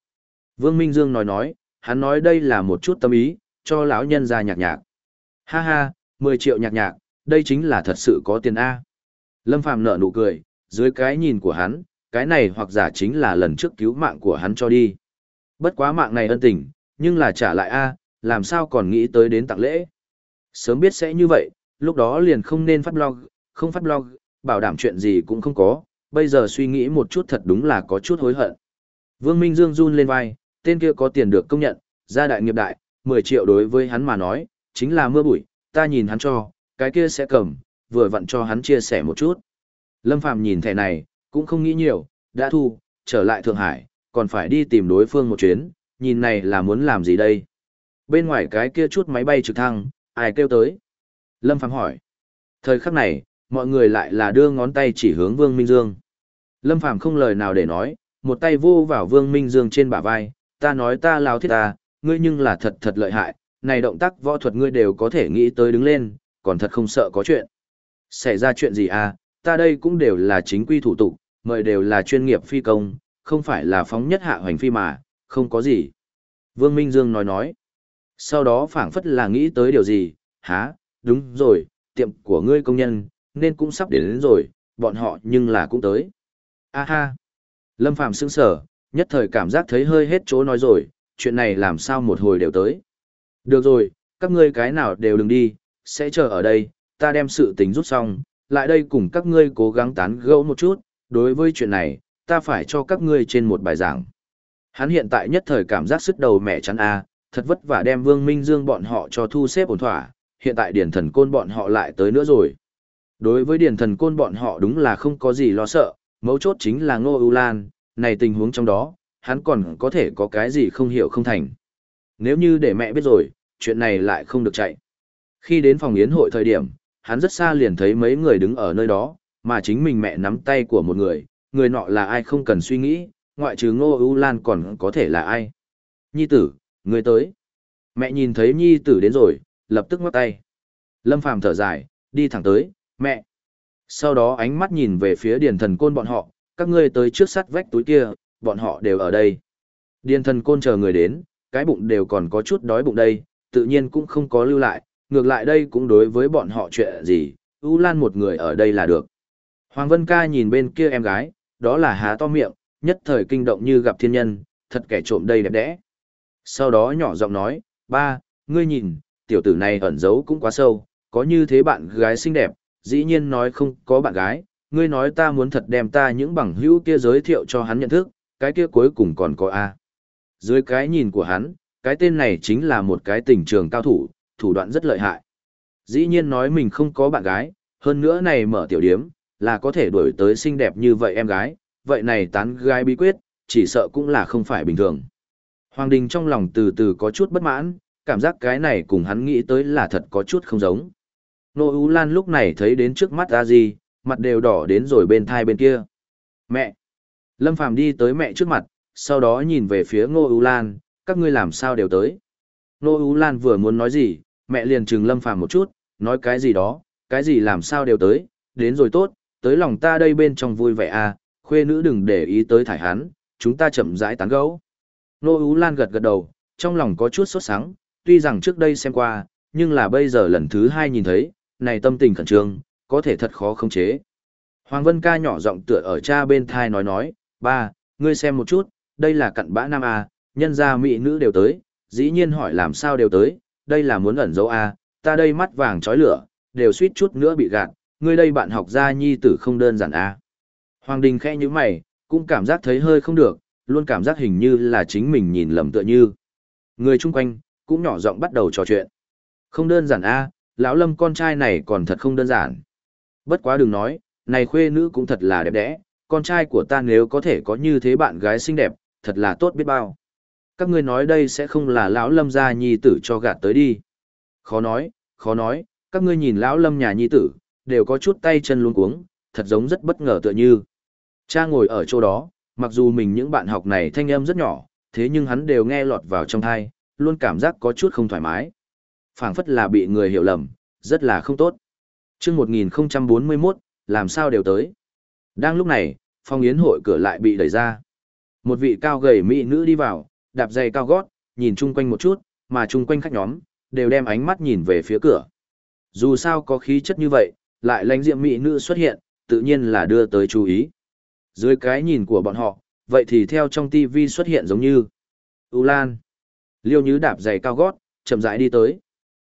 Vương Minh Dương nói nói, hắn nói đây là một chút tâm ý, cho lão nhân ra nhạc nhạc. Ha ha, 10 triệu nhạc nhạc, đây chính là thật sự có tiền A. Lâm Phàm nở nụ cười, dưới cái nhìn của hắn, cái này hoặc giả chính là lần trước cứu mạng của hắn cho đi. Bất quá mạng này ân tình, nhưng là trả lại A, làm sao còn nghĩ tới đến tặng lễ. Sớm biết sẽ như vậy, lúc đó liền không nên phát blog, không phát blog, bảo đảm chuyện gì cũng không có, bây giờ suy nghĩ một chút thật đúng là có chút hối hận. Vương Minh Dương run lên vai, tên kia có tiền được công nhận, gia đại nghiệp đại, 10 triệu đối với hắn mà nói, chính là mưa bụi, ta nhìn hắn cho, cái kia sẽ cầm, vừa vặn cho hắn chia sẻ một chút. Lâm Phàm nhìn thẻ này, cũng không nghĩ nhiều, đã thu, trở lại Thượng Hải, còn phải đi tìm đối phương một chuyến, nhìn này là muốn làm gì đây? Bên ngoài cái kia chút máy bay trực thăng, ai kêu tới? Lâm Phàm hỏi. Thời khắc này, mọi người lại là đưa ngón tay chỉ hướng Vương Minh Dương. Lâm Phàm không lời nào để nói, một tay vô vào Vương Minh Dương trên bả vai, ta nói ta lao thiết ta, ngươi nhưng là thật thật lợi hại, này động tác võ thuật ngươi đều có thể nghĩ tới đứng lên, còn thật không sợ có chuyện. Xảy ra chuyện gì à, ta đây cũng đều là chính quy thủ tục, mời đều là chuyên nghiệp phi công, không phải là phóng nhất hạ hoành phi mà, không có gì. Vương Minh Dương nói nói. Sau đó phảng phất là nghĩ tới điều gì, há, đúng rồi, tiệm của ngươi công nhân, nên cũng sắp đến, đến rồi, bọn họ nhưng là cũng tới. A ha. Lâm Phàm sững sở, nhất thời cảm giác thấy hơi hết chỗ nói rồi, chuyện này làm sao một hồi đều tới. Được rồi, các ngươi cái nào đều đừng đi, sẽ chờ ở đây, ta đem sự tình rút xong, lại đây cùng các ngươi cố gắng tán gẫu một chút, đối với chuyện này, ta phải cho các ngươi trên một bài giảng. Hắn hiện tại nhất thời cảm giác sức đầu mẹ chắn a, thật vất vả đem Vương Minh Dương bọn họ cho thu xếp ổn thỏa, hiện tại điển thần côn bọn họ lại tới nữa rồi. Đối với điển thần côn bọn họ đúng là không có gì lo sợ, mấu chốt chính là Ngô ưu Lan, này tình huống trong đó, hắn còn có thể có cái gì không hiểu không thành. Nếu như để mẹ biết rồi, chuyện này lại không được chạy. Khi đến phòng yến hội thời điểm, hắn rất xa liền thấy mấy người đứng ở nơi đó, mà chính mình mẹ nắm tay của một người, người nọ là ai không cần suy nghĩ, ngoại trừ Ngô U Lan còn có thể là ai. Nhi tử, người tới. Mẹ nhìn thấy nhi tử đến rồi, lập tức ngoắc tay. Lâm Phàm thở dài, đi thẳng tới, mẹ. Sau đó ánh mắt nhìn về phía điền thần côn bọn họ, các ngươi tới trước sắt vách túi kia, bọn họ đều ở đây. Điền thần côn chờ người đến, cái bụng đều còn có chút đói bụng đây, tự nhiên cũng không có lưu lại, ngược lại đây cũng đối với bọn họ chuyện gì, U Lan một người ở đây là được. Hoàng Vân Ca nhìn bên kia em gái, đó là há to miệng, nhất thời kinh động như gặp thiên nhân, thật kẻ trộm đây đẹp đẽ. Sau đó nhỏ giọng nói, ba, ngươi nhìn, tiểu tử này ẩn giấu cũng quá sâu, có như thế bạn gái xinh đẹp, dĩ nhiên nói không có bạn gái, ngươi nói ta muốn thật đem ta những bằng hữu kia giới thiệu cho hắn nhận thức, cái kia cuối cùng còn có A. Dưới cái nhìn của hắn, cái tên này chính là một cái tình trường cao thủ, thủ đoạn rất lợi hại. Dĩ nhiên nói mình không có bạn gái, hơn nữa này mở tiểu điếm, là có thể đuổi tới xinh đẹp như vậy em gái, vậy này tán gái bí quyết, chỉ sợ cũng là không phải bình thường. Hoàng Đình trong lòng từ từ có chút bất mãn, cảm giác cái này cùng hắn nghĩ tới là thật có chút không giống. Nô Ú Lan lúc này thấy đến trước mắt A Di, mặt đều đỏ đến rồi bên thai bên kia. Mẹ! Lâm Phàm đi tới mẹ trước mặt, sau đó nhìn về phía Ngô Ú Lan, các ngươi làm sao đều tới. Nô Ú Lan vừa muốn nói gì, mẹ liền trừng Lâm Phàm một chút, nói cái gì đó, cái gì làm sao đều tới, đến rồi tốt, tới lòng ta đây bên trong vui vẻ à, khuê nữ đừng để ý tới thải hắn, chúng ta chậm rãi tán gẫu. Nô Ú Lan gật gật đầu, trong lòng có chút sốt sáng, tuy rằng trước đây xem qua, nhưng là bây giờ lần thứ hai nhìn thấy, này tâm tình khẩn trương, có thể thật khó khống chế. Hoàng Vân ca nhỏ giọng tựa ở cha bên thai nói nói, ba, ngươi xem một chút, đây là cặn bã nam A, nhân gia mỹ nữ đều tới, dĩ nhiên hỏi làm sao đều tới, đây là muốn ẩn dấu A, ta đây mắt vàng chói lửa, đều suýt chút nữa bị gạt, ngươi đây bạn học gia nhi tử không đơn giản A. Hoàng Đình khẽ như mày, cũng cảm giác thấy hơi không được, luôn cảm giác hình như là chính mình nhìn lầm tựa như. Người chung quanh, cũng nhỏ giọng bắt đầu trò chuyện. Không đơn giản a, lão lâm con trai này còn thật không đơn giản. Bất quá đừng nói, này khuê nữ cũng thật là đẹp đẽ, con trai của ta nếu có thể có như thế bạn gái xinh đẹp, thật là tốt biết bao. Các ngươi nói đây sẽ không là lão lâm gia nhi tử cho gạt tới đi. Khó nói, khó nói, các ngươi nhìn lão lâm nhà nhi tử, đều có chút tay chân luống cuống, thật giống rất bất ngờ tựa như. Cha ngồi ở chỗ đó, mặc dù mình những bạn học này thanh âm rất nhỏ, thế nhưng hắn đều nghe lọt vào trong thai, luôn cảm giác có chút không thoải mái. phảng phất là bị người hiểu lầm, rất là không tốt. Trước 1041, làm sao đều tới. Đang lúc này, phong yến hội cửa lại bị đẩy ra. Một vị cao gầy mỹ nữ đi vào, đạp giày cao gót, nhìn chung quanh một chút, mà chung quanh khách nhóm, đều đem ánh mắt nhìn về phía cửa. Dù sao có khí chất như vậy, lại lãnh diệm mỹ nữ xuất hiện, tự nhiên là đưa tới chú ý. Dưới cái nhìn của bọn họ, vậy thì theo trong TV xuất hiện giống như U Lan. Liêu Nhứ đạp giày cao gót, chậm rãi đi tới.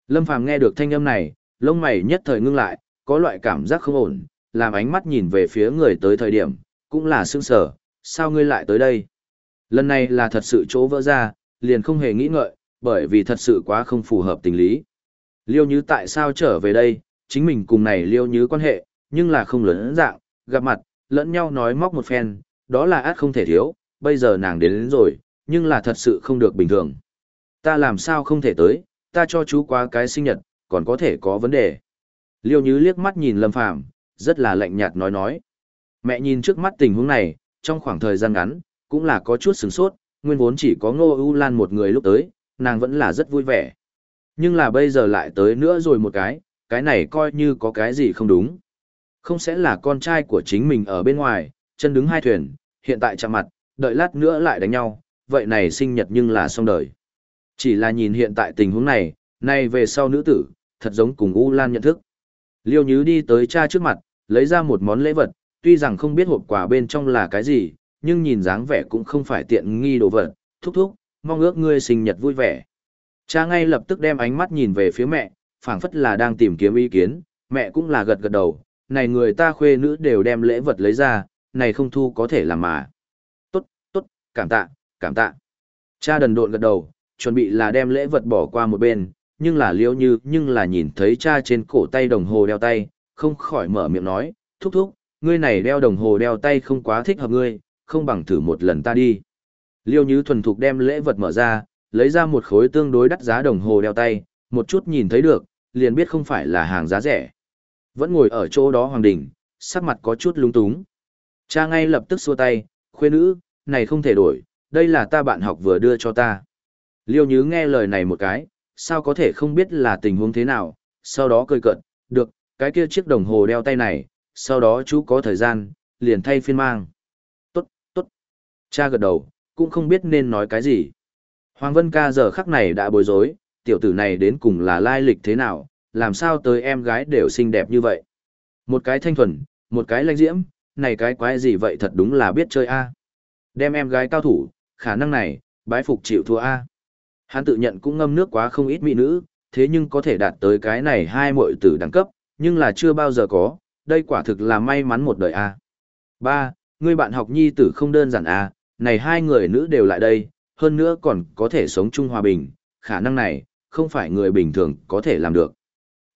Lâm Phàm nghe được thanh âm này, lông mày nhất thời ngưng lại, có loại cảm giác không ổn, làm ánh mắt nhìn về phía người tới thời điểm, cũng là sương sở, sao ngươi lại tới đây? Lần này là thật sự chỗ vỡ ra, liền không hề nghĩ ngợi, bởi vì thật sự quá không phù hợp tình lý. Liêu Như tại sao trở về đây, chính mình cùng này Liêu Như quan hệ, nhưng là không lớn dạng, gặp mặt, lẫn nhau nói móc một phen, đó là át không thể thiếu, bây giờ nàng đến, đến rồi, nhưng là thật sự không được bình thường. Ta làm sao không thể tới, ta cho chú qua cái sinh nhật, còn có thể có vấn đề. Liêu Như liếc mắt nhìn Lâm Phàm, rất là lạnh nhạt nói nói. Mẹ nhìn trước mắt tình huống này, trong khoảng thời gian ngắn, cũng là có chút sửng sốt, nguyên vốn chỉ có Ngô U Lan một người lúc tới, nàng vẫn là rất vui vẻ. Nhưng là bây giờ lại tới nữa rồi một cái, cái này coi như có cái gì không đúng. Không sẽ là con trai của chính mình ở bên ngoài, chân đứng hai thuyền, hiện tại chạm mặt, đợi lát nữa lại đánh nhau, vậy này sinh nhật nhưng là xong đời. Chỉ là nhìn hiện tại tình huống này, nay về sau nữ tử, thật giống cùng U Lan nhận thức. Liêu Nhứ đi tới cha trước mặt, lấy ra một món lễ vật, tuy rằng không biết hộp quà bên trong là cái gì, nhưng nhìn dáng vẻ cũng không phải tiện nghi đồ vật, thúc thúc, mong ước ngươi sinh nhật vui vẻ. Cha ngay lập tức đem ánh mắt nhìn về phía mẹ, phảng phất là đang tìm kiếm ý kiến, mẹ cũng là gật gật đầu, này người ta khuê nữ đều đem lễ vật lấy ra, này không thu có thể làm mà. Tốt, tốt, cảm tạ, cảm tạ. Cha đần độn gật đầu, chuẩn bị là đem lễ vật bỏ qua một bên, nhưng là liễu như nhưng là nhìn thấy cha trên cổ tay đồng hồ đeo tay, không khỏi mở miệng nói, thúc thúc, ngươi này đeo đồng hồ đeo tay không quá thích hợp ngươi, không bằng thử một lần ta đi. Liêu Như thuần thục đem lễ vật mở ra, lấy ra một khối tương đối đắt giá đồng hồ đeo tay, một chút nhìn thấy được, liền biết không phải là hàng giá rẻ. Vẫn ngồi ở chỗ đó Hoàng Đình, sắc mặt có chút lung túng. Cha ngay lập tức xua tay, khuê nữ, này không thể đổi, đây là ta bạn học vừa đưa cho ta. Liêu Như nghe lời này một cái, sao có thể không biết là tình huống thế nào, sau đó cười cợt, được, cái kia chiếc đồng hồ đeo tay này, sau đó chú có thời gian, liền thay phiên mang. Cha gật đầu, cũng không biết nên nói cái gì. Hoàng Vân ca giờ khắc này đã bối rối, tiểu tử này đến cùng là lai lịch thế nào, làm sao tới em gái đều xinh đẹp như vậy. Một cái thanh thuần, một cái lanh diễm, này cái quái gì vậy thật đúng là biết chơi a. Đem em gái cao thủ, khả năng này, bái phục chịu thua a. Hắn tự nhận cũng ngâm nước quá không ít mỹ nữ, thế nhưng có thể đạt tới cái này hai muội tử đẳng cấp, nhưng là chưa bao giờ có, đây quả thực là may mắn một đời a. Ba, người bạn học nhi tử không đơn giản a, này hai người nữ đều lại đây, hơn nữa còn có thể sống chung hòa bình, khả năng này, không phải người bình thường có thể làm được.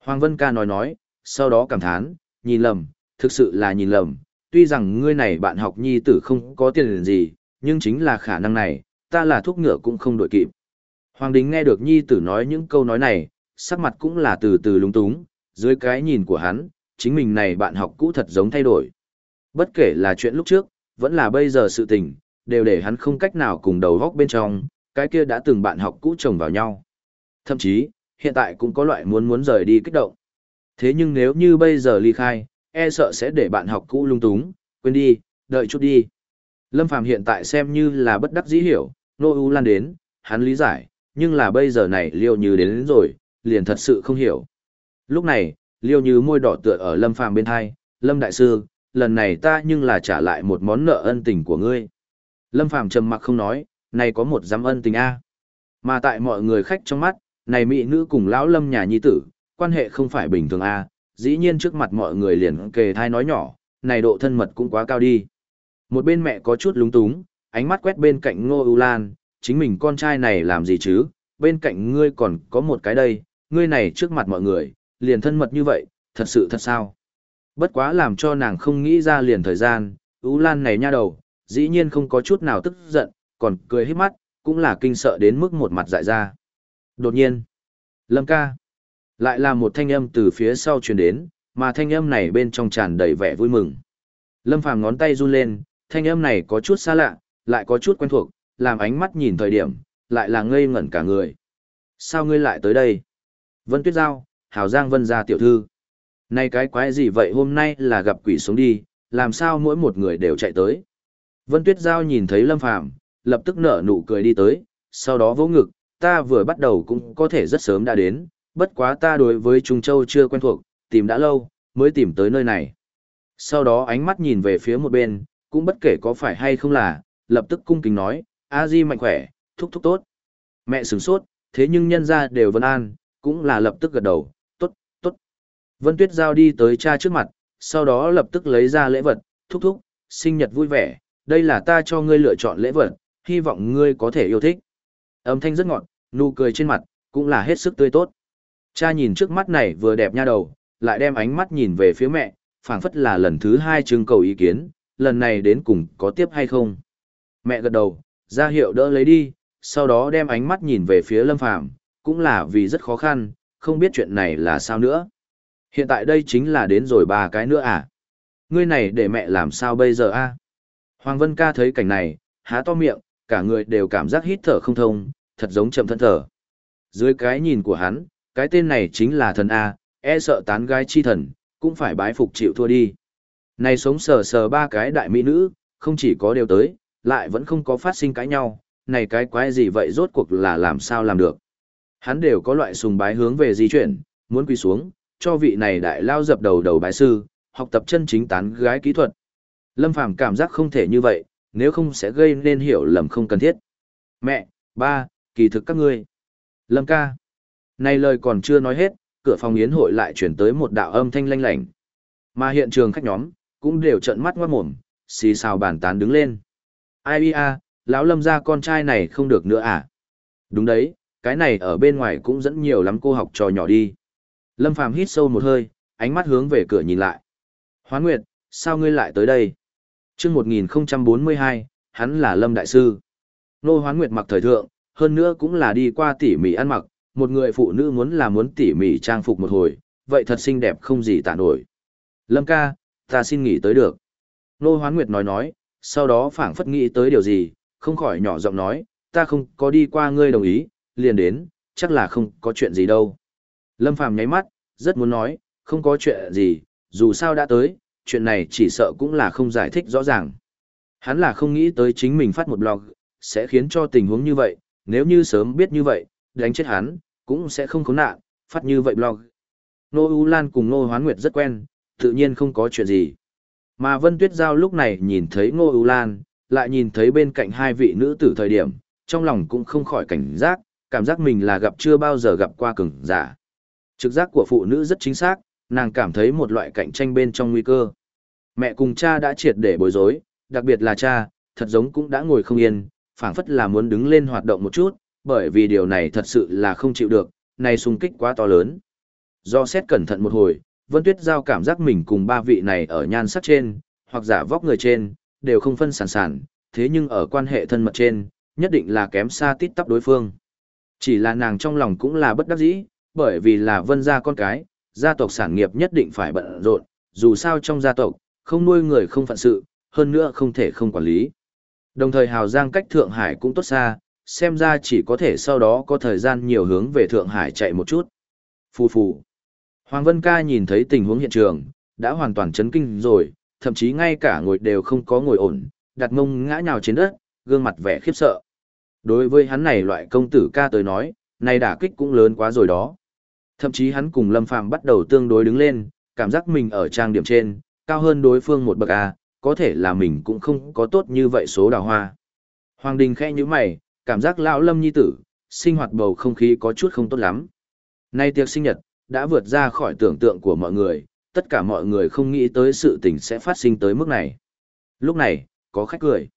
Hoàng Vân ca nói nói, sau đó cảm thán, nhìn lầm, thực sự là nhìn lầm, tuy rằng ngươi này bạn học nhi tử không có tiền gì, nhưng chính là khả năng này, ta là thuốc ngựa cũng không đổi kịp. Hoàng Đính nghe được nhi tử nói những câu nói này, sắc mặt cũng là từ từ lúng túng, dưới cái nhìn của hắn, chính mình này bạn học cũ thật giống thay đổi. Bất kể là chuyện lúc trước, vẫn là bây giờ sự tình, đều để hắn không cách nào cùng đầu góc bên trong, cái kia đã từng bạn học cũ chồng vào nhau. Thậm chí, hiện tại cũng có loại muốn muốn rời đi kích động. Thế nhưng nếu như bây giờ ly khai, e sợ sẽ để bạn học cũ lung túng, quên đi, đợi chút đi. Lâm Phàm hiện tại xem như là bất đắc dĩ hiểu, Nô U Lan đến, hắn lý giải, nhưng là bây giờ này Liêu Như đến, đến rồi, liền thật sự không hiểu. Lúc này, Liêu Như môi đỏ tựa ở Lâm Phàm bên hai, Lâm Đại Sư, lần này ta nhưng là trả lại một món nợ ân tình của ngươi. Lâm Phàm trầm mặc không nói, này có một giám ân tình A. Mà tại mọi người khách trong mắt, này mỹ nữ cùng lão Lâm nhà nhi tử, quan hệ không phải bình thường A, dĩ nhiên trước mặt mọi người liền kề thai nói nhỏ, này độ thân mật cũng quá cao đi. Một bên mẹ có chút lúng túng, ánh mắt quét bên cạnh Ngô U Lan, chính mình con trai này làm gì chứ, bên cạnh ngươi còn có một cái đây, ngươi này trước mặt mọi người, liền thân mật như vậy, thật sự thật sao. Bất quá làm cho nàng không nghĩ ra liền thời gian, U Lan này nha đầu, dĩ nhiên không có chút nào tức giận, còn cười hết mắt, cũng là kinh sợ đến mức một mặt dại ra. Đột nhiên, Lâm ca, lại là một thanh âm từ phía sau truyền đến, mà thanh âm này bên trong tràn đầy vẻ vui mừng. Lâm Phàm ngón tay run lên, thanh âm này có chút xa lạ, lại có chút quen thuộc, làm ánh mắt nhìn thời điểm, lại là ngây ngẩn cả người. Sao ngươi lại tới đây? Vân Tuyết Giao, hào Giang Vân gia tiểu thư. Này cái quái gì vậy hôm nay là gặp quỷ xuống đi, làm sao mỗi một người đều chạy tới? Vân Tuyết Giao nhìn thấy Lâm Phàm lập tức nở nụ cười đi tới, sau đó vỗ ngực, ta vừa bắt đầu cũng có thể rất sớm đã đến, bất quá ta đối với Trung Châu chưa quen thuộc, tìm đã lâu, mới tìm tới nơi này. Sau đó ánh mắt nhìn về phía một bên, cũng bất kể có phải hay không là, lập tức cung kính nói, a di mạnh khỏe, thúc thúc tốt. Mẹ sửng sốt, thế nhưng nhân ra đều vân an, cũng là lập tức gật đầu, tốt, tốt. Vân Tuyết Giao đi tới cha trước mặt, sau đó lập tức lấy ra lễ vật, thúc thúc, sinh nhật vui vẻ, đây là ta cho ngươi lựa chọn lễ vật, hy vọng ngươi có thể yêu thích. Âm thanh rất ngọt, nụ cười trên mặt, cũng là hết sức tươi tốt. Cha nhìn trước mắt này vừa đẹp nha đầu, lại đem ánh mắt nhìn về phía mẹ, phảng phất là lần thứ hai trưng cầu ý kiến, lần này đến cùng có tiếp hay không. Mẹ gật đầu, ra hiệu đỡ lấy đi, sau đó đem ánh mắt nhìn về phía Lâm Phàm, cũng là vì rất khó khăn, không biết chuyện này là sao nữa. Hiện tại đây chính là đến rồi ba cái nữa à? Ngươi này để mẹ làm sao bây giờ a? Hoàng Vân ca thấy cảnh này, há to miệng, cả người đều cảm giác hít thở không thông, thật giống chậm thân thở. Dưới cái nhìn của hắn, cái tên này chính là thần A, e sợ tán gái chi thần, cũng phải bái phục chịu thua đi. Này sống sờ sờ ba cái đại mỹ nữ, không chỉ có đều tới, lại vẫn không có phát sinh cãi nhau, này cái quái gì vậy rốt cuộc là làm sao làm được. Hắn đều có loại sùng bái hướng về di chuyển, muốn quỳ xuống, cho vị này đại lao dập đầu đầu bái sư, học tập chân chính tán gái kỹ thuật. Lâm Phàm cảm giác không thể như vậy, nếu không sẽ gây nên hiểu lầm không cần thiết. Mẹ, ba, kỳ thực các ngươi. Lâm ca. Này lời còn chưa nói hết, cửa phòng yến hội lại chuyển tới một đạo âm thanh lanh lảnh. Mà hiện trường khách nhóm, cũng đều trợn mắt ngoát mồm, xì xào bàn tán đứng lên. Ai a, lão lâm ra con trai này không được nữa à? Đúng đấy, cái này ở bên ngoài cũng dẫn nhiều lắm cô học trò nhỏ đi. Lâm Phàm hít sâu một hơi, ánh mắt hướng về cửa nhìn lại. Hoán Nguyệt, sao ngươi lại tới đây? Trước 1042, hắn là Lâm Đại Sư. Nô Hoán Nguyệt mặc thời thượng, hơn nữa cũng là đi qua tỉ mỉ ăn mặc, một người phụ nữ muốn là muốn tỉ mỉ trang phục một hồi, vậy thật xinh đẹp không gì tả nổi. Lâm ca, ta xin nghỉ tới được. Nô Hoán Nguyệt nói nói, sau đó phảng phất nghĩ tới điều gì, không khỏi nhỏ giọng nói, ta không có đi qua ngươi đồng ý, liền đến, chắc là không có chuyện gì đâu. Lâm Phàm nháy mắt, rất muốn nói, không có chuyện gì, dù sao đã tới, chuyện này chỉ sợ cũng là không giải thích rõ ràng. Hắn là không nghĩ tới chính mình phát một blog, sẽ khiến cho tình huống như vậy, nếu như sớm biết như vậy, đánh chết hắn, cũng sẽ không khốn nạn, phát như vậy blog. Nô U Lan cùng Nô Hoán Nguyệt rất quen, tự nhiên không có chuyện gì. Mà Vân Tuyết Giao lúc này nhìn thấy Ngô U Lan, lại nhìn thấy bên cạnh hai vị nữ tử thời điểm, trong lòng cũng không khỏi cảnh giác, cảm giác mình là gặp chưa bao giờ gặp qua cường giả. Trực giác của phụ nữ rất chính xác, nàng cảm thấy một loại cạnh tranh bên trong nguy cơ. Mẹ cùng cha đã triệt để bối rối, đặc biệt là cha, thật giống cũng đã ngồi không yên, phảng phất là muốn đứng lên hoạt động một chút, bởi vì điều này thật sự là không chịu được, này xung kích quá to lớn. Do xét cẩn thận một hồi, Vân Tuyết Giao cảm giác mình cùng ba vị này ở nhan sắc trên, hoặc giả vóc người trên, đều không phân sản sản, thế nhưng ở quan hệ thân mật trên, nhất định là kém xa tít tắp đối phương. Chỉ là nàng trong lòng cũng là bất đắc dĩ, bởi vì là vân gia con cái, gia tộc sản nghiệp nhất định phải bận rộn, dù sao trong gia tộc, không nuôi người không phận sự, hơn nữa không thể không quản lý. Đồng thời Hào Giang cách Thượng Hải cũng tốt xa, xem ra chỉ có thể sau đó có thời gian nhiều hướng về Thượng Hải chạy một chút. Phù phù. Hoàng Vân Ca nhìn thấy tình huống hiện trường, đã hoàn toàn chấn kinh rồi, thậm chí ngay cả ngồi đều không có ngồi ổn, đặt mông ngã nhào trên đất, gương mặt vẻ khiếp sợ. Đối với hắn này loại công tử ca tới nói, này đả kích cũng lớn quá rồi đó. Thậm chí hắn cùng Lâm Phàm bắt đầu tương đối đứng lên, cảm giác mình ở trang điểm trên, cao hơn đối phương một bậc A, có thể là mình cũng không có tốt như vậy số đào hoa. Hoàng Đình khẽ như mày, cảm giác lão Lâm nhi tử, sinh hoạt bầu không khí có chút không tốt lắm. Nay tiệc sinh nhật, đã vượt ra khỏi tưởng tượng của mọi người, tất cả mọi người không nghĩ tới sự tình sẽ phát sinh tới mức này. Lúc này, có khách cười.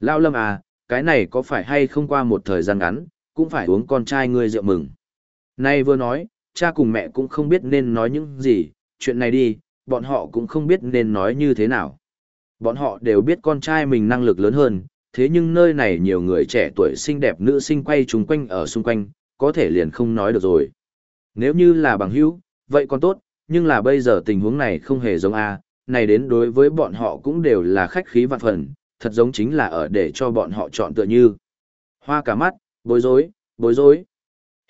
Lão lâm à, cái này có phải hay không qua một thời gian ngắn, cũng phải uống con trai ngươi rượu mừng. Nay vừa nói, cha cùng mẹ cũng không biết nên nói những gì, chuyện này đi, bọn họ cũng không biết nên nói như thế nào. Bọn họ đều biết con trai mình năng lực lớn hơn, thế nhưng nơi này nhiều người trẻ tuổi xinh đẹp nữ sinh quay chung quanh ở xung quanh, có thể liền không nói được rồi. Nếu như là bằng hữu, vậy còn tốt, nhưng là bây giờ tình huống này không hề giống A, này đến đối với bọn họ cũng đều là khách khí vạn phần, thật giống chính là ở để cho bọn họ chọn tựa như. Hoa cả mắt, bối rối, bối rối.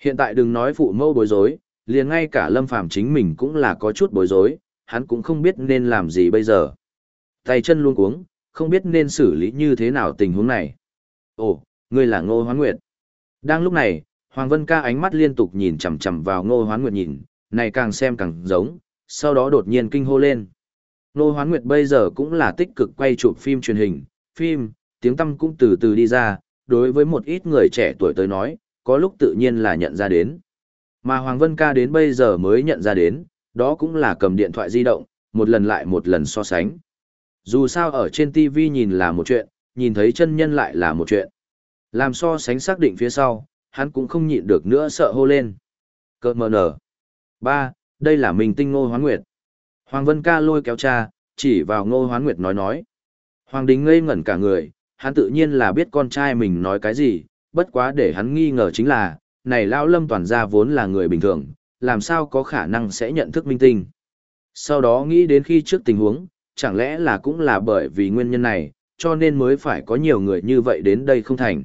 Hiện tại đừng nói phụ mâu bối rối, liền ngay cả Lâm Phàm chính mình cũng là có chút bối rối, hắn cũng không biết nên làm gì bây giờ. Tay chân luôn cuống, không biết nên xử lý như thế nào tình huống này. Ồ, ngươi là Ngô Hoán Nguyệt. Đang lúc này, Hoàng Vân ca ánh mắt liên tục nhìn chằm chằm vào Ngô Hoán Nguyệt nhìn, này càng xem càng giống, sau đó đột nhiên kinh hô lên. Ngô Hoán Nguyệt bây giờ cũng là tích cực quay chụp phim truyền hình, phim, tiếng tâm cũng từ từ đi ra, đối với một ít người trẻ tuổi tới nói, có lúc tự nhiên là nhận ra đến. Mà Hoàng Vân ca đến bây giờ mới nhận ra đến, đó cũng là cầm điện thoại di động, một lần lại một lần so sánh. Dù sao ở trên TV nhìn là một chuyện, nhìn thấy chân nhân lại là một chuyện. Làm so sánh xác định phía sau, hắn cũng không nhịn được nữa sợ hô lên. Cơ mờ nở. Ba, đây là mình tinh ngô hoán nguyệt. Hoàng Vân ca lôi kéo cha, chỉ vào ngô hoán nguyệt nói nói. Hoàng Đình ngây ngẩn cả người, hắn tự nhiên là biết con trai mình nói cái gì, bất quá để hắn nghi ngờ chính là, này lão lâm toàn gia vốn là người bình thường, làm sao có khả năng sẽ nhận thức minh tinh. Sau đó nghĩ đến khi trước tình huống, chẳng lẽ là cũng là bởi vì nguyên nhân này, cho nên mới phải có nhiều người như vậy đến đây không thành.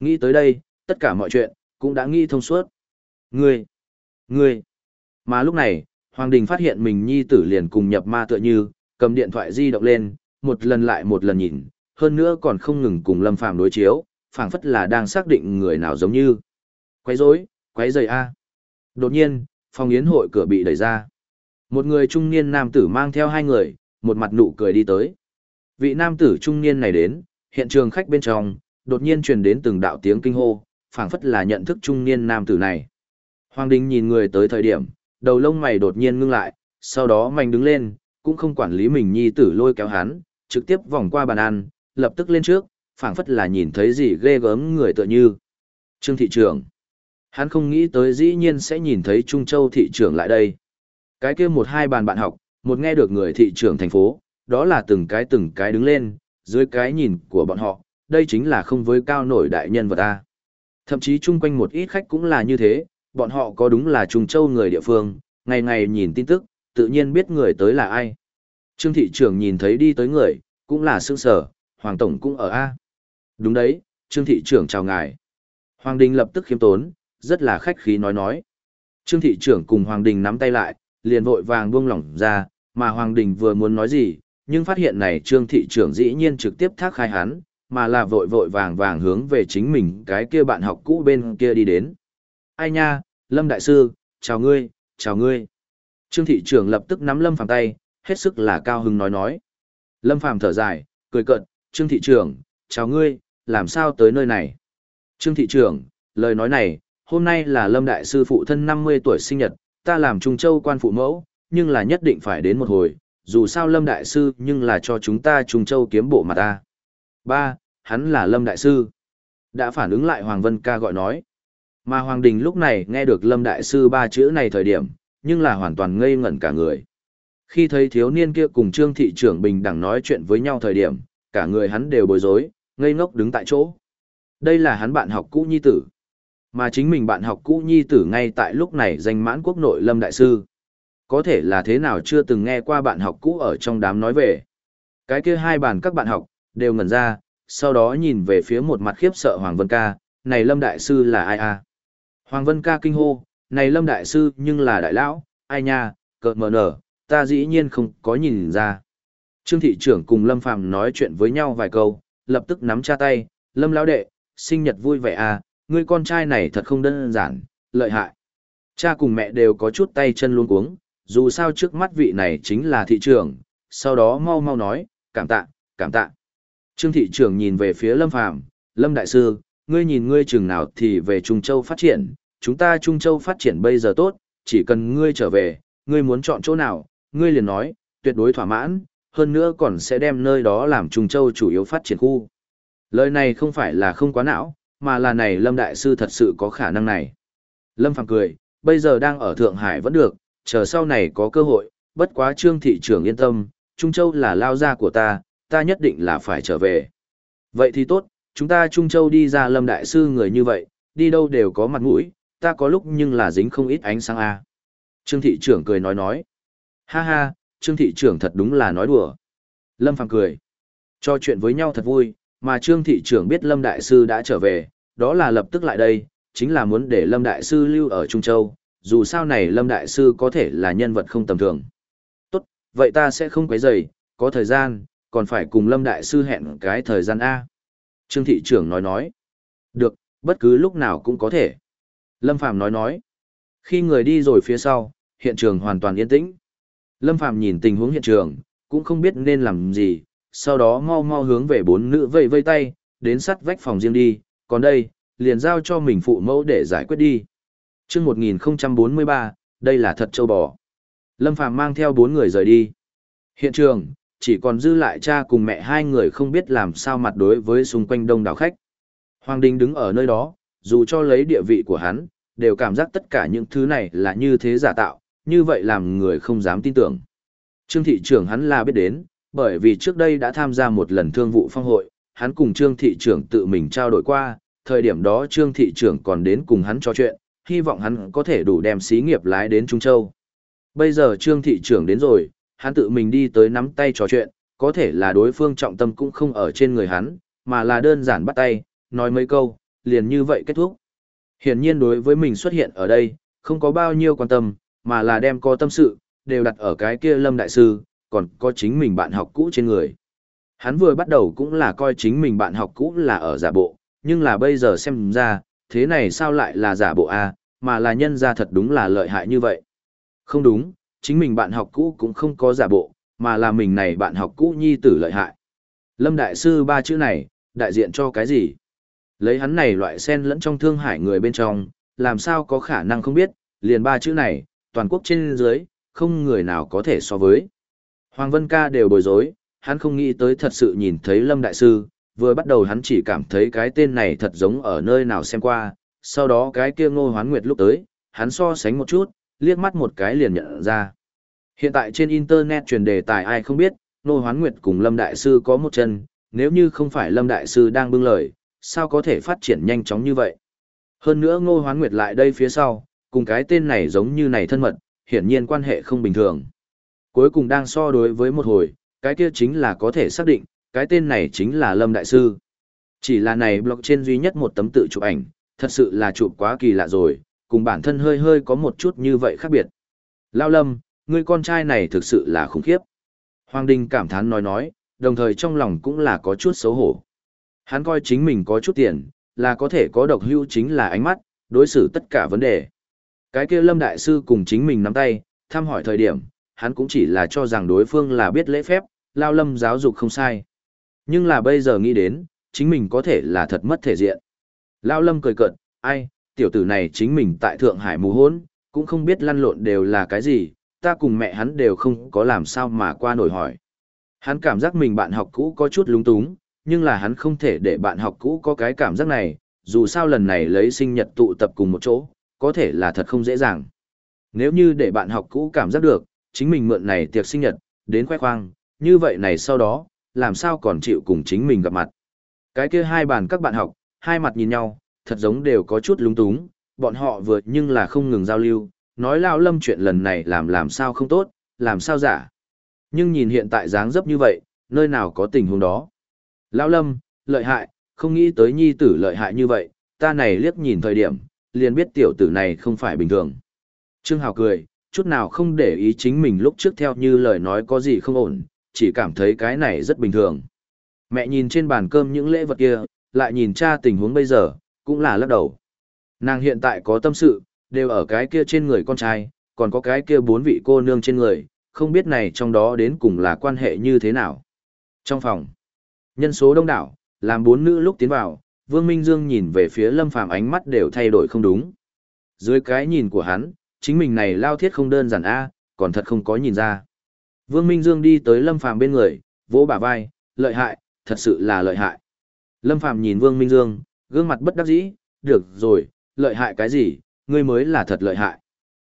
Nghĩ tới đây, tất cả mọi chuyện, cũng đã nghĩ thông suốt. Ngươi, ngươi. Mà lúc này, Hoàng Đình phát hiện mình nhi tử liền cùng nhập ma tựa như, cầm điện thoại di động lên, một lần lại một lần nhìn, hơn nữa còn không ngừng cùng Lâm Phàm đối chiếu, phảng phất là đang xác định người nào giống như. Quấy rối, quấy rầy a. Đột nhiên, phòng yến hội cửa bị đẩy ra. Một người trung niên nam tử mang theo hai người, một mặt nụ cười đi tới. Vị nam tử trung niên này đến, hiện trường khách bên trong, đột nhiên truyền đến từng đạo tiếng kinh hô, phảng phất là nhận thức trung niên nam tử này. Hoàng Đình nhìn người tới thời điểm, đầu lông mày đột nhiên ngưng lại, sau đó mạnh đứng lên, cũng không quản lý mình nhi tử lôi kéo hắn, trực tiếp vòng qua bàn ăn, lập tức lên trước, phảng phất là nhìn thấy gì ghê gớm người tựa như. Trương thị trưởng. Hắn không nghĩ tới dĩ nhiên sẽ nhìn thấy Trung Châu thị trưởng lại đây. Cái kia một hai bàn bạn học, một nghe được người thị trưởng thành phố, đó là từng cái từng cái đứng lên, dưới cái nhìn của bọn họ, đây chính là không với cao nổi đại nhân vật ta. Thậm chí chung quanh một ít khách cũng là như thế, bọn họ có đúng là Trung Châu người địa phương, ngày ngày nhìn tin tức, tự nhiên biết người tới là ai. Trương thị trưởng nhìn thấy đi tới người, cũng là sương sở, Hoàng Tổng cũng ở A. Đúng đấy, Trương thị trưởng chào ngài. Hoàng Đình lập tức khiêm tốn, rất là khách khí nói nói. Trương thị trưởng cùng Hoàng Đình nắm tay lại, liền vội vàng buông lỏng ra, mà Hoàng Đình vừa muốn nói gì, nhưng phát hiện này Trương thị trưởng dĩ nhiên trực tiếp thác khai hắn, mà là vội vội vàng vàng hướng về chính mình cái kia bạn học cũ bên kia đi đến. Ai nha, Lâm Đại Sư, chào ngươi, chào ngươi. Trương thị trưởng lập tức nắm Lâm Phàm tay, hết sức là cao hứng nói nói. Lâm Phàm thở dài, cười cận, Trương thị trưởng, chào ngươi, làm sao tới nơi này? Trương thị trưởng, lời nói này, hôm nay là Lâm Đại Sư phụ thân 50 tuổi sinh nhật, ta làm Trung Châu quan phụ mẫu, nhưng là nhất định phải đến một hồi, dù sao Lâm Đại Sư nhưng là cho chúng ta Trung Châu kiếm bộ mà ta. Ba, hắn là Lâm Đại Sư. Đã phản ứng lại Hoàng Vân ca gọi nói. Mà Hoàng Đình lúc này nghe được Lâm Đại Sư ba chữ này thời điểm, nhưng là hoàn toàn ngây ngẩn cả người. Khi thấy thiếu niên kia cùng Trương Thị trưởng bình đẳng nói chuyện với nhau thời điểm, cả người hắn đều bối rối, ngây ngốc đứng tại chỗ. Đây là hắn bạn học cũ nhi tử. Mà chính mình bạn học cũ nhi tử ngay tại lúc này danh mãn quốc nội Lâm Đại Sư. Có thể là thế nào chưa từng nghe qua bạn học cũ ở trong đám nói về. Cái kia hai bàn các bạn học, đều ngẩn ra, sau đó nhìn về phía một mặt khiếp sợ Hoàng Vân Ca, này Lâm Đại Sư là ai a? Hoàng Vân Ca kinh hô, này Lâm Đại Sư nhưng là đại lão, ai nha, cợt mờ nở, ta dĩ nhiên không có nhìn ra. Trương thị trưởng cùng Lâm Phàm nói chuyện với nhau vài câu, lập tức nắm cha tay, Lâm lão đệ, sinh nhật vui vẻ à, ngươi con trai này thật không đơn giản, lợi hại. Cha cùng mẹ đều có chút tay chân luôn cuống, dù sao trước mắt vị này chính là thị trưởng, sau đó mau mau nói, cảm tạ, cảm tạ. Trương thị trưởng nhìn về phía Lâm Phàm, Lâm Đại Sư, ngươi nhìn ngươi chừng nào thì về Trung Châu phát triển, chúng ta Trung Châu phát triển bây giờ tốt, chỉ cần ngươi trở về, ngươi muốn chọn chỗ nào, ngươi liền nói, tuyệt đối thỏa mãn, hơn nữa còn sẽ đem nơi đó làm Trung Châu chủ yếu phát triển khu. Lời này không phải là không quá não, mà là này Lâm Đại Sư thật sự có khả năng này. Lâm Phàm cười, bây giờ đang ở Thượng Hải vẫn được, chờ sau này có cơ hội, bất quá trương thị trưởng yên tâm, Trung Châu là lao gia của ta, ta nhất định là phải trở về. Vậy thì tốt, chúng ta Trung Châu đi ra Lâm Đại Sư người như vậy, đi đâu đều có mặt mũi, ta có lúc nhưng là dính không ít ánh sáng A. Trương thị trưởng cười nói nói. Ha ha, Trương thị trưởng thật đúng là nói đùa. Lâm Phàm cười. Cho chuyện với nhau thật vui, mà Trương thị trưởng biết Lâm Đại Sư đã trở về, đó là lập tức lại đây, chính là muốn để Lâm Đại Sư lưu ở Trung Châu, dù sao này Lâm Đại Sư có thể là nhân vật không tầm thường. Tốt, vậy ta sẽ không quấy rầy, có thời gian, còn phải cùng Lâm Đại Sư hẹn cái thời gian A. Trương thị trưởng nói nói. Được, bất cứ lúc nào cũng có thể. Lâm Phàm nói nói. Khi người đi rồi phía sau, hiện trường hoàn toàn yên tĩnh. Lâm Phàm nhìn tình huống hiện trường, cũng không biết nên làm gì, sau đó mau mau hướng về bốn nữ vây vây tay, đến sắt vách phòng riêng đi, còn đây, liền giao cho mình phụ mẫu để giải quyết đi. Trước 1043, đây là thật châu bò. Lâm Phàm mang theo bốn người rời đi. Hiện trường, chỉ còn dư lại cha cùng mẹ hai người không biết làm sao mặt đối với xung quanh đông đảo khách. Hoàng Đình đứng ở nơi đó, dù cho lấy địa vị của hắn, đều cảm giác tất cả những thứ này là như thế giả tạo, như vậy làm người không dám tin tưởng. Trương thị trưởng hắn là biết đến, bởi vì trước đây đã tham gia một lần thương vụ phong hội, hắn cùng Trương thị trưởng tự mình trao đổi qua, thời điểm đó Trương thị trưởng còn đến cùng hắn trò chuyện, hy vọng hắn có thể đủ đem xí nghiệp lái đến Trung Châu. Bây giờ Trương thị trưởng đến rồi, hắn tự mình đi tới nắm tay trò chuyện, có thể là đối phương trọng tâm cũng không ở trên người hắn, mà là đơn giản bắt tay, nói mấy câu, liền như vậy kết thúc. Hiển nhiên đối với mình xuất hiện ở đây, không có bao nhiêu quan tâm, mà là đem có tâm sự, đều đặt ở cái kia Lâm Đại Sư, còn có chính mình bạn học cũ trên người. Hắn vừa bắt đầu cũng là coi chính mình bạn học cũ là ở giả bộ, nhưng là bây giờ xem ra, thế này sao lại là giả bộ a à, mà là nhân ra thật đúng là lợi hại như vậy. Không đúng, chính mình bạn học cũ cũng không có giả bộ, mà là mình này bạn học cũ nhi tử lợi hại. Lâm Đại Sư ba chữ này, đại diện cho cái gì? Lấy hắn này loại sen lẫn trong thương hải người bên trong, làm sao có khả năng không biết, liền ba chữ này, toàn quốc trên dưới, không người nào có thể so với. Hoàng Vân Ca đều bối rối, hắn không nghĩ tới thật sự nhìn thấy Lâm Đại Sư, vừa bắt đầu hắn chỉ cảm thấy cái tên này thật giống ở nơi nào xem qua, sau đó cái kia ngô hoán nguyệt lúc tới, hắn so sánh một chút, liếc mắt một cái liền nhận ra. Hiện tại trên Internet truyền đề tài ai không biết, Ngô Hoán Nguyệt cùng Lâm Đại Sư có một chân, nếu như không phải Lâm Đại Sư đang bưng lời, sao có thể phát triển nhanh chóng như vậy. Hơn nữa Ngô Hoán Nguyệt lại đây phía sau, cùng cái tên này giống như này thân mật, hiển nhiên quan hệ không bình thường. Cuối cùng đang so đối với một hồi, cái kia chính là có thể xác định, cái tên này chính là Lâm Đại Sư. Chỉ là này blog trên duy nhất một tấm tự chụp ảnh, thật sự là chụp quá kỳ lạ rồi, cùng bản thân hơi hơi có một chút như vậy khác biệt. Lao Lâm, người con trai này thực sự là khủng khiếp. Hoàng Đình cảm thán nói nói, đồng thời trong lòng cũng là có chút xấu hổ. Hắn coi chính mình có chút tiền, là có thể có độc hưu chính là ánh mắt, đối xử tất cả vấn đề. Cái kia Lâm Đại Sư cùng chính mình nắm tay, thăm hỏi thời điểm, hắn cũng chỉ là cho rằng đối phương là biết lễ phép, lao lâm giáo dục không sai. Nhưng là bây giờ nghĩ đến, chính mình có thể là thật mất thể diện. Lao lâm cười cợt, ai, tiểu tử này chính mình tại Thượng Hải mù hôn, cũng không biết lăn lộn đều là cái gì, ta cùng mẹ hắn đều không có làm sao mà qua nổi hỏi. Hắn cảm giác mình bạn học cũ có chút lúng túng, nhưng là hắn không thể để bạn học cũ có cái cảm giác này, dù sao lần này lấy sinh nhật tụ tập cùng một chỗ, có thể là thật không dễ dàng. Nếu như để bạn học cũ cảm giác được, chính mình mượn này tiệc sinh nhật, đến khoe khoang, như vậy này sau đó, làm sao còn chịu cùng chính mình gặp mặt. Cái kia hai bàn các bạn học, hai mặt nhìn nhau, thật giống đều có chút lúng túng, bọn họ vượt nhưng là không ngừng giao lưu, nói lao lâm chuyện lần này làm làm sao không tốt, làm sao giả. Nhưng nhìn hiện tại dáng dấp như vậy, nơi nào có tình huống đó. Lao lâm, lợi hại, không nghĩ tới nhi tử lợi hại như vậy, ta này liếc nhìn thời điểm, liền biết tiểu tử này không phải bình thường. Trương Hào cười, chút nào không để ý chính mình lúc trước theo như lời nói có gì không ổn, chỉ cảm thấy cái này rất bình thường. Mẹ nhìn trên bàn cơm những lễ vật kia, lại nhìn cha tình huống bây giờ, cũng là lắc đầu. Nàng hiện tại có tâm sự, đều ở cái kia trên người con trai, còn có cái kia bốn vị cô nương trên người, không biết này trong đó đến cùng là quan hệ như thế nào. Trong phòng, nhân số đông đảo, làm bốn nữ lúc tiến vào, Vương Minh Dương nhìn về phía Lâm Phàm ánh mắt đều thay đổi không đúng. Dưới cái nhìn của hắn, chính mình này lao thiết không đơn giản a, còn thật không có nhìn ra. Vương Minh Dương đi tới Lâm Phàm bên người, vỗ bả vai, lợi hại, thật sự là lợi hại. Lâm Phàm nhìn Vương Minh Dương, gương mặt bất đắc dĩ, được rồi, lợi hại cái gì, ngươi mới là thật lợi hại.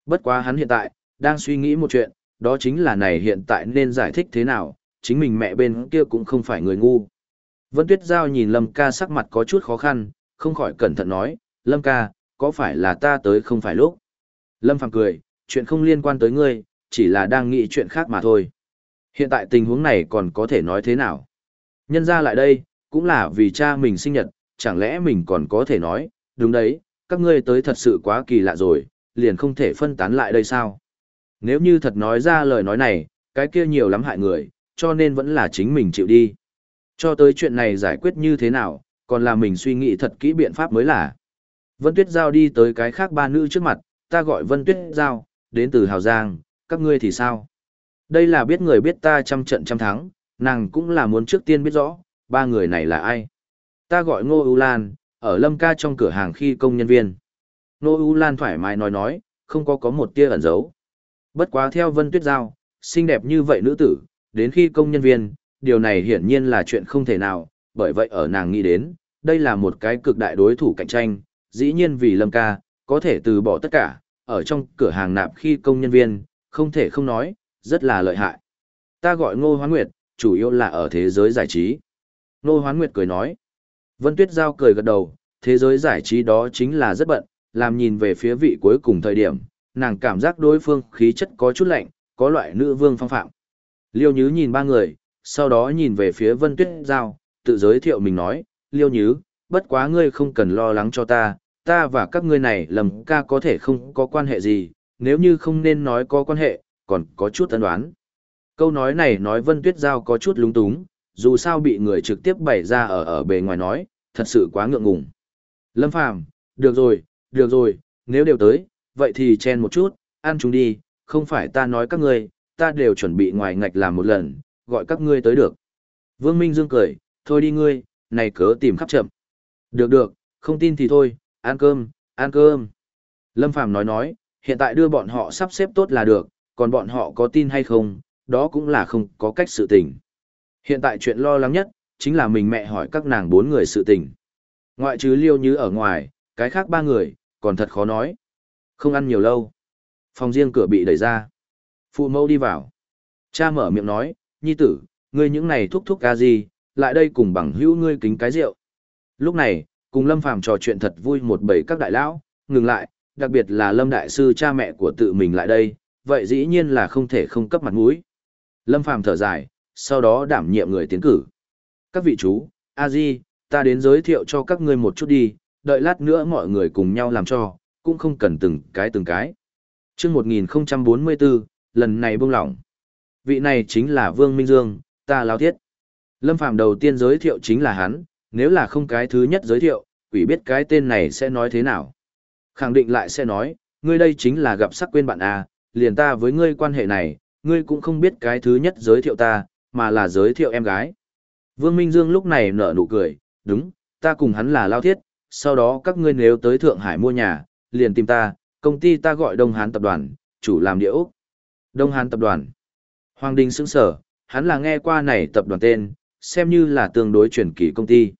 Bất quá hắn hiện tại, đang suy nghĩ một chuyện, đó chính là này hiện tại nên giải thích thế nào, chính mình mẹ bên kia cũng không phải người ngu. Vân Tuyết Giao nhìn Lâm ca sắc mặt có chút khó khăn, không khỏi cẩn thận nói, Lâm ca, có phải là ta tới không phải lúc. Lâm Phàm cười, chuyện không liên quan tới ngươi, chỉ là đang nghĩ chuyện khác mà thôi. Hiện tại tình huống này còn có thể nói thế nào? Nhân ra lại đây, cũng là vì cha mình sinh nhật, chẳng lẽ mình còn có thể nói, đúng đấy, các ngươi tới thật sự quá kỳ lạ rồi, liền không thể phân tán lại đây sao? Nếu như thật nói ra lời nói này, cái kia nhiều lắm hại người, cho nên vẫn là chính mình chịu đi. Cho tới chuyện này giải quyết như thế nào, còn là mình suy nghĩ thật kỹ biện pháp mới là. Vân Tuyết Giao đi tới cái khác ba nữ trước mặt, ta gọi Vân Tuyết Giao, đến từ Hào Giang, các ngươi thì sao? Đây là biết người biết ta trăm trận trăm thắng, nàng cũng là muốn trước tiên biết rõ, ba người này là ai. Ta gọi Ngô U Lan, ở Lâm Ca trong cửa hàng khi công nhân viên. Ngô U Lan thoải mái nói nói, không có có một tia ẩn giấu. Bất quá theo Vân Tuyết Giao, xinh đẹp như vậy nữ tử, đến khi công nhân viên, điều này hiển nhiên là chuyện không thể nào, bởi vậy ở nàng nghĩ đến, đây là một cái cực đại đối thủ cạnh tranh, dĩ nhiên vì Lâm Ca, có thể từ bỏ tất cả, ở trong cửa hàng nạp khi công nhân viên, không thể không nói, rất là lợi hại. Ta gọi Ngô Hoán Nguyệt, chủ yếu là ở thế giới giải trí. Ngô Hoán Nguyệt cười nói. Vân Tuyết Giao cười gật đầu, thế giới giải trí đó chính là rất bận, làm nhìn về phía vị cuối cùng thời điểm, nàng cảm giác đối phương khí chất có chút lạnh, có loại nữ vương phong phạm. Liêu Nhứ nhìn ba người, sau đó nhìn về phía Vân Tuyết Giao, tự giới thiệu mình nói, Liêu Nhứ, bất quá ngươi không cần lo lắng cho ta, ta và các ngươi này lầm ca có thể không có quan hệ gì, nếu như không nên nói có quan hệ, còn có chút ân đoán. Câu nói này nói Vân Tuyết Giao có chút lúng túng, dù sao bị người trực tiếp bày ra ở ở bề ngoài nói, thật sự quá ngượng ngùng. Lâm Phàm, được rồi, được rồi, nếu đều tới, vậy thì chen một chút, ăn chúng đi, không phải ta nói các ngươi, ta đều chuẩn bị ngoài ngạch làm một lần, gọi các ngươi tới được. Vương Minh Dương cười, thôi đi ngươi, này cớ tìm khắp chậm. Được được, không tin thì thôi, ăn cơm, ăn cơm. Lâm Phàm nói nói, hiện tại đưa bọn họ sắp xếp tốt là được, còn bọn họ có tin hay không, đó cũng là không có cách sự tình. Hiện tại chuyện lo lắng nhất, chính là mình mẹ hỏi các nàng bốn người sự tình. Ngoại trừ liêu như ở ngoài, cái khác ba người, còn thật khó nói. Không ăn nhiều lâu. Phòng riêng cửa bị đẩy ra. Phụ mẫu đi vào. Cha mở miệng nói, nhi tử, ngươi những này thúc thúc ca gì, lại đây cùng bằng hữu ngươi kính cái rượu. Lúc này, cùng Lâm Phàm trò chuyện thật vui một bầy các đại lão, ngừng lại, đặc biệt là Lâm Đại Sư cha mẹ của tự mình lại đây, vậy dĩ nhiên là không thể không cấp mặt mũi. Lâm Phàm thở dài, sau đó đảm nhiệm người tiến cử. Các vị chú, a di, ta đến giới thiệu cho các ngươi một chút đi, đợi lát nữa mọi người cùng nhau làm cho, cũng không cần từng cái từng cái. chương 1044, lần này buông lỏng. Vị này chính là Vương Minh Dương, ta lao thiết. Lâm Phàm đầu tiên giới thiệu chính là hắn, nếu là không cái thứ nhất giới thiệu, quỷ biết cái tên này sẽ nói thế nào. Khẳng định lại sẽ nói, ngươi đây chính là gặp sắc quên bạn à, liền ta với ngươi quan hệ này, ngươi cũng không biết cái thứ nhất giới thiệu ta, mà là giới thiệu em gái. Vương Minh Dương lúc này nở nụ cười, đúng, ta cùng hắn là lao thiết, sau đó các ngươi nếu tới Thượng Hải mua nhà, liền tìm ta, công ty ta gọi Đông Hán Tập đoàn, chủ làm địa Úc. Đông Hán Tập đoàn. Hoàng Đình sững sở, hắn là nghe qua này tập đoàn tên, xem như là tương đối chuyển kỳ công ty.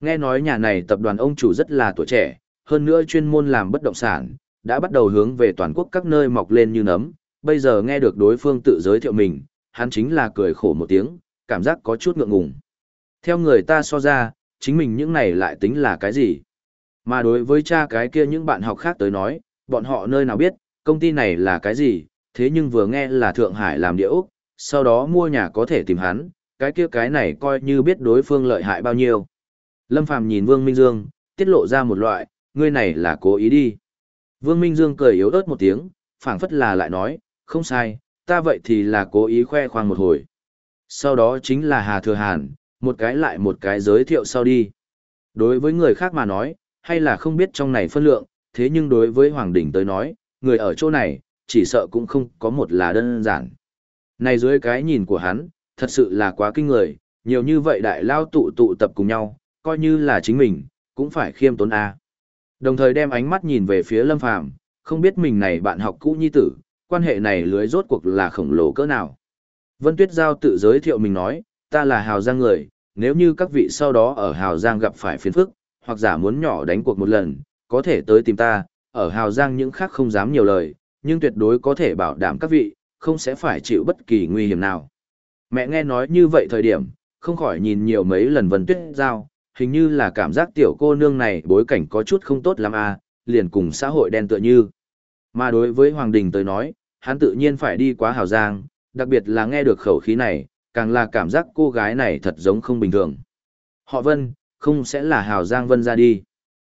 Nghe nói nhà này tập đoàn ông chủ rất là tuổi trẻ, hơn nữa chuyên môn làm bất động sản, đã bắt đầu hướng về toàn quốc các nơi mọc lên như nấm, bây giờ nghe được đối phương tự giới thiệu mình, hắn chính là cười khổ một tiếng, cảm giác có chút ngượng ngùng. Theo người ta so ra, chính mình những này lại tính là cái gì? Mà đối với cha cái kia những bạn học khác tới nói, bọn họ nơi nào biết, công ty này là cái gì, thế nhưng vừa nghe là Thượng Hải làm địa ốc, sau đó mua nhà có thể tìm hắn, cái kia cái này coi như biết đối phương lợi hại bao nhiêu. Lâm Phàm nhìn Vương Minh Dương, tiết lộ ra một loại, ngươi này là cố ý đi. Vương Minh Dương cười yếu ớt một tiếng, phảng phất là lại nói, không sai, ta vậy thì là cố ý khoe khoang một hồi. Sau đó chính là Hà Thừa Hàn, một cái lại một cái giới thiệu sau đi. Đối với người khác mà nói, hay là không biết trong này phân lượng, thế nhưng đối với Hoàng Đình tới nói, người ở chỗ này, chỉ sợ cũng không có một là đơn giản. Này dưới cái nhìn của hắn, thật sự là quá kinh người, nhiều như vậy đại lao tụ tụ tập cùng nhau, coi như là chính mình, cũng phải khiêm tốn A. Đồng thời đem ánh mắt nhìn về phía Lâm Phàm không biết mình này bạn học cũ nhi tử, quan hệ này lưới rốt cuộc là khổng lồ cỡ nào. Vân Tuyết Giao tự giới thiệu mình nói, ta là Hào Giang người, nếu như các vị sau đó ở Hào Giang gặp phải phiền phức, hoặc giả muốn nhỏ đánh cuộc một lần, có thể tới tìm ta, ở Hào Giang những khác không dám nhiều lời, nhưng tuyệt đối có thể bảo đảm các vị, không sẽ phải chịu bất kỳ nguy hiểm nào. Mẹ nghe nói như vậy thời điểm, không khỏi nhìn nhiều mấy lần Vân Tuyết Giao, hình như là cảm giác tiểu cô nương này bối cảnh có chút không tốt lắm à, liền cùng xã hội đen tựa như. Mà đối với Hoàng Đình tới nói, hắn tự nhiên phải đi quá hào giang, đặc biệt là nghe được khẩu khí này, càng là cảm giác cô gái này thật giống không bình thường. Họ Vân, không sẽ là hào giang Vân ra đi.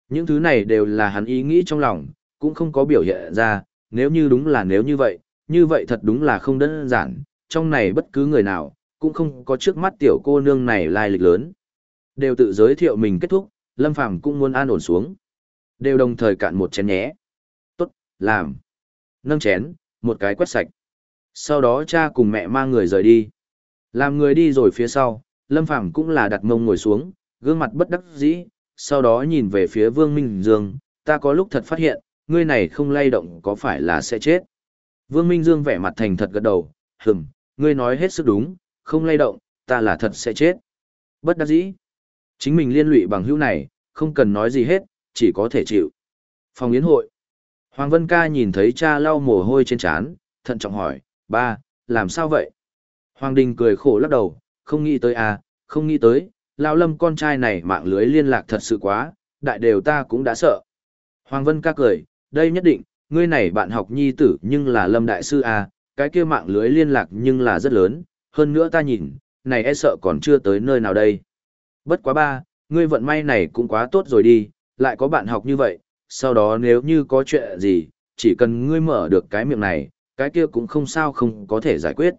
Những thứ này đều là hắn ý nghĩ trong lòng, cũng không có biểu hiện ra, nếu như đúng là nếu như vậy, như vậy thật đúng là không đơn giản, trong này bất cứ người nào, cũng không có trước mắt tiểu cô nương này lai lịch lớn. Đều tự giới thiệu mình kết thúc, Lâm Phàm cũng muốn an ổn xuống. Đều đồng thời cạn một chén nhé. Tốt, làm. Nâng chén, một cái quét sạch. Sau đó cha cùng mẹ mang người rời đi. Làm người đi rồi phía sau, Lâm Phàm cũng là đặt mông ngồi xuống, gương mặt bất đắc dĩ, sau đó nhìn về phía Vương Minh Dương, ta có lúc thật phát hiện, ngươi này không lay động có phải là sẽ chết. Vương Minh Dương vẻ mặt thành thật gật đầu, hừm, ngươi nói hết sức đúng, không lay động, ta là thật sẽ chết. Bất đắc dĩ. Chính mình liên lụy bằng hữu này, không cần nói gì hết, chỉ có thể chịu. Phòng yến hội. Hoàng Vân Ca nhìn thấy cha lau mồ hôi trên trán, thận trọng hỏi, ba, làm sao vậy? Hoàng Đình cười khổ lắc đầu, không nghĩ tới à, không nghĩ tới, lao lâm con trai này mạng lưới liên lạc thật sự quá, đại đều ta cũng đã sợ. Hoàng Vân Ca cười, đây nhất định, ngươi này bạn học nhi tử nhưng là lâm đại sư à, cái kia mạng lưới liên lạc nhưng là rất lớn, hơn nữa ta nhìn, này e sợ còn chưa tới nơi nào đây. Bất quá ba, ngươi vận may này cũng quá tốt rồi đi, lại có bạn học như vậy, sau đó nếu như có chuyện gì, chỉ cần ngươi mở được cái miệng này, cái kia cũng không sao không có thể giải quyết.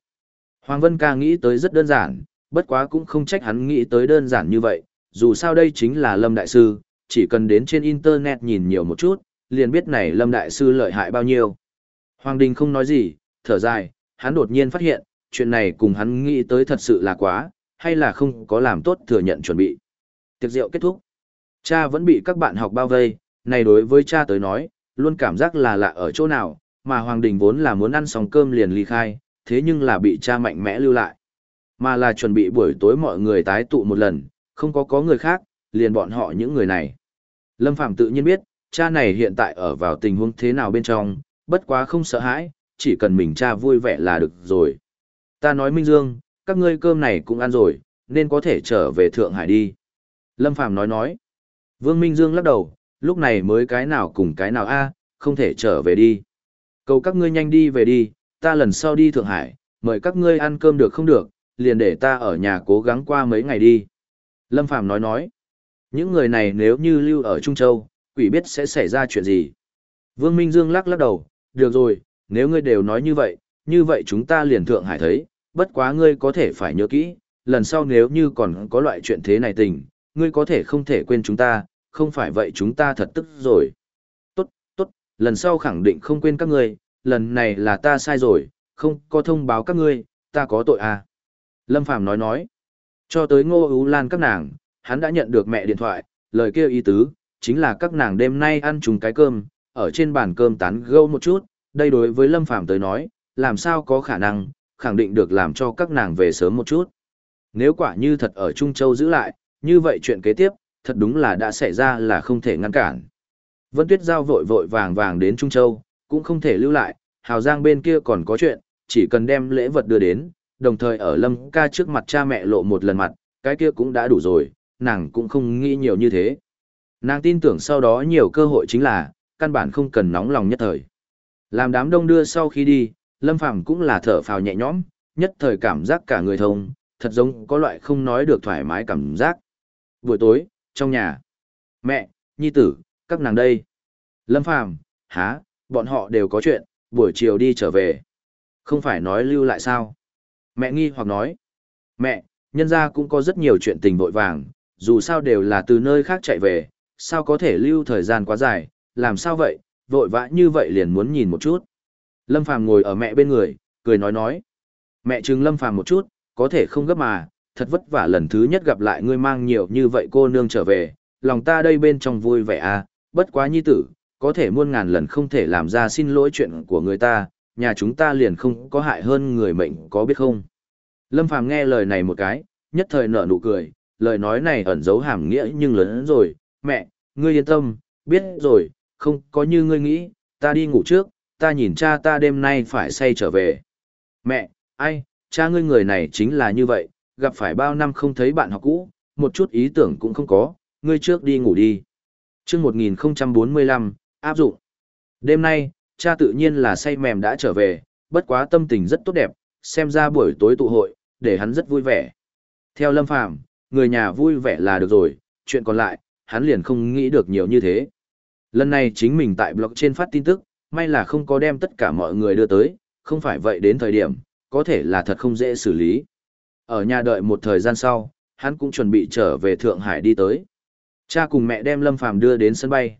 Hoàng Vân ca nghĩ tới rất đơn giản, bất quá cũng không trách hắn nghĩ tới đơn giản như vậy, dù sao đây chính là Lâm Đại Sư, chỉ cần đến trên Internet nhìn nhiều một chút, liền biết này Lâm Đại Sư lợi hại bao nhiêu. Hoàng Đình không nói gì, thở dài, hắn đột nhiên phát hiện, chuyện này cùng hắn nghĩ tới thật sự là quá, hay là không có làm tốt thừa nhận chuẩn bị. Tiệc rượu kết thúc. Cha vẫn bị các bạn học bao vây, này đối với cha tới nói, luôn cảm giác là lạ ở chỗ nào, mà Hoàng Đình vốn là muốn ăn xong cơm liền ly khai, thế nhưng là bị cha mạnh mẽ lưu lại. Mà là chuẩn bị buổi tối mọi người tái tụ một lần, không có có người khác, liền bọn họ những người này. Lâm Phạm tự nhiên biết, cha này hiện tại ở vào tình huống thế nào bên trong, bất quá không sợ hãi, chỉ cần mình cha vui vẻ là được rồi. Ta nói Minh Dương, các ngươi cơm này cũng ăn rồi, nên có thể trở về Thượng Hải đi. Lâm Phàm nói nói. Vương Minh Dương lắc đầu, lúc này mới cái nào cùng cái nào a, không thể trở về đi. Cầu các ngươi nhanh đi về đi, ta lần sau đi Thượng Hải, mời các ngươi ăn cơm được không được, liền để ta ở nhà cố gắng qua mấy ngày đi. Lâm Phàm nói nói. Những người này nếu như lưu ở Trung Châu, quỷ biết sẽ xảy ra chuyện gì. Vương Minh Dương lắc lắc đầu, được rồi, nếu ngươi đều nói như vậy, như vậy chúng ta liền Thượng Hải thấy, bất quá ngươi có thể phải nhớ kỹ, lần sau nếu như còn có loại chuyện thế này tình, ngươi có thể không thể quên chúng ta, không phải vậy chúng ta thật tức rồi. Tốt, tốt, lần sau khẳng định không quên các ngươi, lần này là ta sai rồi, không có thông báo các ngươi, ta có tội à. Lâm Phàm nói nói, cho tới ngô ưu lan các nàng, hắn đã nhận được mẹ điện thoại, lời kêu ý tứ, chính là các nàng đêm nay ăn chung cái cơm, ở trên bàn cơm tán gâu một chút, đây đối với Lâm Phàm tới nói, làm sao có khả năng, khẳng định được làm cho các nàng về sớm một chút. Nếu quả như thật ở Trung Châu giữ lại, như vậy chuyện kế tiếp, thật đúng là đã xảy ra là không thể ngăn cản. Vân Tuyết Giao vội vội vàng vàng đến Trung Châu, cũng không thể lưu lại, Hào Giang bên kia còn có chuyện, chỉ cần đem lễ vật đưa đến, đồng thời ở Lâm ca trước mặt cha mẹ lộ một lần mặt, cái kia cũng đã đủ rồi, nàng cũng không nghĩ nhiều như thế. Nàng tin tưởng sau đó nhiều cơ hội chính là, căn bản không cần nóng lòng nhất thời. Làm đám đông đưa sau khi đi, Lâm Phàm cũng là thở phào nhẹ nhõm, nhất thời cảm giác cả người thông, thật giống có loại không nói được thoải mái cảm giác. Buổi tối, trong nhà, mẹ, nhi tử, các nàng đây. Lâm Phàm, há, bọn họ đều có chuyện, buổi chiều đi trở về. Không phải nói lưu lại sao? Mẹ nghi hoặc nói, mẹ, nhân gia cũng có rất nhiều chuyện tình vội vàng, dù sao đều là từ nơi khác chạy về, sao có thể lưu thời gian quá dài, làm sao vậy, vội vã như vậy liền muốn nhìn một chút. Lâm Phàm ngồi ở mẹ bên người, cười nói nói. Mẹ chừng Lâm Phàm một chút, có thể không gấp mà, thật vất vả lần thứ nhất gặp lại ngươi mang nhiều như vậy cô nương trở về, lòng ta đây bên trong vui vẻ à, bất quá nhi tử, có thể muôn ngàn lần không thể làm ra xin lỗi chuyện của người ta, nhà chúng ta liền không có hại hơn người mệnh có biết không. Lâm Phàm nghe lời này một cái, nhất thời nở nụ cười, lời nói này ẩn giấu hàm nghĩa nhưng lớn rồi, mẹ, ngươi yên tâm, biết rồi, không có như ngươi nghĩ, ta đi ngủ trước, ta nhìn cha ta đêm nay phải say trở về. Mẹ, ai, cha ngươi người này chính là như vậy, gặp phải bao năm không thấy bạn học cũ, một chút ý tưởng cũng không có, ngươi trước đi ngủ đi. chương 1045, áp dụng. Đêm nay, cha tự nhiên là say mềm đã trở về, bất quá tâm tình rất tốt đẹp, xem ra buổi tối tụ hội, để hắn rất vui vẻ. Theo Lâm Phàm người nhà vui vẻ là được rồi, chuyện còn lại, hắn liền không nghĩ được nhiều như thế. Lần này chính mình tại blog trên phát tin tức, may là không có đem tất cả mọi người đưa tới, không phải vậy đến thời điểm, có thể là thật không dễ xử lý. Ở nhà đợi một thời gian sau, hắn cũng chuẩn bị trở về Thượng Hải đi tới. Cha cùng mẹ đem Lâm Phàm đưa đến sân bay.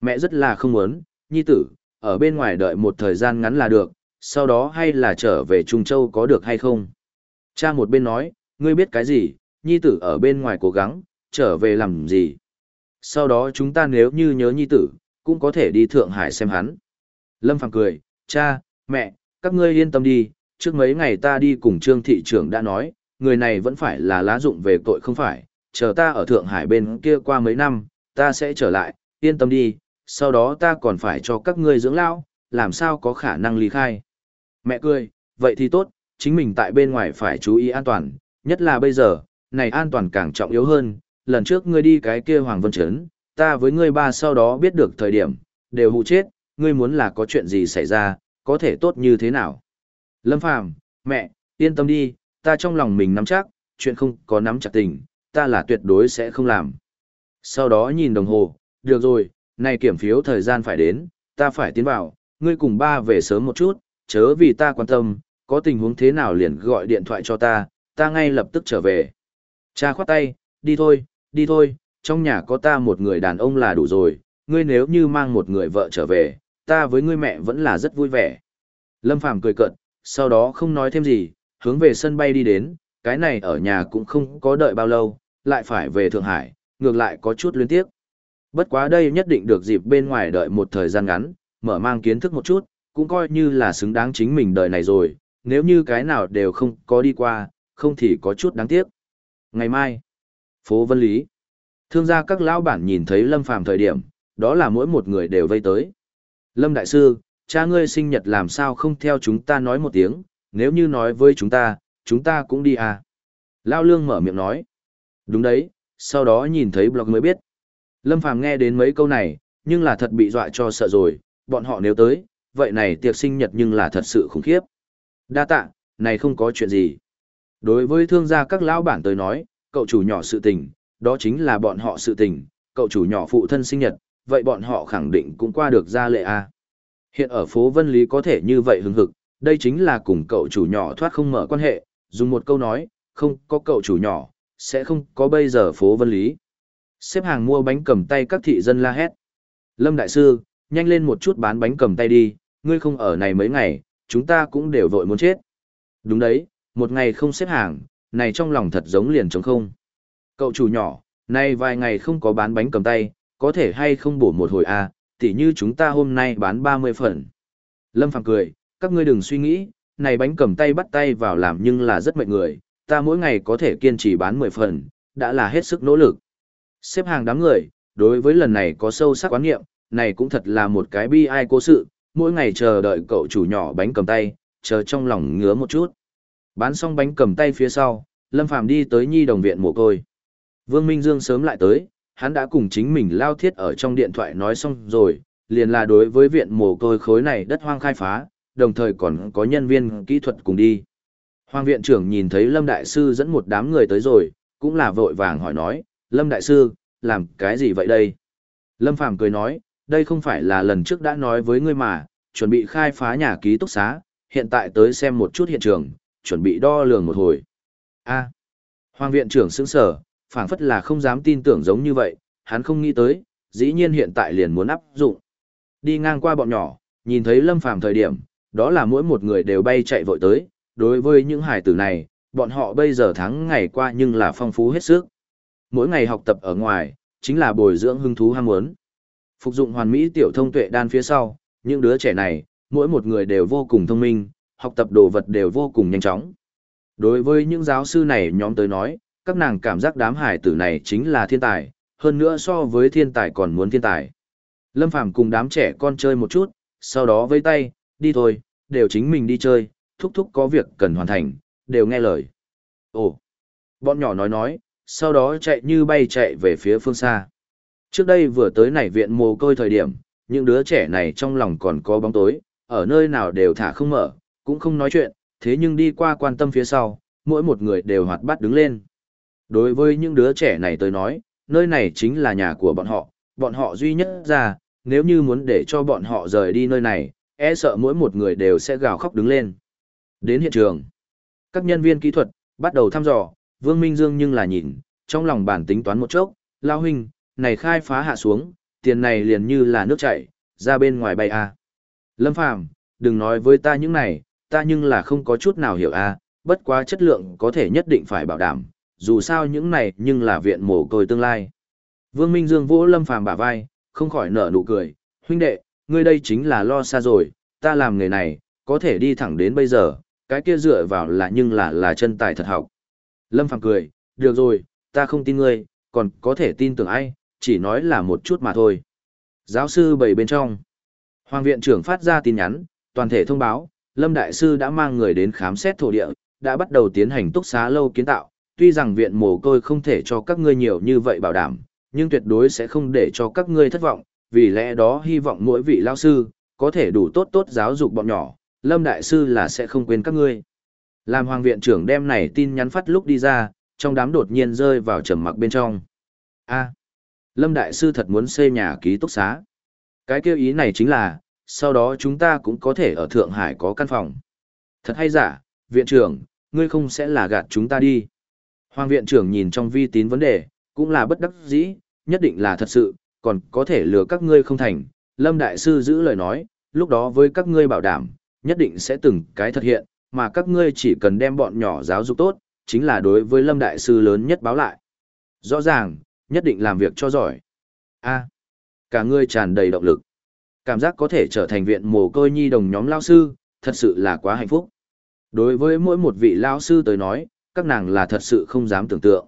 Mẹ rất là không muốn, nhi tử, ở bên ngoài đợi một thời gian ngắn là được, sau đó hay là trở về Trung Châu có được hay không. Cha một bên nói, ngươi biết cái gì, nhi tử ở bên ngoài cố gắng, trở về làm gì. Sau đó chúng ta nếu như nhớ nhi tử, cũng có thể đi Thượng Hải xem hắn. Lâm Phàm cười, cha, mẹ, các ngươi yên tâm đi, trước mấy ngày ta đi cùng trương thị trưởng đã nói, người này vẫn phải là lá dụng về tội không phải, chờ ta ở Thượng Hải bên kia qua mấy năm, ta sẽ trở lại, yên tâm đi, sau đó ta còn phải cho các ngươi dưỡng lão, làm sao có khả năng ly khai. Mẹ cười, vậy thì tốt, chính mình tại bên ngoài phải chú ý an toàn, nhất là bây giờ, này an toàn càng trọng yếu hơn, lần trước ngươi đi cái kia Hoàng Vân Trấn, ta với ngươi ba sau đó biết được thời điểm, đều hụ chết, ngươi muốn là có chuyện gì xảy ra, có thể tốt như thế nào. Lâm Phàm mẹ, yên tâm đi, ta trong lòng mình nắm chắc, chuyện không có nắm chặt tình, ta là tuyệt đối sẽ không làm. Sau đó nhìn đồng hồ, được rồi, này kiểm phiếu thời gian phải đến, ta phải tiến vào, ngươi cùng ba về sớm một chút, chớ vì ta quan tâm, có tình huống thế nào liền gọi điện thoại cho ta, ta ngay lập tức trở về. Cha khoát tay, đi thôi, đi thôi, trong nhà có ta một người đàn ông là đủ rồi, ngươi nếu như mang một người vợ trở về, ta với ngươi mẹ vẫn là rất vui vẻ. Lâm Phàm cười cợt, sau đó không nói thêm gì, hướng về sân bay đi đến, cái này ở nhà cũng không có đợi bao lâu, lại phải về Thượng Hải, ngược lại có chút luyến tiếc. Bất quá đây nhất định được dịp bên ngoài đợi một thời gian ngắn, mở mang kiến thức một chút, cũng coi như là xứng đáng chính mình đời này rồi, nếu như cái nào đều không có đi qua, không thì có chút đáng tiếc. Ngày mai, phố Vân Lý, thương gia các lão bản nhìn thấy Lâm Phàm thời điểm, đó là mỗi một người đều vây tới. Lâm Đại Sư, cha ngươi sinh nhật làm sao không theo chúng ta nói một tiếng, nếu như nói với chúng ta, chúng ta cũng đi à. Lao Lương mở miệng nói. Đúng đấy, sau đó nhìn thấy blog mới biết. Lâm Phàm nghe đến mấy câu này, nhưng là thật bị dọa cho sợ rồi, bọn họ nếu tới, vậy này tiệc sinh nhật nhưng là thật sự khủng khiếp. Đa tạ, này không có chuyện gì. Đối với thương gia các lão bản tới nói, cậu chủ nhỏ sự tình, đó chính là bọn họ sự tình, cậu chủ nhỏ phụ thân sinh nhật, vậy bọn họ khẳng định cũng qua được ra lệ A. Hiện ở phố Vân Lý có thể như vậy hưng hực, đây chính là cùng cậu chủ nhỏ thoát không mở quan hệ, dùng một câu nói, không có cậu chủ nhỏ, sẽ không có bây giờ phố Vân Lý. Xếp hàng mua bánh cầm tay các thị dân la hét. Lâm Đại Sư, nhanh lên một chút bán bánh cầm tay đi, ngươi không ở này mấy ngày, chúng ta cũng đều vội muốn chết. Đúng đấy, một ngày không xếp hàng, này trong lòng thật giống liền trống không. Cậu chủ nhỏ, nay vài ngày không có bán bánh cầm tay, có thể hay không bổ một hồi à, tỉ như chúng ta hôm nay bán 30 phần. Lâm Phàm cười, các ngươi đừng suy nghĩ, này bánh cầm tay bắt tay vào làm nhưng là rất mệt người, ta mỗi ngày có thể kiên trì bán 10 phần, đã là hết sức nỗ lực. Xếp hàng đám người, đối với lần này có sâu sắc quán nghiệm, này cũng thật là một cái bi ai cố sự, mỗi ngày chờ đợi cậu chủ nhỏ bánh cầm tay, chờ trong lòng ngứa một chút. Bán xong bánh cầm tay phía sau, Lâm Phàm đi tới nhi đồng viện mồ côi. Vương Minh Dương sớm lại tới, hắn đã cùng chính mình lao thiết ở trong điện thoại nói xong rồi, liền là đối với viện mồ côi khối này đất hoang khai phá, đồng thời còn có nhân viên kỹ thuật cùng đi. Hoàng viện trưởng nhìn thấy Lâm Đại Sư dẫn một đám người tới rồi, cũng là vội vàng hỏi nói, Lâm Đại Sư, làm cái gì vậy đây? Lâm Phàm cười nói, đây không phải là lần trước đã nói với ngươi mà, chuẩn bị khai phá nhà ký túc xá, hiện tại tới xem một chút hiện trường, chuẩn bị đo lường một hồi. A. Hoàng viện trưởng sững sở, phảng phất là không dám tin tưởng giống như vậy, hắn không nghĩ tới, dĩ nhiên hiện tại liền muốn áp dụng. Đi ngang qua bọn nhỏ, nhìn thấy Lâm Phàm thời điểm, đó là mỗi một người đều bay chạy vội tới, đối với những hải tử này, bọn họ bây giờ tháng ngày qua nhưng là phong phú hết sức. Mỗi ngày học tập ở ngoài, chính là bồi dưỡng hứng thú ham muốn. Phục dụng hoàn mỹ tiểu thông tuệ đan phía sau, những đứa trẻ này, mỗi một người đều vô cùng thông minh, học tập đồ vật đều vô cùng nhanh chóng. Đối với những giáo sư này nhóm tới nói, các nàng cảm giác đám hải tử này chính là thiên tài, hơn nữa so với thiên tài còn muốn thiên tài. Lâm Phàm cùng đám trẻ con chơi một chút, sau đó vây tay, đi thôi, đều chính mình đi chơi, thúc thúc có việc cần hoàn thành, đều nghe lời. Ồ, bọn nhỏ nói nói, sau đó chạy như bay chạy về phía phương xa. Trước đây vừa tới nảy viện mồ côi thời điểm, những đứa trẻ này trong lòng còn có bóng tối, ở nơi nào đều thả không mở, cũng không nói chuyện, thế nhưng đi qua quan tâm phía sau, mỗi một người đều hoạt bát đứng lên. Đối với những đứa trẻ này tới nói, nơi này chính là nhà của bọn họ, bọn họ duy nhất ra, nếu như muốn để cho bọn họ rời đi nơi này, e sợ mỗi một người đều sẽ gào khóc đứng lên. Đến hiện trường, các nhân viên kỹ thuật bắt đầu thăm dò, Vương Minh Dương nhưng là nhìn, trong lòng bản tính toán một chốc, lao huynh, này khai phá hạ xuống, tiền này liền như là nước chảy, ra bên ngoài bay a. À. Lâm Phàm, đừng nói với ta những này, ta nhưng là không có chút nào hiểu a, à, bất quá chất lượng có thể nhất định phải bảo đảm, dù sao những này nhưng là viện mồ côi tương lai. Vương Minh Dương vỗ Lâm Phàm bả vai, không khỏi nở nụ cười, huynh đệ, ngươi đây chính là lo xa rồi, ta làm nghề này, có thể đi thẳng đến bây giờ, cái kia dựa vào là nhưng là là chân tài thật học. Lâm Phàm cười, được rồi, ta không tin ngươi, còn có thể tin tưởng ai, chỉ nói là một chút mà thôi. Giáo sư bảy bên trong. Hoàng viện trưởng phát ra tin nhắn, toàn thể thông báo, Lâm Đại Sư đã mang người đến khám xét thổ địa, đã bắt đầu tiến hành túc xá lâu kiến tạo, tuy rằng viện mồ côi không thể cho các ngươi nhiều như vậy bảo đảm, nhưng tuyệt đối sẽ không để cho các ngươi thất vọng, vì lẽ đó hy vọng mỗi vị lao sư, có thể đủ tốt tốt giáo dục bọn nhỏ, Lâm Đại Sư là sẽ không quên các ngươi. Làm Hoàng viện trưởng đem này tin nhắn phát lúc đi ra, trong đám đột nhiên rơi vào trầm mặc bên trong. A, Lâm Đại Sư thật muốn xây nhà ký túc xá. Cái kêu ý này chính là, sau đó chúng ta cũng có thể ở Thượng Hải có căn phòng. Thật hay giả, viện trưởng, ngươi không sẽ là gạt chúng ta đi. Hoàng viện trưởng nhìn trong vi tín vấn đề, cũng là bất đắc dĩ, nhất định là thật sự, còn có thể lừa các ngươi không thành. Lâm Đại Sư giữ lời nói, lúc đó với các ngươi bảo đảm, nhất định sẽ từng cái thực hiện, mà các ngươi chỉ cần đem bọn nhỏ giáo dục tốt, chính là đối với Lâm Đại Sư lớn nhất báo lại. Rõ ràng, nhất định làm việc cho giỏi. A, cả ngươi tràn đầy động lực. Cảm giác có thể trở thành viện mồ côi nhi đồng nhóm lao sư, thật sự là quá hạnh phúc. Đối với mỗi một vị lao sư tới nói, các nàng là thật sự không dám tưởng tượng.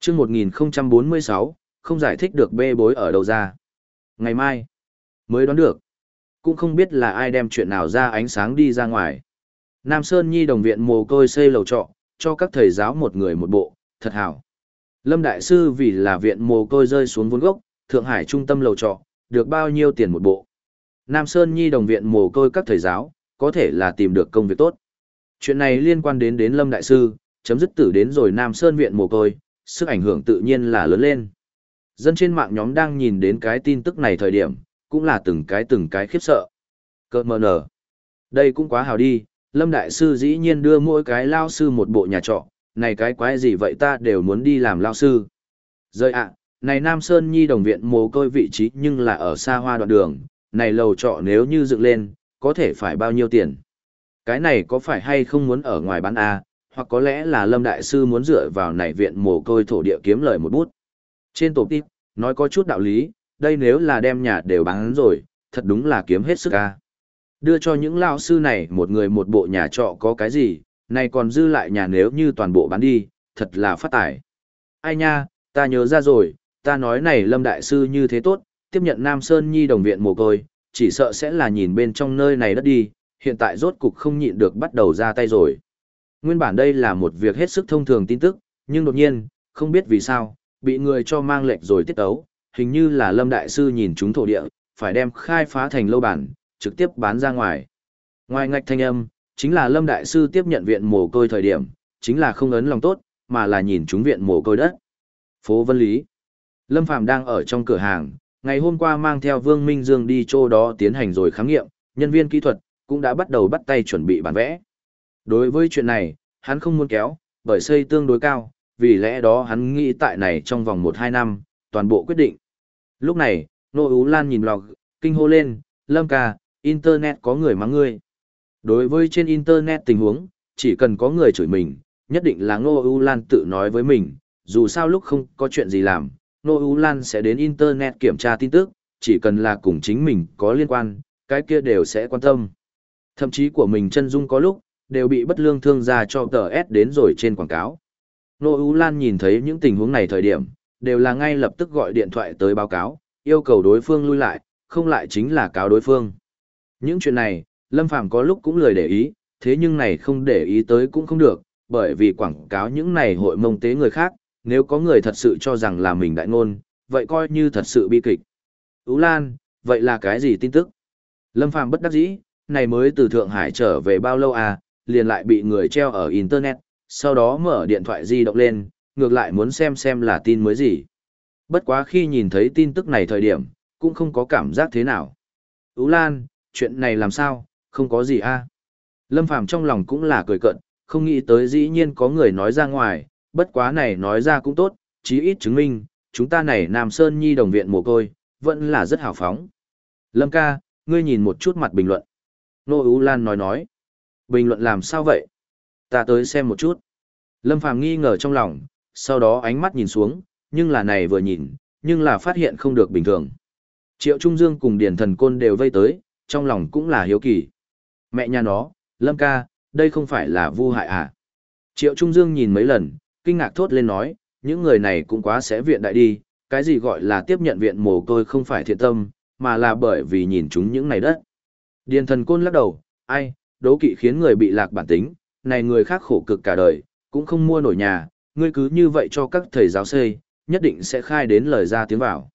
Trước 1046, không giải thích được bê bối ở đâu ra. Ngày mai, mới đoán được. Cũng không biết là ai đem chuyện nào ra ánh sáng đi ra ngoài. Nam Sơn Nhi đồng viện mồ côi xây lầu trọ, cho các thầy giáo một người một bộ, thật hảo. Lâm Đại Sư vì là viện mồ côi rơi xuống vốn gốc, Thượng Hải trung tâm lầu trọ, được bao nhiêu tiền một bộ. Nam Sơn Nhi đồng viện mồ côi các thầy giáo, có thể là tìm được công việc tốt. Chuyện này liên quan đến đến Lâm Đại Sư, chấm dứt tử đến rồi Nam Sơn viện mồ côi, sức ảnh hưởng tự nhiên là lớn lên. Dân trên mạng nhóm đang nhìn đến cái tin tức này thời điểm, cũng là từng cái từng cái khiếp sợ. Cơ mờ nở. Đây cũng quá hào đi, Lâm Đại Sư dĩ nhiên đưa mỗi cái lao sư một bộ nhà trọ, này cái quái gì vậy ta đều muốn đi làm lao sư. Rơi ạ, này Nam Sơn Nhi đồng viện mồ côi vị trí nhưng là ở xa hoa đoạn đường, này lầu trọ nếu như dựng lên, có thể phải bao nhiêu tiền. Cái này có phải hay không muốn ở ngoài bán A, hoặc có lẽ là Lâm Đại Sư muốn dựa vào này viện mồ côi thổ địa kiếm lời một bút. Trên tổ tiếp, nói có chút đạo lý, đây nếu là đem nhà đều bán rồi, thật đúng là kiếm hết sức ca. Đưa cho những lao sư này một người một bộ nhà trọ có cái gì, này còn dư lại nhà nếu như toàn bộ bán đi, thật là phát tải. Ai nha, ta nhớ ra rồi, ta nói này Lâm Đại Sư như thế tốt, tiếp nhận Nam Sơn Nhi đồng viện mồ côi, chỉ sợ sẽ là nhìn bên trong nơi này đất đi, hiện tại rốt cục không nhịn được bắt đầu ra tay rồi. Nguyên bản đây là một việc hết sức thông thường tin tức, nhưng đột nhiên, không biết vì sao, bị người cho mang lệch rồi tiết ấu, hình như là Lâm Đại Sư nhìn chúng thổ địa, phải đem khai phá thành lâu bản, trực tiếp bán ra ngoài. Ngoài ngạch thanh âm, chính là Lâm Đại Sư tiếp nhận viện mồ côi thời điểm, chính là không ấn lòng tốt, mà là nhìn chúng viện mồ côi đất. Phố Vân Lý Lâm Phàm đang ở trong cửa hàng, ngày hôm qua mang theo Vương Minh Dương đi chỗ đó tiến hành rồi khám nghiệm, nhân viên kỹ thuật cũng đã bắt đầu bắt tay chuẩn bị bản vẽ. Đối với chuyện này, hắn không muốn kéo, bởi xây tương đối cao, vì lẽ đó hắn nghĩ tại này trong vòng 1-2 năm, toàn bộ quyết định. Lúc này, Nô Ú Lan nhìn log, kinh hô lên, Lâm ca, Internet có người mắng ngươi. Đối với trên Internet tình huống, chỉ cần có người chửi mình, nhất định là Nô Ú Lan tự nói với mình, dù sao lúc không có chuyện gì làm, Nô Ú Lan sẽ đến Internet kiểm tra tin tức, chỉ cần là cùng chính mình có liên quan, cái kia đều sẽ quan tâm. Thậm chí của mình chân dung có lúc, đều bị bất lương thương gia cho tờ S đến rồi trên quảng cáo. Nô Ú Lan nhìn thấy những tình huống này thời điểm, đều là ngay lập tức gọi điện thoại tới báo cáo, yêu cầu đối phương lui lại, không lại chính là cáo đối phương. Những chuyện này, Lâm Phàm có lúc cũng lười để ý, thế nhưng này không để ý tới cũng không được, bởi vì quảng cáo những này hội mông tế người khác, nếu có người thật sự cho rằng là mình đại ngôn, vậy coi như thật sự bi kịch. Ú Lan, vậy là cái gì tin tức? Lâm Phàm bất đắc dĩ, này mới từ Thượng Hải trở về bao lâu à, liền lại bị người treo ở Internet, sau đó mở điện thoại di động lên, ngược lại muốn xem xem là tin mới gì. Bất quá khi nhìn thấy tin tức này thời điểm, cũng không có cảm giác thế nào. Ú Lan, chuyện này làm sao, không có gì a à? Lâm Phàm trong lòng cũng là cười cận, không nghĩ tới dĩ nhiên có người nói ra ngoài, bất quá này nói ra cũng tốt, chí ít chứng minh, chúng ta này Nam Sơn Nhi đồng viện mồ côi, vẫn là rất hào phóng. Lâm ca, ngươi nhìn một chút mặt bình luận. Nô Ú Lan nói nói. Bình luận làm sao vậy? Ta tới xem một chút. Lâm Phàm nghi ngờ trong lòng, sau đó ánh mắt nhìn xuống, nhưng là này vừa nhìn, nhưng là phát hiện không được bình thường. Triệu Trung Dương cùng Điển Thần Côn đều vây tới, trong lòng cũng là hiếu kỳ. Mẹ nhà nó, Lâm ca, đây không phải là vu hại à? Triệu Trung Dương nhìn mấy lần, kinh ngạc thốt lên nói, những người này cũng quá sẽ viện đại đi, cái gì gọi là tiếp nhận viện mồ côi không phải thiện tâm, mà là bởi vì nhìn chúng những này đất. Điền thần côn lắc đầu, ai, đố kỵ khiến người bị lạc bản tính, này người khác khổ cực cả đời, cũng không mua nổi nhà, ngươi cứ như vậy cho các thầy giáo xây, nhất định sẽ khai đến lời ra tiếng vào.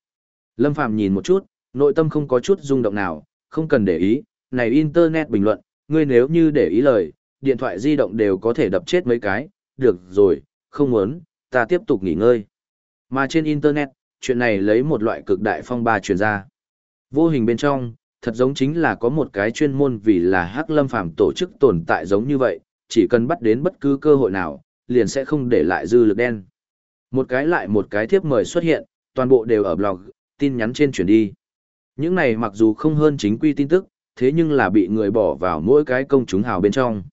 Lâm Phàm nhìn một chút, nội tâm không có chút rung động nào, không cần để ý, này internet bình luận, ngươi nếu như để ý lời, điện thoại di động đều có thể đập chết mấy cái, được rồi, không muốn, ta tiếp tục nghỉ ngơi. Mà trên internet, chuyện này lấy một loại cực đại phong ba truyền ra. Vô hình bên trong, thật giống chính là có một cái chuyên môn vì là Hắc Lâm Phàm tổ chức tồn tại giống như vậy, chỉ cần bắt đến bất cứ cơ hội nào, liền sẽ không để lại dư lực đen. Một cái lại một cái thiếp mời xuất hiện, toàn bộ đều ở blog, tin nhắn trên chuyển đi. Những này mặc dù không hơn chính quy tin tức, thế nhưng là bị người bỏ vào mỗi cái công chúng hào bên trong.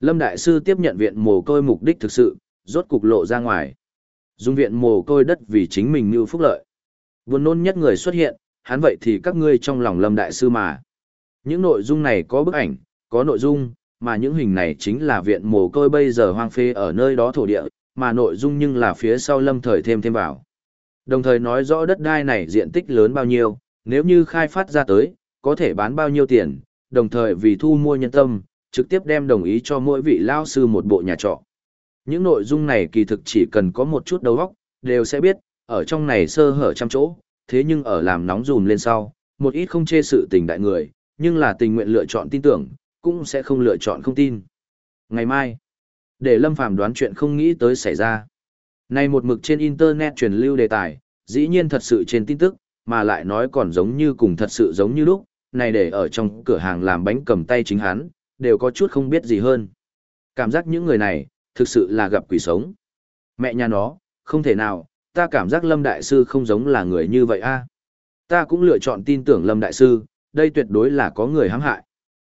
Lâm Đại Sư tiếp nhận viện mồ côi mục đích thực sự, rốt cục lộ ra ngoài. Dùng viện mồ côi đất vì chính mình như phúc lợi. Buồn nôn nhất người xuất hiện, hắn vậy thì các ngươi trong lòng Lâm Đại Sư mà. Những nội dung này có bức ảnh, có nội dung, mà những hình này chính là viện mồ côi bây giờ hoang phê ở nơi đó thổ địa, mà nội dung nhưng là phía sau lâm thời thêm thêm vào. Đồng thời nói rõ đất đai này diện tích lớn bao nhiêu, nếu như khai phát ra tới, có thể bán bao nhiêu tiền, đồng thời vì thu mua nhân tâm, trực tiếp đem đồng ý cho mỗi vị lao sư một bộ nhà trọ. Những nội dung này kỳ thực chỉ cần có một chút đầu óc, đều sẽ biết, ở trong này sơ hở trăm chỗ, thế nhưng ở làm nóng dùm lên sau, một ít không chê sự tình đại người, nhưng là tình nguyện lựa chọn tin tưởng, cũng sẽ không lựa chọn không tin. Ngày mai, để Lâm Phàm đoán chuyện không nghĩ tới xảy ra. nay một mực trên Internet truyền lưu đề tài, dĩ nhiên thật sự trên tin tức, mà lại nói còn giống như cùng thật sự giống như lúc, này để ở trong cửa hàng làm bánh cầm tay chính hắn, đều có chút không biết gì hơn. Cảm giác những người này, thực sự là gặp quỷ sống. Mẹ nhà nó, không thể nào, ta cảm giác Lâm Đại Sư không giống là người như vậy a. Ta cũng lựa chọn tin tưởng Lâm Đại Sư, đây tuyệt đối là có người hãm hại.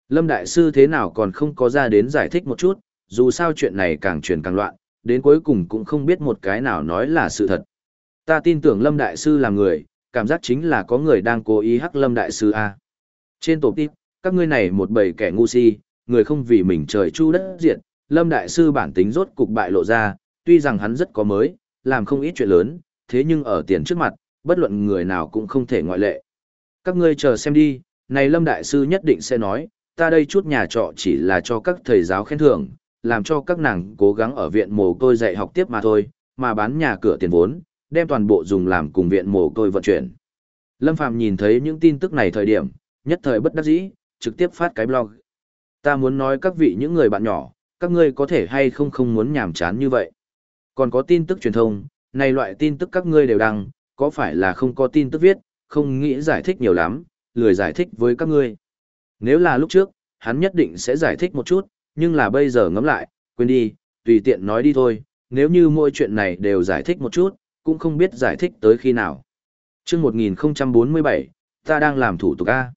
Lâm Đại Sư thế nào còn không có ra đến giải thích một chút, dù sao chuyện này càng truyền càng loạn, đến cuối cùng cũng không biết một cái nào nói là sự thật. Ta tin tưởng Lâm Đại Sư là người, cảm giác chính là có người đang cố ý hắc Lâm Đại Sư A. Trên tổ tiếp, các ngươi này một bầy kẻ ngu si, người không vì mình trời chu đất diệt, Lâm Đại Sư bản tính rốt cục bại lộ ra, tuy rằng hắn rất có mới, làm không ít chuyện lớn, thế nhưng ở tiền trước mặt, bất luận người nào cũng không thể ngoại lệ. Các ngươi chờ xem đi, này Lâm Đại Sư nhất định sẽ nói, ta đây chút nhà trọ chỉ là cho các thầy giáo khen thưởng, làm cho các nàng cố gắng ở viện mồ côi dạy học tiếp mà thôi, mà bán nhà cửa tiền vốn, đem toàn bộ dùng làm cùng viện mồ côi vận chuyển. Lâm Phàm nhìn thấy những tin tức này thời điểm, nhất thời bất đắc dĩ, trực tiếp phát cái blog. Ta muốn nói các vị những người bạn nhỏ, các ngươi có thể hay không không muốn nhàm chán như vậy. Còn có tin tức truyền thông, này loại tin tức các ngươi đều đăng, có phải là không có tin tức viết, không nghĩ giải thích nhiều lắm, lười giải thích với các ngươi. Nếu là lúc trước, hắn nhất định sẽ giải thích một chút, nhưng là bây giờ ngẫm lại, quên đi, tùy tiện nói đi thôi, nếu như mỗi chuyện này đều giải thích một chút, cũng không biết giải thích tới khi nào. Trước 1047, ta đang làm thủ tục A.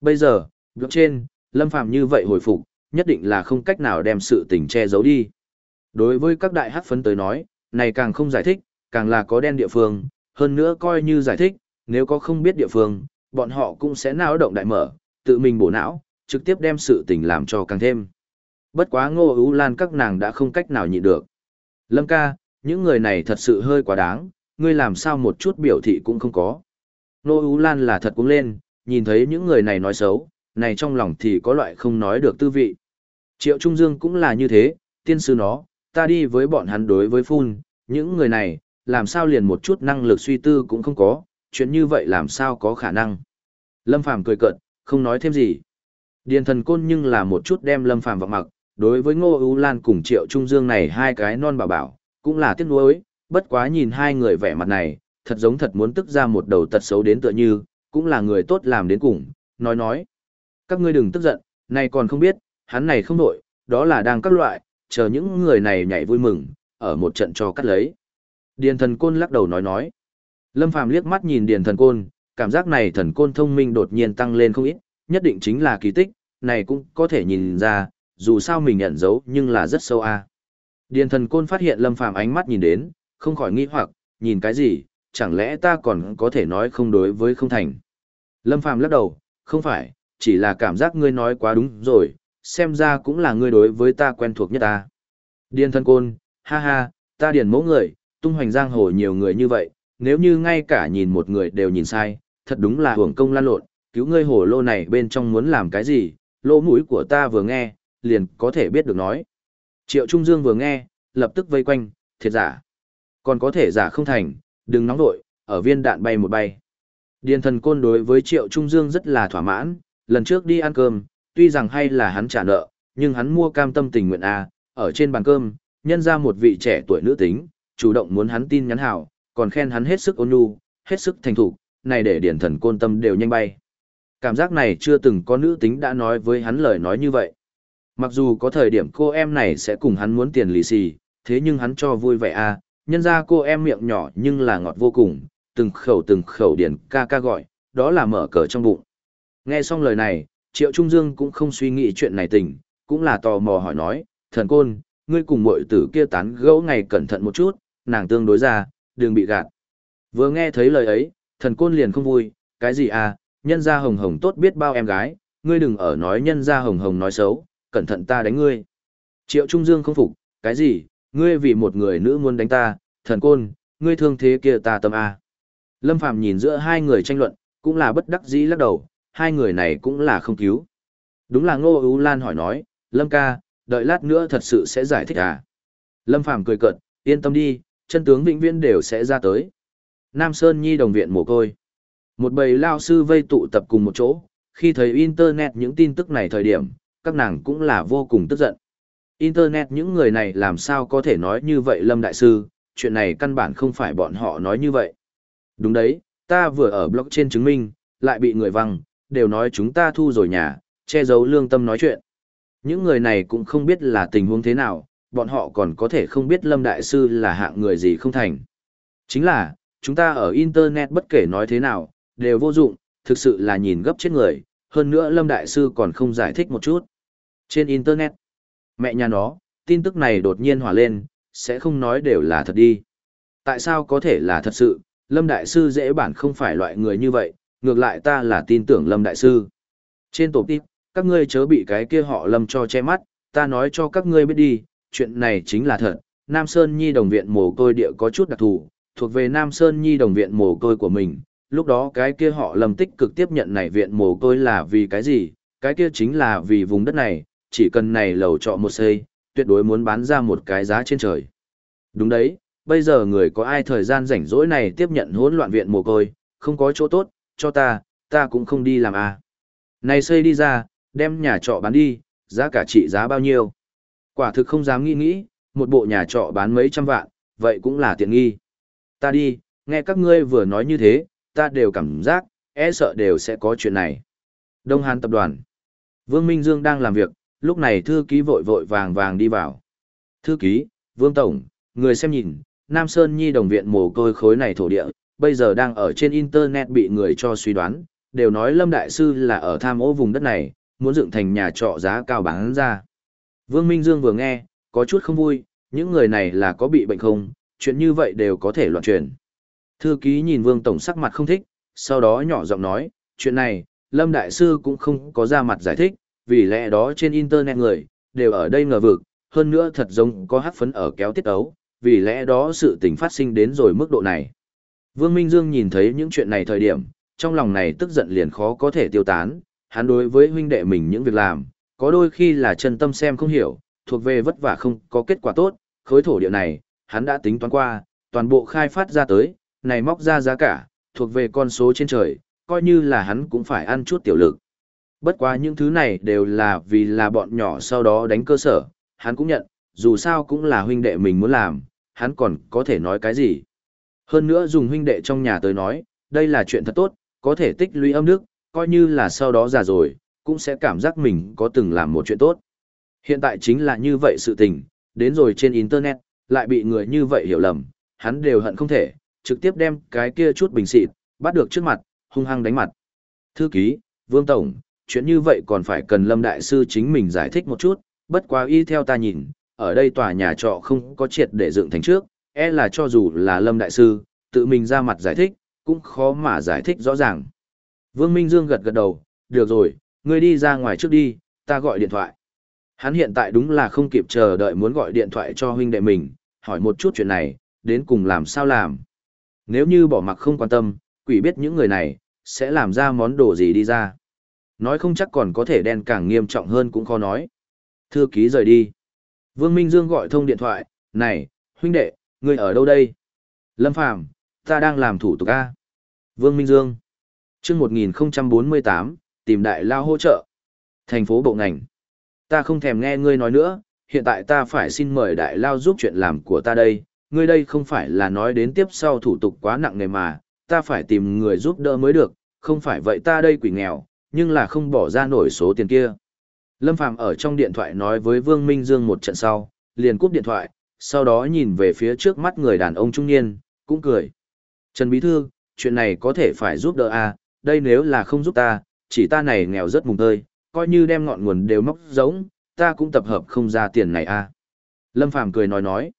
Bây giờ, trên, Lâm Phạm như vậy hồi phục, nhất định là không cách nào đem sự tình che giấu đi. Đối với các đại hắc phấn tới nói, này càng không giải thích, càng là có đen địa phương, hơn nữa coi như giải thích, nếu có không biết địa phương, bọn họ cũng sẽ não động đại mở, tự mình bổ não, trực tiếp đem sự tình làm cho càng thêm. Bất quá ngô ưu lan các nàng đã không cách nào nhịn được. Lâm ca, những người này thật sự hơi quá đáng, ngươi làm sao một chút biểu thị cũng không có. Ngô ưu lan là thật cũng lên, nhìn thấy những người này nói xấu, này trong lòng thì có loại không nói được tư vị. Triệu Trung Dương cũng là như thế, tiên sư nó, ta đi với bọn hắn đối với phun, những người này, làm sao liền một chút năng lực suy tư cũng không có, chuyện như vậy làm sao có khả năng. Lâm Phàm cười cợt, không nói thêm gì. Điền thần côn nhưng là một chút đem Lâm Phàm vào mặc, đối với Ngô Ú Lan cùng Triệu Trung Dương này hai cái non bảo bảo, cũng là tiếc nuối, bất quá nhìn hai người vẻ mặt này, thật giống thật muốn tức ra một đầu tật xấu đến tựa như, cũng là người tốt làm đến cùng, nói nói. Các ngươi đừng tức giận, này còn không biết, hắn này không nổi, đó là đang các loại, chờ những người này nhảy vui mừng, ở một trận cho cắt lấy. Điền thần côn lắc đầu nói nói. Lâm Phàm liếc mắt nhìn điền thần côn, cảm giác này thần côn thông minh đột nhiên tăng lên không ít, nhất định chính là kỳ tích, này cũng có thể nhìn ra, dù sao mình nhận dấu nhưng là rất sâu a. Điền thần côn phát hiện Lâm Phàm ánh mắt nhìn đến, không khỏi nghĩ hoặc, nhìn cái gì, chẳng lẽ ta còn có thể nói không đối với không thành. Lâm Phàm lắc đầu, không phải, chỉ là cảm giác ngươi nói quá đúng rồi, xem ra cũng là ngươi đối với ta quen thuộc nhất ta. Điền thần côn, ha ha, ta điền mẫu người, tung hoành giang hồ nhiều người như vậy, nếu như ngay cả nhìn một người đều nhìn sai, thật đúng là hưởng công lan lộn, cứu ngươi hồ lô này bên trong muốn làm cái gì, lỗ mũi của ta vừa nghe, liền có thể biết được nói. Triệu Trung Dương vừa nghe, lập tức vây quanh, thiệt giả. Còn có thể giả không thành, đừng nóng vội, ở viên đạn bay một bay. Điền thần côn đối với Triệu Trung Dương rất là thỏa mãn, lần trước đi ăn cơm, tuy rằng hay là hắn trả nợ, nhưng hắn mua cam tâm tình nguyện A, ở trên bàn cơm, nhân ra một vị trẻ tuổi nữ tính, chủ động muốn hắn tin nhắn hảo, còn khen hắn hết sức ôn nhu, hết sức thành thục, này để điển thần côn tâm đều nhanh bay. Cảm giác này chưa từng có nữ tính đã nói với hắn lời nói như vậy. Mặc dù có thời điểm cô em này sẽ cùng hắn muốn tiền lì xì, thế nhưng hắn cho vui vẻ à, nhân ra cô em miệng nhỏ nhưng là ngọt vô cùng, từng khẩu từng khẩu điển ca ca gọi, đó là mở cờ trong bụng. Nghe xong lời này, Triệu Trung Dương cũng không suy nghĩ chuyện này tình, cũng là tò mò hỏi nói, thần côn, ngươi cùng muội tử kia tán gẫu ngày cẩn thận một chút, nàng tương đối ra, đừng bị gạt. Vừa nghe thấy lời ấy, thần côn liền không vui, cái gì à, nhân gia hồng hồng tốt biết bao em gái, ngươi đừng ở nói nhân gia hồng hồng nói xấu, cẩn thận ta đánh ngươi. Triệu Trung Dương không phục, cái gì, ngươi vì một người nữ muốn đánh ta, thần côn, ngươi thương thế kia ta tâm à. Lâm Phàm nhìn giữa hai người tranh luận, cũng là bất đắc dĩ lắc đầu, hai người này cũng là không cứu. Đúng là Ngô Ú Lan hỏi nói, Lâm ca, đợi lát nữa thật sự sẽ giải thích à. Lâm Phàm cười cợt, yên tâm đi, chân tướng vĩnh viễn đều sẽ ra tới. Nam Sơn Nhi đồng viện mồ côi. Một bầy lao sư vây tụ tập cùng một chỗ, khi thấy Internet những tin tức này thời điểm, các nàng cũng là vô cùng tức giận. Internet những người này làm sao có thể nói như vậy Lâm Đại Sư, chuyện này căn bản không phải bọn họ nói như vậy. Đúng đấy, ta vừa ở blog trên chứng minh, lại bị người văng, đều nói chúng ta thu rồi nhà, che giấu lương tâm nói chuyện. Những người này cũng không biết là tình huống thế nào, bọn họ còn có thể không biết Lâm Đại Sư là hạng người gì không thành. Chính là, chúng ta ở Internet bất kể nói thế nào, đều vô dụng, thực sự là nhìn gấp chết người, hơn nữa Lâm Đại Sư còn không giải thích một chút. Trên Internet, mẹ nhà nó, tin tức này đột nhiên hỏa lên, sẽ không nói đều là thật đi. Tại sao có thể là thật sự, Lâm Đại Sư dễ bản không phải loại người như vậy, ngược lại ta là tin tưởng Lâm Đại Sư. Trên tổ tiếp, các ngươi chớ bị cái kia họ Lâm cho che mắt, ta nói cho các ngươi biết đi, chuyện này chính là thật. Nam Sơn Nhi đồng viện mồ côi địa có chút đặc thù, thuộc về Nam Sơn Nhi đồng viện mồ côi của mình. Lúc đó cái kia họ Lâm tích cực tiếp nhận này viện mồ côi là vì cái gì? Cái kia chính là vì vùng đất này, chỉ cần này lầu trọ một xây, tuyệt đối muốn bán ra một cái giá trên trời. Đúng đấy, bây giờ người có ai thời gian rảnh rỗi này tiếp nhận hỗn loạn viện mồ côi, không có chỗ tốt, cho ta, ta cũng không đi làm à. Này xây đi ra, đem nhà trọ bán đi, giá cả trị giá bao nhiêu? Quả thực không dám nghĩ nghĩ, một bộ nhà trọ bán mấy trăm vạn, vậy cũng là tiện nghi. Ta đi, nghe các ngươi vừa nói như thế, ta đều cảm giác, e sợ đều sẽ có chuyện này. Đông Hàn Tập đoàn Vương Minh Dương đang làm việc, lúc này thư ký vội vội vàng vàng đi vào. Thư ký, Vương Tổng, người xem nhìn, Nam Sơn Nhi đồng viện mồ côi khối này thổ địa, bây giờ đang ở trên Internet bị người cho suy đoán, đều nói Lâm Đại Sư là ở tham ô vùng đất này, muốn dựng thành nhà trọ giá cao bán ra. Vương Minh Dương vừa nghe, có chút không vui, những người này là có bị bệnh không, chuyện như vậy đều có thể loạn truyền. Thư ký nhìn Vương Tổng sắc mặt không thích, sau đó nhỏ giọng nói, chuyện này, Lâm Đại Sư cũng không có ra mặt giải thích, vì lẽ đó trên Internet người, đều ở đây ngờ vực, hơn nữa thật giống có hát phấn ở kéo tiết ấu, vì lẽ đó sự tình phát sinh đến rồi mức độ này. Vương Minh Dương nhìn thấy những chuyện này thời điểm, trong lòng này tức giận liền khó có thể tiêu tán, hắn đối với huynh đệ mình những việc làm, có đôi khi là chân tâm xem không hiểu, thuộc về vất vả không có kết quả tốt, khối thổ địa này, hắn đã tính toán qua, toàn bộ khai phát ra tới, này móc ra giá cả, thuộc về con số trên trời, coi như là hắn cũng phải ăn chút tiểu lực. Bất quá những thứ này đều là vì là bọn nhỏ sau đó đánh cơ sở, hắn cũng nhận, dù sao cũng là huynh đệ mình muốn làm, hắn còn có thể nói cái gì. Hơn nữa dùng huynh đệ trong nhà tới nói, đây là chuyện thật tốt, có thể tích lũy âm đức, coi như là sau đó già rồi, cũng sẽ cảm giác mình có từng làm một chuyện tốt. Hiện tại chính là như vậy sự tình, đến rồi trên Internet, lại bị người như vậy hiểu lầm, hắn đều hận không thể, trực tiếp đem cái kia chút bình xịt, bắt được trước mặt, hung hăng đánh mặt. Thư ký, Vương Tổng, chuyện như vậy còn phải cần Lâm Đại Sư chính mình giải thích một chút, bất quá y theo ta nhìn, ở đây tòa nhà trọ không có triệt để dựng thành trước, e là cho dù là Lâm Đại Sư, tự mình ra mặt giải thích, cũng khó mà giải thích rõ ràng. Vương Minh Dương gật gật đầu, được rồi, ngươi đi ra ngoài trước đi, ta gọi điện thoại. Hắn hiện tại đúng là không kịp chờ đợi muốn gọi điện thoại cho huynh đệ mình, hỏi một chút chuyện này, đến cùng làm sao làm. Nếu như bỏ mặc không quan tâm, quỷ biết những người này, sẽ làm ra món đồ gì đi ra. Nói không chắc còn có thể đen càng nghiêm trọng hơn cũng khó nói. Thư ký rời đi. Vương Minh Dương gọi thông điện thoại, này, huynh đệ, ngươi ở đâu đây? Lâm Phàm ta đang làm thủ tục A. Vương Minh Dương. chương 1048, tìm đại lao hỗ trợ. Thành phố bộ ngành. Ta không thèm nghe ngươi nói nữa, hiện tại ta phải xin mời đại lao giúp chuyện làm của ta đây. Ngươi đây không phải là nói đến tiếp sau thủ tục quá nặng nề mà, ta phải tìm người giúp đỡ mới được, không phải vậy ta đây quỷ nghèo, nhưng là không bỏ ra nổi số tiền kia. Lâm Phàm ở trong điện thoại nói với Vương Minh Dương một trận sau, liền cúp điện thoại, sau đó nhìn về phía trước mắt người đàn ông trung niên, cũng cười. Trần Bí Thư, chuyện này có thể phải giúp đỡ à, đây nếu là không giúp ta, chỉ ta này nghèo rất mùng tơi, coi như đem ngọn nguồn đều móc giống, ta cũng tập hợp không ra tiền này à. Lâm Phàm cười nói nói,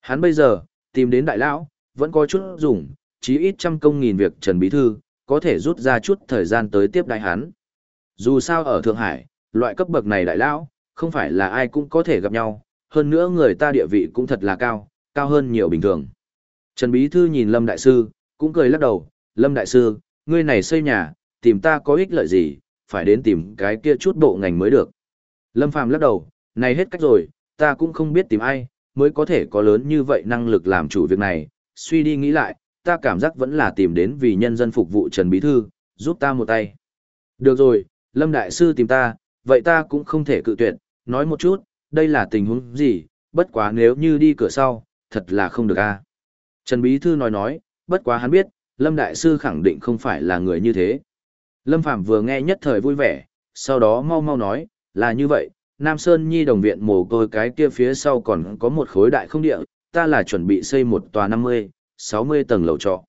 hắn bây giờ, tìm đến đại lão, vẫn có chút dùng, chí ít trăm công nghìn việc Trần Bí Thư, có thể rút ra chút thời gian tới tiếp đại hắn. Dù sao ở Thượng Hải, loại cấp bậc này đại lão, không phải là ai cũng có thể gặp nhau, hơn nữa người ta địa vị cũng thật là cao, cao hơn nhiều bình thường. Trần Bí Thư nhìn Lâm Đại Sư, cũng cười lắc đầu, Lâm Đại Sư, ngươi này xây nhà, tìm ta có ích lợi gì, phải đến tìm cái kia chút bộ ngành mới được. Lâm Phàm lắc đầu, này hết cách rồi, ta cũng không biết tìm ai, mới có thể có lớn như vậy năng lực làm chủ việc này. Suy đi nghĩ lại, ta cảm giác vẫn là tìm đến vì nhân dân phục vụ Trần Bí Thư, giúp ta một tay. Được rồi, Lâm Đại Sư tìm ta, vậy ta cũng không thể cự tuyệt, nói một chút, đây là tình huống gì, bất quá nếu như đi cửa sau, thật là không được a. Trần Bí Thư nói nói, bất quá hắn biết, Lâm Đại Sư khẳng định không phải là người như thế. Lâm Phạm vừa nghe nhất thời vui vẻ, sau đó mau mau nói, là như vậy, Nam Sơn Nhi đồng viện mồ côi cái kia phía sau còn có một khối đại không địa, ta là chuẩn bị xây một tòa 50, 60 tầng lầu trọ.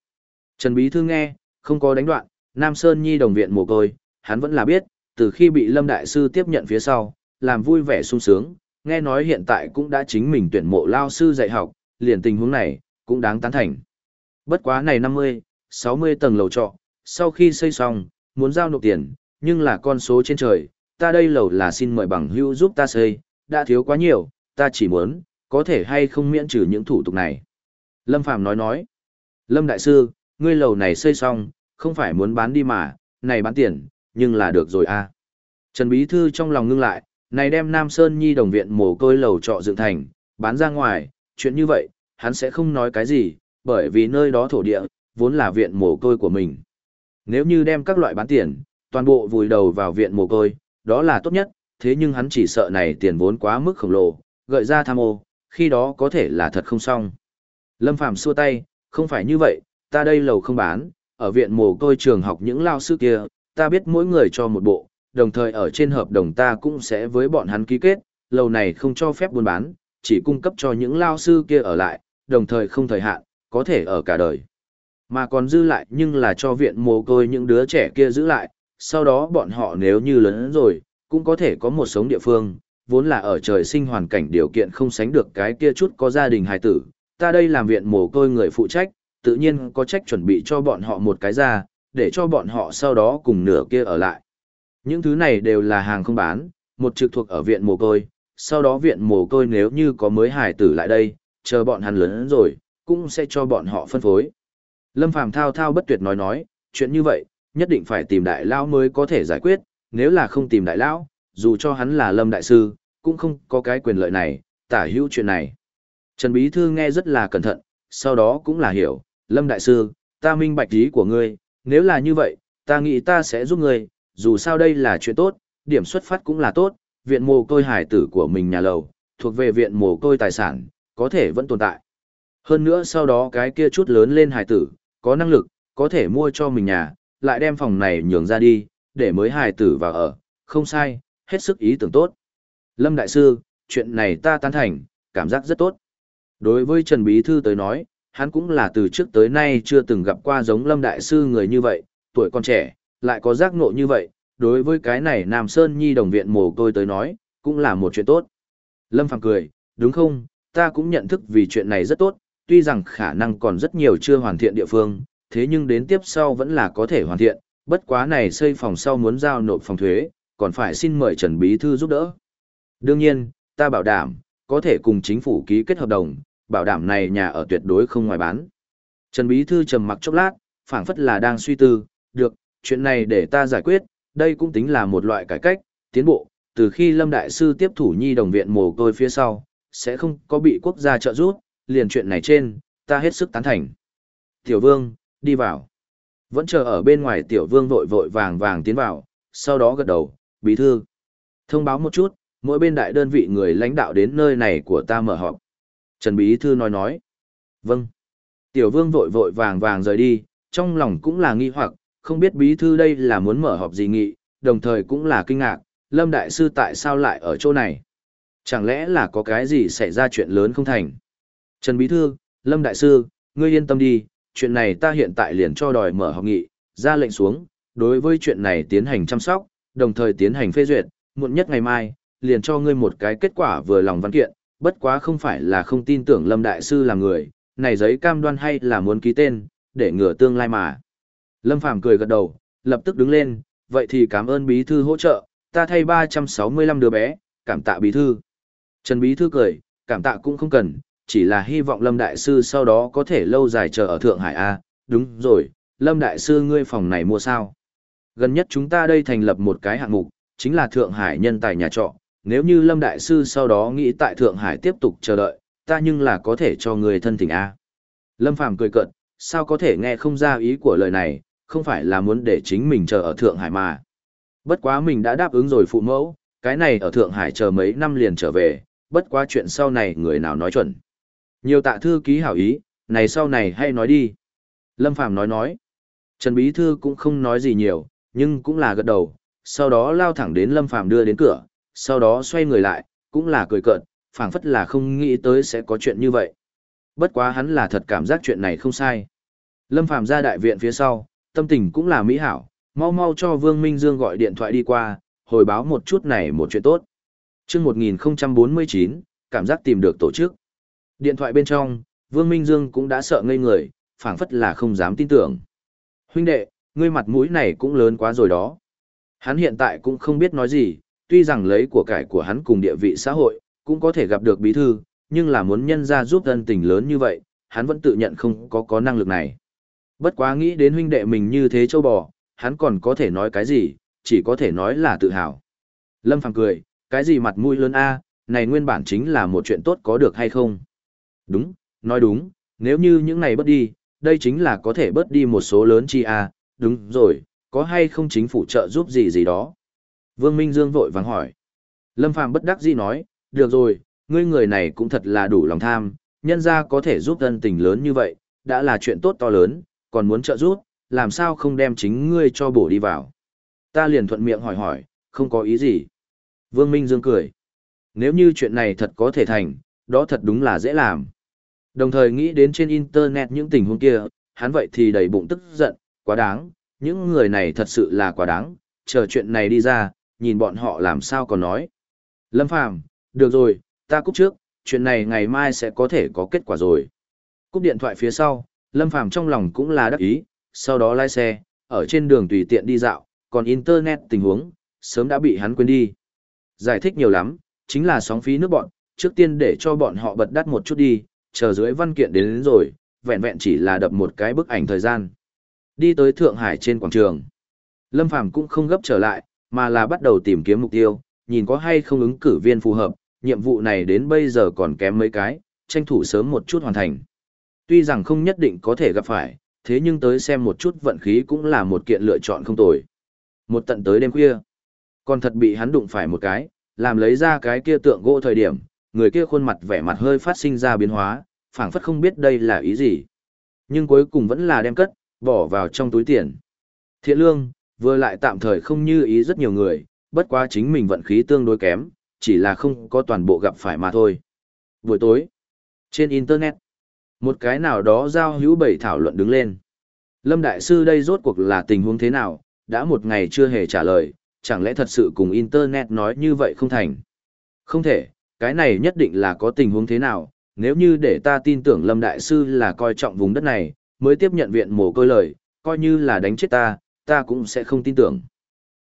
Trần Bí Thư nghe, không có đánh đoạn, Nam Sơn Nhi đồng viện mồ côi, hắn vẫn là biết, từ khi bị Lâm Đại Sư tiếp nhận phía sau, làm vui vẻ sung sướng, nghe nói hiện tại cũng đã chính mình tuyển mộ lao sư dạy học, liền tình huống này, cũng đáng tán thành. Bất quá này 50, 60 tầng lầu trọ, sau khi xây xong, muốn giao nộp tiền, nhưng là con số trên trời, ta đây lầu là xin mời bằng hữu giúp ta xây, đã thiếu quá nhiều, ta chỉ muốn, có thể hay không miễn trừ những thủ tục này. Lâm Phàm nói nói, Lâm Đại Sư, ngươi lầu này xây xong, không phải muốn bán đi mà, này bán tiền, nhưng là được rồi a. À. Trần Bí Thư trong lòng ngưng lại, này đem Nam Sơn Nhi đồng viện mồ côi lầu trọ dựng thành, bán ra ngoài, chuyện như vậy, hắn sẽ không nói cái gì, bởi vì nơi đó thổ địa, vốn là viện mồ côi của mình. Nếu như đem các loại bán tiền, toàn bộ vùi đầu vào viện mồ côi, đó là tốt nhất, thế nhưng hắn chỉ sợ này tiền vốn quá mức khổng lồ, gợi ra tham ô, khi đó có thể là thật không xong. Lâm Phàm xua tay, không phải như vậy, ta đây lầu không bán, ở viện mồ côi trường học những lao sư kia, ta biết mỗi người cho một bộ, đồng thời ở trên hợp đồng ta cũng sẽ với bọn hắn ký kết, lầu này không cho phép buôn bán, chỉ cung cấp cho những lao sư kia ở lại, đồng thời không thời hạn, có thể ở cả đời. Mà còn dư lại nhưng là cho viện mồ côi những đứa trẻ kia giữ lại, sau đó bọn họ nếu như lớn rồi, cũng có thể có một sống địa phương, vốn là ở trời sinh hoàn cảnh điều kiện không sánh được cái kia chút có gia đình hài tử. Ta đây làm viện mồ côi người phụ trách, tự nhiên có trách chuẩn bị cho bọn họ một cái ra, để cho bọn họ sau đó cùng nửa kia ở lại. Những thứ này đều là hàng không bán, một trực thuộc ở viện mồ côi, sau đó viện mồ côi nếu như có mới hải tử lại đây, chờ bọn hắn lớn rồi, cũng sẽ cho bọn họ phân phối. Lâm Phàm thao thao bất tuyệt nói nói, chuyện như vậy, nhất định phải tìm đại lão mới có thể giải quyết, nếu là không tìm đại lão, dù cho hắn là Lâm đại sư, cũng không có cái quyền lợi này, tả hữu chuyện này. Trần Bí Thư nghe rất là cẩn thận, sau đó cũng là hiểu, Lâm đại sư, ta minh bạch ý của ngươi, nếu là như vậy, ta nghĩ ta sẽ giúp ngươi, dù sao đây là chuyện tốt, điểm xuất phát cũng là tốt, viện mồ côi hải tử của mình nhà lầu, thuộc về viện mồ côi tài sản, có thể vẫn tồn tại. Hơn nữa sau đó cái kia chút lớn lên hải tử, có năng lực, có thể mua cho mình nhà, lại đem phòng này nhường ra đi, để mới hải tử vào ở, không sai, hết sức ý tưởng tốt. Lâm Đại Sư, chuyện này ta tán thành, cảm giác rất tốt. Đối với Trần Bí Thư tới nói, hắn cũng là từ trước tới nay chưa từng gặp qua giống Lâm Đại Sư người như vậy, tuổi còn trẻ, lại có giác ngộ như vậy, đối với cái này Nam Sơn Nhi đồng viện mồ tôi tới nói, cũng là một chuyện tốt. Lâm Phàm cười, đúng không, ta cũng nhận thức vì chuyện này rất tốt, tuy rằng khả năng còn rất nhiều chưa hoàn thiện địa phương, thế nhưng đến tiếp sau vẫn là có thể hoàn thiện, bất quá này xây phòng sau muốn giao nộp phòng thuế, còn phải xin mời Trần Bí Thư giúp đỡ. Đương nhiên, ta bảo đảm, có thể cùng chính phủ ký kết hợp đồng, bảo đảm này nhà ở tuyệt đối không ngoài bán. Trần Bí Thư trầm mặc chốc lát, phảng phất là đang suy tư, được, chuyện này để ta giải quyết, đây cũng tính là một loại cải cách, tiến bộ, từ khi Lâm Đại Sư tiếp thủ nhi đồng viện mồ côi phía sau, sẽ không có bị quốc gia trợ giúp, liền chuyện này trên, ta hết sức tán thành. Tiểu Vương, đi vào. Vẫn chờ ở bên ngoài Tiểu Vương vội vội vàng vàng tiến vào, sau đó gật đầu, bí thư. Thông báo một chút, mỗi bên đại đơn vị người lãnh đạo đến nơi này của ta mở họp. Trần Bí Thư nói nói. Vâng. Tiểu Vương vội vội vàng vàng rời đi, trong lòng cũng là nghi hoặc, không biết Bí Thư đây là muốn mở họp gì nghị, đồng thời cũng là kinh ngạc, Lâm Đại Sư tại sao lại ở chỗ này? Chẳng lẽ là có cái gì xảy ra chuyện lớn không thành? Trần Bí Thư, Lâm Đại Sư, ngươi yên tâm đi, chuyện này ta hiện tại liền cho đòi mở họp nghị, ra lệnh xuống, đối với chuyện này tiến hành chăm sóc, đồng thời tiến hành phê duyệt, muộn nhất ngày mai, liền cho ngươi một cái kết quả vừa lòng văn kiện, bất quá không phải là không tin tưởng Lâm Đại Sư là người, này giấy cam đoan hay là muốn ký tên, để ngừa tương lai mà. Lâm Phàm cười gật đầu, lập tức đứng lên, vậy thì cảm ơn Bí Thư hỗ trợ, ta thay 365 đứa bé, cảm tạ Bí Thư. Trần Bí Thư cười, cảm tạ cũng không cần, chỉ là hy vọng Lâm Đại Sư sau đó có thể lâu dài chờ ở Thượng Hải A. Đúng rồi, Lâm Đại Sư ngươi phòng này mua sao? Gần nhất chúng ta đây thành lập một cái hạng mục, chính là Thượng Hải nhân tài nhà trọ. Nếu như Lâm Đại Sư sau đó nghĩ tại Thượng Hải tiếp tục chờ đợi, ta nhưng là có thể cho người thân tình A. Lâm Phàm cười cợt, sao có thể nghe không ra ý của lời này, không phải là muốn để chính mình chờ ở Thượng Hải mà. Bất quá mình đã đáp ứng rồi phụ mẫu, cái này ở Thượng Hải chờ mấy năm liền trở về, bất quá chuyện sau này người nào nói chuẩn. Nhiều tạ thư ký hảo ý, này sau này hay nói đi. Lâm Phàm nói nói. Trần Bí Thư cũng không nói gì nhiều, nhưng cũng là gật đầu, sau đó lao thẳng đến Lâm Phàm đưa đến cửa, sau đó xoay người lại, cũng là cười cợt, phảng phất là không nghĩ tới sẽ có chuyện như vậy. Bất quá hắn là thật cảm giác chuyện này không sai. Lâm Phàm ra đại viện phía sau, tâm tình cũng là mỹ hảo, mau mau cho Vương Minh Dương gọi điện thoại đi qua, hồi báo một chút này một chuyện tốt. Trước 1049, cảm giác tìm được tổ chức. Điện thoại bên trong, Vương Minh Dương cũng đã sợ ngây người, phảng phất là không dám tin tưởng. Huynh đệ, ngươi mặt mũi này cũng lớn quá rồi đó. Hắn hiện tại cũng không biết nói gì, tuy rằng lấy của cải của hắn cùng địa vị xã hội, cũng có thể gặp được bí thư, nhưng là muốn nhân ra giúp thân tình lớn như vậy, hắn vẫn tự nhận không có có năng lực này. Bất quá nghĩ đến huynh đệ mình như thế châu bò, hắn còn có thể nói cái gì, chỉ có thể nói là tự hào. Lâm Phàm cười, cái gì mặt mũi lớn a, này nguyên bản chính là một chuyện tốt có được hay không? Đúng, nói đúng, nếu như những này bớt đi, đây chính là có thể bớt đi một số lớn chi a, đúng rồi, có hay không chính phủ trợ giúp gì gì đó? Vương Minh Dương vội vàng hỏi. Lâm Phàm bất đắc dĩ nói, được rồi, ngươi người này cũng thật là đủ lòng tham, nhân ra có thể giúp thân tình lớn như vậy, đã là chuyện tốt to lớn, còn muốn trợ giúp, làm sao không đem chính ngươi cho bổ đi vào. Ta liền thuận miệng hỏi hỏi, không có ý gì. Vương Minh Dương cười. Nếu như chuyện này thật có thể thành, đó thật đúng là dễ làm. Đồng thời nghĩ đến trên Internet những tình huống kia, hắn vậy thì đầy bụng tức giận, quá đáng, những người này thật sự là quá đáng, chờ chuyện này đi ra, nhìn bọn họ làm sao còn nói. Lâm Phàm được rồi, ta cúp trước, chuyện này ngày mai sẽ có thể có kết quả rồi. Cúp điện thoại phía sau, Lâm Phàm trong lòng cũng là đắc ý, sau đó lái xe, ở trên đường tùy tiện đi dạo, còn Internet tình huống, sớm đã bị hắn quên đi. Giải thích nhiều lắm, chính là sóng phí nước bọn, trước tiên để cho bọn họ bật đắt một chút đi, chờ dưới văn kiện đến, đến rồi, vẹn vẹn chỉ là đập một cái bức ảnh thời gian. Đi tới Thượng Hải trên quảng trường. Lâm Phàm cũng không gấp trở lại, mà là bắt đầu tìm kiếm mục tiêu, nhìn có hay không ứng cử viên phù hợp, nhiệm vụ này đến bây giờ còn kém mấy cái, tranh thủ sớm một chút hoàn thành. Tuy rằng không nhất định có thể gặp phải, thế nhưng tới xem một chút vận khí cũng là một kiện lựa chọn không tồi. Một tận tới đêm khuya, còn thật bị hắn đụng phải một cái, làm lấy ra cái kia tượng gỗ thời điểm, người kia khuôn mặt vẻ mặt hơi phát sinh ra biến hóa, phảng phất không biết đây là ý gì. Nhưng cuối cùng vẫn là đem cất, bỏ vào trong túi tiền. Thiện lương, vừa lại tạm thời không như ý rất nhiều người, bất quá chính mình vận khí tương đối kém, chỉ là không có toàn bộ gặp phải mà thôi. Buổi tối, trên Internet, một cái nào đó giao hữu bảy thảo luận đứng lên. Lâm Đại Sư đây rốt cuộc là tình huống thế nào, đã một ngày chưa hề trả lời, chẳng lẽ thật sự cùng Internet nói như vậy không thành? Không thể, cái này nhất định là có tình huống thế nào, nếu như để ta tin tưởng Lâm Đại Sư là coi trọng vùng đất này, mới tiếp nhận viện mồ côi lời, coi như là đánh chết ta, ta cũng sẽ không tin tưởng.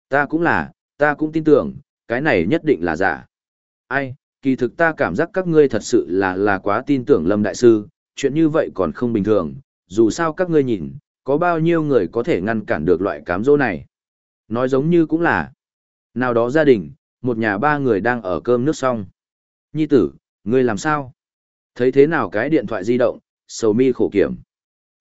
Ta cũng là, ta cũng tin tưởng, cái này nhất định là giả. Ai, kỳ thực ta cảm giác các ngươi thật sự là là quá tin tưởng Lâm Đại Sư, chuyện như vậy còn không bình thường, dù sao các ngươi nhìn, có bao nhiêu người có thể ngăn cản được loại cám dỗ này. Nói giống như cũng là, nào đó gia đình, một nhà ba người đang ở cơm nước xong. Nhi tử, ngươi làm sao? Thấy thế nào cái điện thoại di động, sầu mi khổ kiểm.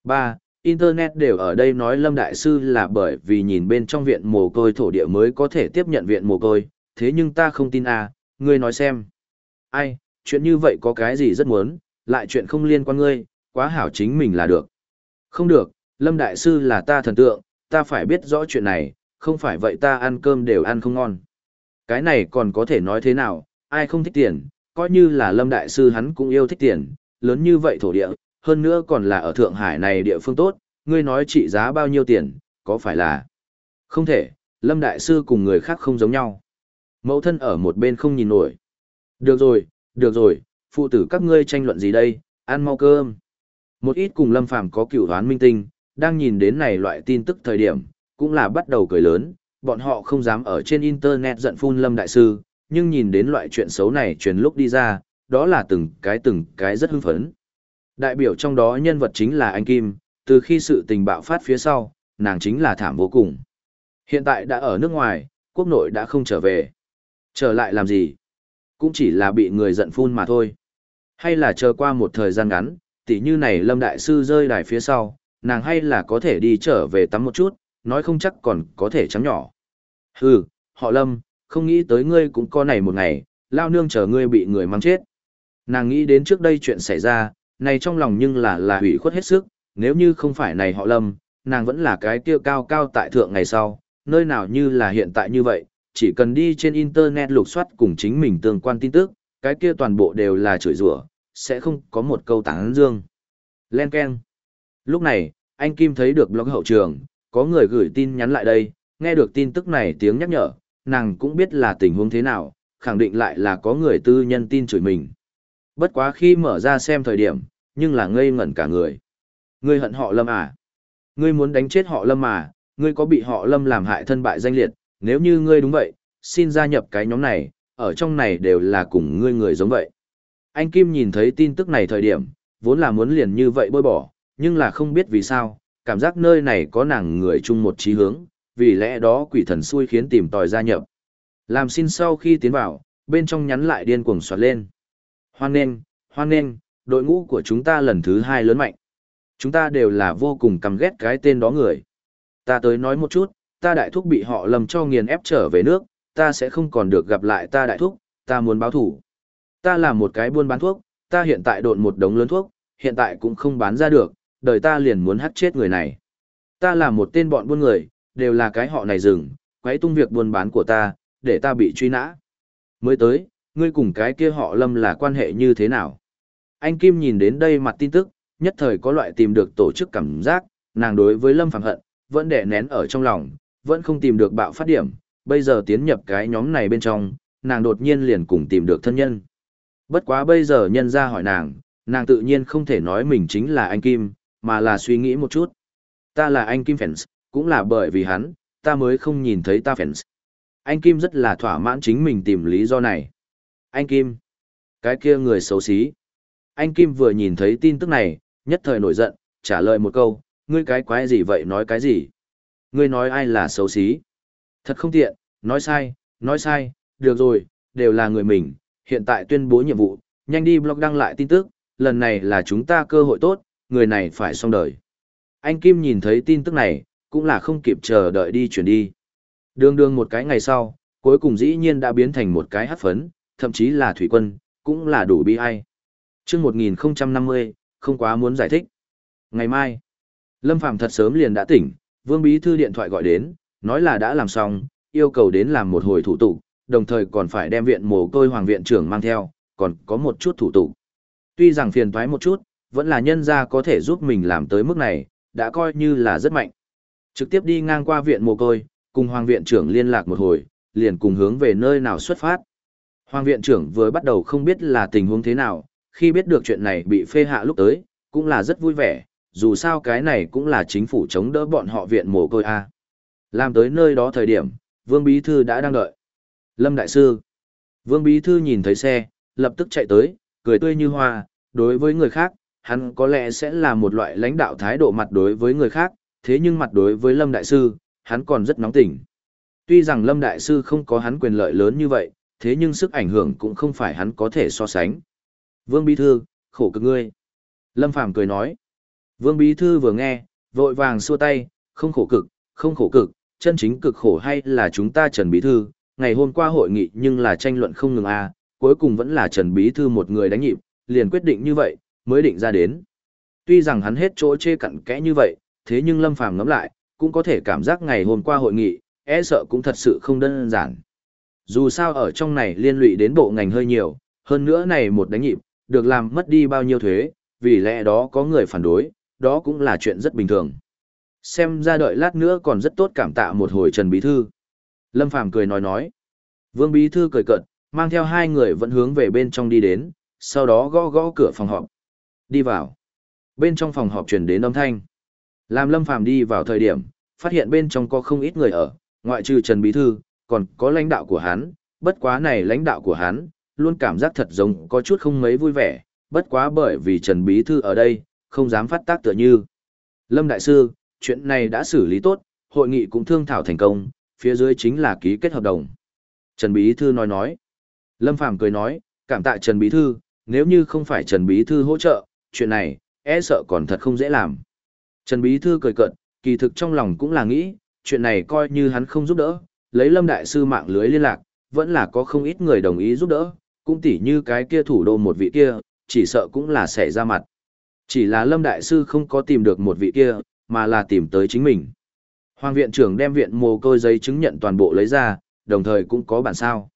Ba, Internet đều ở đây nói Lâm Đại Sư là bởi vì nhìn bên trong viện mồ côi thổ địa mới có thể tiếp nhận viện mồ côi, thế nhưng ta không tin à, ngươi nói xem. Ai, chuyện như vậy có cái gì rất muốn, lại chuyện không liên quan ngươi, quá hảo chính mình là được. Không được, Lâm Đại Sư là ta thần tượng, ta phải biết rõ chuyện này, không phải vậy ta ăn cơm đều ăn không ngon. Cái này còn có thể nói thế nào, ai không thích tiền, coi như là Lâm Đại Sư hắn cũng yêu thích tiền, lớn như vậy thổ địa, hơn nữa còn là ở Thượng Hải này địa phương tốt, ngươi nói trị giá bao nhiêu tiền, có phải là... Không thể, Lâm Đại Sư cùng người khác không giống nhau. Mẫu thân ở một bên không nhìn nổi. Được rồi, được rồi, phụ tử các ngươi tranh luận gì đây, ăn mau cơm. Một ít cùng Lâm Phàm có cựu đoán minh tinh, đang nhìn đến này loại tin tức thời điểm, cũng là bắt đầu cười lớn, bọn họ không dám ở trên internet giận phun Lâm Đại Sư, nhưng nhìn đến loại chuyện xấu này truyền lúc đi ra, đó là từng cái từng cái rất hưng phấn. Đại biểu trong đó nhân vật chính là anh Kim, từ khi sự tình bạo phát phía sau, nàng chính là thảm vô cùng. Hiện tại đã ở nước ngoài, quốc nội đã không trở về. Trở lại làm gì? Cũng chỉ là bị người giận phun mà thôi. Hay là chờ qua một thời gian ngắn, tỉ như này Lâm Đại Sư rơi đài phía sau, nàng hay là có thể đi trở về tắm một chút, nói không chắc còn có thể chấm nhỏ. Hừ, họ Lâm, không nghĩ tới ngươi cũng có này một ngày, lao nương chờ ngươi bị người mang chết. Nàng nghĩ đến trước đây chuyện xảy ra, này trong lòng nhưng là là hủy khuất hết sức, nếu như không phải này họ Lâm, nàng vẫn là cái kia cao cao tại thượng ngày sau, nơi nào như là hiện tại như vậy, chỉ cần đi trên internet lục soát cùng chính mình tương quan tin tức, cái kia toàn bộ đều là chửi rủa, sẽ không có một câu tán dương. Len Ken. Lúc này, anh Kim thấy được blog hậu trường, có người gửi tin nhắn lại đây, nghe được tin tức này tiếng nhắc nhở, nàng cũng biết là tình huống thế nào, khẳng định lại là có người tư nhân tin chửi mình. Bất quá khi mở ra xem thời điểm, nhưng là ngây ngẩn cả người. Ngươi hận họ Lâm à? Ngươi muốn đánh chết họ Lâm à? Ngươi có bị họ Lâm làm hại thân bại danh liệt? Nếu như ngươi đúng vậy, xin gia nhập cái nhóm này, ở trong này đều là cùng ngươi người giống vậy. Anh Kim nhìn thấy tin tức này thời điểm, vốn là muốn liền như vậy bôi bỏ, nhưng là không biết vì sao, cảm giác nơi này có nàng người chung một chí hướng, vì lẽ đó quỷ thần xui khiến tìm tòi gia nhập. Làm xin sau khi tiến vào, bên trong nhắn lại điên cuồng xoạt lên. Hoan nên, hoan nên, đội ngũ của chúng ta lần thứ hai lớn mạnh. Chúng ta đều là vô cùng căm ghét cái tên đó người. Ta tới nói một chút, ta đại thúc bị họ lầm cho nghiền ép trở về nước, ta sẽ không còn được gặp lại ta đại thúc, ta muốn báo thủ. Ta là một cái buôn bán thuốc, ta hiện tại độn một đống lớn thuốc, hiện tại cũng không bán ra được, đời ta liền muốn hắt chết người này. Ta là một tên bọn buôn người, đều là cái họ này dừng, quấy tung việc buôn bán của ta, để ta bị truy nã. Mới tới, ngươi cùng cái kia họ lâm là quan hệ như thế nào? Anh Kim nhìn đến đây mặt tin tức, nhất thời có loại tìm được tổ chức cảm giác, nàng đối với lâm phạm hận, vẫn đè nén ở trong lòng, vẫn không tìm được bạo phát điểm, bây giờ tiến nhập cái nhóm này bên trong, nàng đột nhiên liền cùng tìm được thân nhân. Bất quá bây giờ nhân ra hỏi nàng, nàng tự nhiên không thể nói mình chính là anh Kim, mà là suy nghĩ một chút. Ta là anh Kim Fence, cũng là bởi vì hắn, ta mới không nhìn thấy ta Fence. Anh Kim rất là thỏa mãn chính mình tìm lý do này. Anh Kim. Cái kia người xấu xí. Anh Kim vừa nhìn thấy tin tức này, nhất thời nổi giận, trả lời một câu, ngươi cái quái gì vậy nói cái gì? Ngươi nói ai là xấu xí? Thật không tiện, nói sai, nói sai, được rồi, đều là người mình, hiện tại tuyên bố nhiệm vụ, nhanh đi blog đăng lại tin tức, lần này là chúng ta cơ hội tốt, người này phải xong đời. Anh Kim nhìn thấy tin tức này, cũng là không kịp chờ đợi đi chuyển đi. Đường đường một cái ngày sau, cuối cùng dĩ nhiên đã biến thành một cái hát phấn, thậm chí là thủy quân, cũng là đủ bi ai. chương 1050, không quá muốn giải thích. Ngày mai, Lâm Phàm thật sớm liền đã tỉnh, Vương Bí Thư điện thoại gọi đến, nói là đã làm xong, yêu cầu đến làm một hồi thủ tục, đồng thời còn phải đem viện mồ côi hoàng viện trưởng mang theo, còn có một chút thủ tục. Tuy rằng phiền thoái một chút, vẫn là nhân gia có thể giúp mình làm tới mức này, đã coi như là rất mạnh. Trực tiếp đi ngang qua viện mồ côi, cùng hoàng viện trưởng liên lạc một hồi, liền cùng hướng về nơi nào xuất phát. Hoàng viện trưởng vừa bắt đầu không biết là tình huống thế nào, khi biết được chuyện này bị phê hạ lúc tới, cũng là rất vui vẻ, dù sao cái này cũng là chính phủ chống đỡ bọn họ viện mồ côi A. Làm tới nơi đó thời điểm, Vương Bí Thư đã đang đợi. Lâm Đại Sư. Vương Bí Thư nhìn thấy xe, lập tức chạy tới, cười tươi như hoa, đối với người khác, hắn có lẽ sẽ là một loại lãnh đạo thái độ mặt đối với người khác, thế nhưng mặt đối với Lâm Đại Sư, hắn còn rất nóng tỉnh. Tuy rằng Lâm Đại Sư không có hắn quyền lợi lớn như vậy, thế nhưng sức ảnh hưởng cũng không phải hắn có thể so sánh. Vương Bí Thư, khổ cực ngươi. Lâm Phàm cười nói. Vương Bí Thư vừa nghe, vội vàng xua tay, không khổ cực, không khổ cực, chân chính cực khổ hay là chúng ta Trần Bí Thư, ngày hôm qua hội nghị nhưng là tranh luận không ngừng à, cuối cùng vẫn là Trần Bí Thư một người đánh nhịp, liền quyết định như vậy, mới định ra đến. Tuy rằng hắn hết chỗ chê cặn kẽ như vậy, thế nhưng Lâm Phàm ngẫm lại, cũng có thể cảm giác ngày hôm qua hội nghị, e sợ cũng thật sự không đơn giản. Dù sao ở trong này liên lụy đến bộ ngành hơi nhiều, hơn nữa này một đánh nhịp, được làm mất đi bao nhiêu thuế, vì lẽ đó có người phản đối, đó cũng là chuyện rất bình thường. Xem ra đợi lát nữa còn rất tốt cảm tạ một hồi Trần Bí Thư. Lâm Phàm cười nói nói. Vương Bí Thư cười cợt, mang theo hai người vẫn hướng về bên trong đi đến, sau đó gõ gõ cửa phòng họp. Đi vào. Bên trong phòng họp truyền đến âm thanh. Làm Lâm Phàm đi vào thời điểm, phát hiện bên trong có không ít người ở, ngoại trừ Trần Bí Thư, còn có lãnh đạo của hắn, bất quá này lãnh đạo của hắn, luôn cảm giác thật giống có chút không mấy vui vẻ, bất quá bởi vì Trần Bí Thư ở đây, không dám phát tác tựa như. Lâm Đại Sư, chuyện này đã xử lý tốt, hội nghị cũng thương thảo thành công, phía dưới chính là ký kết hợp đồng. Trần Bí Thư nói nói. Lâm Phàm cười nói, cảm tạ Trần Bí Thư, nếu như không phải Trần Bí Thư hỗ trợ, chuyện này, e sợ còn thật không dễ làm. Trần Bí Thư cười cợt, kỳ thực trong lòng cũng là nghĩ, chuyện này coi như hắn không giúp đỡ, lấy Lâm Đại Sư mạng lưới liên lạc, vẫn là có không ít người đồng ý giúp đỡ, cũng tỉ như cái kia thủ đô một vị kia, chỉ sợ cũng là sẽ ra mặt. Chỉ là Lâm Đại Sư không có tìm được một vị kia, mà là tìm tới chính mình. Hoàng viện trưởng đem viện mồ côi giấy chứng nhận toàn bộ lấy ra, đồng thời cũng có bản sao.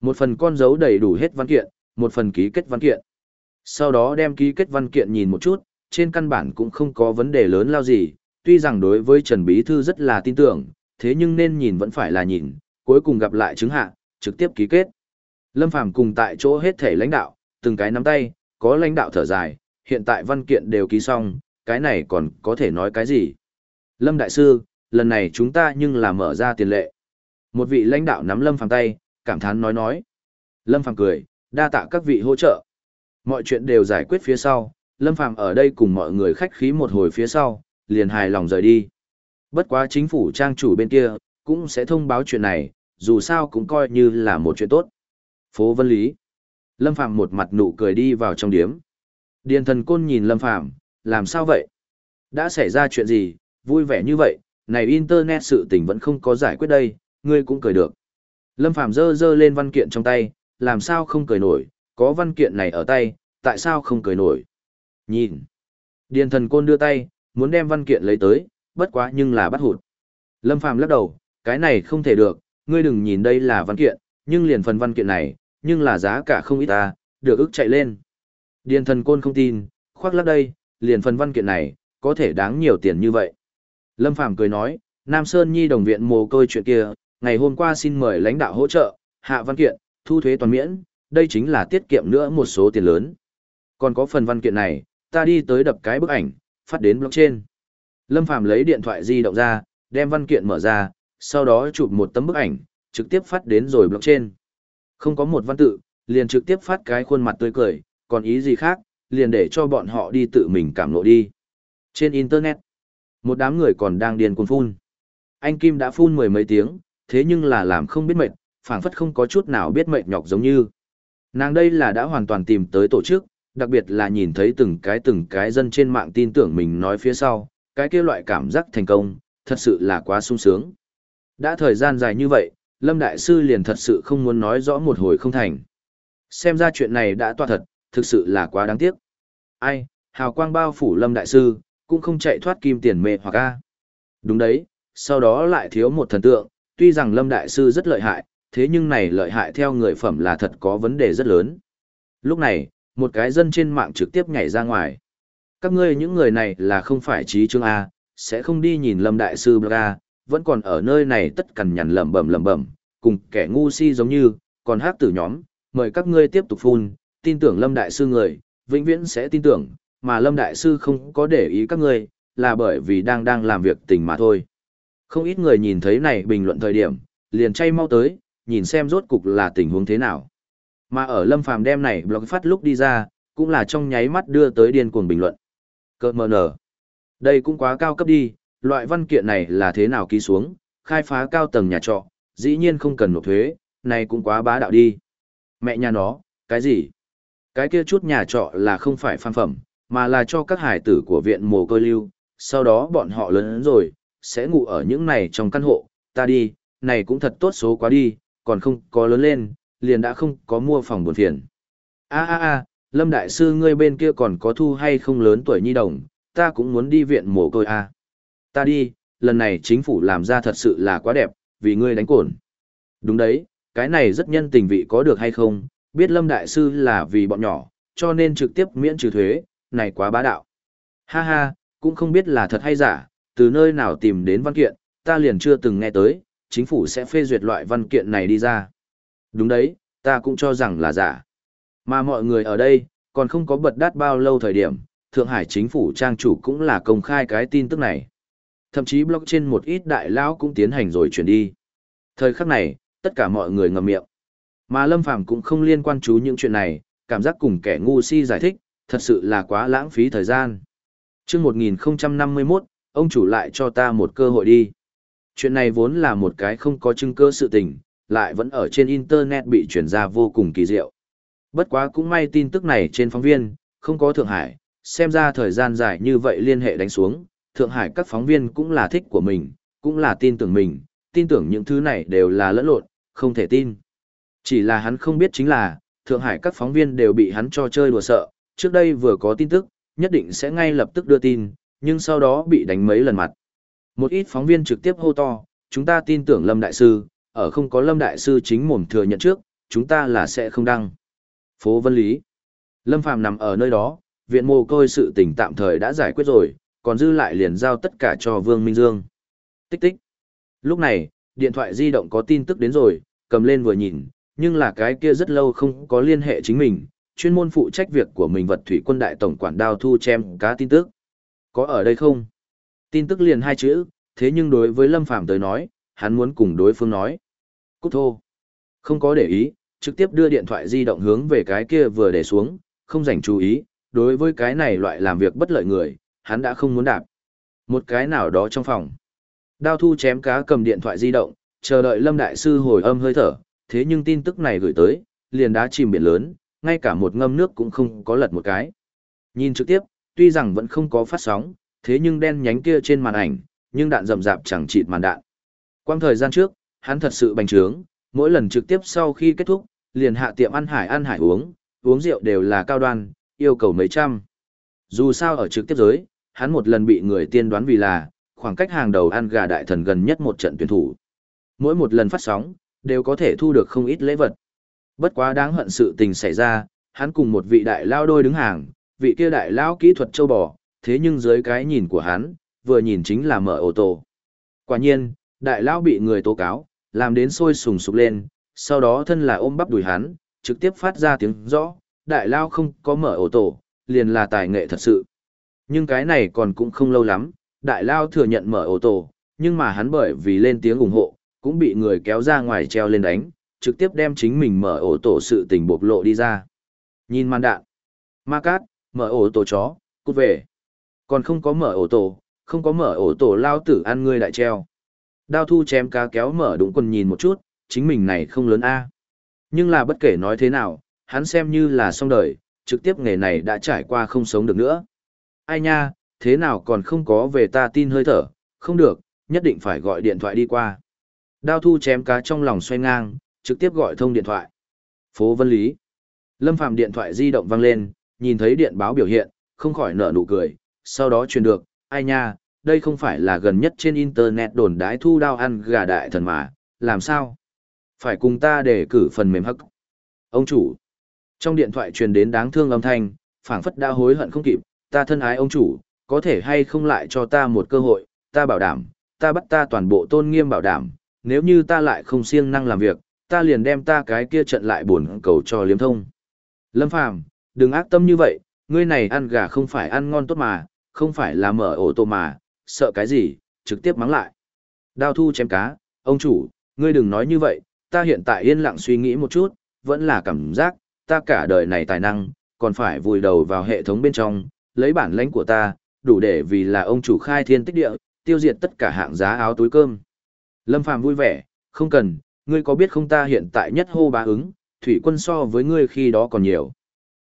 Một phần con dấu đầy đủ hết văn kiện, một phần ký kết văn kiện. Sau đó đem ký kết văn kiện nhìn một chút, trên căn bản cũng không có vấn đề lớn lao gì, tuy rằng đối với Trần Bí Thư rất là tin tưởng, thế nhưng nên nhìn vẫn phải là nhìn, cuối cùng gặp lại chứng hạ, trực tiếp ký kết. Lâm Phàm cùng tại chỗ hết thể lãnh đạo, từng cái nắm tay, có lãnh đạo thở dài, hiện tại văn kiện đều ký xong, cái này còn có thể nói cái gì? Lâm Đại Sư, lần này chúng ta nhưng là mở ra tiền lệ. Một vị lãnh đạo nắm Lâm Phàm tay, cảm thán nói nói. Lâm Phàm cười, đa tạ các vị hỗ trợ. Mọi chuyện đều giải quyết phía sau, Lâm Phàm ở đây cùng mọi người khách khí một hồi phía sau, liền hài lòng rời đi. Bất quá chính phủ trang chủ bên kia, cũng sẽ thông báo chuyện này, dù sao cũng coi như là một chuyện tốt. Phố Vân Lý. Lâm Phàm một mặt nụ cười đi vào trong điếm. Điền thần côn nhìn Lâm Phàm làm sao vậy? Đã xảy ra chuyện gì, vui vẻ như vậy, này internet sự tình vẫn không có giải quyết đây, ngươi cũng cười được. Lâm Phàm giơ giơ lên văn kiện trong tay, làm sao không cười nổi, có văn kiện này ở tay, tại sao không cười nổi? Nhìn. Điền thần côn đưa tay, muốn đem văn kiện lấy tới, bất quá nhưng là bắt hụt. Lâm Phàm lắc đầu, cái này không thể được, ngươi đừng nhìn đây là văn kiện, nhưng liền phần văn kiện này, nhưng là giá cả không ít ta, được ức chạy lên. Điền thần côn không tin, khoác lắc đây, liền phần văn kiện này, có thể đáng nhiều tiền như vậy. Lâm Phàm cười nói, Nam Sơn Nhi đồng viện mồ côi chuyện kia, ngày hôm qua xin mời lãnh đạo hỗ trợ, hạ văn kiện, thu thuế toàn miễn, đây chính là tiết kiệm nữa một số tiền lớn. Còn có phần văn kiện này, ta đi tới đập cái bức ảnh, phát đến blockchain. Lâm Phàm lấy điện thoại di động ra, đem văn kiện mở ra, sau đó chụp một tấm bức ảnh, trực tiếp phát đến rồi blockchain. Không có một văn tự, liền trực tiếp phát cái khuôn mặt tươi cười, còn ý gì khác, liền để cho bọn họ đi tự mình cảm lộ đi. Trên Internet, một đám người còn đang điên cuồng phun. Anh Kim đã phun mười mấy tiếng, thế nhưng là làm không biết mệt, phảng phất không có chút nào biết mệt nhọc giống như. Nàng đây là đã hoàn toàn tìm tới tổ chức, đặc biệt là nhìn thấy từng cái từng cái dân trên mạng tin tưởng mình nói phía sau, cái kia loại cảm giác thành công, thật sự là quá sung sướng. Đã thời gian dài như vậy, Lâm Đại Sư liền thật sự không muốn nói rõ một hồi không thành. Xem ra chuyện này đã toa thật, thực sự là quá đáng tiếc. Ai, hào quang bao phủ Lâm Đại Sư, cũng không chạy thoát kim tiền mê hoặc a. Đúng đấy, sau đó lại thiếu một thần tượng, tuy rằng Lâm Đại Sư rất lợi hại, thế nhưng này lợi hại theo người phẩm là thật có vấn đề rất lớn. Lúc này, một cái dân trên mạng trực tiếp nhảy ra ngoài. Các ngươi những người này là không phải trí chương A, sẽ không đi nhìn Lâm Đại Sư Blog vẫn còn ở nơi này tất cằn nhằn lẩm bẩm lẩm bẩm, cùng kẻ ngu si giống như, còn hát tử nhóm, mời các ngươi tiếp tục phun, tin tưởng Lâm Đại Sư người, vĩnh viễn sẽ tin tưởng, mà Lâm Đại Sư không có để ý các ngươi, là bởi vì đang đang làm việc tình mà thôi. Không ít người nhìn thấy này bình luận thời điểm, liền chay mau tới, nhìn xem rốt cục là tình huống thế nào. Mà ở Lâm Phàm đem này blog phát lúc đi ra, cũng là trong nháy mắt đưa tới điên cuồng bình luận. Cơ mờ nở. Đây cũng quá cao cấp đi, loại văn kiện này là thế nào ký xuống, khai phá cao tầng nhà trọ, dĩ nhiên không cần nộp thuế, này cũng quá bá đạo đi. Mẹ nhà nó, cái gì? Cái kia chút nhà trọ là không phải phan phẩm, mà là cho các hải tử của viện mồ côi lưu, sau đó bọn họ lớn rồi, sẽ ngủ ở những này trong căn hộ, ta đi, này cũng thật tốt số quá đi, còn không có lớn lên, liền đã không có mua phòng buồn phiền. A a a, Lâm Đại Sư ngươi bên kia còn có thu hay không lớn tuổi nhi đồng, ta cũng muốn đi viện mồ côi a. Ta đi, lần này chính phủ làm ra thật sự là quá đẹp, vì ngươi đánh cồn. Đúng đấy, cái này rất nhân tình vị có được hay không, biết Lâm Đại Sư là vì bọn nhỏ, cho nên trực tiếp miễn trừ thuế, này quá bá đạo. Ha ha, cũng không biết là thật hay giả, từ nơi nào tìm đến văn kiện, ta liền chưa từng nghe tới, chính phủ sẽ phê duyệt loại văn kiện này đi ra. Đúng đấy, ta cũng cho rằng là giả. Mà mọi người ở đây, còn không có bật đát bao lâu thời điểm, Thượng Hải chính phủ trang chủ cũng là công khai cái tin tức này. Thậm chí blog trên một ít đại lão cũng tiến hành rồi chuyển đi. Thời khắc này, tất cả mọi người ngậm miệng. Mà Lâm Phàm cũng không liên quan chú những chuyện này, cảm giác cùng kẻ ngu si giải thích, thật sự là quá lãng phí thời gian. Trước 1051, ông chủ lại cho ta một cơ hội đi. Chuyện này vốn là một cái không có chứng cơ sự tình, lại vẫn ở trên Internet bị chuyển ra vô cùng kỳ diệu. Bất quá cũng may tin tức này trên phóng viên, không có Thượng Hải, xem ra thời gian dài như vậy liên hệ đánh xuống, Thượng Hải các phóng viên cũng là thích của mình, cũng là tin tưởng mình, tin tưởng những thứ này đều là lẫn lộn, không thể tin. Chỉ là hắn không biết chính là, Thượng Hải các phóng viên đều bị hắn cho chơi đùa sợ, trước đây vừa có tin tức, nhất định sẽ ngay lập tức đưa tin, nhưng sau đó bị đánh mấy lần mặt. Một ít phóng viên trực tiếp hô to, chúng ta tin tưởng Lâm Đại Sư, ở không có Lâm Đại Sư chính mồm thừa nhận trước, chúng ta là sẽ không đăng. Phố Vân Lý Lâm Phàm nằm ở nơi đó, viện mồ côi sự tình tạm thời đã giải quyết rồi, còn dư lại liền giao tất cả cho Vương Minh Dương. Tích tích. Lúc này, điện thoại di động có tin tức đến rồi, cầm lên vừa nhìn, nhưng là cái kia rất lâu không có liên hệ chính mình, chuyên môn phụ trách việc của mình vật thủy quân đại tổng quản đao thu chém cá tin tức. Có ở đây không? Tin tức liền hai chữ, thế nhưng đối với Lâm Phàm tới nói, hắn muốn cùng đối phương nói. Cút thô. Không có để ý, trực tiếp đưa điện thoại di động hướng về cái kia vừa để xuống, không dành chú ý, đối với cái này loại làm việc bất lợi người, hắn đã không muốn đạp. Một cái nào đó trong phòng. Đao thu chém cá cầm điện thoại di động, chờ đợi Lâm Đại Sư hồi âm hơi thở, thế nhưng tin tức này gửi tới, liền đá chìm biển lớn, ngay cả một ngâm nước cũng không có lật một cái. Nhìn trực tiếp, tuy rằng vẫn không có phát sóng, thế nhưng đen nhánh kia trên màn ảnh, nhưng đạn rầm rạp chẳng chịt màn đạn. Quang thời gian trước, hắn thật sự bành trướng, mỗi lần trực tiếp sau khi kết thúc, liền hạ tiệm ăn hải ăn hải uống, uống rượu đều là cao đoan, yêu cầu mấy trăm. Dù sao ở trực tiếp giới, hắn một lần bị người tiên đoán vì là, khoảng cách hàng đầu ăn gà đại thần gần nhất một trận tuyển thủ. Mỗi một lần phát sóng, đều có thể thu được không ít lễ vật. Bất quá đáng hận sự tình xảy ra, hắn cùng một vị đại lao đôi đứng hàng, vị kia đại lao kỹ thuật châu bò, thế nhưng dưới cái nhìn của hắn, vừa nhìn chính là mở ô tô. Quả nhiên, đại lao bị người tố cáo, làm đến sôi sùng sục lên, sau đó thân là ôm bắp đùi hắn, trực tiếp phát ra tiếng rõ, đại lao không có mở ô tô, liền là tài nghệ thật sự. Nhưng cái này còn cũng không lâu lắm, đại lao thừa nhận mở ô tô, nhưng mà hắn bởi vì lên tiếng ủng hộ, cũng bị người kéo ra ngoài treo lên đánh, trực tiếp đem chính mình mở ổ tổ sự tình bộc lộ đi ra. Nhìn màn đạn. Ma cát, mở ổ tổ chó, cút về. Còn không có mở ổ tổ, không có mở ổ tổ lao tử ăn ngươi đại treo. Đao thu chém cá kéo mở đúng quần nhìn một chút, chính mình này không lớn a. Nhưng là bất kể nói thế nào, hắn xem như là xong đời, trực tiếp nghề này đã trải qua không sống được nữa. Ai nha, thế nào còn không có về ta tin hơi thở, không được, nhất định phải gọi điện thoại đi qua. Đao thu chém cá trong lòng xoay ngang, trực tiếp gọi thông điện thoại. Phố Vân Lý. Lâm Phàm điện thoại di động vang lên, nhìn thấy điện báo biểu hiện, không khỏi nở nụ cười, sau đó truyền được, ai nha, đây không phải là gần nhất trên internet đồn đái thu đao ăn gà đại thần mà, làm sao? Phải cùng ta để cử phần mềm hắc. Ông chủ. Trong điện thoại truyền đến đáng thương âm thanh, phảng phất đã hối hận không kịp, ta thân ái ông chủ, có thể hay không lại cho ta một cơ hội, ta bảo đảm, ta bắt ta toàn bộ tôn nghiêm bảo đảm, nếu như ta lại không siêng năng làm việc, ta liền đem ta cái kia trận lại buồn cầu cho liếm thông. Lâm Phàm, đừng ác tâm như vậy, ngươi này ăn gà không phải ăn ngon tốt mà, không phải là mở ổ tô mà, sợ cái gì, trực tiếp mắng lại. Đao thu chém cá, ông chủ, ngươi đừng nói như vậy, ta hiện tại yên lặng suy nghĩ một chút, vẫn là cảm giác, ta cả đời này tài năng, còn phải vùi đầu vào hệ thống bên trong, lấy bản lãnh của ta, đủ để vì là ông chủ khai thiên tích địa, tiêu diệt tất cả hạng giá áo túi cơm. Lâm Phàm vui vẻ, không cần, ngươi có biết không ta hiện tại nhất hô bá ứng, thủy quân so với ngươi khi đó còn nhiều.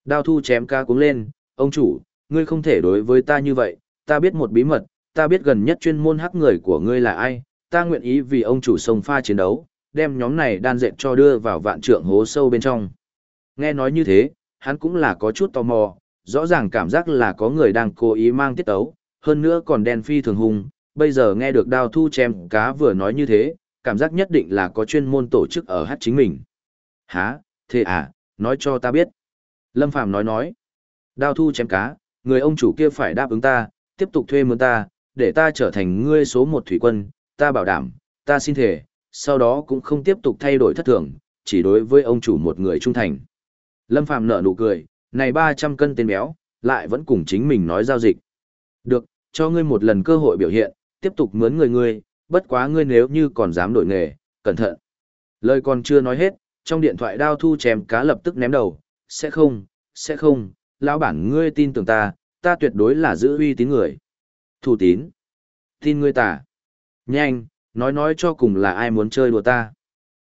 Đao thu chém ca cuống lên, ông chủ, ngươi không thể đối với ta như vậy, ta biết một bí mật, ta biết gần nhất chuyên môn hắc người của ngươi là ai, ta nguyện ý vì ông chủ sông pha chiến đấu, đem nhóm này đan dệt cho đưa vào vạn trượng hố sâu bên trong. Nghe nói như thế, hắn cũng là có chút tò mò, rõ ràng cảm giác là có người đang cố ý mang tiết ấu, hơn nữa còn đen phi thường hung, bây giờ nghe được đao thu chém cá vừa nói như thế, cảm giác nhất định là có chuyên môn tổ chức ở hát chính mình. Hả, thế à, nói cho ta biết. Lâm Phàm nói nói, đao thu chém cá, người ông chủ kia phải đáp ứng ta, tiếp tục thuê mướn ta, để ta trở thành ngươi số một thủy quân, ta bảo đảm, ta xin thể, sau đó cũng không tiếp tục thay đổi thất thường, chỉ đối với ông chủ một người trung thành. Lâm Phàm nở nụ cười, này 300 cân tên béo, lại vẫn cùng chính mình nói giao dịch. Được, cho ngươi một lần cơ hội biểu hiện, tiếp tục mướn người ngươi, bất quá ngươi nếu như còn dám đổi nghề, cẩn thận. Lời còn chưa nói hết, trong điện thoại đao thu chém cá lập tức ném đầu, sẽ không, sẽ không, lão bản ngươi tin tưởng ta, ta tuyệt đối là giữ uy tín người. Thủ tín. Tin ngươi ta. Nhanh, nói nói cho cùng là ai muốn chơi đùa ta.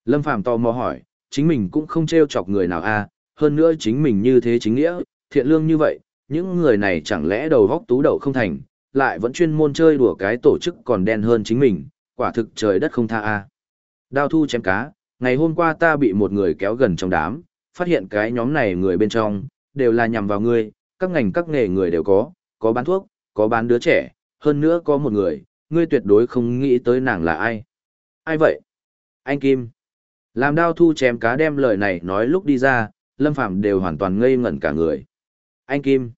Lâm Phàm tò mò hỏi, chính mình cũng không trêu chọc người nào a, à, hơn nữa chính mình như thế chính nghĩa, thiện lương như vậy, những người này chẳng lẽ đầu góc tú đầu không thành, lại vẫn chuyên môn chơi đùa cái tổ chức còn đen hơn chính mình, quả thực trời đất không tha a. Đao thu chém cá, ngày hôm qua ta bị một người kéo gần trong đám, phát hiện cái nhóm này người bên trong, đều là nhằm vào ngươi, các ngành các nghề người đều có, có bán thuốc, có bán đứa trẻ, hơn nữa có một người, ngươi tuyệt đối không nghĩ tới nàng là ai. Ai vậy? Anh Kim. Làm đao thu chém cá đem lời này nói lúc đi ra, Lâm Phạm đều hoàn toàn ngây ngẩn cả người. Anh Kim.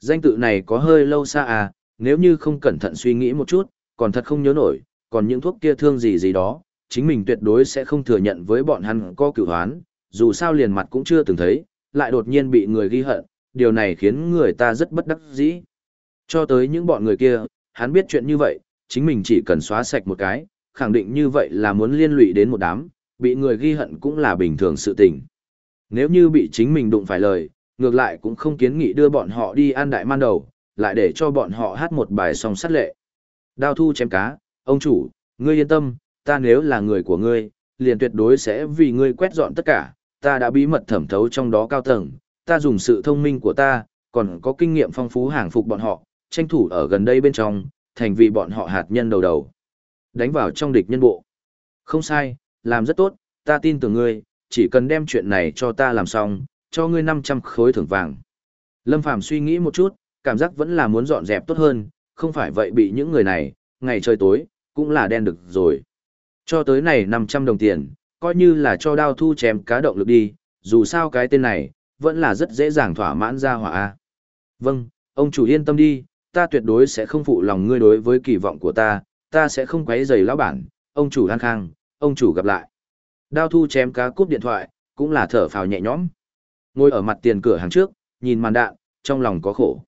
Danh tự này có hơi lâu xa à, nếu như không cẩn thận suy nghĩ một chút, còn thật không nhớ nổi, còn những thuốc kia thương gì gì đó, chính mình tuyệt đối sẽ không thừa nhận với bọn hắn có cửu hoán, dù sao liền mặt cũng chưa từng thấy, lại đột nhiên bị người ghi hận, điều này khiến người ta rất bất đắc dĩ. Cho tới những bọn người kia, hắn biết chuyện như vậy, chính mình chỉ cần xóa sạch một cái, khẳng định như vậy là muốn liên lụy đến một đám, bị người ghi hận cũng là bình thường sự tình. Nếu như bị chính mình đụng phải lời, ngược lại cũng không kiến nghị đưa bọn họ đi ăn đại man đầu, lại để cho bọn họ hát một bài song sắt lệ. Đao thu chém cá, ông chủ, ngươi yên tâm, ta nếu là người của ngươi, liền tuyệt đối sẽ vì ngươi quét dọn tất cả, ta đã bí mật thẩm thấu trong đó cao tầng, ta dùng sự thông minh của ta, còn có kinh nghiệm phong phú hàng phục bọn họ, tranh thủ ở gần đây bên trong, thành vì bọn họ hạt nhân đầu đầu. Đánh vào trong địch nhân bộ. Không sai, làm rất tốt, ta tin tưởng ngươi, chỉ cần đem chuyện này cho ta làm xong, cho ngươi 500 khối thưởng vàng. Lâm Phàm suy nghĩ một chút, cảm giác vẫn là muốn dọn dẹp tốt hơn, không phải vậy bị những người này, ngày trời tối, cũng là đen được rồi. Cho tới này 500 đồng tiền, coi như là cho đao thu chém cá động lực đi, dù sao cái tên này, vẫn là rất dễ dàng thỏa mãn ra hỏa. Vâng, ông chủ yên tâm đi, ta tuyệt đối sẽ không phụ lòng ngươi đối với kỳ vọng của ta, ta sẽ không quấy rầy lão bản, ông chủ an khang, ông chủ gặp lại. Đao thu chém cá cúp điện thoại, cũng là thở phào nhẹ nhõm. Ngồi ở mặt tiền cửa hàng trước, nhìn màn đạn, trong lòng có khổ.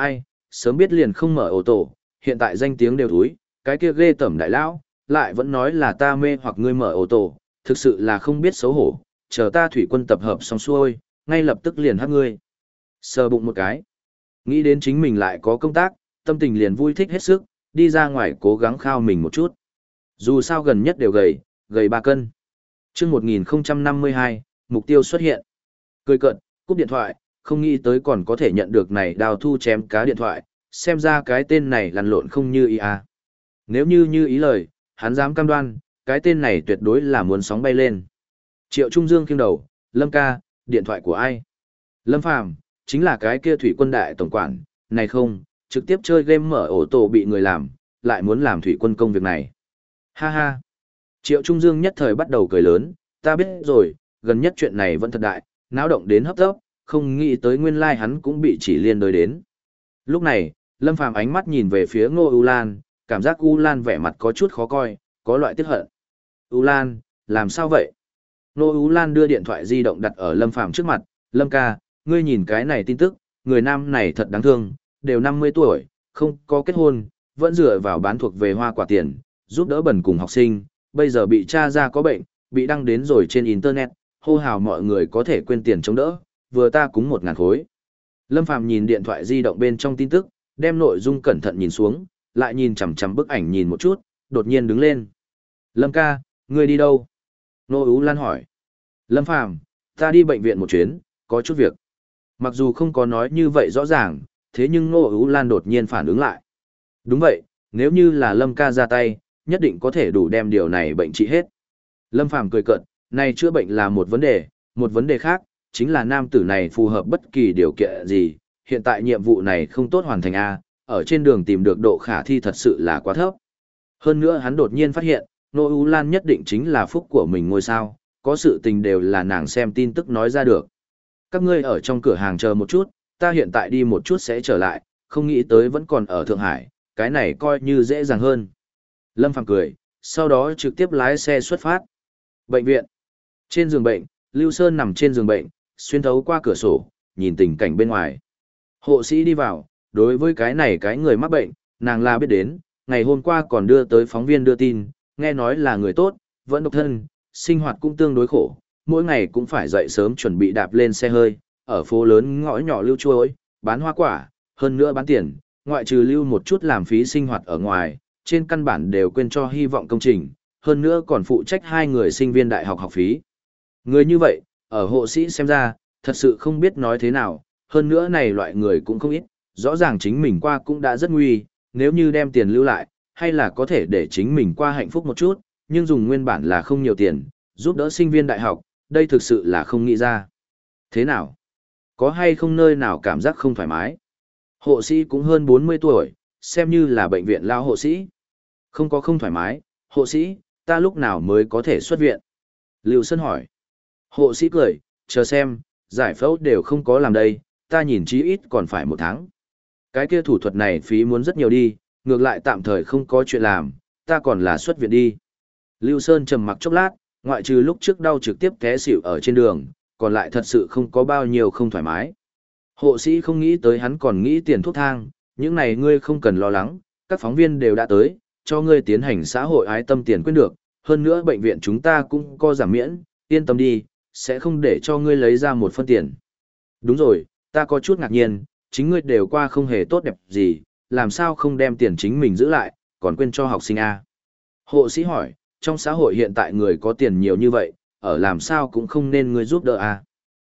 Ai, sớm biết liền không mở ô tô, hiện tại danh tiếng đều thúi, cái kia ghê tẩm đại lão, lại vẫn nói là ta mê hoặc ngươi mở ô tô, thực sự là không biết xấu hổ, chờ ta thủy quân tập hợp xong xuôi, ngay lập tức liền hát ngươi. Sờ bụng một cái. Nghĩ đến chính mình lại có công tác, tâm tình liền vui thích hết sức, đi ra ngoài cố gắng khao mình một chút. Dù sao gần nhất đều gầy, gầy 3 cân. trước 1052, mục tiêu xuất hiện. Cười cận, cúp điện thoại, không nghĩ tới còn có thể nhận được này đào thu chém cá điện thoại, xem ra cái tên này lăn lộn không như ý à. Nếu như như ý lời, hắn dám cam đoan, cái tên này tuyệt đối là muốn sóng bay lên. Triệu Trung Dương kiêng đầu, Lâm ca, điện thoại của ai? Lâm Phàm chính là cái kia thủy quân đại tổng quản, này không, trực tiếp chơi game mở ổ tổ bị người làm, lại muốn làm thủy quân công việc này. Ha ha. Triệu Trung Dương nhất thời bắt đầu cười lớn, ta biết rồi, gần nhất chuyện này vẫn thật đại, náo động đến hấp tấp, không nghĩ tới nguyên lai hắn cũng bị chỉ liên đối đến. Lúc này, Lâm Phàm ánh mắt nhìn về phía Ngô U Lan, cảm giác U Lan vẻ mặt có chút khó coi, có loại tiếc hận. U Lan, làm sao vậy? Ngô U Lan đưa điện thoại di động đặt ở Lâm Phàm trước mặt, Lâm ca, ngươi nhìn cái này tin tức, người nam này thật đáng thương, đều 50 tuổi, không có kết hôn, vẫn dựa vào bán thuộc về hoa quả tiền, giúp đỡ bẩn cùng học sinh, bây giờ bị cha ra có bệnh, bị đăng đến rồi trên Internet, hô hào mọi người có thể quên tiền chống đỡ, vừa ta cúng một ngàn khối. Lâm Phàm nhìn điện thoại di động bên trong tin tức, đem nội dung cẩn thận nhìn xuống, lại nhìn chằm chằm bức ảnh nhìn một chút, đột nhiên đứng lên. Lâm ca, ngươi đi đâu? Nô Ú Lan hỏi. Lâm Phàm ta đi bệnh viện một chuyến, có chút việc. Mặc dù không có nói như vậy rõ ràng, thế nhưng Nô Ú Lan đột nhiên phản ứng lại. Đúng vậy, nếu như là Lâm ca ra tay, nhất định có thể đủ đem điều này bệnh trị hết. Lâm Phàm cười cợt, này chữa bệnh là một vấn đề, một vấn đề khác, chính là nam tử này phù hợp bất kỳ điều kiện gì, hiện tại nhiệm vụ này không tốt hoàn thành A, ở trên đường tìm được độ khả thi thật sự là quá thấp. Hơn nữa hắn đột nhiên phát hiện, Nô U Lan nhất định chính là phúc của mình ngôi sao, có sự tình đều là nàng xem tin tức nói ra được. Các ngươi ở trong cửa hàng chờ một chút, ta hiện tại đi một chút sẽ trở lại, không nghĩ tới vẫn còn ở Thượng Hải, cái này coi như dễ dàng hơn. Lâm Phàm cười, sau đó trực tiếp lái xe xuất phát. Bệnh viện. Trên giường bệnh, Lưu Sơn nằm trên giường bệnh, xuyên thấu qua cửa sổ, nhìn tình cảnh bên ngoài. Hộ sĩ đi vào, đối với cái này cái người mắc bệnh, nàng là biết đến, ngày hôm qua còn đưa tới phóng viên đưa tin, nghe nói là người tốt, vẫn độc thân, sinh hoạt cũng tương đối khổ, mỗi ngày cũng phải dậy sớm chuẩn bị đạp lên xe hơi, ở phố lớn ngõ nhỏ lưu chuối, bán hoa quả, hơn nữa bán tiền, ngoại trừ lưu một chút làm phí sinh hoạt ở ngoài, trên căn bản đều quên cho hy vọng công trình, hơn nữa còn phụ trách hai người sinh viên đại học học phí. Người như vậy, ở hộ sĩ xem ra, thật sự không biết nói thế nào, hơn nữa này loại người cũng không ít, rõ ràng chính mình qua cũng đã rất nguy, nếu như đem tiền lưu lại, hay là có thể để chính mình qua hạnh phúc một chút, nhưng dùng nguyên bản là không nhiều tiền, giúp đỡ sinh viên đại học, đây thực sự là không nghĩ ra. Thế nào? Có hay không nơi nào cảm giác không thoải mái? Hộ sĩ cũng hơn 40 tuổi, xem như là bệnh viện lao hộ sĩ. Không có không thoải mái, hộ sĩ, ta lúc nào mới có thể xuất viện? Lưu Sơn hỏi. Hộ sĩ cười, chờ xem, giải phẫu đều không có làm đây, ta nhìn chí ít còn phải một tháng. Cái kia thủ thuật này phí muốn rất nhiều đi, ngược lại tạm thời không có chuyện làm, ta còn là xuất viện đi. Lưu Sơn trầm mặc chốc lát, ngoại trừ lúc trước đau trực tiếp té xỉu ở trên đường, còn lại thật sự không có bao nhiêu không thoải mái. Hộ sĩ không nghĩ tới hắn còn nghĩ tiền thuốc thang, những này ngươi không cần lo lắng, các phóng viên đều đã tới, cho ngươi tiến hành xã hội ái tâm tiền quyết được, hơn nữa bệnh viện chúng ta cũng có giảm miễn, yên tâm đi, sẽ không để cho ngươi lấy ra một phân tiền. Đúng rồi, ta có chút ngạc nhiên, chính ngươi đều qua không hề tốt đẹp gì, làm sao không đem tiền chính mình giữ lại, còn quên cho học sinh A. Hộ sĩ hỏi, trong xã hội hiện tại người có tiền nhiều như vậy, ở làm sao cũng không nên ngươi giúp đỡ A.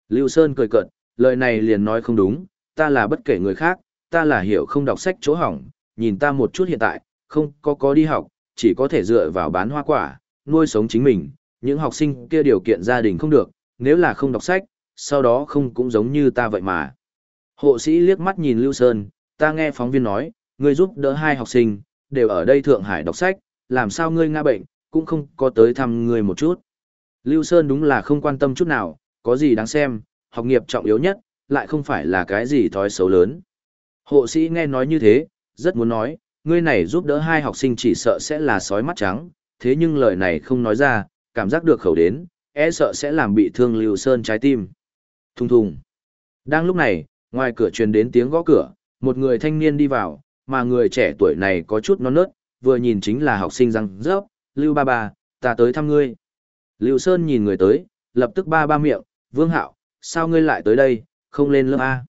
Lưu Sơn cười cợt, lời này liền nói không đúng, ta là bất kể người khác, ta là hiểu không đọc sách chỗ hỏng, nhìn ta một chút hiện tại, không có có đi học, chỉ có thể dựa vào bán hoa quả, nuôi sống chính mình, những học sinh kia điều kiện gia đình không được, nếu là không đọc sách, sau đó không cũng giống như ta vậy mà. Hộ sĩ liếc mắt nhìn Lưu Sơn, ta nghe phóng viên nói, ngươi giúp đỡ hai học sinh, đều ở đây Thượng Hải đọc sách, làm sao ngươi nga bệnh, cũng không có tới thăm ngươi một chút. Lưu Sơn đúng là không quan tâm chút nào, có gì đáng xem, học nghiệp trọng yếu nhất, lại không phải là cái gì thói xấu lớn. Hộ sĩ nghe nói như thế, rất muốn nói, ngươi này giúp đỡ hai học sinh chỉ sợ sẽ là sói mắt trắng, thế nhưng lời này không nói ra, cảm giác được khẩu đến, e sợ sẽ làm bị thương Lưu Sơn trái tim. Thùng thùng. Đang lúc này, ngoài cửa truyền đến tiếng gõ cửa, một người thanh niên đi vào, mà người trẻ tuổi này có chút non nớt, vừa nhìn chính là học sinh răng rớp, Lưu ba ba, ta tới thăm ngươi. Lưu Sơn nhìn người tới, lập tức ba ba miệng, Vương Hạo, sao ngươi lại tới đây, không lên lớp A.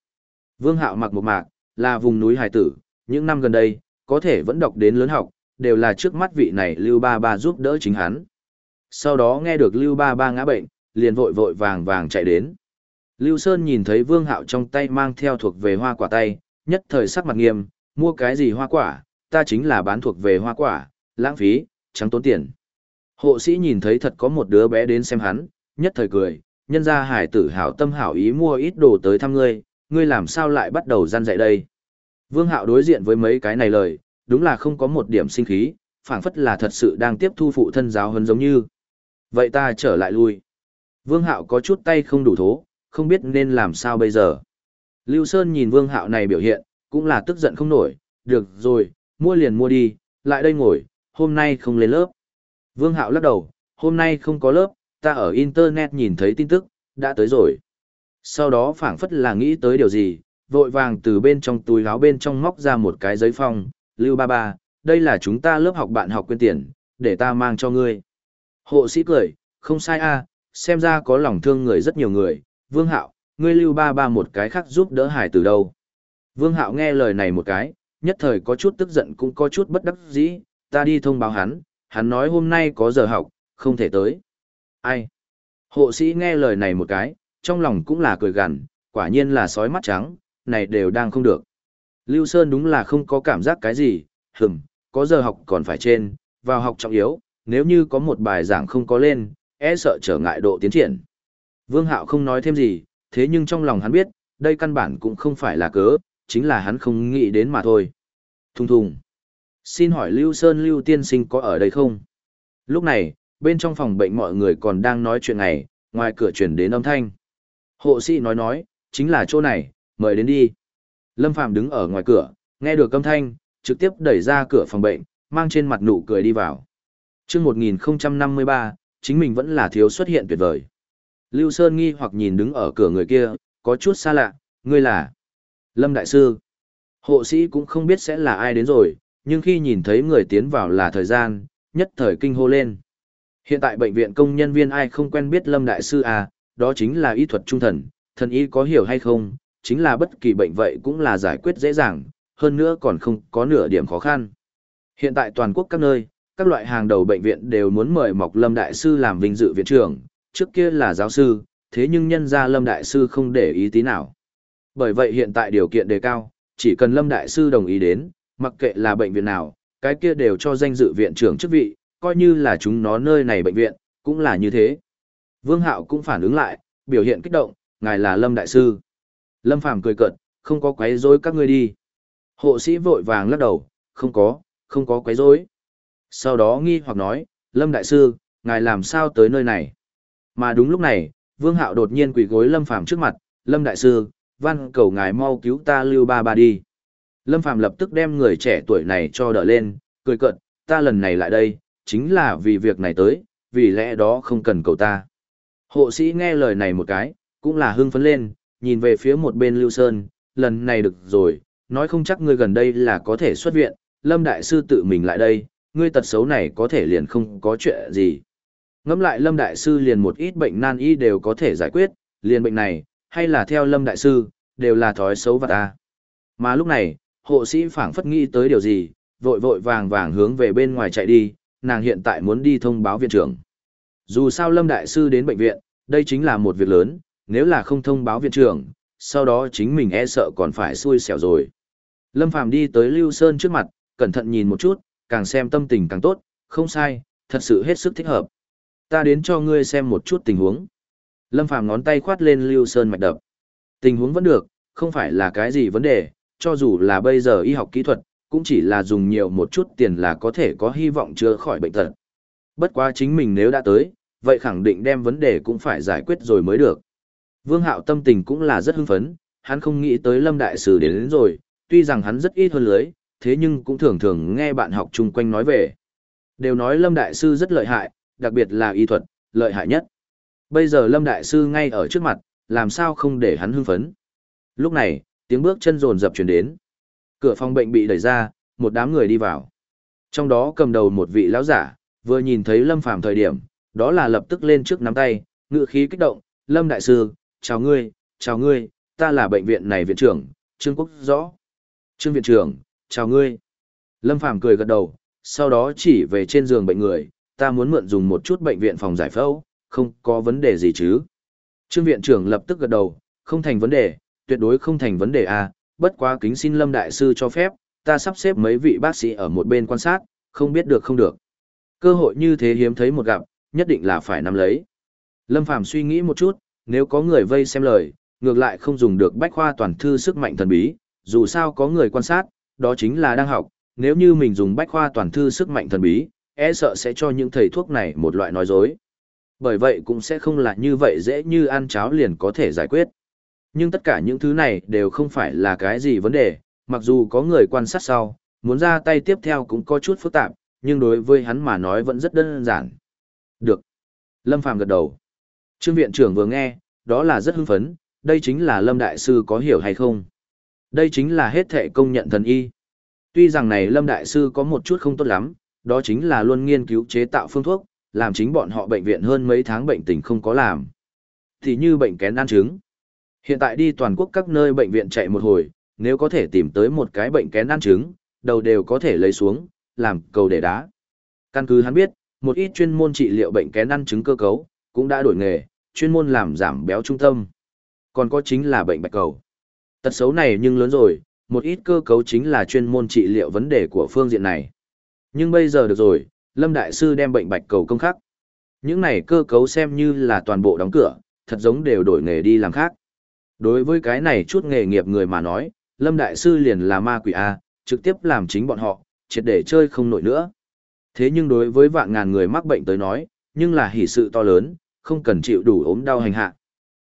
Vương Hạo mặc một mạc, là vùng núi hải tử, những năm gần đây, có thể vẫn đọc đến lớn học, đều là trước mắt vị này Lưu Ba Ba giúp đỡ chính hắn. Sau đó nghe được Lưu Ba Ba ngã bệnh, liền vội vội vàng vàng chạy đến. Lưu Sơn nhìn thấy Vương Hạo trong tay mang theo thuộc về hoa quả tay, nhất thời sắc mặt nghiêm, mua cái gì hoa quả, ta chính là bán thuộc về hoa quả, lãng phí, trắng tốn tiền. Hộ sĩ nhìn thấy thật có một đứa bé đến xem hắn, nhất thời cười, nhân ra hải tử hảo tâm hảo ý mua ít đồ tới thăm ngươi, ngươi làm sao lại bắt đầu gian dạy đây. Vương Hạo đối diện với mấy cái này lời, đúng là không có một điểm sinh khí, phảng phất là thật sự đang tiếp thu phụ thân giáo hơn giống như. Vậy ta trở lại lui. Vương Hạo có chút tay không đủ thố, không biết nên làm sao bây giờ. Lưu Sơn nhìn Vương Hạo này biểu hiện, cũng là tức giận không nổi, được rồi, mua liền mua đi, lại đây ngồi, hôm nay không lên lớp. Vương Hạo lắc đầu, hôm nay không có lớp, ta ở Internet nhìn thấy tin tức, đã tới rồi. Sau đó phảng phất là nghĩ tới điều gì, vội vàng từ bên trong túi áo bên trong móc ra một cái giấy phong, Lưu Ba Ba, đây là chúng ta lớp học bạn học quên tiền, để ta mang cho ngươi. Hộ sĩ cười, không sai a, xem ra có lòng thương người rất nhiều người, Vương Hạo, ngươi Lưu Ba Ba một cái khác giúp đỡ hải từ đâu. Vương Hạo nghe lời này một cái, nhất thời có chút tức giận cũng có chút bất đắc dĩ, ta đi thông báo hắn, hắn nói hôm nay có giờ học, không thể tới. Ai? Hộ sĩ nghe lời này một cái, trong lòng cũng là cười gằn, quả nhiên là sói mắt trắng, này đều đang không được. Lưu Sơn đúng là không có cảm giác cái gì, hừm, có giờ học còn phải trên, vào học trọng yếu, nếu như có một bài giảng không có lên, e sợ trở ngại độ tiến triển. Vương Hạo không nói thêm gì, thế nhưng trong lòng hắn biết, đây căn bản cũng không phải là cớ, chính là hắn không nghĩ đến mà thôi. Thùng thùng. Xin hỏi Lưu Sơn Lưu Tiên Sinh có ở đây không? Lúc này, bên trong phòng bệnh mọi người còn đang nói chuyện này, ngoài cửa chuyển đến âm thanh. Hộ sĩ nói nói, chính là chỗ này, mời đến đi. Lâm Phạm đứng ở ngoài cửa, nghe được âm thanh, trực tiếp đẩy ra cửa phòng bệnh, mang trên mặt nụ cười đi vào chương 1053, chính mình vẫn là thiếu xuất hiện tuyệt vời. Lưu Sơn nghi hoặc nhìn đứng ở cửa người kia, có chút xa lạ, ngươi là Lâm Đại Sư. Hộ sĩ cũng không biết sẽ là ai đến rồi, nhưng khi nhìn thấy người tiến vào là thời gian, nhất thời kinh hô lên. Hiện tại bệnh viện công nhân viên ai không quen biết Lâm Đại Sư à, đó chính là y thuật trung thần, thần y có hiểu hay không, chính là bất kỳ bệnh vậy cũng là giải quyết dễ dàng, hơn nữa còn không có nửa điểm khó khăn. Hiện tại toàn quốc các nơi, các loại hàng đầu bệnh viện đều muốn mời Mọc Lâm Đại Sư làm vinh dự viện trưởng, trước kia là giáo sư, thế nhưng nhân ra Lâm Đại Sư không để ý tí nào. Bởi vậy hiện tại điều kiện đề cao, chỉ cần Lâm Đại Sư đồng ý đến, mặc kệ là bệnh viện nào, cái kia đều cho danh dự viện trưởng chức vị, coi như là chúng nó nơi này bệnh viện, cũng là như thế. Vương Hạo cũng phản ứng lại, biểu hiện kích động, ngài là Lâm Đại Sư. Lâm Phàm cười cợt, không có quấy rối các ngươi đi. Hộ sĩ vội vàng lắc đầu, không có, không có quấy rối. Sau đó nghi hoặc nói, Lâm Đại Sư, ngài làm sao tới nơi này? Mà đúng lúc này, Vương Hạo đột nhiên quỳ gối Lâm Phàm trước mặt, Lâm Đại Sư, văn cầu ngài mau cứu ta lưu ba ba đi. Lâm Phàm lập tức đem người trẻ tuổi này cho đỡ lên, cười cợt, ta lần này lại đây, chính là vì việc này tới, vì lẽ đó không cần cầu ta. Hộ sĩ nghe lời này một cái, cũng là hưng phấn lên, nhìn về phía một bên Lưu Sơn, lần này được rồi, nói không chắc ngươi gần đây là có thể xuất viện, Lâm Đại Sư tự mình lại đây, ngươi tật xấu này có thể liền không có chuyện gì. Ngẫm lại Lâm Đại Sư liền một ít bệnh nan y đều có thể giải quyết, liền bệnh này, hay là theo Lâm Đại Sư, đều là thói xấu vật ta. Mà lúc này, hộ sĩ phảng phất nghĩ tới điều gì, vội vội vàng vàng hướng về bên ngoài chạy đi, nàng hiện tại muốn đi thông báo viện trưởng. Dù sao Lâm Đại Sư đến bệnh viện, đây chính là một việc lớn, nếu là không thông báo viện trưởng, sau đó chính mình e sợ còn phải xui xẻo rồi. Lâm Phàm đi tới Lưu Sơn trước mặt, cẩn thận nhìn một chút, càng xem tâm tình càng tốt, không sai, thật sự hết sức thích hợp. Ta đến cho ngươi xem một chút tình huống. Lâm Phàm ngón tay khoát lên Lưu Sơn mạch đập. Tình huống vẫn được, không phải là cái gì vấn đề, cho dù là bây giờ y học kỹ thuật, cũng chỉ là dùng nhiều một chút tiền là có thể có hy vọng chữa khỏi bệnh tật. Bất quá chính mình nếu đã tới, vậy khẳng định đem vấn đề cũng phải giải quyết rồi mới được. Vương Hạo tâm tình cũng là rất hưng phấn, hắn không nghĩ tới Lâm Đại Sư đến, đến rồi, tuy rằng hắn rất ít hơn lưới, thế nhưng cũng thường thường nghe bạn học chung quanh nói về. Đều nói Lâm Đại Sư rất lợi hại, đặc biệt là y thuật, lợi hại nhất. Bây giờ Lâm Đại Sư ngay ở trước mặt, làm sao không để hắn hưng phấn. Lúc này, tiếng bước chân rồn dập chuyển đến. Cửa phòng bệnh bị đẩy ra, một đám người đi vào. Trong đó cầm đầu một vị lão giả, vừa nhìn thấy Lâm Phàm thời điểm, đó là lập tức lên trước nắm tay, ngự khí kích động, Lâm Đại Sư, chào ngươi, chào ngươi, ta là bệnh viện này viện trưởng, Trương Quốc Rõ. Trương viện trưởng, chào ngươi. Lâm Phàm cười gật đầu, sau đó chỉ về trên giường bệnh người, ta muốn mượn dùng một chút bệnh viện phòng giải phẫu, không có vấn đề gì chứ. Trương viện trưởng lập tức gật đầu, không thành vấn đề, tuyệt đối không thành vấn đề à, bất quá kính xin Lâm Đại Sư cho phép, ta sắp xếp mấy vị bác sĩ ở một bên quan sát, không biết được không được. Cơ hội như thế hiếm thấy một gặp, nhất định là phải nắm lấy. Lâm Phàm suy nghĩ một chút, nếu có người vây xem lời, ngược lại không dùng được bách khoa toàn thư sức mạnh thần bí, dù sao có người quan sát, đó chính là đang học, nếu như mình dùng bách khoa toàn thư sức mạnh thần bí, e sợ sẽ cho những thầy thuốc này một loại nói dối. Bởi vậy cũng sẽ không là như vậy dễ như ăn cháo liền có thể giải quyết. Nhưng tất cả những thứ này đều không phải là cái gì vấn đề, mặc dù có người quan sát sau, muốn ra tay tiếp theo cũng có chút phức tạp, nhưng đối với hắn mà nói vẫn rất đơn giản. Được. Lâm Phàm gật đầu. Trương viện trưởng vừa nghe, đó là rất hưng phấn, đây chính là Lâm Đại Sư có hiểu hay không? Đây chính là hết thệ công nhận thần y. Tuy rằng này Lâm Đại Sư có một chút không tốt lắm, đó chính là luôn nghiên cứu chế tạo phương thuốc, làm chính bọn họ bệnh viện hơn mấy tháng bệnh tình không có làm. Thì như bệnh kén ăn trứng. Hiện tại đi toàn quốc các nơi bệnh viện chạy một hồi, nếu có thể tìm tới một cái bệnh kén ăn trứng, đầu đều có thể lấy xuống, làm cầu để đá. Căn cứ hắn biết, một ít chuyên môn trị liệu bệnh kén ăn trứng cơ cấu, cũng đã đổi nghề, chuyên môn làm giảm béo trung tâm. Còn có chính là bệnh bạch cầu. Tật xấu này nhưng lớn rồi, một ít cơ cấu chính là chuyên môn trị liệu vấn đề của phương diện này. Nhưng bây giờ được rồi, Lâm Đại Sư đem bệnh bạch cầu công khắc. Những này cơ cấu xem như là toàn bộ đóng cửa, thật giống đều đổi nghề đi làm khác. Đối với cái này chút nghề nghiệp người mà nói, Lâm Đại Sư liền là ma quỷ A, trực tiếp làm chính bọn họ, triệt để chơi không nổi nữa. Thế nhưng đối với vạn ngàn người mắc bệnh tới nói, nhưng là hỷ sự to lớn, không cần chịu đủ ốm đau hành hạ.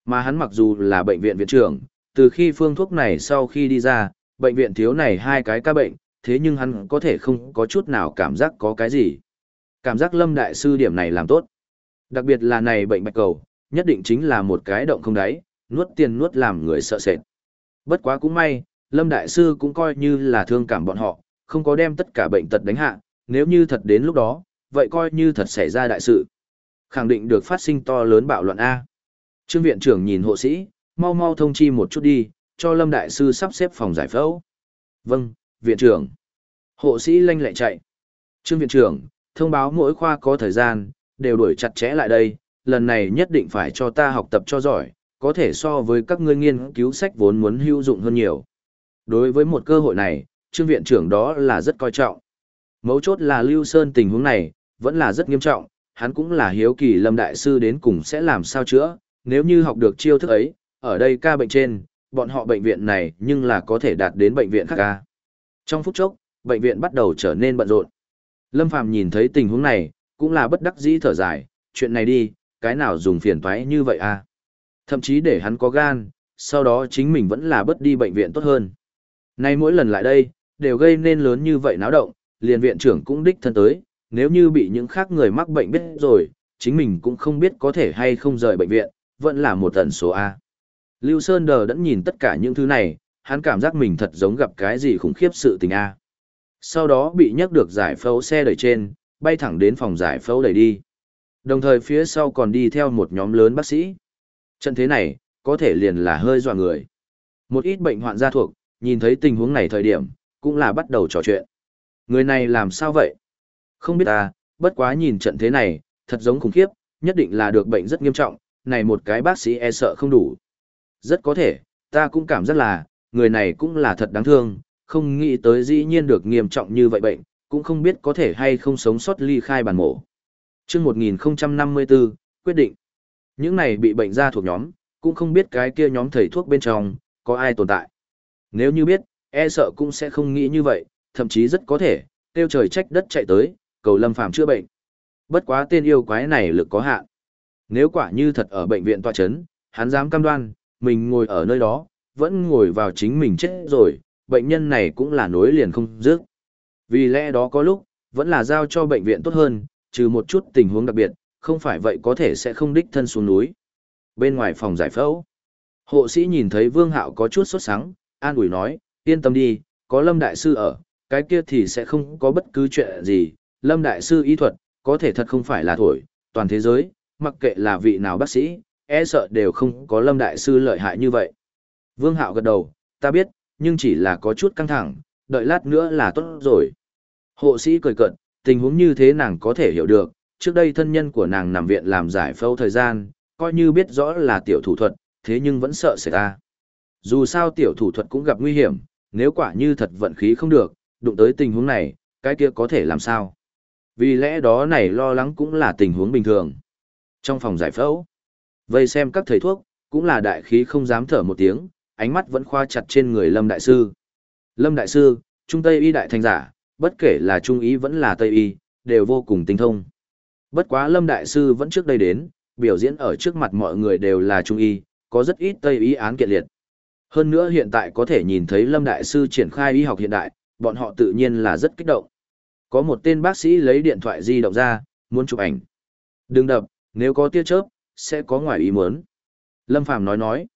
Mà hắn mặc dù là bệnh viện viện trưởng, từ khi phương thuốc này sau khi đi ra, bệnh viện thiếu này hai cái ca bệnh, thế nhưng hắn có thể không có chút nào cảm giác có cái gì. Cảm giác lâm đại sư điểm này làm tốt. Đặc biệt là này bệnh bạch cầu, nhất định chính là một cái động không đáy, nuốt tiền nuốt làm người sợ sệt. Bất quá cũng may, lâm đại sư cũng coi như là thương cảm bọn họ, không có đem tất cả bệnh tật đánh hạ, nếu như thật đến lúc đó, vậy coi như thật xảy ra đại sự. Khẳng định được phát sinh to lớn bạo loạn A. Trương viện trưởng nhìn hộ sĩ, mau mau thông chi một chút đi, cho Lâm Đại Sư sắp xếp phòng giải phẫu. Vâng, viện trưởng. Hộ sĩ lanh lẹ chạy. Trương viện trưởng, thông báo mỗi khoa có thời gian, đều đuổi chặt chẽ lại đây, lần này nhất định phải cho ta học tập cho giỏi, có thể so với các ngươi nghiên cứu sách vốn muốn hữu dụng hơn nhiều. Đối với một cơ hội này, trương viện trưởng đó là rất coi trọng. Mấu chốt là Lưu Sơn tình huống này, vẫn là rất nghiêm trọng, hắn cũng là hiếu kỳ Lâm Đại Sư đến cùng sẽ làm sao chữa, nếu như học được chiêu thức ấy, ở đây ca bệnh trên, bọn họ bệnh viện này nhưng là có thể đạt đến bệnh viện khác ca. Trong phút chốc, bệnh viện bắt đầu trở nên bận rộn. Lâm Phàm nhìn thấy tình huống này, cũng là bất đắc dĩ thở dài, chuyện này đi, cái nào dùng phiền toái như vậy à? Thậm chí để hắn có gan, sau đó chính mình vẫn là bất đi bệnh viện tốt hơn. Nay mỗi lần lại đây, đều gây nên lớn như vậy náo động, liền viện trưởng cũng đích thân tới, nếu như bị những khác người mắc bệnh biết rồi, chính mình cũng không biết có thể hay không rời bệnh viện, vẫn là một tần số A. Lưu Sơn đờ đẫn nhìn tất cả những thứ này, hắn cảm giác mình thật giống gặp cái gì khủng khiếp sự tình A. Sau đó bị nhấc được giải phẫu xe đẩy trên, bay thẳng đến phòng giải phẫu đẩy đi. Đồng thời phía sau còn đi theo một nhóm lớn bác sĩ. Trận thế này, có thể liền là hơi dọa người. Một ít bệnh hoạn gia thuộc, nhìn thấy tình huống này thời điểm, cũng là bắt đầu trò chuyện. Người này làm sao vậy? Không biết à, bất quá nhìn trận thế này, thật giống khủng khiếp, nhất định là được bệnh rất nghiêm trọng, này một cái bác sĩ e sợ không đủ. Rất có thể, ta cũng cảm giác là, người này cũng là thật đáng thương, không nghĩ tới dĩ nhiên được nghiêm trọng như vậy bệnh, cũng không biết có thể hay không sống sót ly khai bản mổ. chương 1054, quyết định. Những này bị bệnh ra thuộc nhóm, cũng không biết cái kia nhóm thầy thuốc bên trong, có ai tồn tại. Nếu như biết, e sợ cũng sẽ không nghĩ như vậy, thậm chí rất có thể, tiêu trời trách đất chạy tới, cầu lâm phàm chữa bệnh. Bất quá tên yêu quái này lực có hạn. Nếu quả như thật ở bệnh viện tòa chấn, hắn dám cam đoan, mình ngồi ở nơi đó, vẫn ngồi vào chính mình chết rồi, bệnh nhân này cũng là nối liền không dứt. Vì lẽ đó có lúc, vẫn là giao cho bệnh viện tốt hơn, trừ một chút tình huống đặc biệt, không phải vậy có thể sẽ không đích thân xuống núi. Bên ngoài phòng giải phẫu, hộ sĩ nhìn thấy Vương Hạo có chút sốt sắng, an ủi nói, yên tâm đi, có Lâm Đại Sư ở, cái kia thì sẽ không có bất cứ chuyện gì. Lâm Đại Sư y thuật, có thể thật không phải là thổi, toàn thế giới, mặc kệ là vị nào bác sĩ, e sợ đều không có Lâm Đại Sư lợi hại như vậy. Vương Hạo gật đầu, ta biết, nhưng chỉ là có chút căng thẳng, đợi lát nữa là tốt rồi. Hộ sĩ cười cợt, tình huống như thế nàng có thể hiểu được, trước đây thân nhân của nàng nằm viện làm giải phẫu thời gian, coi như biết rõ là tiểu thủ thuật, thế nhưng vẫn sợ xảy ra. Dù sao tiểu thủ thuật cũng gặp nguy hiểm, nếu quả như thật vận khí không được, đụng tới tình huống này, cái kia có thể làm sao? Vì lẽ đó này lo lắng cũng là tình huống bình thường. Trong phòng giải phẫu, vây xem các thầy thuốc, cũng là đại khí không dám thở một tiếng, ánh mắt vẫn khoa chặt trên người Lâm Đại Sư. Lâm Đại Sư, Trung Tây Y Đại Thành Giả, bất kể là Trung Y vẫn là Tây Y, đều vô cùng tinh thông. Bất quá Lâm Đại Sư vẫn trước đây đến, biểu diễn ở trước mặt mọi người đều là Trung Y, có rất ít Tây Y án kiện liệt. Hơn nữa hiện tại có thể nhìn thấy Lâm Đại Sư triển khai y học hiện đại, bọn họ tự nhiên là rất kích động. Có một tên bác sĩ lấy điện thoại di động ra, muốn chụp ảnh. Đừng đập, nếu có tia chớp, sẽ có ngoài ý muốn. Lâm Phàm nói nói.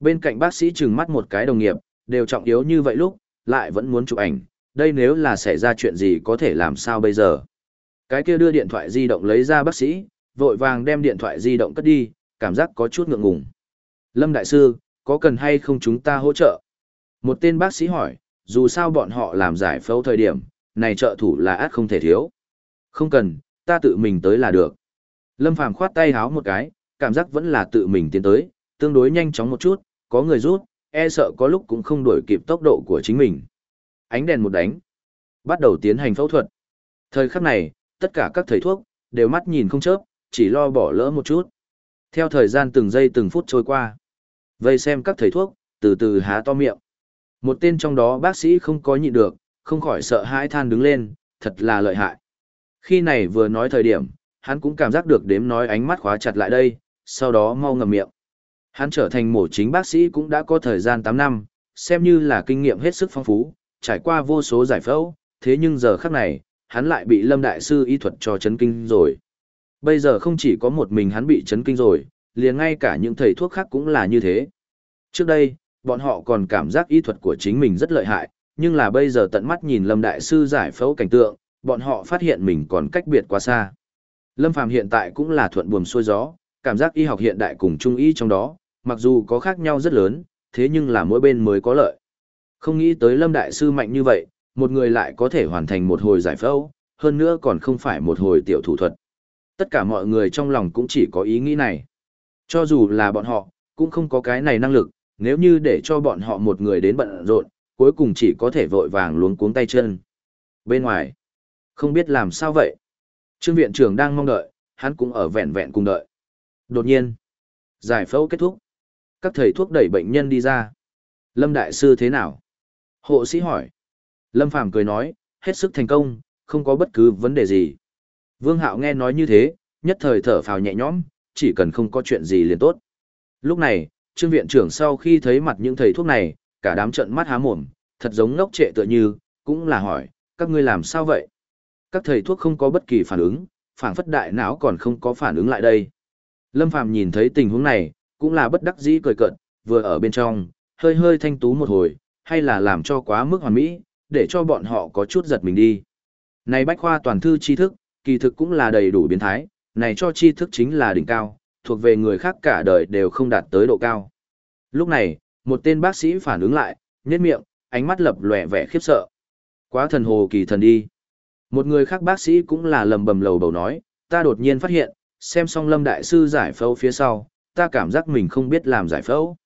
Bên cạnh bác sĩ trừng mắt một cái đồng nghiệp, đều trọng yếu như vậy lúc, lại vẫn muốn chụp ảnh. Đây nếu là xảy ra chuyện gì có thể làm sao bây giờ? Cái kia đưa điện thoại di động lấy ra bác sĩ, vội vàng đem điện thoại di động cất đi, cảm giác có chút ngượng ngùng. Lâm Đại Sư, có cần hay không chúng ta hỗ trợ? Một tên bác sĩ hỏi, dù sao bọn họ làm giải phẫu thời điểm, này trợ thủ là át không thể thiếu. Không cần, ta tự mình tới là được. Lâm Phàm khoát tay háo một cái, cảm giác vẫn là tự mình tiến tới, tương đối nhanh chóng một chút, có người rút, e sợ có lúc cũng không đổi kịp tốc độ của chính mình. Ánh đèn một đánh, bắt đầu tiến hành phẫu thuật. Thời khắc này, tất cả các thầy thuốc, đều mắt nhìn không chớp, chỉ lo bỏ lỡ một chút. Theo thời gian từng giây từng phút trôi qua, vây xem các thầy thuốc, từ từ há to miệng. Một tên trong đó bác sĩ không có nhịn được, không khỏi sợ hãi than đứng lên, thật là lợi hại. Khi này vừa nói thời điểm, hắn cũng cảm giác được đếm nói ánh mắt khóa chặt lại đây, sau đó mau ngậm miệng. Hắn trở thành mổ chính bác sĩ cũng đã có thời gian 8 năm, xem như là kinh nghiệm hết sức phong phú, trải qua vô số giải phẫu, thế nhưng giờ khắc này, hắn lại bị Lâm Đại Sư y thuật cho chấn kinh rồi. Bây giờ không chỉ có một mình hắn bị chấn kinh rồi, liền ngay cả những thầy thuốc khác cũng là như thế. Trước đây, bọn họ còn cảm giác y thuật của chính mình rất lợi hại, nhưng là bây giờ tận mắt nhìn Lâm Đại Sư giải phẫu cảnh tượng, bọn họ phát hiện mình còn cách biệt quá xa. Lâm Phàm hiện tại cũng là thuận buồm xuôi gió, cảm giác y học hiện đại cùng trung y trong đó, mặc dù có khác nhau rất lớn, thế nhưng là mỗi bên mới có lợi. Không nghĩ tới Lâm Đại Sư mạnh như vậy, một người lại có thể hoàn thành một hồi giải phẫu, hơn nữa còn không phải một hồi tiểu thủ thuật. Tất cả mọi người trong lòng cũng chỉ có ý nghĩ này. Cho dù là bọn họ, cũng không có cái này năng lực, nếu như để cho bọn họ một người đến bận rộn, cuối cùng chỉ có thể vội vàng luống cuống tay chân. Bên ngoài, không biết làm sao vậy. Trương viện trưởng đang mong đợi, hắn cũng ở vẹn vẹn cùng đợi. Đột nhiên, giải phẫu kết thúc. Các thầy thuốc đẩy bệnh nhân đi ra. Lâm Đại Sư thế nào? Hộ sĩ hỏi. Lâm Phàm cười nói, hết sức thành công, không có bất cứ vấn đề gì. Vương Hạo nghe nói như thế, nhất thời thở phào nhẹ nhõm, chỉ cần không có chuyện gì liền tốt. Lúc này, Trương Viện trưởng sau khi thấy mặt những thầy thuốc này, cả đám trận mắt há mồm, thật giống ngốc trệ tựa như, cũng là hỏi, các ngươi làm sao vậy? Các thầy thuốc không có bất kỳ phản ứng, phản phất đại não còn không có phản ứng lại đây. Lâm Phàm nhìn thấy tình huống này, cũng là bất đắc dĩ cười cợt, vừa ở bên trong, hơi hơi thanh tú một hồi, hay là làm cho quá mức hoàn mỹ, để cho bọn họ có chút giật mình đi. Này bách khoa toàn thư tri thức, kỳ thực cũng là đầy đủ biến thái, này cho tri thức chính là đỉnh cao, thuộc về người khác cả đời đều không đạt tới độ cao. Lúc này, một tên bác sĩ phản ứng lại, nhếch miệng, ánh mắt lập lòe vẻ khiếp sợ. Quá thần hồ kỳ thần đi. Một người khác bác sĩ cũng là lầm bầm lầu bầu nói, ta đột nhiên phát hiện, xem xong lâm đại sư giải phẫu phía sau, ta cảm giác mình không biết làm giải phẫu.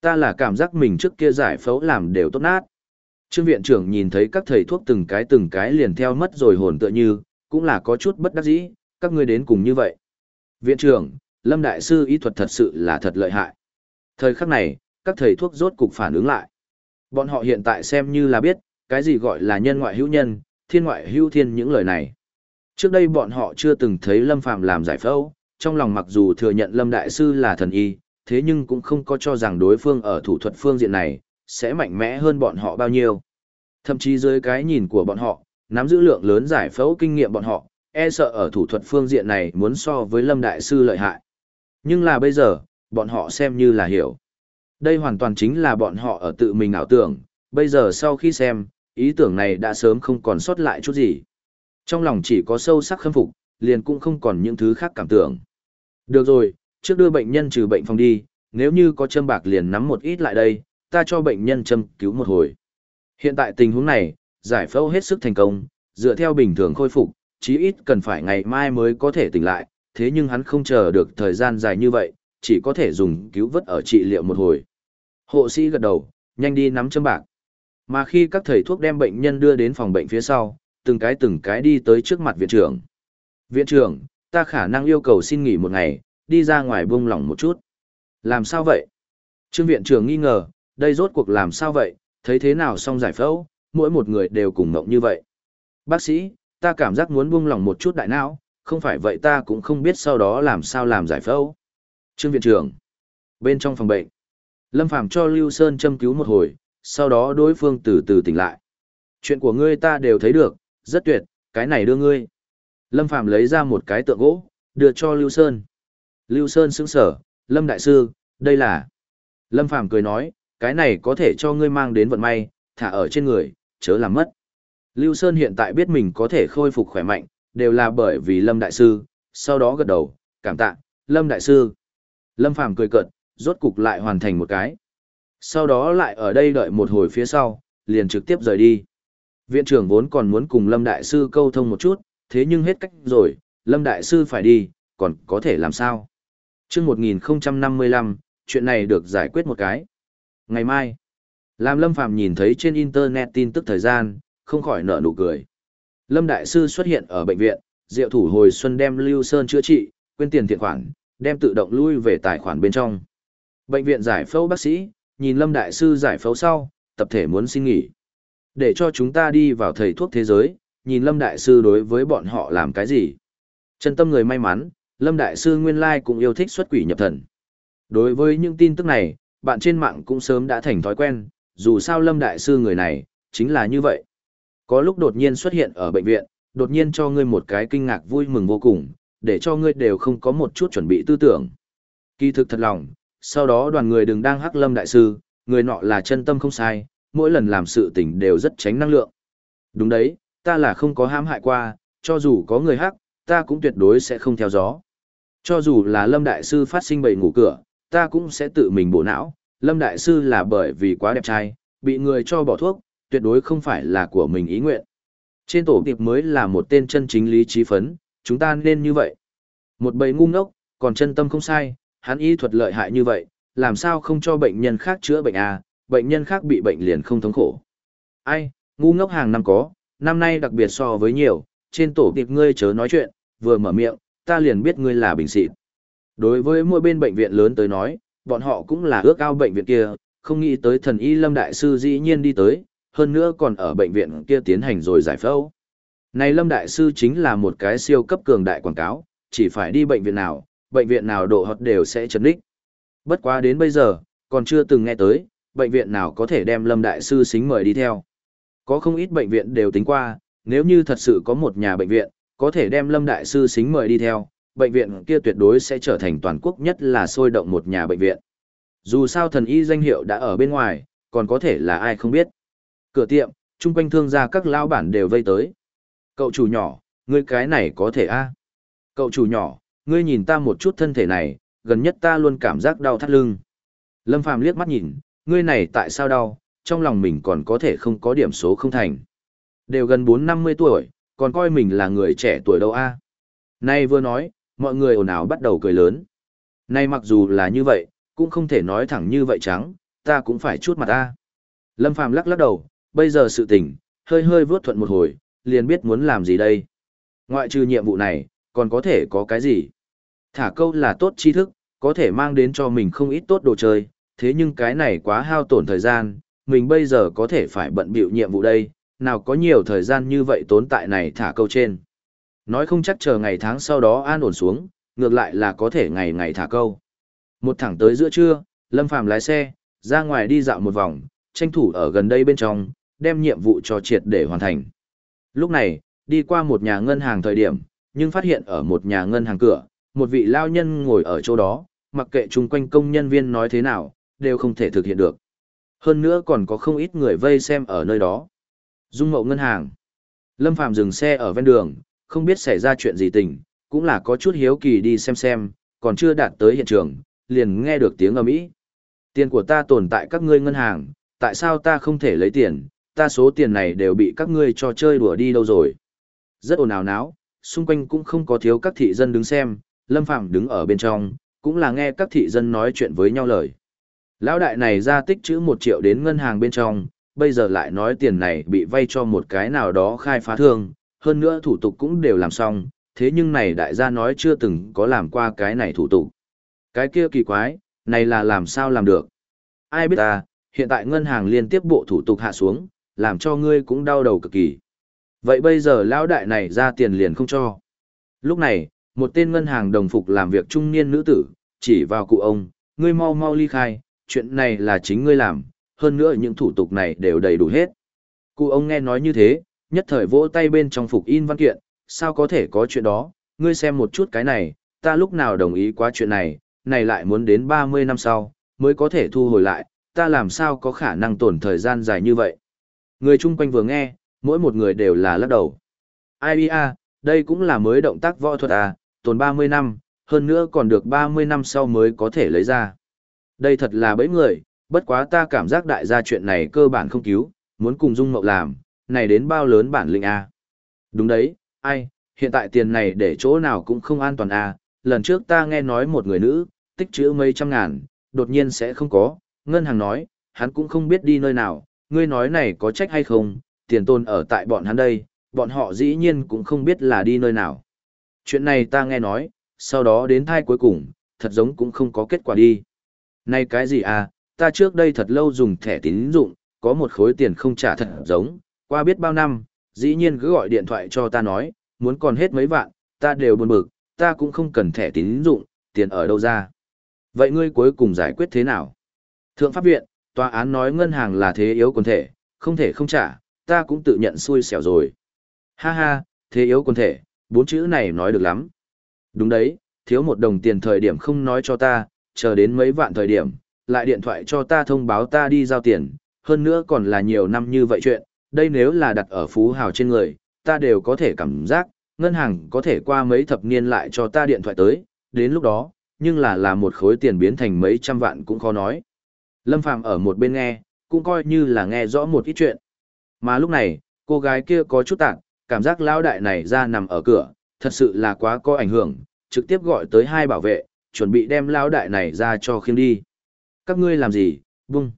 Ta là cảm giác mình trước kia giải phẫu làm đều tốt nát. Trương viện trưởng nhìn thấy các thầy thuốc từng cái từng cái liền theo mất rồi hồn tựa như, cũng là có chút bất đắc dĩ, các ngươi đến cùng như vậy. Viện trưởng, Lâm Đại Sư y thuật thật sự là thật lợi hại. Thời khắc này, các thầy thuốc rốt cục phản ứng lại. Bọn họ hiện tại xem như là biết, cái gì gọi là nhân ngoại hữu nhân, thiên ngoại hữu thiên những lời này. Trước đây bọn họ chưa từng thấy Lâm Phàm làm giải phẫu, trong lòng mặc dù thừa nhận Lâm Đại Sư là thần y, thế nhưng cũng không có cho rằng đối phương ở thủ thuật phương diện này, sẽ mạnh mẽ hơn bọn họ bao nhiêu. Thậm chí dưới cái nhìn của bọn họ, nắm giữ lượng lớn giải phẫu kinh nghiệm bọn họ, e sợ ở thủ thuật phương diện này muốn so với Lâm Đại Sư lợi hại. Nhưng là bây giờ, bọn họ xem như là hiểu. Đây hoàn toàn chính là bọn họ ở tự mình ảo tưởng, bây giờ sau khi xem, ý tưởng này đã sớm không còn sót lại chút gì. Trong lòng chỉ có sâu sắc khâm phục, liền cũng không còn những thứ khác cảm tưởng. Được rồi, trước đưa bệnh nhân trừ bệnh phòng đi, nếu như có châm bạc liền nắm một ít lại đây, ta cho bệnh nhân châm cứu một hồi. Hiện tại tình huống này, giải phẫu hết sức thành công, dựa theo bình thường khôi phục, chí ít cần phải ngày mai mới có thể tỉnh lại, thế nhưng hắn không chờ được thời gian dài như vậy, chỉ có thể dùng cứu vớt ở trị liệu một hồi. Hộ sĩ gật đầu, nhanh đi nắm châm bạc. Mà khi các thầy thuốc đem bệnh nhân đưa đến phòng bệnh phía sau, từng cái từng cái đi tới trước mặt viện trưởng. Viện trưởng, ta khả năng yêu cầu xin nghỉ một ngày, đi ra ngoài buông lỏng một chút. Làm sao vậy? Trương viện trưởng nghi ngờ, đây rốt cuộc làm sao vậy, thấy thế nào xong giải phẫu, mỗi một người đều cùng ngộng như vậy. Bác sĩ, ta cảm giác muốn buông lỏng một chút đại não, không phải vậy ta cũng không biết sau đó làm sao làm giải phẫu. Trương viện trưởng, bên trong phòng bệnh, Lâm Phàm cho Lưu Sơn châm cứu một hồi, sau đó đối phương từ từ tỉnh lại. Chuyện của ngươi ta đều thấy được, rất tuyệt, cái này đưa ngươi. Lâm Phàm lấy ra một cái tượng gỗ, đưa cho Lưu Sơn. Lưu Sơn sững sở, Lâm Đại Sư, đây là... Lâm Phàm cười nói, cái này có thể cho ngươi mang đến vận may, thả ở trên người, chớ làm mất. Lưu Sơn hiện tại biết mình có thể khôi phục khỏe mạnh, đều là bởi vì Lâm Đại Sư, sau đó gật đầu, cảm tạ, Lâm Đại Sư. Lâm Phàm cười cợt, rốt cục lại hoàn thành một cái. Sau đó lại ở đây đợi một hồi phía sau, liền trực tiếp rời đi. Viện trưởng vốn còn muốn cùng Lâm Đại Sư câu thông một chút, thế nhưng hết cách rồi, Lâm Đại Sư phải đi, còn có thể làm sao? chương 1055, chuyện này được giải quyết một cái. Ngày mai, làm Lâm Phạm nhìn thấy trên Internet tin tức thời gian, không khỏi nở nụ cười. Lâm Đại Sư xuất hiện ở bệnh viện, Diệu Thủ hồi xuân đem Lưu Sơn chữa trị, quên tiền thiện khoản, đem tự động lui về tài khoản bên trong. Bệnh viện giải phẫu bác sĩ, nhìn Lâm Đại Sư giải phẫu sau, tập thể muốn xin nghỉ. Để cho chúng ta đi vào thầy thuốc thế giới, nhìn Lâm Đại Sư đối với bọn họ làm cái gì. Chân tâm người may mắn, Lâm Đại Sư nguyên lai cũng yêu thích xuất quỷ nhập thần. Đối với những tin tức này, bạn trên mạng cũng sớm đã thành thói quen, dù sao Lâm Đại Sư người này, chính là như vậy. Có lúc đột nhiên xuất hiện ở bệnh viện, đột nhiên cho ngươi một cái kinh ngạc vui mừng vô cùng, để cho ngươi đều không có một chút chuẩn bị tư tưởng. Kỳ thực thật lòng, sau đó đoàn người đừng đang hắc Lâm Đại Sư, người nọ là chân tâm không sai, mỗi lần làm sự tình đều rất tránh năng lượng. Đúng đấy, ta là không có hãm hại qua, cho dù có người hắc, ta cũng tuyệt đối sẽ không theo gió. Cho dù là Lâm Đại Sư phát sinh bậy ngủ cửa, ta cũng sẽ tự mình bổ não. Lâm Đại Sư là bởi vì quá đẹp trai, bị người cho bỏ thuốc, tuyệt đối không phải là của mình ý nguyện. Trên tổ tiệp mới là một tên chân chính lý trí phấn, chúng ta nên như vậy. Một bầy ngu ngốc, còn chân tâm không sai, hắn y thuật lợi hại như vậy, làm sao không cho bệnh nhân khác chữa bệnh à, bệnh nhân khác bị bệnh liền không thống khổ. Ai, ngu ngốc hàng năm có, năm nay đặc biệt so với nhiều, trên tổ tiệp ngươi chớ nói chuyện, vừa mở miệng, ta liền biết ngươi là bình xịt. Đối với mỗi bên bệnh viện lớn tới nói, bọn họ cũng là ước ao bệnh viện kia, không nghĩ tới thần y lâm đại sư dĩ nhiên đi tới, hơn nữa còn ở bệnh viện kia tiến hành rồi giải phẫu. Này lâm đại sư chính là một cái siêu cấp cường đại quảng cáo, chỉ phải đi bệnh viện nào, bệnh viện nào độ hot đều sẽ chấn đích. Bất quá đến bây giờ, còn chưa từng nghe tới, bệnh viện nào có thể đem lâm đại sư xính mời đi theo. Có không ít bệnh viện đều tính qua, nếu như thật sự có một nhà bệnh viện, có thể đem lâm đại sư xính mời đi theo, bệnh viện kia tuyệt đối sẽ trở thành toàn quốc nhất là sôi động một nhà bệnh viện. Dù sao thần y danh hiệu đã ở bên ngoài, còn có thể là ai không biết. Cửa tiệm, chung quanh thương gia các lão bản đều vây tới. Cậu chủ nhỏ, ngươi cái này có thể a Cậu chủ nhỏ, ngươi nhìn ta một chút thân thể này, gần nhất ta luôn cảm giác đau thắt lưng. Lâm Phàm liếc mắt nhìn, ngươi này tại sao đau, trong lòng mình còn có thể không có điểm số không thành. Đều gần 4-50 tuổi, còn coi mình là người trẻ tuổi đâu a Nay vừa nói, mọi người ồn ào bắt đầu cười lớn. Nay mặc dù là như vậy, cũng không thể nói thẳng như vậy trắng, ta cũng phải chút mặt ta. Lâm Phàm lắc lắc đầu, bây giờ sự tình, hơi hơi vớt thuận một hồi, liền biết muốn làm gì đây. Ngoại trừ nhiệm vụ này, còn có thể có cái gì? Thả câu là tốt tri thức, có thể mang đến cho mình không ít tốt đồ chơi, thế nhưng cái này quá hao tổn thời gian, mình bây giờ có thể phải bận bịu nhiệm vụ đây, nào có nhiều thời gian như vậy tốn tại này thả câu trên. Nói không chắc chờ ngày tháng sau đó an ổn xuống, ngược lại là có thể ngày ngày thả câu. Một thẳng tới giữa trưa, Lâm Phàm lái xe, ra ngoài đi dạo một vòng, tranh thủ ở gần đây bên trong, đem nhiệm vụ cho triệt để hoàn thành. Lúc này, đi qua một nhà ngân hàng thời điểm, nhưng phát hiện ở một nhà ngân hàng cửa, một vị lao nhân ngồi ở chỗ đó, mặc kệ chung quanh công nhân viên nói thế nào, đều không thể thực hiện được. Hơn nữa còn có không ít người vây xem ở nơi đó. Dung mậu ngân hàng. Lâm Phạm dừng xe ở ven đường, không biết xảy ra chuyện gì tình, cũng là có chút hiếu kỳ đi xem xem, còn chưa đạt tới hiện trường, liền nghe được tiếng ầm ĩ. Tiền của ta tồn tại các ngươi ngân hàng, tại sao ta không thể lấy tiền, ta số tiền này đều bị các ngươi cho chơi đùa đi đâu rồi. Rất ồn ào náo, xung quanh cũng không có thiếu các thị dân đứng xem, Lâm Phạm đứng ở bên trong, cũng là nghe các thị dân nói chuyện với nhau lời. Lão đại này ra tích chữ một triệu đến ngân hàng bên trong, bây giờ lại nói tiền này bị vay cho một cái nào đó khai phá thương, hơn nữa thủ tục cũng đều làm xong, thế nhưng này đại gia nói chưa từng có làm qua cái này thủ tục. Cái kia kỳ quái, này là làm sao làm được? Ai biết ta, hiện tại ngân hàng liên tiếp bộ thủ tục hạ xuống, làm cho ngươi cũng đau đầu cực kỳ. Vậy bây giờ lão đại này ra tiền liền không cho. Lúc này, một tên ngân hàng đồng phục làm việc trung niên nữ tử, chỉ vào cụ ông, ngươi mau mau ly khai, chuyện này là chính ngươi làm, hơn nữa những thủ tục này đều đầy đủ hết. Cụ ông nghe nói như thế, nhất thời vỗ tay bên trong phục in văn kiện, sao có thể có chuyện đó, ngươi xem một chút cái này, ta lúc nào đồng ý qua chuyện này, này lại muốn đến 30 năm sau, mới có thể thu hồi lại, ta làm sao có khả năng tổn thời gian dài như vậy. Người chung quanh vừa nghe, mỗi một người đều là lắc đầu. Ai à, đây cũng là mới động tác võ thuật à, tồn 30 năm, hơn nữa còn được 30 năm sau mới có thể lấy ra. Đây thật là bẫy người, bất quá ta cảm giác đại gia chuyện này cơ bản không cứu, muốn cùng Dung Mậu làm, này đến bao lớn bản lĩnh A. Đúng đấy, ai, hiện tại tiền này để chỗ nào cũng không an toàn A, lần trước ta nghe nói một người nữ, tích trữ mấy trăm ngàn, đột nhiên sẽ không có, ngân hàng nói, hắn cũng không biết đi nơi nào, ngươi nói này có trách hay không, tiền tôn ở tại bọn hắn đây, bọn họ dĩ nhiên cũng không biết là đi nơi nào. Chuyện này ta nghe nói, sau đó đến thai cuối cùng, thật giống cũng không có kết quả đi. Này cái gì à, ta trước đây thật lâu dùng thẻ tín dụng, có một khối tiền không trả thật giống, qua biết bao năm, dĩ nhiên cứ gọi điện thoại cho ta nói, muốn còn hết mấy vạn, ta đều buồn bực, ta cũng không cần thẻ tín dụng, tiền ở đâu ra. Vậy ngươi cuối cùng giải quyết thế nào? Thượng pháp viện, tòa án nói ngân hàng là thế yếu quần thể, không thể không trả, ta cũng tự nhận xui xẻo rồi. Ha ha, thế yếu quần thể, bốn chữ này nói được lắm. Đúng đấy, thiếu một đồng tiền thời điểm không nói cho ta, chờ đến mấy vạn thời điểm, lại điện thoại cho ta thông báo ta đi giao tiền, hơn nữa còn là nhiều năm như vậy chuyện, đây nếu là đặt ở phú hào trên người, ta đều có thể cảm giác, ngân hàng có thể qua mấy thập niên lại cho ta điện thoại tới, đến lúc đó, nhưng là là một khối tiền biến thành mấy trăm vạn cũng khó nói. Lâm Phàm ở một bên nghe, cũng coi như là nghe rõ một ít chuyện. Mà lúc này, cô gái kia có chút tạng, cảm giác lão đại này ra nằm ở cửa, thật sự là quá có ảnh hưởng, trực tiếp gọi tới hai bảo vệ, chuẩn bị đem lão đại này ra cho khiêng đi. Các ngươi làm gì, bung.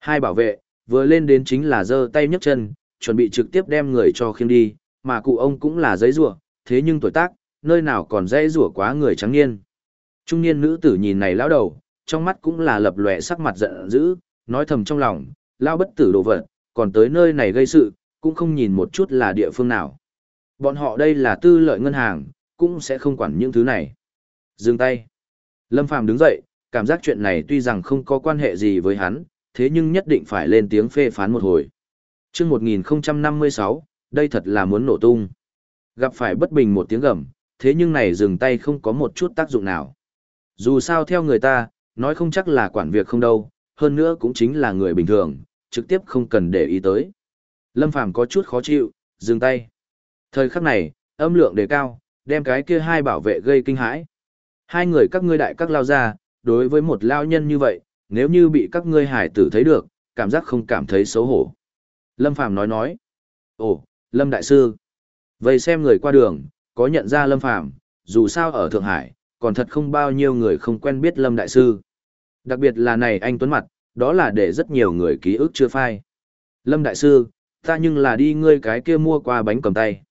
Hai bảo vệ, vừa lên đến chính là giơ tay nhấc chân, chuẩn bị trực tiếp đem người cho khiêng đi, mà cụ ông cũng là giấy rủa, thế nhưng tuổi tác, nơi nào còn dây rủa quá người trắng niên. Trung niên nữ tử nhìn này lão đầu, trong mắt cũng là lập lòe sắc mặt giận dữ, nói thầm trong lòng, lao bất tử đồ vật, còn tới nơi này gây sự, cũng không nhìn một chút là địa phương nào. Bọn họ đây là tư lợi ngân hàng, cũng sẽ không quản những thứ này. Dừng tay. Lâm Phàm đứng dậy, cảm giác chuyện này tuy rằng không có quan hệ gì với hắn, thế nhưng nhất định phải lên tiếng phê phán một hồi. Chương 1056, đây thật là muốn nổ tung. Gặp phải bất bình một tiếng gầm, thế nhưng này dừng tay không có một chút tác dụng nào. Dù sao theo người ta, nói không chắc là quản việc không đâu, hơn nữa cũng chính là người bình thường, trực tiếp không cần để ý tới. Lâm Phàm có chút khó chịu, dừng tay. Thời khắc này, âm lượng đề cao, đem cái kia hai bảo vệ gây kinh hãi. Hai người các ngươi đại các lao ra, đối với một lao nhân như vậy, nếu như bị các ngươi hải tử thấy được, cảm giác không cảm thấy xấu hổ. Lâm Phàm nói nói. Ồ, Lâm Đại Sư. Vậy xem người qua đường, có nhận ra Lâm Phàm dù sao ở Thượng Hải, còn thật không bao nhiêu người không quen biết Lâm Đại Sư. Đặc biệt là này anh Tuấn Mặt, đó là để rất nhiều người ký ức chưa phai. Lâm Đại Sư, ta nhưng là đi ngươi cái kia mua qua bánh cầm tay.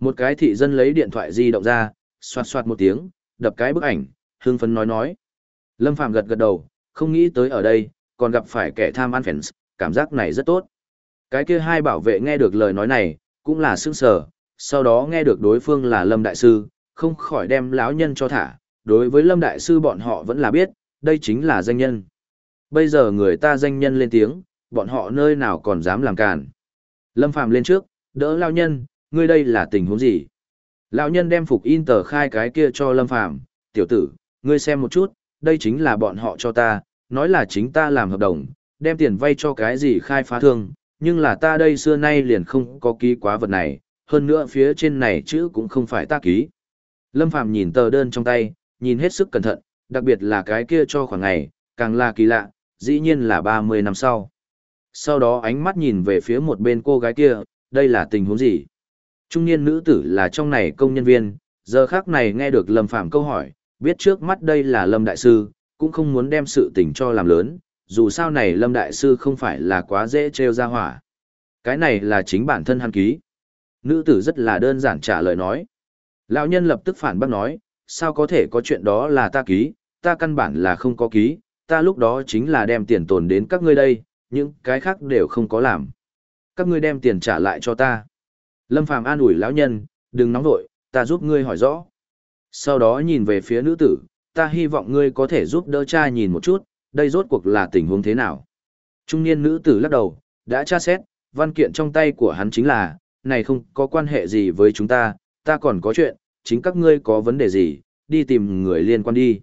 Một cái thị dân lấy điện thoại di động ra, xoạt xoạt một tiếng, đập cái bức ảnh, hương phấn nói nói. Lâm Phàm gật gật đầu, không nghĩ tới ở đây, còn gặp phải kẻ tham ăn phèn, cảm giác này rất tốt. Cái kia hai bảo vệ nghe được lời nói này, cũng là sững sờ, sau đó nghe được đối phương là Lâm Đại Sư, không khỏi đem lão nhân cho thả, đối với Lâm Đại Sư bọn họ vẫn là biết, đây chính là danh nhân. Bây giờ người ta danh nhân lên tiếng, bọn họ nơi nào còn dám làm cản. Lâm Phàm lên trước, đỡ lão nhân, ngươi đây là tình huống gì? Lão nhân đem phục in tờ khai cái kia cho Lâm Phàm tiểu tử, ngươi xem một chút, đây chính là bọn họ cho ta, nói là chính ta làm hợp đồng, đem tiền vay cho cái gì khai phá thương, nhưng là ta đây xưa nay liền không có ký quá vật này, hơn nữa phía trên này chữ cũng không phải ta ký. Lâm Phàm nhìn tờ đơn trong tay, nhìn hết sức cẩn thận, đặc biệt là cái kia cho khoảng ngày, càng là kỳ lạ, dĩ nhiên là 30 năm sau. Sau đó ánh mắt nhìn về phía một bên cô gái kia, đây là tình huống gì? Trung niên nữ tử là trong này công nhân viên, giờ khác này nghe được Lâm Phàm câu hỏi, biết trước mắt đây là Lâm Đại Sư, cũng không muốn đem sự tình cho làm lớn, dù sao này Lâm Đại Sư không phải là quá dễ treo ra hỏa. Cái này là chính bản thân hắn ký. Nữ tử rất là đơn giản trả lời nói. Lão nhân lập tức phản bác nói, sao có thể có chuyện đó là ta ký, ta căn bản là không có ký, ta lúc đó chính là đem tiền tồn đến các ngươi đây, những cái khác đều không có làm. Các ngươi đem tiền trả lại cho ta. Lâm Phàm an ủi lão nhân, đừng nóng vội, ta giúp ngươi hỏi rõ. Sau đó nhìn về phía nữ tử, ta hy vọng ngươi có thể giúp đỡ cha nhìn một chút, đây rốt cuộc là tình huống thế nào. Trung niên nữ tử lắc đầu, đã tra xét, văn kiện trong tay của hắn chính là, này không có quan hệ gì với chúng ta, ta còn có chuyện, chính các ngươi có vấn đề gì, đi tìm người liên quan đi.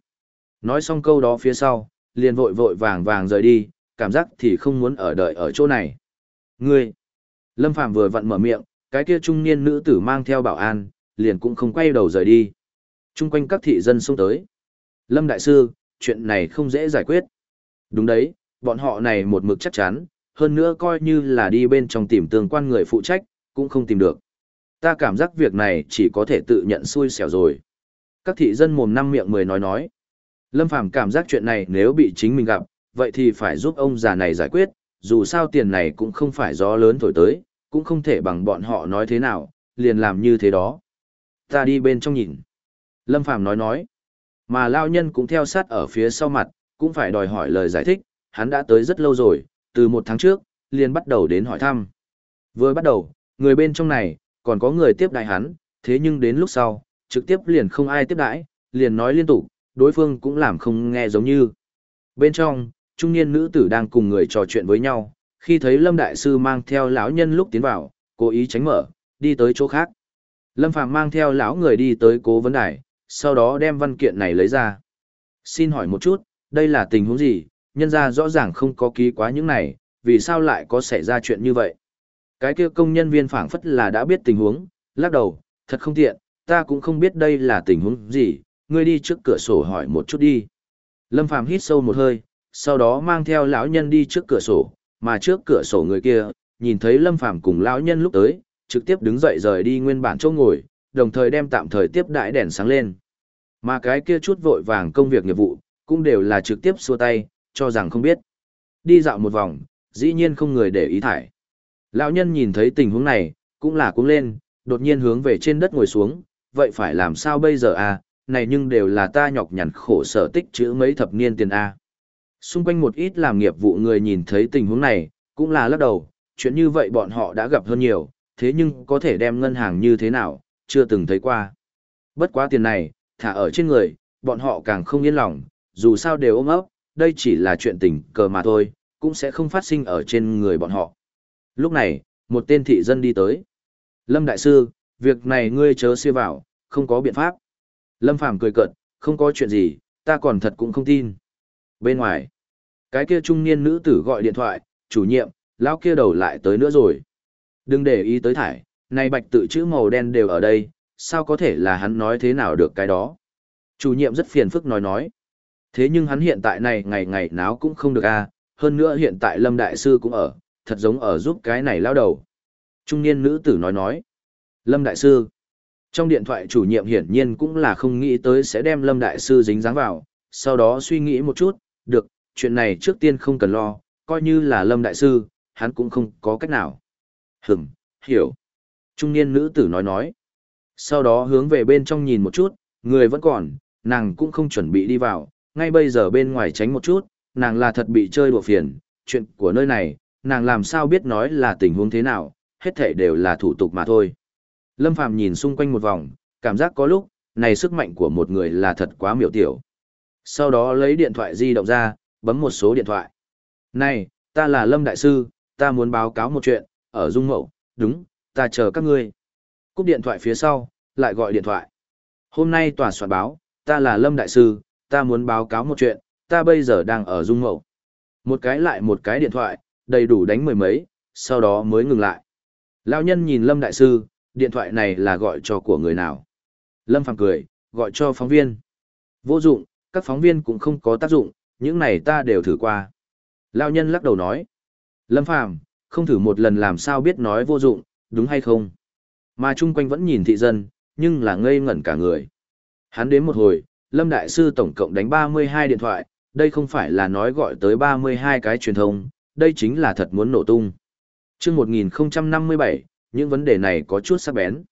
Nói xong câu đó phía sau, liền vội vội vàng vàng rời đi, cảm giác thì không muốn ở đợi ở chỗ này. Ngươi! Lâm Phàm vừa vặn mở miệng, cái kia trung niên nữ tử mang theo bảo an, liền cũng không quay đầu rời đi. Trung quanh các thị dân xông tới. Lâm Đại Sư, chuyện này không dễ giải quyết. Đúng đấy, bọn họ này một mực chắc chắn, hơn nữa coi như là đi bên trong tìm tương quan người phụ trách, cũng không tìm được. Ta cảm giác việc này chỉ có thể tự nhận xui xẻo rồi. Các thị dân mồm năm miệng mười nói nói. Lâm Phàm cảm giác chuyện này nếu bị chính mình gặp, vậy thì phải giúp ông già này giải quyết, dù sao tiền này cũng không phải gió lớn thổi tới, cũng không thể bằng bọn họ nói thế nào, liền làm như thế đó. Ta đi bên trong nhìn. Lâm Phàm nói nói. Mà lao nhân cũng theo sát ở phía sau mặt, cũng phải đòi hỏi lời giải thích, hắn đã tới rất lâu rồi, từ một tháng trước, liền bắt đầu đến hỏi thăm. Vừa bắt đầu, người bên trong này, còn có người tiếp đại hắn, thế nhưng đến lúc sau, trực tiếp liền không ai tiếp đãi, liền nói liên tục, đối phương cũng làm không nghe giống như. Bên trong, trung niên nữ tử đang cùng người trò chuyện với nhau, khi thấy Lâm đại sư mang theo lão nhân lúc tiến vào, cố ý tránh mở, đi tới chỗ khác. Lâm Phàm mang theo lão người đi tới cố vấn đài, sau đó đem văn kiện này lấy ra. Xin hỏi một chút, đây là tình huống gì, nhân ra rõ ràng không có ký quá những này, vì sao lại có xảy ra chuyện như vậy? Cái kia công nhân viên phảng phất là đã biết tình huống, lắc đầu, thật không tiện, ta cũng không biết đây là tình huống gì, ngươi đi trước cửa sổ hỏi một chút đi. Lâm Phàm hít sâu một hơi, sau đó mang theo lão nhân đi trước cửa sổ, mà trước cửa sổ người kia, nhìn thấy Lâm Phàm cùng lão nhân lúc tới, trực tiếp đứng dậy rời đi nguyên bản chỗ ngồi, đồng thời đem tạm thời tiếp đại đèn sáng lên. Mà cái kia chút vội vàng công việc nghiệp vụ, cũng đều là trực tiếp xua tay, cho rằng không biết. Đi dạo một vòng, dĩ nhiên không người để ý thải. Lão nhân nhìn thấy tình huống này, cũng là cuống lên, đột nhiên hướng về trên đất ngồi xuống, vậy phải làm sao bây giờ à, này nhưng đều là ta nhọc nhằn khổ sở tích chữ mấy thập niên tiền A. Xung quanh một ít làm nghiệp vụ người nhìn thấy tình huống này, cũng là lắc đầu, chuyện như vậy bọn họ đã gặp hơn nhiều, thế nhưng có thể đem ngân hàng như thế nào, chưa từng thấy qua. Bất quá tiền này, thả ở trên người, bọn họ càng không yên lòng, dù sao đều ôm ấp, đây chỉ là chuyện tình cờ mà thôi, cũng sẽ không phát sinh ở trên người bọn họ. Lúc này, một tên thị dân đi tới. Lâm Đại Sư, việc này ngươi chớ siêu vào, không có biện pháp. Lâm Phàm cười cợt, không có chuyện gì, ta còn thật cũng không tin. Bên ngoài, cái kia trung niên nữ tử gọi điện thoại, chủ nhiệm, lão kia đầu lại tới nữa rồi. Đừng để ý tới thải, này bạch tự chữ màu đen đều ở đây, sao có thể là hắn nói thế nào được cái đó. Chủ nhiệm rất phiền phức nói nói. Thế nhưng hắn hiện tại này ngày ngày náo cũng không được a à, hơn nữa hiện tại Lâm Đại Sư cũng ở, thật giống ở giúp cái này lao đầu. Trung niên nữ tử nói nói. Lâm Đại Sư. Trong điện thoại chủ nhiệm hiển nhiên cũng là không nghĩ tới sẽ đem Lâm Đại Sư dính dáng vào, sau đó suy nghĩ một chút, được, chuyện này trước tiên không cần lo, coi như là Lâm Đại Sư, hắn cũng không có cách nào. Hửm, hiểu. Trung niên nữ tử nói nói. Sau đó hướng về bên trong nhìn một chút, người vẫn còn, nàng cũng không chuẩn bị đi vào, ngay bây giờ bên ngoài tránh một chút, nàng là thật bị chơi đùa phiền, chuyện của nơi này, nàng làm sao biết nói là tình huống thế nào, hết thể đều là thủ tục mà thôi. Lâm Phàm nhìn xung quanh một vòng, cảm giác có lúc, này sức mạnh của một người là thật quá miểu tiểu. Sau đó lấy điện thoại di động ra, bấm một số điện thoại. Này, ta là Lâm Đại Sư, ta muốn báo cáo một chuyện, ở Dung Mậu, đúng, ta chờ các ngươi. Cúp điện thoại phía sau, lại gọi điện thoại. Hôm nay tòa soạn báo, ta là Lâm Đại Sư, ta muốn báo cáo một chuyện, ta bây giờ đang ở Dung Mậu. Một cái lại một cái điện thoại, đầy đủ đánh mười mấy, sau đó mới ngừng lại. Lão nhân nhìn Lâm Đại Sư, điện thoại này là gọi cho của người nào. Lâm Phàm cười, gọi cho phóng viên. Vô dụng, các phóng viên cũng không có tác dụng, những này ta đều thử qua. Lão nhân lắc đầu nói. Lâm Phàm không thử một lần làm sao biết nói vô dụng, đúng hay không? Mà chung quanh vẫn nhìn thị dân, nhưng là ngây ngẩn cả người. Hắn đến một hồi, Lâm Đại Sư tổng cộng đánh 32 điện thoại, đây không phải là nói gọi tới 32 cái truyền thông, đây chính là thật muốn nổ tung. Trước 1057, những vấn đề này có chút sắc bén.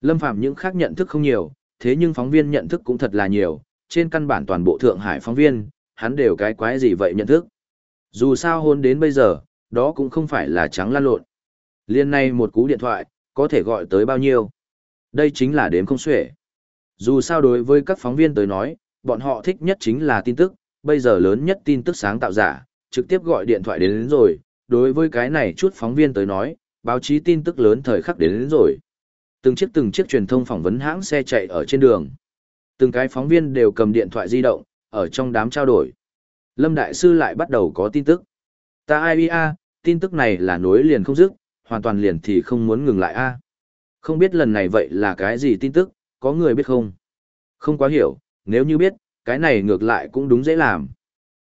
Lâm Phạm những khác nhận thức không nhiều, thế nhưng phóng viên nhận thức cũng thật là nhiều, trên căn bản toàn bộ Thượng Hải phóng viên, hắn đều cái quái gì vậy nhận thức. Dù sao hôn đến bây giờ, đó cũng không phải là trắng lan lộn. Liên này một cú điện thoại, có thể gọi tới bao nhiêu. Đây chính là đếm không xuể. Dù sao đối với các phóng viên tới nói, bọn họ thích nhất chính là tin tức, bây giờ lớn nhất tin tức sáng tạo giả, trực tiếp gọi điện thoại đến, đến rồi, đối với cái này chút phóng viên tới nói, báo chí tin tức lớn thời khắc đến, đến rồi. Từng chiếc từng chiếc truyền thông phỏng vấn hãng xe chạy ở trên đường. Từng cái phóng viên đều cầm điện thoại di động, ở trong đám trao đổi. Lâm Đại Sư lại bắt đầu có tin tức. Ta ai a, tin tức này là nối liền không dứt, hoàn toàn liền thì không muốn ngừng lại a. Không biết lần này vậy là cái gì tin tức, có người biết không? Không quá hiểu, nếu như biết, cái này ngược lại cũng đúng dễ làm.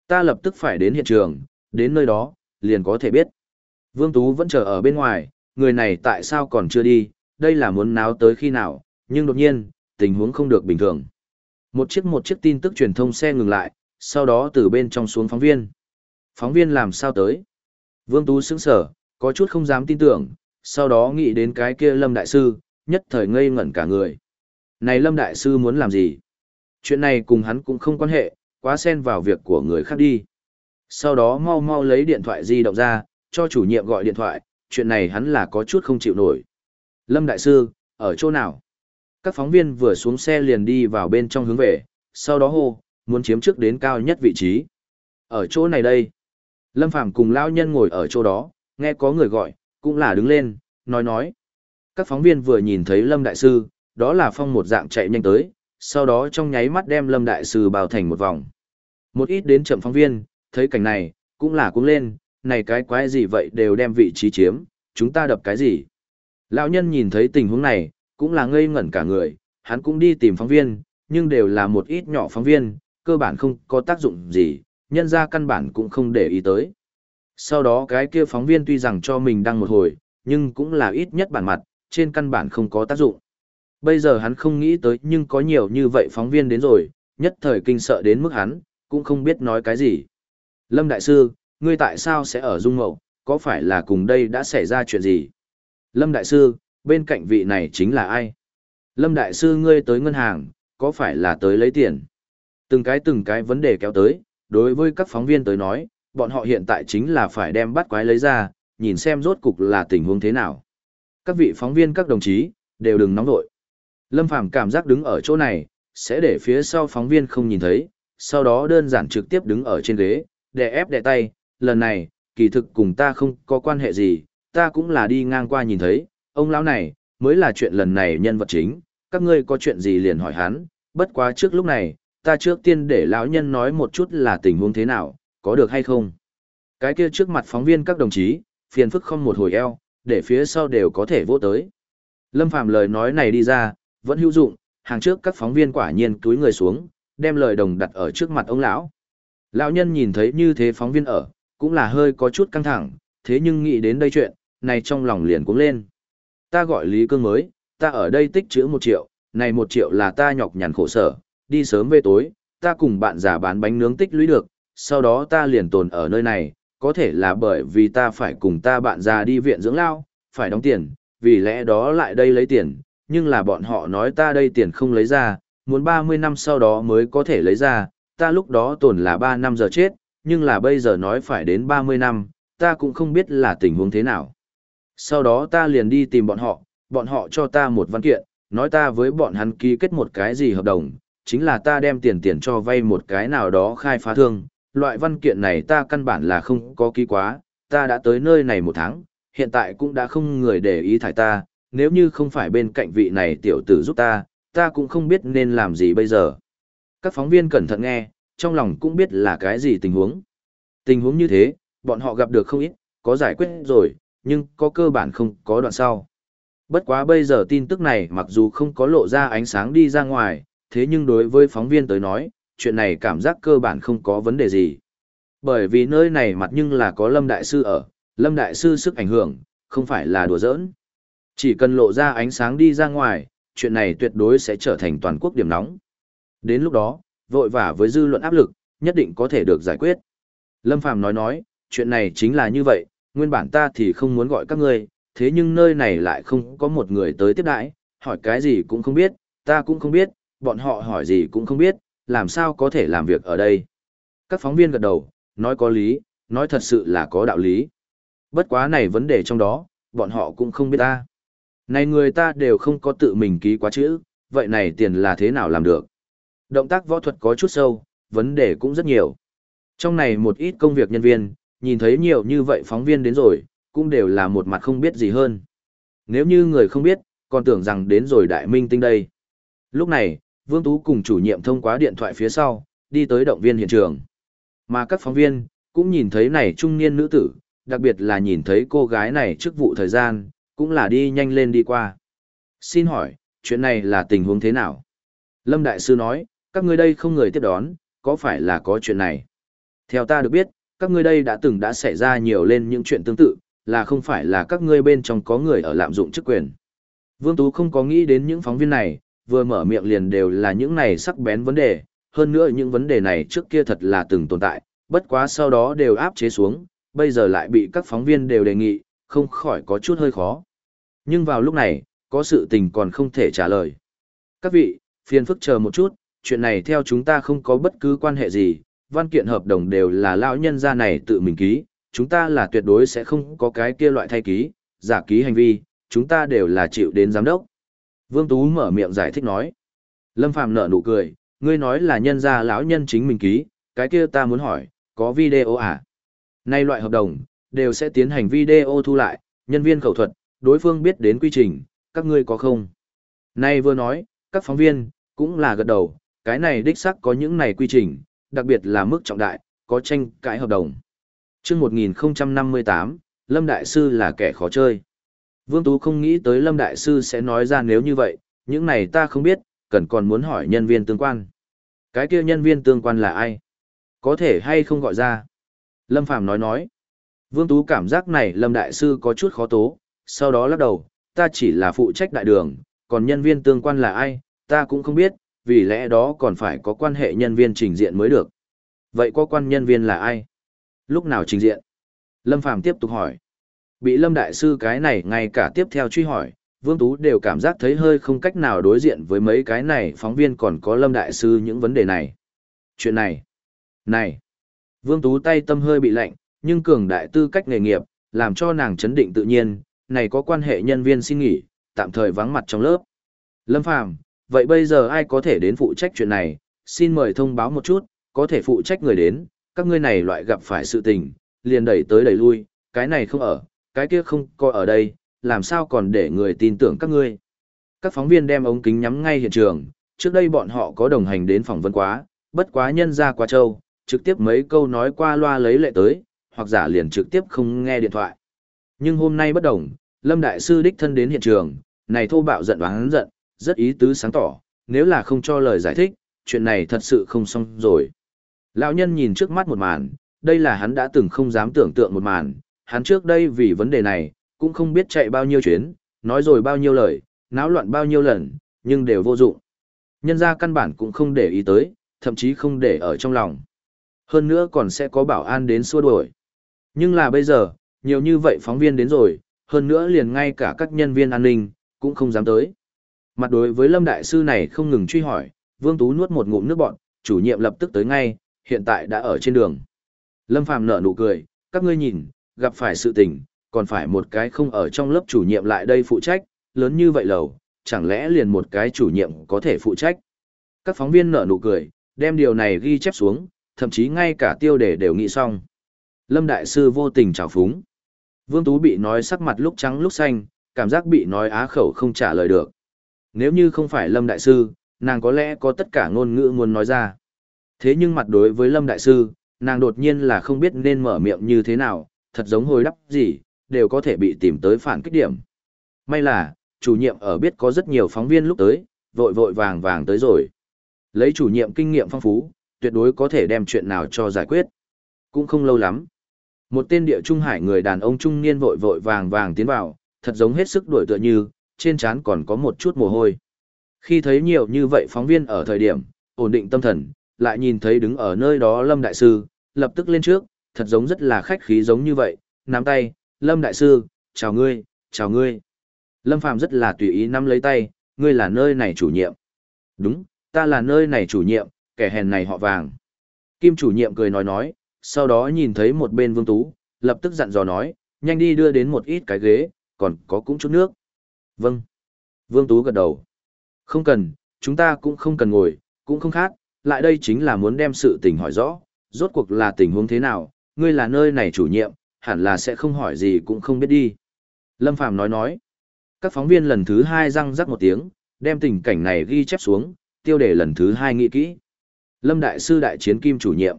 Ta lập tức phải đến hiện trường, đến nơi đó, liền có thể biết. Vương Tú vẫn chờ ở bên ngoài, người này tại sao còn chưa đi, đây là muốn náo tới khi nào, nhưng đột nhiên, tình huống không được bình thường. Một chiếc một chiếc tin tức truyền thông xe ngừng lại, sau đó từ bên trong xuống phóng viên. Phóng viên làm sao tới? Vương Tú sững sở, có chút không dám tin tưởng, sau đó nghĩ đến cái kia Lâm Đại Sư, nhất thời ngây ngẩn cả người. Này Lâm Đại Sư muốn làm gì? Chuyện này cùng hắn cũng không quan hệ, quá xen vào việc của người khác đi. Sau đó mau mau lấy điện thoại di động ra, cho chủ nhiệm gọi điện thoại, chuyện này hắn là có chút không chịu nổi. Lâm Đại Sư, ở chỗ nào? Các phóng viên vừa xuống xe liền đi vào bên trong hướng về, sau đó hô, muốn chiếm trước đến cao nhất vị trí. Ở chỗ này đây. Lâm Phàm cùng lão nhân ngồi ở chỗ đó, nghe có người gọi, cũng là đứng lên, nói nói. Các phóng viên vừa nhìn thấy Lâm Đại Sư, đó là phong một dạng chạy nhanh tới, sau đó trong nháy mắt đem Lâm Đại Sư bào thành một vòng. Một ít đến chậm phóng viên, thấy cảnh này, cũng là cũng lên, này cái quái gì vậy đều đem vị trí chiếm, chúng ta đập cái gì. Lão nhân nhìn thấy tình huống này, cũng là ngây ngẩn cả người, hắn cũng đi tìm phóng viên, nhưng đều là một ít nhỏ phóng viên, cơ bản không có tác dụng gì, nhân ra căn bản cũng không để ý tới. Sau đó cái kia phóng viên tuy rằng cho mình đăng một hồi, nhưng cũng là ít nhất bản mặt, trên căn bản không có tác dụng. Bây giờ hắn không nghĩ tới nhưng có nhiều như vậy phóng viên đến rồi, nhất thời kinh sợ đến mức hắn, cũng không biết nói cái gì. Lâm Đại Sư, ngươi tại sao sẽ ở Dung Mậu, có phải là cùng đây đã xảy ra chuyện gì? Lâm Đại Sư, bên cạnh vị này chính là ai? Lâm Đại Sư ngươi tới ngân hàng, có phải là tới lấy tiền? Từng cái từng cái vấn đề kéo tới, đối với các phóng viên tới nói, bọn họ hiện tại chính là phải đem bắt quái lấy ra, nhìn xem rốt cục là tình huống thế nào. Các vị phóng viên các đồng chí, đều đừng nóng vội. Lâm Phàm cảm giác đứng ở chỗ này, sẽ để phía sau phóng viên không nhìn thấy, sau đó đơn giản trực tiếp đứng ở trên ghế, đè ép đè tay, lần này, kỳ thực cùng ta không có quan hệ gì, ta cũng là đi ngang qua nhìn thấy, ông lão này, mới là chuyện lần này nhân vật chính, các ngươi có chuyện gì liền hỏi hắn, bất quá trước lúc này, ta trước tiên để lão nhân nói một chút là tình huống thế nào, có được hay không. Cái kia trước mặt phóng viên các đồng chí, phiền phức không một hồi eo, để phía sau đều có thể vô tới. Lâm Phàm lời nói này đi ra, vẫn hữu dụng, hàng trước các phóng viên quả nhiên túi người xuống, đem lời đồng đặt ở trước mặt ông lão. Lão nhân nhìn thấy như thế phóng viên ở, cũng là hơi có chút căng thẳng, thế nhưng nghĩ đến đây chuyện, này trong lòng liền cũng lên. Ta gọi Lý Cương mới, ta ở đây tích trữ một triệu, này một triệu là ta nhọc nhằn khổ sở, đi sớm về tối, ta cùng bạn giả bán bánh nướng tích lũy được, sau đó ta liền tồn ở nơi này, có thể là bởi vì ta phải cùng ta bạn già đi viện dưỡng lao, phải đóng tiền, vì lẽ đó lại đây lấy tiền, nhưng là bọn họ nói ta đây tiền không lấy ra, muốn 30 năm sau đó mới có thể lấy ra, ta lúc đó tồn là 3 năm giờ chết, nhưng là bây giờ nói phải đến 30 năm, ta cũng không biết là tình huống thế nào. Sau đó ta liền đi tìm bọn họ, bọn họ cho ta một văn kiện, nói ta với bọn hắn ký kết một cái gì hợp đồng, chính là ta đem tiền tiền cho vay một cái nào đó khai phá thương. Loại văn kiện này ta căn bản là không có ký quá, ta đã tới nơi này một tháng, hiện tại cũng đã không người để ý thải ta, nếu như không phải bên cạnh vị này tiểu tử giúp ta, ta cũng không biết nên làm gì bây giờ. Các phóng viên cẩn thận nghe, trong lòng cũng biết là cái gì tình huống. Tình huống như thế, bọn họ gặp được không ít, có giải quyết rồi, nhưng có cơ bản không có đoạn sau. Bất quá bây giờ tin tức này mặc dù không có lộ ra ánh sáng đi ra ngoài, thế nhưng đối với phóng viên tới nói, chuyện này cảm giác cơ bản không có vấn đề gì. Bởi vì nơi này mặt nhưng là có Lâm Đại Sư ở, Lâm Đại Sư sức ảnh hưởng, không phải là đùa giỡn. Chỉ cần lộ ra ánh sáng đi ra ngoài, chuyện này tuyệt đối sẽ trở thành toàn quốc điểm nóng. Đến lúc đó, vội vã với dư luận áp lực, nhất định có thể được giải quyết. Lâm Phàm nói nói, chuyện này chính là như vậy, nguyên bản ta thì không muốn gọi các ngươi, thế nhưng nơi này lại không có một người tới tiếp đãi, hỏi cái gì cũng không biết, ta cũng không biết, bọn họ hỏi gì cũng không biết, làm sao có thể làm việc ở đây. Các phóng viên gật đầu, nói có lý, nói thật sự là có đạo lý. Bất quá này vấn đề trong đó, bọn họ cũng không biết ta. Này người ta đều không có tự mình ký quá chữ, vậy này tiền là thế nào làm được? Động tác võ thuật có chút sâu, vấn đề cũng rất nhiều. Trong này một ít công việc nhân viên, nhìn thấy nhiều như vậy phóng viên đến rồi, cũng đều là một mặt không biết gì hơn. Nếu như người không biết, còn tưởng rằng đến rồi đại minh tinh đây. Lúc này, Vương Tú cùng chủ nhiệm thông qua điện thoại phía sau, đi tới động viên hiện trường. Mà các phóng viên, cũng nhìn thấy này trung niên nữ tử, đặc biệt là nhìn thấy cô gái này trước vụ thời gian, cũng là đi nhanh lên đi qua. Xin hỏi, chuyện này là tình huống thế nào? Lâm Đại Sư nói, các ngươi đây không người tiếp đón, có phải là có chuyện này? Theo ta được biết, các ngươi đây đã từng đã xảy ra nhiều lên những chuyện tương tự, là không phải là các ngươi bên trong có người ở lạm dụng chức quyền. Vương Tú không có nghĩ đến những phóng viên này, vừa mở miệng liền đều là những này sắc bén vấn đề, hơn nữa những vấn đề này trước kia thật là từng tồn tại, bất quá sau đó đều áp chế xuống, bây giờ lại bị các phóng viên đều đề nghị, không khỏi có chút hơi khó. Nhưng vào lúc này, có sự tình còn không thể trả lời. Các vị, phiền phức chờ một chút, chuyện này theo chúng ta không có bất cứ quan hệ gì, văn kiện hợp đồng đều là lão nhân gia này tự mình ký, chúng ta là tuyệt đối sẽ không có cái kia loại thay ký, giả ký hành vi, chúng ta đều là chịu đến giám đốc. Vương Tú mở miệng giải thích nói. Lâm Phạm nở nụ cười, ngươi nói là nhân gia lão nhân chính mình ký, cái kia ta muốn hỏi, có video à? Nay loại hợp đồng, đều sẽ tiến hành video thu lại, nhân viên khẩu thuật, đối phương biết đến quy trình, các ngươi có không? Nay vừa nói, các phóng viên, cũng là gật đầu, cái này đích xác có những này quy trình, đặc biệt là mức trọng đại, có tranh cãi hợp đồng. Trước 1058, Lâm Đại Sư là kẻ khó chơi. Vương Tú không nghĩ tới Lâm Đại Sư sẽ nói ra nếu như vậy, những này ta không biết, cần còn muốn hỏi nhân viên tương quan. Cái kia nhân viên tương quan là ai? Có thể hay không gọi ra? Lâm Phàm nói nói. Vương Tú cảm giác này Lâm Đại Sư có chút khó tố, sau đó lắc đầu, ta chỉ là phụ trách đại đường, còn nhân viên tương quan là ai, ta cũng không biết, vì lẽ đó còn phải có quan hệ nhân viên trình diện mới được. Vậy có quan nhân viên là ai? Lúc nào trình diện? Lâm Phàm tiếp tục hỏi. Bị Lâm Đại Sư cái này ngay cả tiếp theo truy hỏi, Vương Tú đều cảm giác thấy hơi không cách nào đối diện với mấy cái này phóng viên còn có Lâm Đại Sư những vấn đề này. Chuyện này, này, Vương Tú tay tâm hơi bị lạnh, nhưng cường đại tư cách nghề nghiệp, làm cho nàng chấn định tự nhiên, này có quan hệ nhân viên xin nghỉ, tạm thời vắng mặt trong lớp. Lâm Phàm, vậy bây giờ ai có thể đến phụ trách chuyện này, xin mời thông báo một chút, có thể phụ trách người đến, các ngươi này loại gặp phải sự tình, liền đẩy tới đẩy lui, cái này không ở, cái kia không coi ở đây, làm sao còn để người tin tưởng các ngươi. Các phóng viên đem ống kính nhắm ngay hiện trường, trước đây bọn họ có đồng hành đến phỏng vấn quá, bất quá nhân ra quá châu, trực tiếp mấy câu nói qua loa lấy lệ tới, hoặc giả liền trực tiếp không nghe điện thoại. Nhưng hôm nay bất đồng, Lâm Đại Sư đích thân đến hiện trường, này thô bạo giận và hắn giận, rất ý tứ sáng tỏ, nếu là không cho lời giải thích, chuyện này thật sự không xong rồi. Lão nhân nhìn trước mắt một màn, đây là hắn đã từng không dám tưởng tượng một màn, hắn trước đây vì vấn đề này, cũng không biết chạy bao nhiêu chuyến, nói rồi bao nhiêu lời, náo loạn bao nhiêu lần, nhưng đều vô dụng. Nhân ra căn bản cũng không để ý tới, thậm chí không để ở trong lòng. Hơn nữa còn sẽ có bảo an đến xua đuổi. Nhưng là bây giờ, nhiều như vậy phóng viên đến rồi, hơn nữa liền ngay cả các nhân viên an ninh, cũng không dám tới. Mặt đối với Lâm Đại Sư này không ngừng truy hỏi, Vương Tú nuốt một ngụm nước bọn, chủ nhiệm lập tức tới ngay, hiện tại đã ở trên đường. Lâm Phàm nở nụ cười, các ngươi nhìn, gặp phải sự tình, còn phải một cái không ở trong lớp chủ nhiệm lại đây phụ trách, lớn như vậy lầu, chẳng lẽ liền một cái chủ nhiệm có thể phụ trách. Các phóng viên nở nụ cười, đem điều này ghi chép xuống, thậm chí ngay cả tiêu đề đều nghĩ xong. Lâm Đại Sư vô tình trào phúng. Vương Tú bị nói sắc mặt lúc trắng lúc xanh, cảm giác bị nói á khẩu không trả lời được. Nếu như không phải Lâm Đại Sư, nàng có lẽ có tất cả ngôn ngữ muốn nói ra. Thế nhưng mặt đối với Lâm Đại Sư, nàng đột nhiên là không biết nên mở miệng như thế nào, thật giống hồi đắp gì, đều có thể bị tìm tới phản kích điểm. May là, chủ nhiệm ở biết có rất nhiều phóng viên lúc tới, vội vội vàng vàng tới rồi. Lấy chủ nhiệm kinh nghiệm phong phú, tuyệt đối có thể đem chuyện nào cho giải quyết. Cũng không lâu lắm. Một tên địa trung hải người đàn ông trung niên vội vội vàng vàng tiến vào, thật giống hết sức đuổi tựa như, trên trán còn có một chút mồ hôi. Khi thấy nhiều như vậy phóng viên ở thời điểm, ổn định tâm thần, lại nhìn thấy đứng ở nơi đó Lâm Đại Sư, lập tức lên trước, thật giống rất là khách khí giống như vậy, nắm tay, Lâm Đại Sư, chào ngươi, chào ngươi. Lâm Phàm rất là tùy ý nắm lấy tay, ngươi là nơi này chủ nhiệm. Đúng, ta là nơi này chủ nhiệm, kẻ hèn này họ vàng. Kim chủ nhiệm cười nói nói, sau đó nhìn thấy một bên Vương Tú, lập tức dặn dò nói, nhanh đi đưa đến một ít cái ghế, còn có cũng chút nước. Vâng. Vương Tú gật đầu. Không cần, chúng ta cũng không cần ngồi, cũng không khác, lại đây chính là muốn đem sự tình hỏi rõ, rốt cuộc là tình huống thế nào, ngươi là nơi này chủ nhiệm, hẳn là sẽ không hỏi gì cũng không biết đi. Lâm Phàm nói nói. Các phóng viên lần thứ hai răng rắc một tiếng, đem tình cảnh này ghi chép xuống, tiêu đề lần thứ hai nghĩ kỹ. Lâm Đại Sư Đại Chiến Kim chủ nhiệm.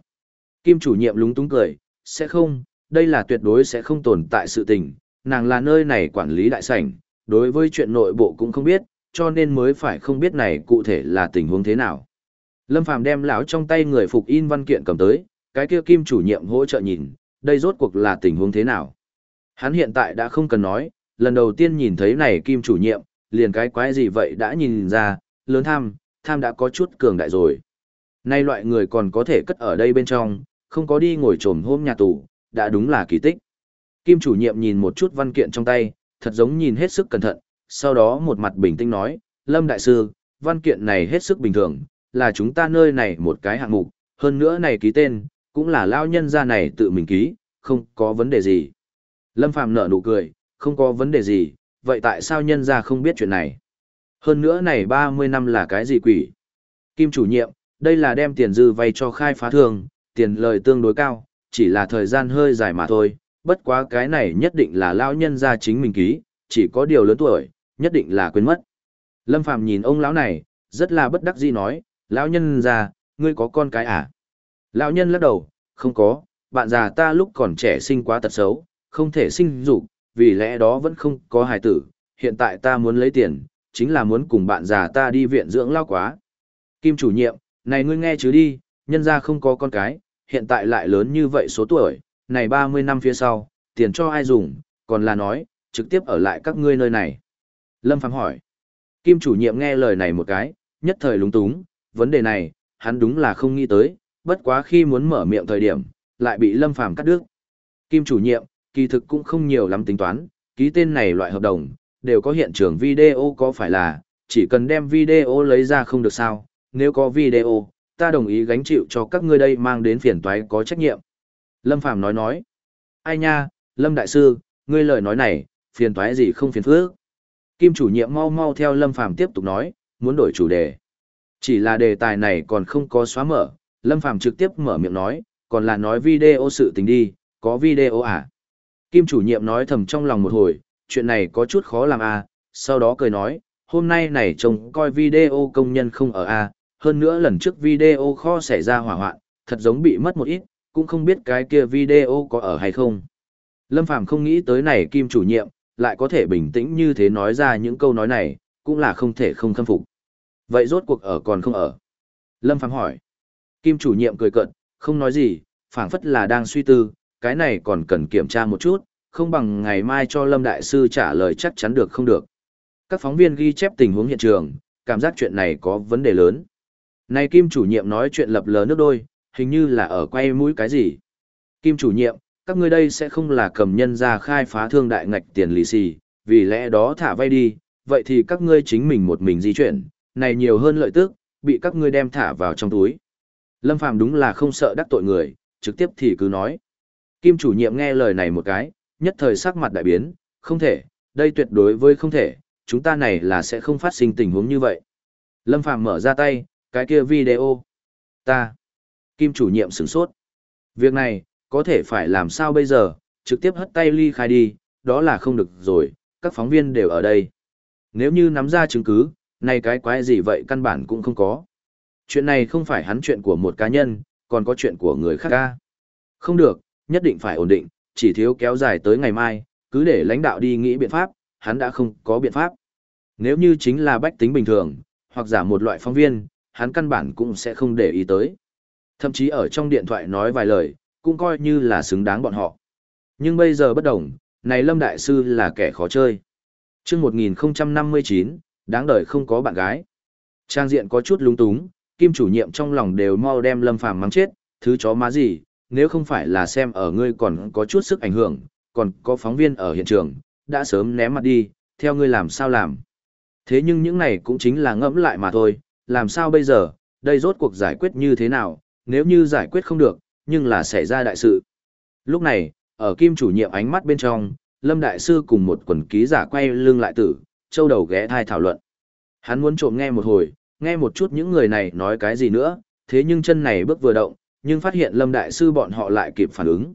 Kim chủ nhiệm lúng túng cười, sẽ không, đây là tuyệt đối sẽ không tồn tại sự tình, nàng là nơi này quản lý đại sảnh, đối với chuyện nội bộ cũng không biết, cho nên mới phải không biết này cụ thể là tình huống thế nào. Lâm Phàm đem lão trong tay người phục in văn kiện cầm tới, cái kia kim chủ nhiệm hỗ trợ nhìn, đây rốt cuộc là tình huống thế nào. Hắn hiện tại đã không cần nói, lần đầu tiên nhìn thấy này kim chủ nhiệm, liền cái quái gì vậy đã nhìn ra, lớn tham, tham đã có chút cường đại rồi. Nay loại người còn có thể cất ở đây bên trong, không có đi ngồi trồm hôm nhà tù, đã đúng là kỳ tích. Kim chủ nhiệm nhìn một chút văn kiện trong tay, thật giống nhìn hết sức cẩn thận, sau đó một mặt bình tĩnh nói, Lâm Đại Sư, văn kiện này hết sức bình thường, là chúng ta nơi này một cái hạng mục, hơn nữa này ký tên, cũng là lao nhân ra này tự mình ký, không có vấn đề gì. Lâm Phàm nở nụ cười, không có vấn đề gì, vậy tại sao nhân ra không biết chuyện này? Hơn nữa này 30 năm là cái gì quỷ? Kim chủ nhiệm, đây là đem tiền dư vay cho khai phá thường, tiền lời tương đối cao, chỉ là thời gian hơi dài mà thôi, bất quá cái này nhất định là lão nhân ra chính mình ký, chỉ có điều lớn tuổi, nhất định là quên mất. Lâm Phàm nhìn ông lão này, rất là bất đắc dĩ nói, lão nhân ra, ngươi có con cái à? Lão nhân lắc đầu, không có, bạn già ta lúc còn trẻ sinh quá tật xấu, không thể sinh dục, vì lẽ đó vẫn không có hài tử, hiện tại ta muốn lấy tiền, chính là muốn cùng bạn già ta đi viện dưỡng lao quá. Kim chủ nhiệm, này ngươi nghe chứ đi, nhân ra không có con cái, hiện tại lại lớn như vậy số tuổi, này 30 năm phía sau, tiền cho ai dùng, còn là nói, trực tiếp ở lại các ngươi nơi này. Lâm Phàm hỏi. Kim chủ nhiệm nghe lời này một cái, nhất thời lúng túng, vấn đề này, hắn đúng là không nghĩ tới, bất quá khi muốn mở miệng thời điểm, lại bị Lâm Phàm cắt đứt. Kim chủ nhiệm, kỳ thực cũng không nhiều lắm tính toán, ký tên này loại hợp đồng, đều có hiện trường video có phải là, chỉ cần đem video lấy ra không được sao, nếu có video, ta đồng ý gánh chịu cho các ngươi đây mang đến phiền toái có trách nhiệm. Lâm Phàm nói nói, ai nha, Lâm Đại Sư, ngươi lời nói này, phiền toái gì không phiền phức. Kim chủ nhiệm mau mau theo Lâm Phàm tiếp tục nói, muốn đổi chủ đề. Chỉ là đề tài này còn không có xóa mở, Lâm Phàm trực tiếp mở miệng nói, còn là nói video sự tình đi, có video à? Kim chủ nhiệm nói thầm trong lòng một hồi, chuyện này có chút khó làm à, sau đó cười nói, hôm nay này trông coi video công nhân không ở à, hơn nữa lần trước video kho xảy ra hỏa hoạn, thật giống bị mất một ít, cũng không biết cái kia video có ở hay không. Lâm Phàm không nghĩ tới này Kim chủ nhiệm, lại có thể bình tĩnh như thế nói ra những câu nói này, cũng là không thể không khâm phục. Vậy rốt cuộc ở còn không ở? Lâm Phàm hỏi. Kim chủ nhiệm cười cận, không nói gì, phảng phất là đang suy tư, cái này còn cần kiểm tra một chút, không bằng ngày mai cho Lâm Đại Sư trả lời chắc chắn được không được. Các phóng viên ghi chép tình huống hiện trường, cảm giác chuyện này có vấn đề lớn. Này Kim chủ nhiệm nói chuyện lập lờ nước đôi, hình như là ở quay mũi cái gì. Kim chủ nhiệm, các ngươi đây sẽ không là cầm nhân ra khai phá thương đại ngạch tiền lì xì, vì lẽ đó thả vay đi, vậy thì các ngươi chính mình một mình di chuyển, này nhiều hơn lợi tức, bị các ngươi đem thả vào trong túi. Lâm Phàm đúng là không sợ đắc tội người, trực tiếp thì cứ nói. Kim chủ nhiệm nghe lời này một cái, nhất thời sắc mặt đại biến, không thể, đây tuyệt đối với không thể, chúng ta này là sẽ không phát sinh tình huống như vậy. Lâm Phàm mở ra tay, cái kia video. Ta. Kim chủ nhiệm sửng sốt. Việc này, có thể phải làm sao bây giờ, trực tiếp hất tay ly khai đi, đó là không được rồi, các phóng viên đều ở đây. Nếu như nắm ra chứng cứ, này cái quái gì vậy căn bản cũng không có. Chuyện này không phải hắn chuyện của một cá nhân, còn có chuyện của người khác ca. Không được, nhất định phải ổn định, chỉ thiếu kéo dài tới ngày mai, cứ để lãnh đạo đi nghĩ biện pháp, hắn đã không có biện pháp. Nếu như chính là bách tính bình thường, hoặc giả một loại phóng viên, hắn căn bản cũng sẽ không để ý tới. Thậm chí ở trong điện thoại nói vài lời, cũng coi như là xứng đáng bọn họ. Nhưng bây giờ bất đồng, này Lâm Đại Sư là kẻ khó chơi. chương 1059, đáng đời không có bạn gái. Trang diện có chút lung túng, kim chủ nhiệm trong lòng đều mau đem Lâm Phàm mắng chết, thứ chó má gì, nếu không phải là xem ở ngươi còn có chút sức ảnh hưởng, còn có phóng viên ở hiện trường, đã sớm ném mặt đi, theo ngươi làm sao làm. Thế nhưng những này cũng chính là ngẫm lại mà thôi, làm sao bây giờ, đây rốt cuộc giải quyết như thế nào, nếu như giải quyết không được, nhưng là xảy ra đại sự. Lúc này, ở kim chủ nhiệm ánh mắt bên trong, Lâm Đại Sư cùng một quần ký giả quay lưng lại tử, châu đầu ghé thai thảo luận. Hắn muốn trộm nghe một hồi, nghe một chút những người này nói cái gì nữa, thế nhưng chân này bước vừa động, nhưng phát hiện Lâm Đại Sư bọn họ lại kịp phản ứng.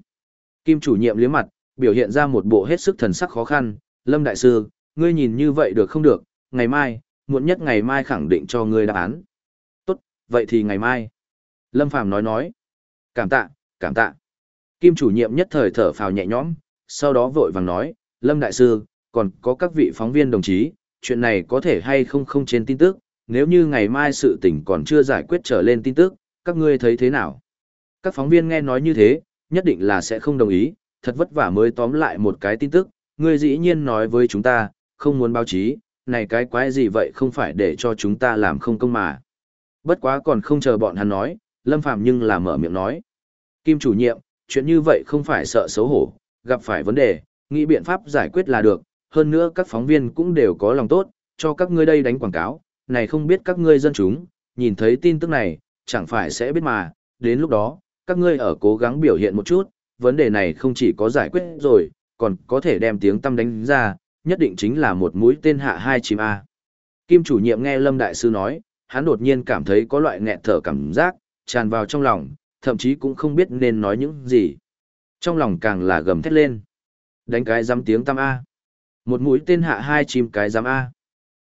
Kim chủ nhiệm liếm mặt, biểu hiện ra một bộ hết sức thần sắc khó khăn, Lâm Đại Sư, ngươi nhìn như vậy được không được, ngày mai, muộn nhất ngày mai khẳng định cho ngươi đáp án. Tốt, vậy thì ngày mai. Lâm Phàm nói nói. Cảm tạ, cảm tạ. Kim chủ nhiệm nhất thời thở phào nhẹ nhõm, sau đó vội vàng nói, Lâm Đại Sư, còn có các vị phóng viên đồng chí, chuyện này có thể hay không không trên tin tức, nếu như ngày mai sự tình còn chưa giải quyết trở lên tin tức, các ngươi thấy thế nào? Các phóng viên nghe nói như thế, nhất định là sẽ không đồng ý, thật vất vả mới tóm lại một cái tin tức, ngươi dĩ nhiên nói với chúng ta, không muốn báo chí, này cái quái gì vậy không phải để cho chúng ta làm không công mà. Bất quá còn không chờ bọn hắn nói, Lâm Phàm nhưng là mở miệng nói. Kim chủ nhiệm, chuyện như vậy không phải sợ xấu hổ, gặp phải vấn đề, nghĩ biện pháp giải quyết là được, hơn nữa các phóng viên cũng đều có lòng tốt, cho các ngươi đây đánh quảng cáo, này không biết các ngươi dân chúng, nhìn thấy tin tức này, chẳng phải sẽ biết mà, đến lúc đó, các ngươi ở cố gắng biểu hiện một chút, vấn đề này không chỉ có giải quyết rồi, còn có thể đem tiếng tâm đánh ra, nhất định chính là một mũi tên hạ hai chim A. Kim chủ nhiệm nghe Lâm Đại Sư nói, hắn đột nhiên cảm thấy có loại nghẹt thở cảm giác, tràn vào trong lòng, thậm chí cũng không biết nên nói những gì. Trong lòng càng là gầm thét lên. Đánh cái giám tiếng tam A. Một mũi tên hạ hai chim cái giám A.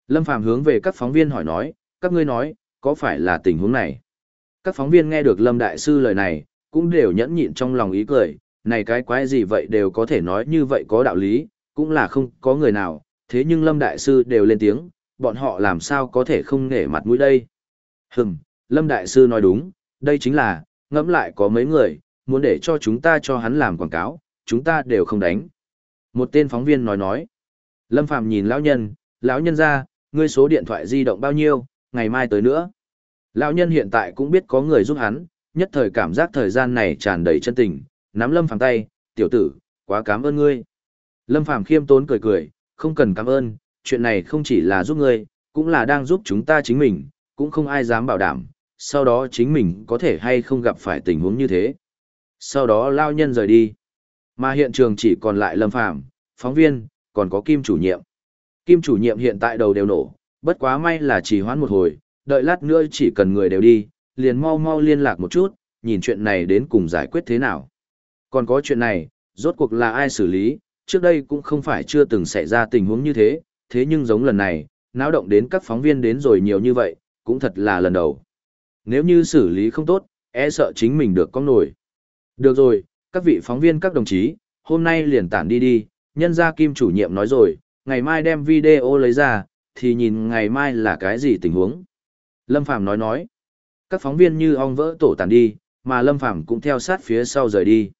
Lâm Phàm hướng về các phóng viên hỏi nói, các ngươi nói, có phải là tình huống này? Các phóng viên nghe được Lâm Đại Sư lời này, cũng đều nhẫn nhịn trong lòng ý cười, này cái quái gì vậy đều có thể nói như vậy có đạo lý, cũng là không có người nào, thế nhưng Lâm Đại Sư đều lên tiếng, bọn họ làm sao có thể không nể mặt mũi đây. Hừm, Lâm Đại Sư nói đúng, đây chính là, ngẫm lại có mấy người, muốn để cho chúng ta cho hắn làm quảng cáo, chúng ta đều không đánh. Một tên phóng viên nói nói. Lâm Phàm nhìn lão nhân, lão nhân ra, ngươi số điện thoại di động bao nhiêu, ngày mai tới nữa. Lão nhân hiện tại cũng biết có người giúp hắn, nhất thời cảm giác thời gian này tràn đầy chân tình, nắm Lâm Phàm tay, tiểu tử, quá cảm ơn ngươi. Lâm Phàm khiêm tốn cười cười, không cần cảm ơn, chuyện này không chỉ là giúp ngươi, cũng là đang giúp chúng ta chính mình, cũng không ai dám bảo đảm, sau đó chính mình có thể hay không gặp phải tình huống như thế. Sau đó lao nhân rời đi. Mà hiện trường chỉ còn lại Lâm Phàm, phóng viên, còn có Kim chủ nhiệm. Kim chủ nhiệm hiện tại đầu đều nổ, bất quá may là chỉ hoãn một hồi, đợi lát nữa chỉ cần người đều đi, liền mau mau liên lạc một chút, nhìn chuyện này đến cùng giải quyết thế nào. Còn có chuyện này, rốt cuộc là ai xử lý, trước đây cũng không phải chưa từng xảy ra tình huống như thế, thế nhưng giống lần này, náo động đến các phóng viên đến rồi nhiều như vậy, cũng thật là lần đầu. Nếu như xử lý không tốt, e sợ chính mình được con nổi. Được rồi, các vị phóng viên các đồng chí, hôm nay liền tản đi đi, nhân gia kim chủ nhiệm nói rồi, ngày mai đem video lấy ra, thì nhìn ngày mai là cái gì tình huống. Lâm Phàm nói nói, các phóng viên như ong vỡ tổ tản đi, mà Lâm Phàm cũng theo sát phía sau rời đi.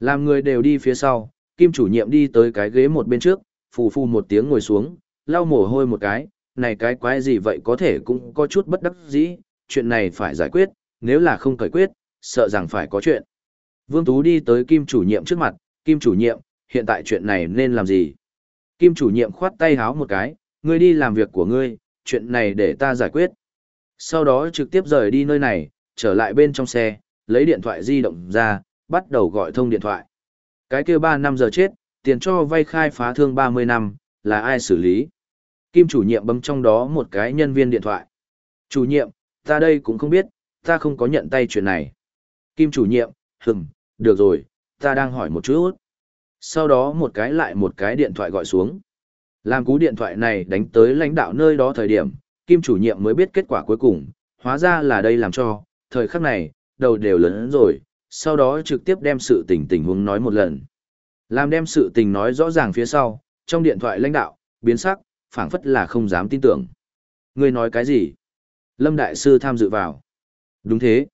Làm người đều đi phía sau, kim chủ nhiệm đi tới cái ghế một bên trước, phù phù một tiếng ngồi xuống, lau mồ hôi một cái, này cái quái gì vậy có thể cũng có chút bất đắc dĩ, chuyện này phải giải quyết, nếu là không giải quyết, sợ rằng phải có chuyện. Vương Tú đi tới Kim chủ nhiệm trước mặt, Kim chủ nhiệm, hiện tại chuyện này nên làm gì? Kim chủ nhiệm khoát tay háo một cái, ngươi đi làm việc của ngươi, chuyện này để ta giải quyết. Sau đó trực tiếp rời đi nơi này, trở lại bên trong xe, lấy điện thoại di động ra, bắt đầu gọi thông điện thoại. Cái kia 3 năm giờ chết, tiền cho vay khai phá thương 30 năm, là ai xử lý? Kim chủ nhiệm bấm trong đó một cái nhân viên điện thoại. Chủ nhiệm, ta đây cũng không biết, ta không có nhận tay chuyện này. Kim chủ nhiệm, hừm, được rồi, ta đang hỏi một chút. Sau đó một cái lại một cái điện thoại gọi xuống. Làm cú điện thoại này đánh tới lãnh đạo nơi đó thời điểm, Kim chủ nhiệm mới biết kết quả cuối cùng, hóa ra là đây làm cho, thời khắc này, đầu đều lớn rồi, sau đó trực tiếp đem sự tình tình huống nói một lần. Làm đem sự tình nói rõ ràng phía sau, trong điện thoại lãnh đạo, biến sắc, phảng phất là không dám tin tưởng. Ngươi nói cái gì? Lâm Đại Sư tham dự vào. Đúng thế.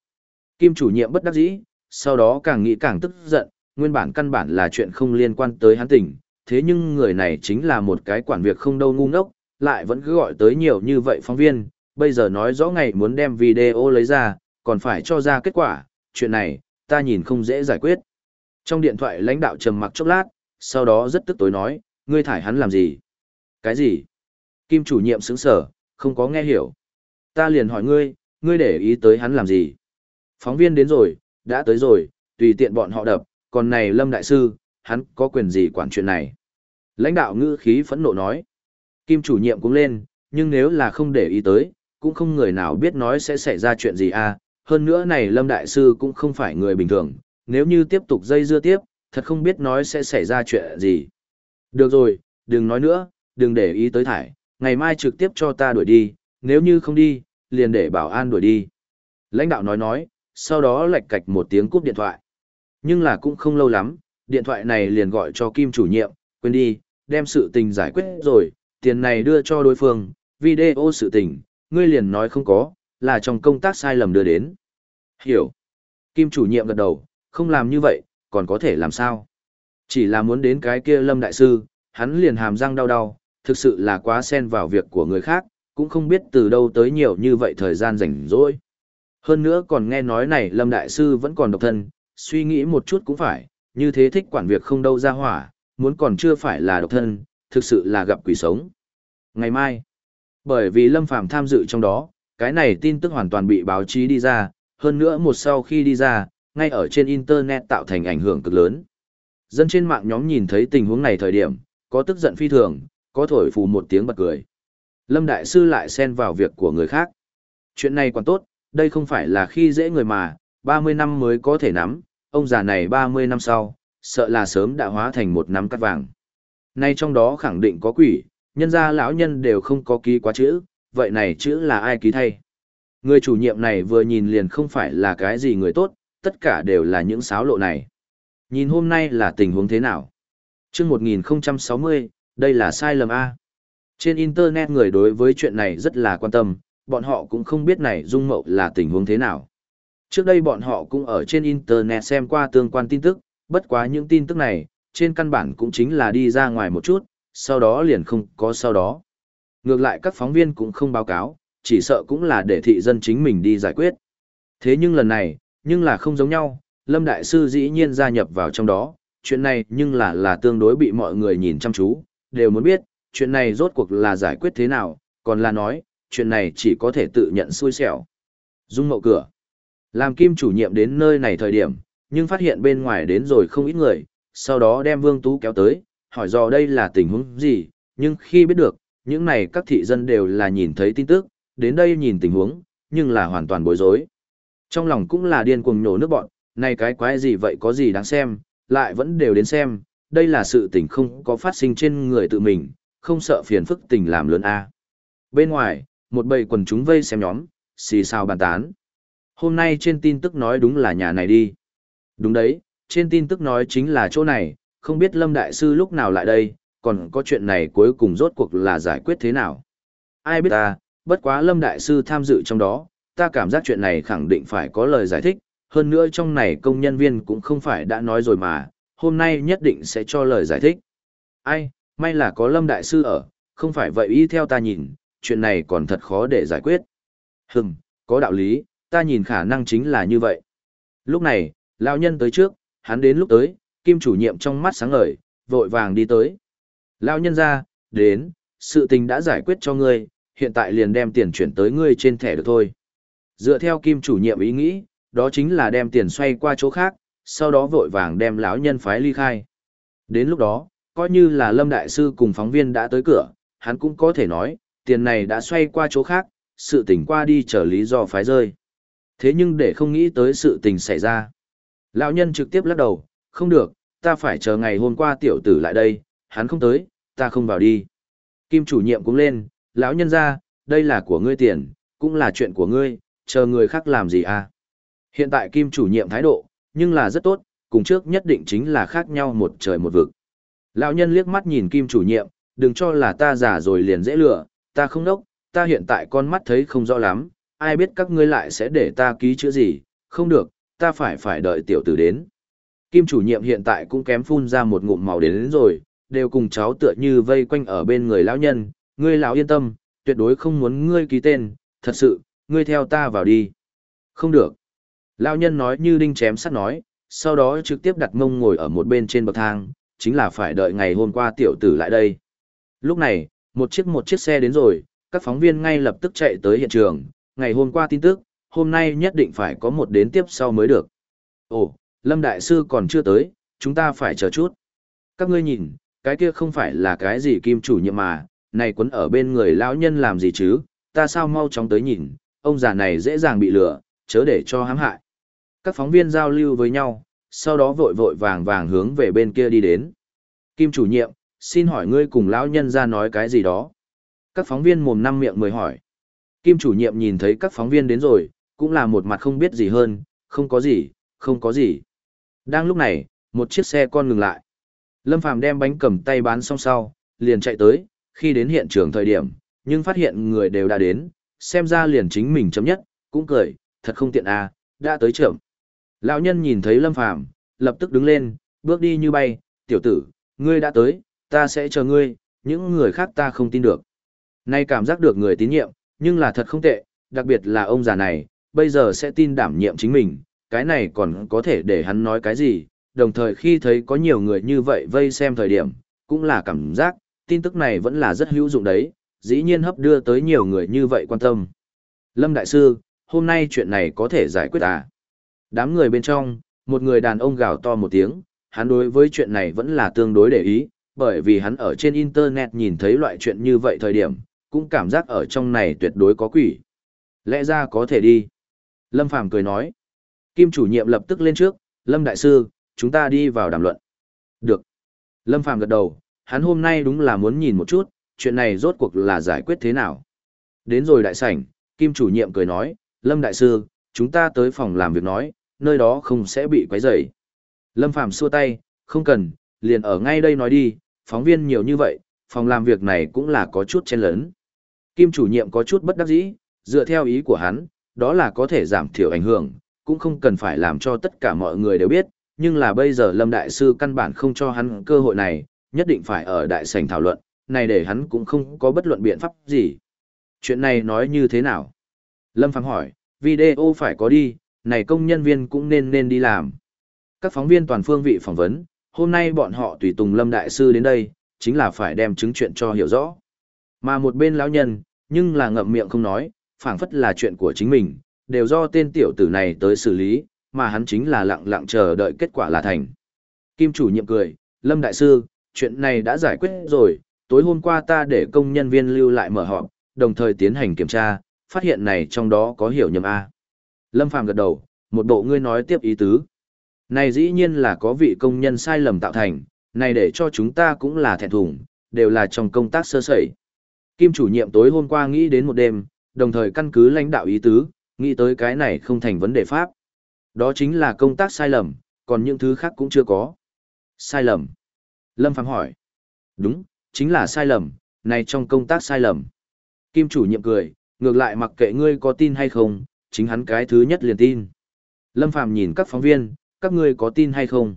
Kim chủ nhiệm bất đắc dĩ, sau đó càng nghĩ càng tức giận, nguyên bản căn bản là chuyện không liên quan tới hắn tỉnh, thế nhưng người này chính là một cái quản việc không đâu ngu ngốc, lại vẫn cứ gọi tới nhiều như vậy phóng viên, bây giờ nói rõ ngày muốn đem video lấy ra, còn phải cho ra kết quả, chuyện này, ta nhìn không dễ giải quyết. Trong điện thoại lãnh đạo trầm mặc chốc lát, sau đó rất tức tối nói, ngươi thải hắn làm gì? Cái gì? Kim chủ nhiệm sững sở, không có nghe hiểu. Ta liền hỏi ngươi, ngươi để ý tới hắn làm gì? Phóng viên đến rồi, đã tới rồi, tùy tiện bọn họ đập, còn này Lâm Đại Sư, hắn có quyền gì quản chuyện này? Lãnh đạo ngữ khí phẫn nộ nói. Kim chủ nhiệm cũng lên, nhưng nếu là không để ý tới, cũng không người nào biết nói sẽ xảy ra chuyện gì à. Hơn nữa này Lâm Đại Sư cũng không phải người bình thường, nếu như tiếp tục dây dưa tiếp, thật không biết nói sẽ xảy ra chuyện gì. Được rồi, đừng nói nữa, đừng để ý tới thải, ngày mai trực tiếp cho ta đuổi đi, nếu như không đi, liền để bảo an đuổi đi. Lãnh đạo nói nói, sau đó lạch cạch một tiếng cúp điện thoại. Nhưng là cũng không lâu lắm, điện thoại này liền gọi cho Kim chủ nhiệm, quên đi, đem sự tình giải quyết rồi, tiền này đưa cho đối phương, video sự tình, ngươi liền nói không có, là trong công tác sai lầm đưa đến. Hiểu. Kim chủ nhiệm gật đầu, không làm như vậy, còn có thể làm sao? Chỉ là muốn đến cái kia lâm đại sư, hắn liền hàm răng đau đau, thực sự là quá xen vào việc của người khác, cũng không biết từ đâu tới nhiều như vậy thời gian rảnh rỗi. Hơn nữa còn nghe nói này lâm đại sư vẫn còn độc thân, suy nghĩ một chút cũng phải, như thế thích quản việc không đâu ra hỏa, muốn còn chưa phải là độc thân, thực sự là gặp quỷ sống. Ngày mai, bởi vì Lâm Phàm tham dự trong đó, cái này tin tức hoàn toàn bị báo chí đi ra, hơn nữa một sau khi đi ra, ngay ở trên Internet tạo thành ảnh hưởng cực lớn. Dân trên mạng nhóm nhìn thấy tình huống này thời điểm, có tức giận phi thường, có thổi phù một tiếng bật cười. Lâm Đại Sư lại xen vào việc của người khác. Chuyện này còn tốt, đây không phải là khi dễ người mà, 30 năm mới có thể nắm, ông già này 30 năm sau, sợ là sớm đã hóa thành một nắm cắt vàng. Nay trong đó khẳng định có quỷ, nhân gia lão nhân đều không có ký quá chữ, vậy này chữ là ai ký thay? Người chủ nhiệm này vừa nhìn liền không phải là cái gì người tốt, tất cả đều là những sáo lộ này. Nhìn hôm nay là tình huống thế nào? chương 1060, đây là sai lầm A. Trên Internet người đối với chuyện này rất là quan tâm, bọn họ cũng không biết này dung mậu là tình huống thế nào. Trước đây bọn họ cũng ở trên Internet xem qua tương quan tin tức, bất quá những tin tức này, trên căn bản cũng chính là đi ra ngoài một chút, sau đó liền không có sau đó. Ngược lại các phóng viên cũng không báo cáo, chỉ sợ cũng là để thị dân chính mình đi giải quyết. Thế nhưng lần này, nhưng là không giống nhau, Lâm Đại Sư dĩ nhiên gia nhập vào trong đó, chuyện này nhưng là là tương đối bị mọi người nhìn chăm chú, đều muốn biết, chuyện này rốt cuộc là giải quyết thế nào, còn là nói, chuyện này chỉ có thể tự nhận xui xẻo. Dung mậu cửa. Làm kim chủ nhiệm đến nơi này thời điểm, nhưng phát hiện bên ngoài đến rồi không ít người, sau đó đem Vương Tú kéo tới, hỏi dò đây là tình huống gì, nhưng khi biết được, những này các thị dân đều là nhìn thấy tin tức, đến đây nhìn tình huống, nhưng là hoàn toàn bối rối. Trong lòng cũng là điên cuồng nhổ nước bọn, này cái quái gì vậy có gì đáng xem, lại vẫn đều đến xem, đây là sự tình không có phát sinh trên người tự mình, không sợ phiền phức tình làm lớn a. Bên ngoài, một bầy quần chúng vây xem nhóm, xì xào bàn tán. Hôm nay trên tin tức nói đúng là nhà này đi. Đúng đấy, trên tin tức nói chính là chỗ này, không biết Lâm Đại Sư lúc nào lại đây, còn có chuyện này cuối cùng rốt cuộc là giải quyết thế nào. Ai biết ta, bất quá Lâm Đại Sư tham dự trong đó, ta cảm giác chuyện này khẳng định phải có lời giải thích, hơn nữa trong này công nhân viên cũng không phải đã nói rồi mà, hôm nay nhất định sẽ cho lời giải thích. Ai, may là có Lâm Đại Sư ở, không phải vậy y theo ta nhìn, chuyện này còn thật khó để giải quyết. Hừm, có đạo lý, ta nhìn khả năng chính là như vậy. Lúc này, lão nhân tới trước, hắn đến lúc tới, kim chủ nhiệm trong mắt sáng ngời, vội vàng đi tới. Lão nhân ra, đến, sự tình đã giải quyết cho ngươi, hiện tại liền đem tiền chuyển tới ngươi trên thẻ được thôi. Dựa theo kim chủ nhiệm ý nghĩ, đó chính là đem tiền xoay qua chỗ khác, sau đó vội vàng đem lão nhân phái ly khai. Đến lúc đó, coi như là Lâm Đại Sư cùng phóng viên đã tới cửa, hắn cũng có thể nói, tiền này đã xoay qua chỗ khác, sự tình qua đi trở lý do phái rơi. Thế nhưng để không nghĩ tới sự tình xảy ra. Lão nhân trực tiếp lắc đầu, không được, ta phải chờ ngày hôm qua tiểu tử lại đây, hắn không tới, ta không vào đi. Kim chủ nhiệm cũng lên, lão nhân ra, đây là của ngươi tiền, cũng là chuyện của ngươi, chờ người khác làm gì à. Hiện tại Kim chủ nhiệm thái độ, nhưng là rất tốt, cùng trước nhất định chính là khác nhau một trời một vực. Lão nhân liếc mắt nhìn Kim chủ nhiệm, đừng cho là ta già rồi liền dễ lừa, ta không đốc, ta hiện tại con mắt thấy không rõ lắm, ai biết các ngươi lại sẽ để ta ký chữ gì, không được, ta phải phải đợi tiểu tử đến. Kim chủ nhiệm hiện tại cũng kém phun ra một ngụm màu đến, đến rồi, đều cùng cháu tựa như vây quanh ở bên người lão nhân, ngươi lão yên tâm, tuyệt đối không muốn ngươi ký tên, thật sự, ngươi theo ta vào đi. Không được. Lão nhân nói như đinh chém sắt nói, sau đó trực tiếp đặt mông ngồi ở một bên trên bậc thang, chính là phải đợi ngày hôm qua tiểu tử lại đây. Lúc này, một chiếc một chiếc xe đến rồi, các phóng viên ngay lập tức chạy tới hiện trường, ngày hôm qua tin tức, hôm nay nhất định phải có một đến tiếp sau mới được. Ồ, Lâm Đại Sư còn chưa tới, chúng ta phải chờ chút. Các ngươi nhìn, cái kia không phải là cái gì kim chủ nhiệm mà, này quấn ở bên người lão nhân làm gì chứ, ta sao mau chóng tới nhìn, ông già này dễ dàng bị lừa, chớ để cho hãm hại. Các phóng viên giao lưu với nhau, sau đó vội vội vàng vàng hướng về bên kia đi đến. Kim chủ nhiệm, xin hỏi ngươi cùng lão nhân ra nói cái gì đó. Các phóng viên mồm năm miệng mười hỏi. Kim chủ nhiệm nhìn thấy các phóng viên đến rồi, cũng là một mặt không biết gì hơn, không có gì, không có gì. Đang lúc này, một chiếc xe con ngừng lại. Lâm Phàm đem bánh cầm tay bán xong sau, liền chạy tới, khi đến hiện trường thời điểm, nhưng phát hiện người đều đã đến, xem ra liền chính mình chấm nhất, cũng cười, thật không tiện à, đã tới trưởng. Lão nhân nhìn thấy Lâm Phàm, lập tức đứng lên, bước đi như bay, tiểu tử, ngươi đã tới, ta sẽ chờ ngươi, những người khác ta không tin được. Nay cảm giác được người tín nhiệm, nhưng là thật không tệ, đặc biệt là ông già này, bây giờ sẽ tin đảm nhiệm chính mình, cái này còn có thể để hắn nói cái gì, đồng thời khi thấy có nhiều người như vậy vây xem thời điểm, cũng là cảm giác, tin tức này vẫn là rất hữu dụng đấy, dĩ nhiên hấp đưa tới nhiều người như vậy quan tâm. Lâm Đại Sư, hôm nay chuyện này có thể giải quyết à? Đám người bên trong, một người đàn ông gào to một tiếng, hắn đối với chuyện này vẫn là tương đối để ý, bởi vì hắn ở trên Internet nhìn thấy loại chuyện như vậy thời điểm, cũng cảm giác ở trong này tuyệt đối có quỷ. Lẽ ra có thể đi. Lâm Phàm cười nói. Kim chủ nhiệm lập tức lên trước, Lâm Đại Sư, chúng ta đi vào đàm luận. Được. Lâm Phàm gật đầu, hắn hôm nay đúng là muốn nhìn một chút, chuyện này rốt cuộc là giải quyết thế nào. Đến rồi đại sảnh, Kim chủ nhiệm cười nói, Lâm Đại Sư, chúng ta tới phòng làm việc nói, nơi đó không sẽ bị quấy rầy. Lâm Phàm xua tay, không cần, liền ở ngay đây nói đi, phóng viên nhiều như vậy, phòng làm việc này cũng là có chút chen lớn. Kim chủ nhiệm có chút bất đắc dĩ, dựa theo ý của hắn, đó là có thể giảm thiểu ảnh hưởng, cũng không cần phải làm cho tất cả mọi người đều biết, nhưng là bây giờ Lâm Đại Sư căn bản không cho hắn cơ hội này, nhất định phải ở đại sảnh thảo luận, này để hắn cũng không có bất luận biện pháp gì. Chuyện này nói như thế nào? Lâm Phàm hỏi, video phải có đi, này công nhân viên cũng nên nên đi làm. Các phóng viên toàn phương vị phỏng vấn, hôm nay bọn họ tùy tùng Lâm Đại Sư đến đây, chính là phải đem chứng chuyện cho hiểu rõ. Mà một bên lão nhân, nhưng là ngậm miệng không nói, phảng phất là chuyện của chính mình, đều do tên tiểu tử này tới xử lý, mà hắn chính là lặng lặng chờ đợi kết quả là thành. Kim chủ nhiệm cười, Lâm Đại Sư, chuyện này đã giải quyết rồi, tối hôm qua ta để công nhân viên lưu lại mở họp, đồng thời tiến hành kiểm tra, phát hiện này trong đó có hiểu nhầm A. Lâm Phàm gật đầu, một bộ ngươi nói tiếp ý tứ. Này dĩ nhiên là có vị công nhân sai lầm tạo thành, này để cho chúng ta cũng là thẹn thùng, đều là trong công tác sơ sẩy. Kim chủ nhiệm tối hôm qua nghĩ đến một đêm, đồng thời căn cứ lãnh đạo ý tứ, nghĩ tới cái này không thành vấn đề pháp. Đó chính là công tác sai lầm, còn những thứ khác cũng chưa có. Sai lầm. Lâm Phàm hỏi. Đúng, chính là sai lầm, này trong công tác sai lầm. Kim chủ nhiệm cười, ngược lại mặc kệ ngươi có tin hay không, chính hắn cái thứ nhất liền tin. Lâm Phàm nhìn các phóng viên, các ngươi có tin hay không?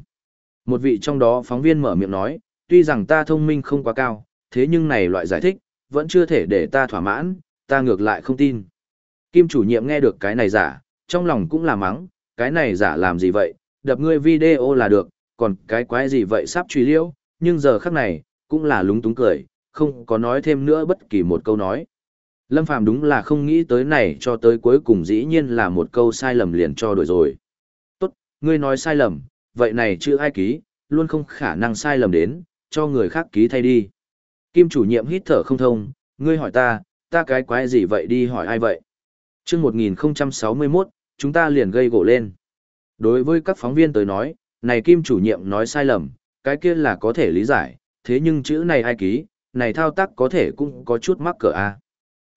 Một vị trong đó phóng viên mở miệng nói, tuy rằng ta thông minh không quá cao, thế nhưng này loại giải thích, vẫn chưa thể để ta thỏa mãn, ta ngược lại không tin. Kim chủ nhiệm nghe được cái này giả, trong lòng cũng là mắng, cái này giả làm gì vậy, đập ngươi video là được, còn cái quái gì vậy sắp truy liễu, nhưng giờ khắc này, cũng là lúng túng cười, không có nói thêm nữa bất kỳ một câu nói. Lâm Phàm đúng là không nghĩ tới này cho tới cuối cùng dĩ nhiên là một câu sai lầm liền cho đổi rồi. Tốt, ngươi nói sai lầm, vậy này chưa ai ký, luôn không khả năng sai lầm đến, cho người khác ký thay đi. Kim chủ nhiệm hít thở không thông, ngươi hỏi ta, ta cái quái gì vậy đi hỏi ai vậy? chương 1061, chúng ta liền gây gỗ lên. Đối với các phóng viên tới nói, này Kim chủ nhiệm nói sai lầm, cái kia là có thể lý giải, thế nhưng chữ này ai ký, này thao tác có thể cũng có chút mắc cỡ a.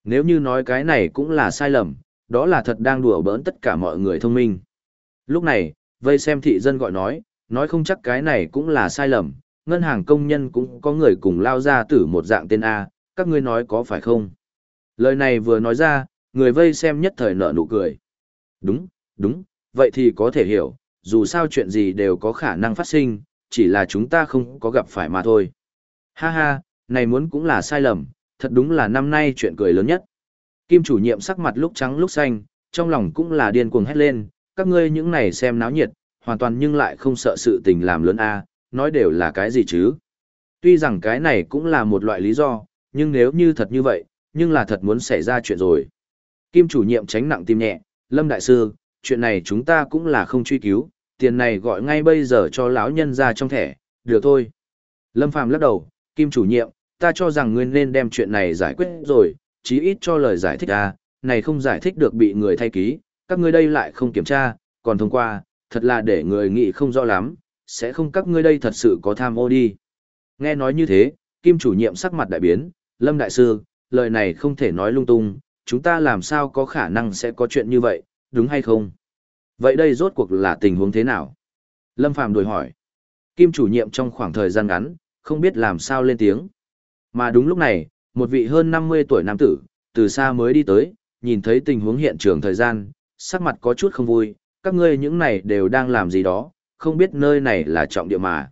Nếu như nói cái này cũng là sai lầm, đó là thật đang đùa bỡn tất cả mọi người thông minh. Lúc này, vây xem thị dân gọi nói, nói không chắc cái này cũng là sai lầm, ngân hàng công nhân cũng có người cùng lao ra tử một dạng tên A, các ngươi nói có phải không? Lời này vừa nói ra, người vây xem nhất thời nở nụ cười. Đúng, đúng, vậy thì có thể hiểu, dù sao chuyện gì đều có khả năng phát sinh, chỉ là chúng ta không có gặp phải mà thôi. Ha ha, này muốn cũng là sai lầm, thật đúng là năm nay chuyện cười lớn nhất. Kim chủ nhiệm sắc mặt lúc trắng lúc xanh, trong lòng cũng là điên cuồng hét lên, các ngươi những này xem náo nhiệt, hoàn toàn nhưng lại không sợ sự tình làm lớn a, nói đều là cái gì chứ. Tuy rằng cái này cũng là một loại lý do, nhưng nếu như thật như vậy, nhưng là thật muốn xảy ra chuyện rồi. Kim chủ nhiệm tránh nặng tim nhẹ, Lâm Đại Sư, chuyện này chúng ta cũng là không truy cứu, tiền này gọi ngay bây giờ cho lão nhân ra trong thẻ, được thôi. Lâm Phàm lắc đầu, Kim chủ nhiệm, ta cho rằng ngươi nên đem chuyện này giải quyết rồi, chí ít cho lời giải thích à, này không giải thích được bị người thay ký, các ngươi đây lại không kiểm tra, còn thông qua, thật là để người nghĩ không rõ lắm, sẽ không các ngươi đây thật sự có tham ô đi. Nghe nói như thế, Kim chủ nhiệm sắc mặt đại biến, Lâm Đại Sư, lời này không thể nói lung tung, chúng ta làm sao có khả năng sẽ có chuyện như vậy, đúng hay không? Vậy đây rốt cuộc là tình huống thế nào? Lâm Phàm đổi hỏi. Kim chủ nhiệm trong khoảng thời gian ngắn, không biết làm sao lên tiếng. Mà đúng lúc này, một vị hơn 50 tuổi nam tử, từ xa mới đi tới, nhìn thấy tình huống hiện trường thời gian, sắc mặt có chút không vui, các ngươi những này đều đang làm gì đó, không biết nơi này là trọng địa mà.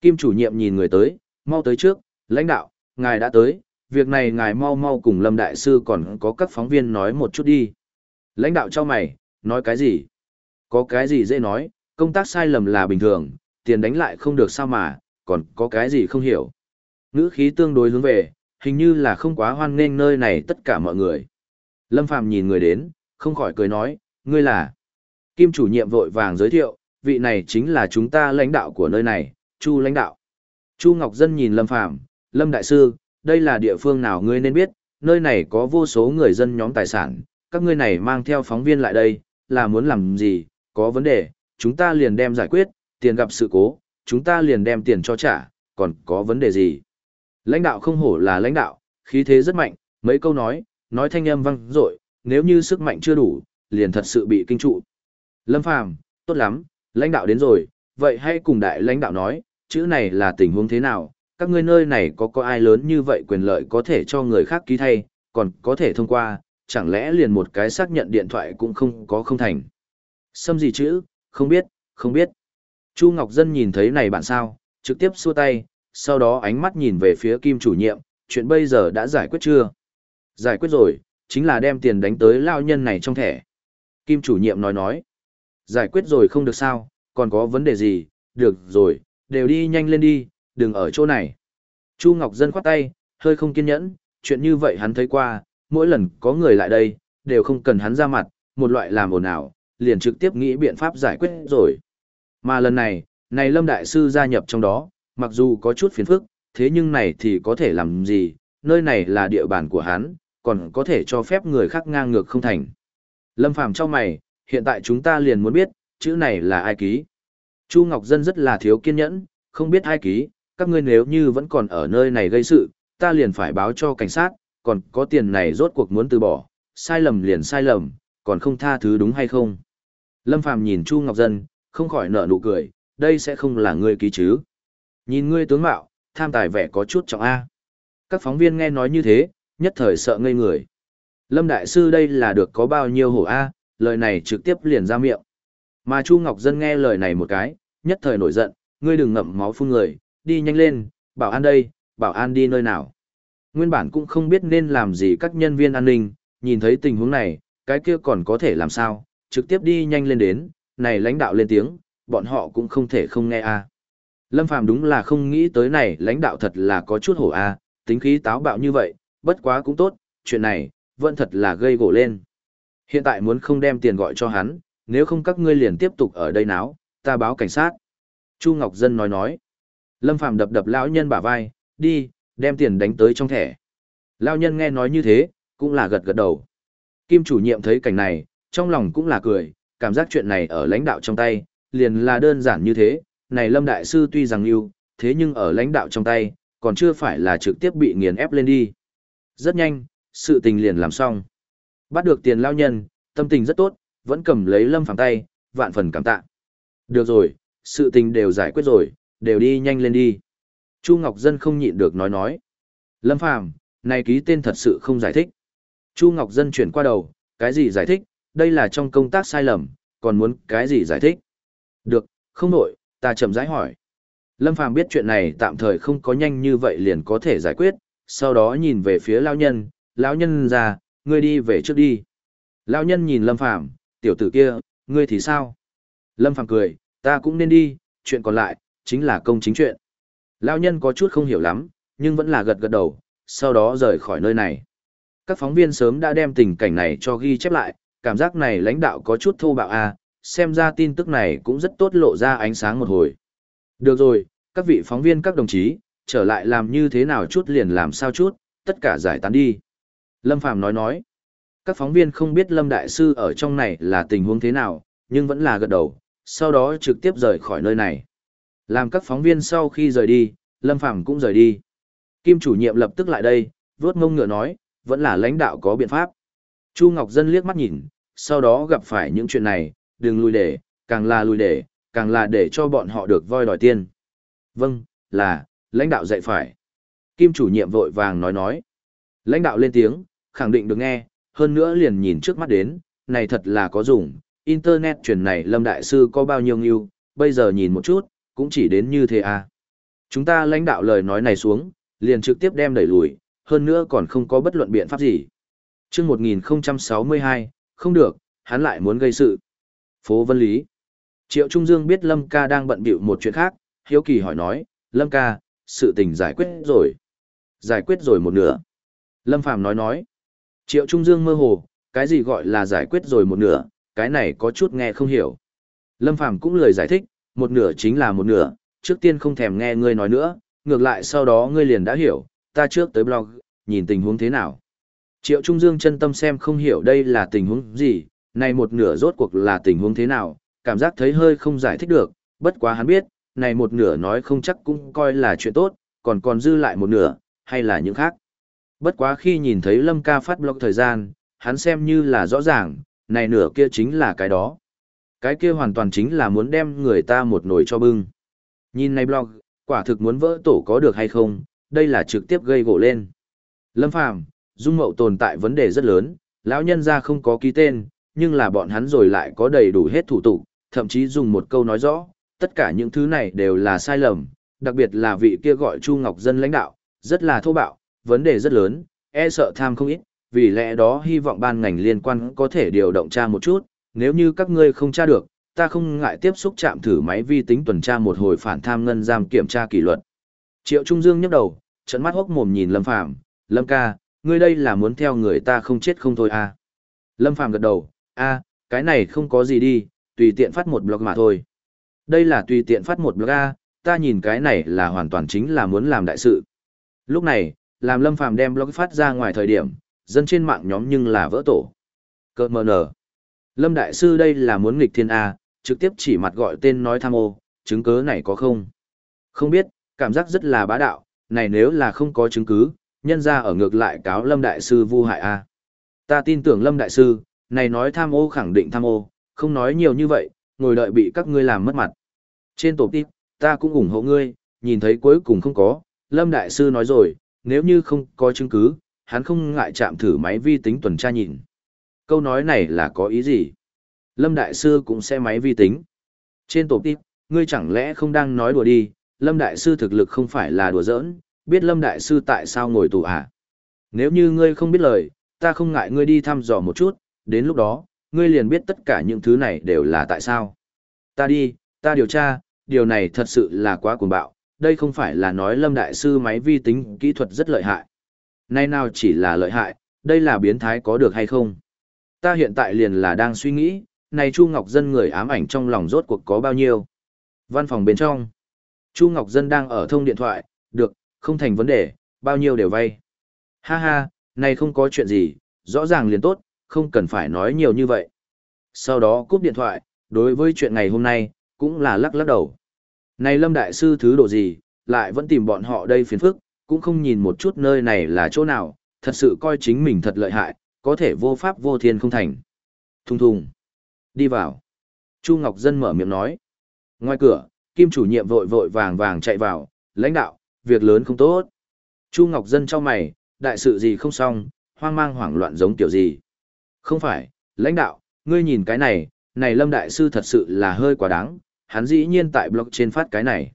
Kim chủ nhiệm nhìn người tới, mau tới trước, lãnh đạo, ngài đã tới, việc này ngài mau mau cùng Lâm Đại Sư còn có các phóng viên nói một chút đi. Lãnh đạo cho mày, nói cái gì? Có cái gì dễ nói, công tác sai lầm là bình thường, tiền đánh lại không được sao mà, còn có cái gì không hiểu. Ngữ khí tương đối hướng về, hình như là không quá hoan nghênh nơi này tất cả mọi người. Lâm Phàm nhìn người đến, không khỏi cười nói, ngươi là. Kim chủ nhiệm vội vàng giới thiệu, vị này chính là chúng ta lãnh đạo của nơi này, Chu lãnh đạo. Chu Ngọc Dân nhìn Lâm Phàm Lâm Đại Sư, đây là địa phương nào ngươi nên biết, nơi này có vô số người dân nhóm tài sản, các ngươi này mang theo phóng viên lại đây, là muốn làm gì, có vấn đề, chúng ta liền đem giải quyết, tiền gặp sự cố, chúng ta liền đem tiền cho trả, còn có vấn đề gì. Lãnh đạo không hổ là lãnh đạo, khí thế rất mạnh, mấy câu nói, nói thanh âm vang dội, nếu như sức mạnh chưa đủ, liền thật sự bị kinh trụ. Lâm Phàm, tốt lắm, lãnh đạo đến rồi, vậy hãy cùng đại lãnh đạo nói, chữ này là tình huống thế nào, các ngươi nơi này có có ai lớn như vậy quyền lợi có thể cho người khác ký thay, còn có thể thông qua, chẳng lẽ liền một cái xác nhận điện thoại cũng không có không thành. Xâm gì chữ, không biết, không biết. Chu Ngọc Dân nhìn thấy này bạn sao, trực tiếp xua tay, sau đó ánh mắt nhìn về phía kim chủ nhiệm, chuyện bây giờ đã giải quyết chưa? Giải quyết rồi, chính là đem tiền đánh tới lao nhân này trong thẻ. Kim chủ nhiệm nói nói. Giải quyết rồi không được sao, còn có vấn đề gì, được rồi, đều đi nhanh lên đi, đừng ở chỗ này. Chu Ngọc Dân khoát tay, hơi không kiên nhẫn, chuyện như vậy hắn thấy qua, mỗi lần có người lại đây, đều không cần hắn ra mặt, một loại làm ồn ào, liền trực tiếp nghĩ biện pháp giải quyết rồi. Mà lần này, này Lâm Đại Sư gia nhập trong đó, mặc dù có chút phiền phức, thế nhưng này thì có thể làm gì, nơi này là địa bàn của hắn, còn có thể cho phép người khác ngang ngược không thành. Lâm Phàm cho mày, hiện tại chúng ta liền muốn biết, chữ này là ai ký. Chu Ngọc Dân rất là thiếu kiên nhẫn, không biết ai ký, các ngươi nếu như vẫn còn ở nơi này gây sự, ta liền phải báo cho cảnh sát, còn có tiền này rốt cuộc muốn từ bỏ, sai lầm liền sai lầm, còn không tha thứ đúng hay không. Lâm Phàm nhìn Chu Ngọc Dân, không khỏi nở nụ cười, đây sẽ không là ngươi ký chứ. Nhìn ngươi tướng mạo, tham tài vẻ có chút trọng A. Các phóng viên nghe nói như thế, nhất thời sợ ngây người. Lâm Đại Sư đây là được có bao nhiêu hổ A, lời này trực tiếp liền ra miệng. Mà Chu Ngọc Dân nghe lời này một cái, nhất thời nổi giận, ngươi đừng ngậm máu phun người, đi nhanh lên, bảo an đây, bảo an đi nơi nào. Nguyên bản cũng không biết nên làm gì các nhân viên an ninh, nhìn thấy tình huống này, cái kia còn có thể làm sao, trực tiếp đi nhanh lên đến, này lãnh đạo lên tiếng, bọn họ cũng không thể không nghe a. Lâm Phàm đúng là không nghĩ tới này lãnh đạo thật là có chút hổ a, tính khí táo bạo như vậy, bất quá cũng tốt, chuyện này, vẫn thật là gây gỗ lên. Hiện tại muốn không đem tiền gọi cho hắn, nếu không các ngươi liền tiếp tục ở đây náo, ta báo cảnh sát. Chu Ngọc Dân nói nói. Lâm Phàm đập đập lão nhân bả vai, đi, đem tiền đánh tới trong thẻ. Lão nhân nghe nói như thế, cũng là gật gật đầu. Kim chủ nhiệm thấy cảnh này, trong lòng cũng là cười, cảm giác chuyện này ở lãnh đạo trong tay, liền là đơn giản như thế, này Lâm Đại Sư tuy rằng yêu, thế nhưng ở lãnh đạo trong tay, còn chưa phải là trực tiếp bị nghiền ép lên đi. Rất nhanh, sự tình liền làm xong. Bắt được tiền lao nhân, tâm tình rất tốt, vẫn cầm lấy Lâm Phàm tay, vạn phần cảm tạ. Được rồi, sự tình đều giải quyết rồi, đều đi nhanh lên đi. Chu Ngọc Dân không nhịn được nói nói. Lâm Phàm, này ký tên thật sự không giải thích. Chu Ngọc Dân chuyển qua đầu, cái gì giải thích, đây là trong công tác sai lầm, còn muốn cái gì giải thích. Được, không nổi, ta chậm rãi hỏi. Lâm Phàm biết chuyện này tạm thời không có nhanh như vậy liền có thể giải quyết, sau đó nhìn về phía lão nhân, lão nhân già, ngươi đi về trước đi. Lão nhân nhìn Lâm Phàm, tiểu tử kia, ngươi thì sao? Lâm Phàm cười, ta cũng nên đi, chuyện còn lại, chính là công chính chuyện. Lão nhân có chút không hiểu lắm, nhưng vẫn là gật gật đầu, sau đó rời khỏi nơi này. Các phóng viên sớm đã đem tình cảnh này cho ghi chép lại, cảm giác này lãnh đạo có chút thô bạo à, xem ra tin tức này cũng rất tốt lộ ra ánh sáng một hồi. Được rồi, các vị phóng viên các đồng chí, trở lại làm như thế nào chút liền làm sao chút, tất cả giải tán đi. Lâm Phàm nói nói, các phóng viên không biết Lâm Đại Sư ở trong này là tình huống thế nào, nhưng vẫn là gật đầu, sau đó trực tiếp rời khỏi nơi này. Làm các phóng viên sau khi rời đi, Lâm Phàm cũng rời đi. Kim chủ nhiệm lập tức lại đây, vuốt ngông ngựa nói, vẫn là lãnh đạo có biện pháp. Chu Ngọc Dân liếc mắt nhìn, sau đó gặp phải những chuyện này, đừng lùi để, càng là lùi để, càng là để cho bọn họ được voi đòi tiền. Vâng, là, lãnh đạo dạy phải. Kim chủ nhiệm vội vàng nói nói. Lãnh đạo lên tiếng, khẳng định được nghe, hơn nữa liền nhìn trước mắt đến, này thật là có dùng, internet truyền này Lâm Đại Sư có bao nhiêu nghiêu, bây giờ nhìn một chút, cũng chỉ đến như thế à. Chúng ta lãnh đạo lời nói này xuống, liền trực tiếp đem đẩy lùi, hơn nữa còn không có bất luận biện pháp gì. Trước 1062, không được, hắn lại muốn gây sự. Phố Vân Lý. Triệu Trung Dương biết Lâm ca đang bận bịu một chuyện khác, hiếu kỳ hỏi nói, Lâm ca, sự tình giải quyết rồi. Giải quyết rồi một nửa. Lâm Phàm nói nói. Triệu Trung Dương mơ hồ, cái gì gọi là giải quyết rồi một nửa, cái này có chút nghe không hiểu. Lâm Phàm cũng lời giải thích, một nửa chính là một nửa, trước tiên không thèm nghe ngươi nói nữa, ngược lại sau đó ngươi liền đã hiểu, ta trước tới blog, nhìn tình huống thế nào. Triệu Trung Dương chân tâm xem không hiểu đây là tình huống gì, này một nửa rốt cuộc là tình huống thế nào, cảm giác thấy hơi không giải thích được, bất quá hắn biết, này một nửa nói không chắc cũng coi là chuyện tốt, còn còn dư lại một nửa, hay là những khác. Bất quá khi nhìn thấy Lâm ca phát blog thời gian, hắn xem như là rõ ràng, này nửa kia chính là cái đó. Cái kia hoàn toàn chính là muốn đem người ta một nồi cho bưng. Nhìn này blog, quả thực muốn vỡ tổ có được hay không, đây là trực tiếp gây gỗ lên. Lâm Phàm, Dung Mậu tồn tại vấn đề rất lớn, lão nhân ra không có ký tên, nhưng là bọn hắn rồi lại có đầy đủ hết thủ tục, thậm chí dùng một câu nói rõ, tất cả những thứ này đều là sai lầm, đặc biệt là vị kia gọi Chu Ngọc Dân lãnh đạo, rất là thô bạo, vấn đề rất lớn, e sợ tham không ít, vì lẽ đó hy vọng ban ngành liên quan có thể điều động tra một chút, nếu như các ngươi không tra được, ta không ngại tiếp xúc chạm thử máy vi tính tuần tra một hồi phản tham ngân giam kiểm tra kỷ luật. Triệu Trung Dương nhấc đầu, trận mắt hốc mồm nhìn Lâm Phàm, "Lâm ca, ngươi đây là muốn theo người ta không chết không thôi à?" Lâm Phàm gật đầu, "A, cái này không có gì đi, tùy tiện phát một blog mà thôi." Đây là tùy tiện phát một blog a, ta nhìn cái này là hoàn toàn chính là muốn làm đại sự. Lúc này, làm Lâm Phàm đem blog phát ra ngoài thời điểm, dân trên mạng nhóm nhưng là vỡ tổ. Cơ mờ nở. Lâm Đại Sư đây là muốn nghịch thiên A, trực tiếp chỉ mặt gọi tên nói tham ô, chứng cứ này có không? Không biết, cảm giác rất là bá đạo, này nếu là không có chứng cứ, nhân ra ở ngược lại cáo Lâm Đại Sư vu hại A. Ta tin tưởng Lâm Đại Sư, này nói tham ô khẳng định tham ô, không nói nhiều như vậy, ngồi đợi bị các ngươi làm mất mặt. Trên tổ tiếp, ta cũng ủng hộ ngươi, nhìn thấy cuối cùng không có, Lâm Đại Sư nói rồi, nếu như không có chứng cứ, hắn không ngại chạm thử máy vi tính tuần tra nhìn. Câu nói này là có ý gì? Lâm Đại Sư cũng sẽ máy vi tính. Trên tổ tiếp, ngươi chẳng lẽ không đang nói đùa đi, Lâm Đại Sư thực lực không phải là đùa giỡn, biết Lâm Đại Sư tại sao ngồi tù à? Nếu như ngươi không biết lời, ta không ngại ngươi đi thăm dò một chút, đến lúc đó, ngươi liền biết tất cả những thứ này đều là tại sao. Ta đi, ta điều tra, điều này thật sự là quá cuồng bạo, đây không phải là nói Lâm Đại Sư máy vi tính kỹ thuật rất lợi hại. Nay nào chỉ là lợi hại, đây là biến thái có được hay không? Ta hiện tại liền là đang suy nghĩ, này Chu Ngọc Dân người ám ảnh trong lòng rốt cuộc có bao nhiêu? Văn phòng bên trong. Chu Ngọc Dân đang ở thông điện thoại, được, không thành vấn đề, bao nhiêu đều vay. Ha ha, này không có chuyện gì, rõ ràng liền tốt, không cần phải nói nhiều như vậy. Sau đó cúp điện thoại, đối với chuyện ngày hôm nay, cũng là lắc lắc đầu. Này Lâm Đại Sư thứ độ gì, lại vẫn tìm bọn họ đây phiền phức, cũng không nhìn một chút nơi này là chỗ nào, thật sự coi chính mình thật lợi hại, có thể vô pháp vô thiên không thành. Thùng thùng. Đi vào. Chu Ngọc Dân mở miệng nói. Ngoài cửa, Kim chủ nhiệm vội vội vàng vàng chạy vào, lãnh đạo, việc lớn không tốt. Chu Ngọc Dân cho mày, đại sự gì không xong, hoang mang hoảng loạn giống kiểu gì. Không phải, lãnh đạo, ngươi nhìn cái này, này Lâm Đại Sư thật sự là hơi quá đáng, hắn dĩ nhiên tại blog trên phát cái này.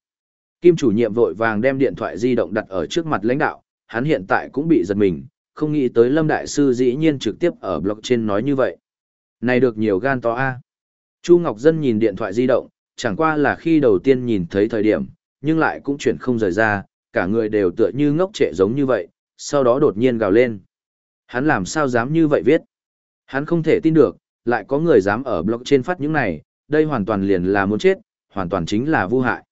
Kim chủ nhiệm vội vàng đem điện thoại di động đặt ở trước mặt lãnh đạo, hắn hiện tại cũng bị giật mình, không nghĩ tới Lâm Đại Sư dĩ nhiên trực tiếp ở blog trên nói như vậy. Này được nhiều gan to a. Chu Ngọc Dân nhìn điện thoại di động, chẳng qua là khi đầu tiên nhìn thấy thời điểm, nhưng lại cũng chuyển không rời ra, cả người đều tựa như ngốc trệ giống như vậy, sau đó đột nhiên gào lên. Hắn làm sao dám như vậy viết? Hắn không thể tin được, lại có người dám ở blog trên phát những này, đây hoàn toàn liền là muốn chết, hoàn toàn chính là vu hại.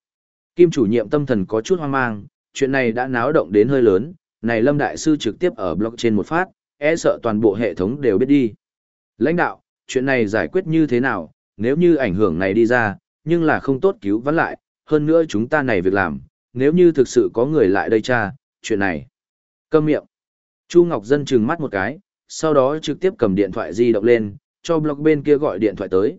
Kim chủ nhiệm tâm thần có chút hoang mang, chuyện này đã náo động đến hơi lớn, này Lâm Đại Sư trực tiếp ở blog trên một phát, e sợ toàn bộ hệ thống đều biết đi. Lãnh đạo, chuyện này giải quyết như thế nào, nếu như ảnh hưởng này đi ra, nhưng là không tốt cứu vãn lại, hơn nữa chúng ta này việc làm, nếu như thực sự có người lại đây cha, chuyện này. Câm miệng. Chu Ngọc Dân trừng mắt một cái, sau đó trực tiếp cầm điện thoại di động lên, cho blog bên kia gọi điện thoại tới.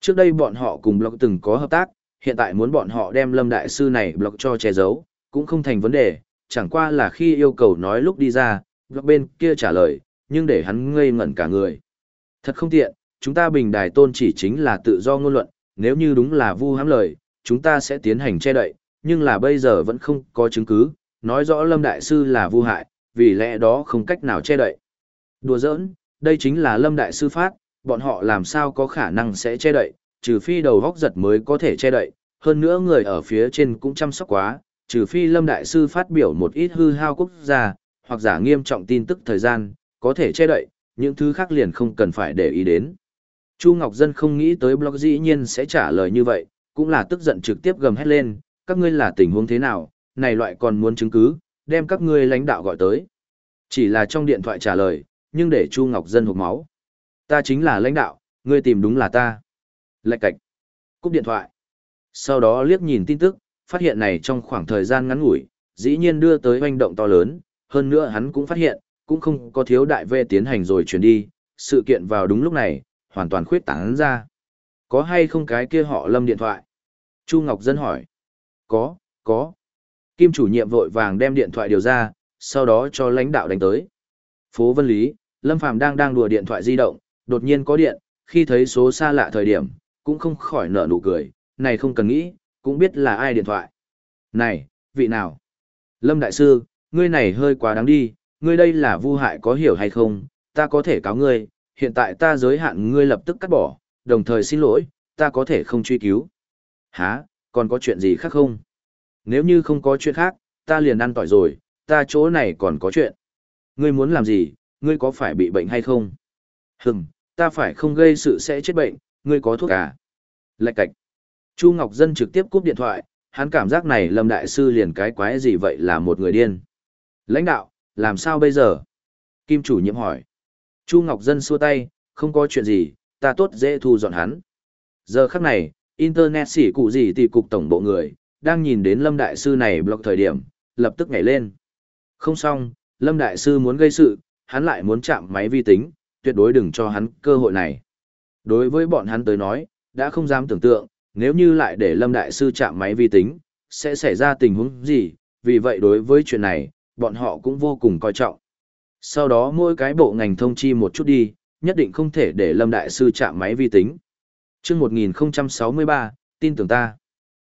Trước đây bọn họ cùng blog từng có hợp tác, hiện tại muốn bọn họ đem Lâm Đại Sư này blog cho che giấu, cũng không thành vấn đề, chẳng qua là khi yêu cầu nói lúc đi ra, blog bên kia trả lời, nhưng để hắn ngây ngẩn cả người. Thật không tiện, chúng ta bình đài tôn chỉ chính là tự do ngôn luận, nếu như đúng là vu hãm lời, chúng ta sẽ tiến hành che đậy, nhưng là bây giờ vẫn không có chứng cứ, nói rõ Lâm Đại Sư là vu hại, vì lẽ đó không cách nào che đậy. Đùa giỡn, đây chính là Lâm Đại Sư phát, bọn họ làm sao có khả năng sẽ che đậy, trừ phi đầu góc giật mới có thể che đậy, hơn nữa người ở phía trên cũng chăm sóc quá, trừ phi Lâm Đại Sư phát biểu một ít hư hao quốc gia, hoặc giả nghiêm trọng tin tức thời gian, có thể che đậy, những thứ khác liền không cần phải để ý đến. Chu Ngọc Dân không nghĩ tới blog dĩ nhiên sẽ trả lời như vậy, cũng là tức giận trực tiếp gầm hét lên, các ngươi là tình huống thế nào, này loại còn muốn chứng cứ, đem các ngươi lãnh đạo gọi tới. Chỉ là trong điện thoại trả lời, nhưng để Chu Ngọc Dân hụt máu. Ta chính là lãnh đạo, ngươi tìm đúng là ta. Lạch cạch. Cúp điện thoại. Sau đó liếc nhìn tin tức, phát hiện này trong khoảng thời gian ngắn ngủi, dĩ nhiên đưa tới hoành động to lớn, hơn nữa hắn cũng phát hiện, cũng không có thiếu đại vệ tiến hành rồi chuyển đi, sự kiện vào đúng lúc này, hoàn toàn khuyết tán ra. Có hay không cái kia họ lâm điện thoại? Chu Ngọc Dân hỏi. Có, có. Kim chủ nhiệm vội vàng đem điện thoại điều ra, sau đó cho lãnh đạo đánh tới. Phố Vân Lý, Lâm Phàm đang đang đùa điện thoại di động, đột nhiên có điện, khi thấy số xa lạ thời điểm, cũng không khỏi nở nụ cười, này không cần nghĩ, cũng biết là ai điện thoại. Này, vị nào? Lâm Đại Sư, ngươi này hơi quá đáng đi, ngươi đây là vu hại có hiểu hay không, ta có thể cáo ngươi, hiện tại ta giới hạn ngươi lập tức cắt bỏ, đồng thời xin lỗi, ta có thể không truy cứu. Hả, còn có chuyện gì khác không? Nếu như không có chuyện khác, ta liền ăn tỏi rồi, ta chỗ này còn có chuyện. Ngươi muốn làm gì, ngươi có phải bị bệnh hay không? Hừm, ta phải không gây sự sẽ chết bệnh, ngươi có thuốc à? Lạch cạch. Chu Ngọc Dân trực tiếp cúp điện thoại, hắn cảm giác này Lâm Đại Sư liền cái quái gì vậy là một người điên. Lãnh đạo, làm sao bây giờ? Kim chủ nhiệm hỏi. Chu Ngọc Dân xua tay, không có chuyện gì, ta tốt dễ thu dọn hắn. Giờ khắc này, Internet xỉ cụ gì thì cục tổng bộ người, đang nhìn đến Lâm Đại Sư này blog thời điểm, lập tức nhảy lên. Không xong, Lâm Đại Sư muốn gây sự, hắn lại muốn chạm máy vi tính, tuyệt đối đừng cho hắn cơ hội này. Đối với bọn hắn tới nói, đã không dám tưởng tượng, nếu như lại để Lâm Đại Sư chạm máy vi tính, sẽ xảy ra tình huống gì, vì vậy đối với chuyện này, bọn họ cũng vô cùng coi trọng. Sau đó mỗi cái bộ ngành thông chi một chút đi, nhất định không thể để Lâm Đại Sư chạm máy vi tính. Trước 1063, tin tưởng ta.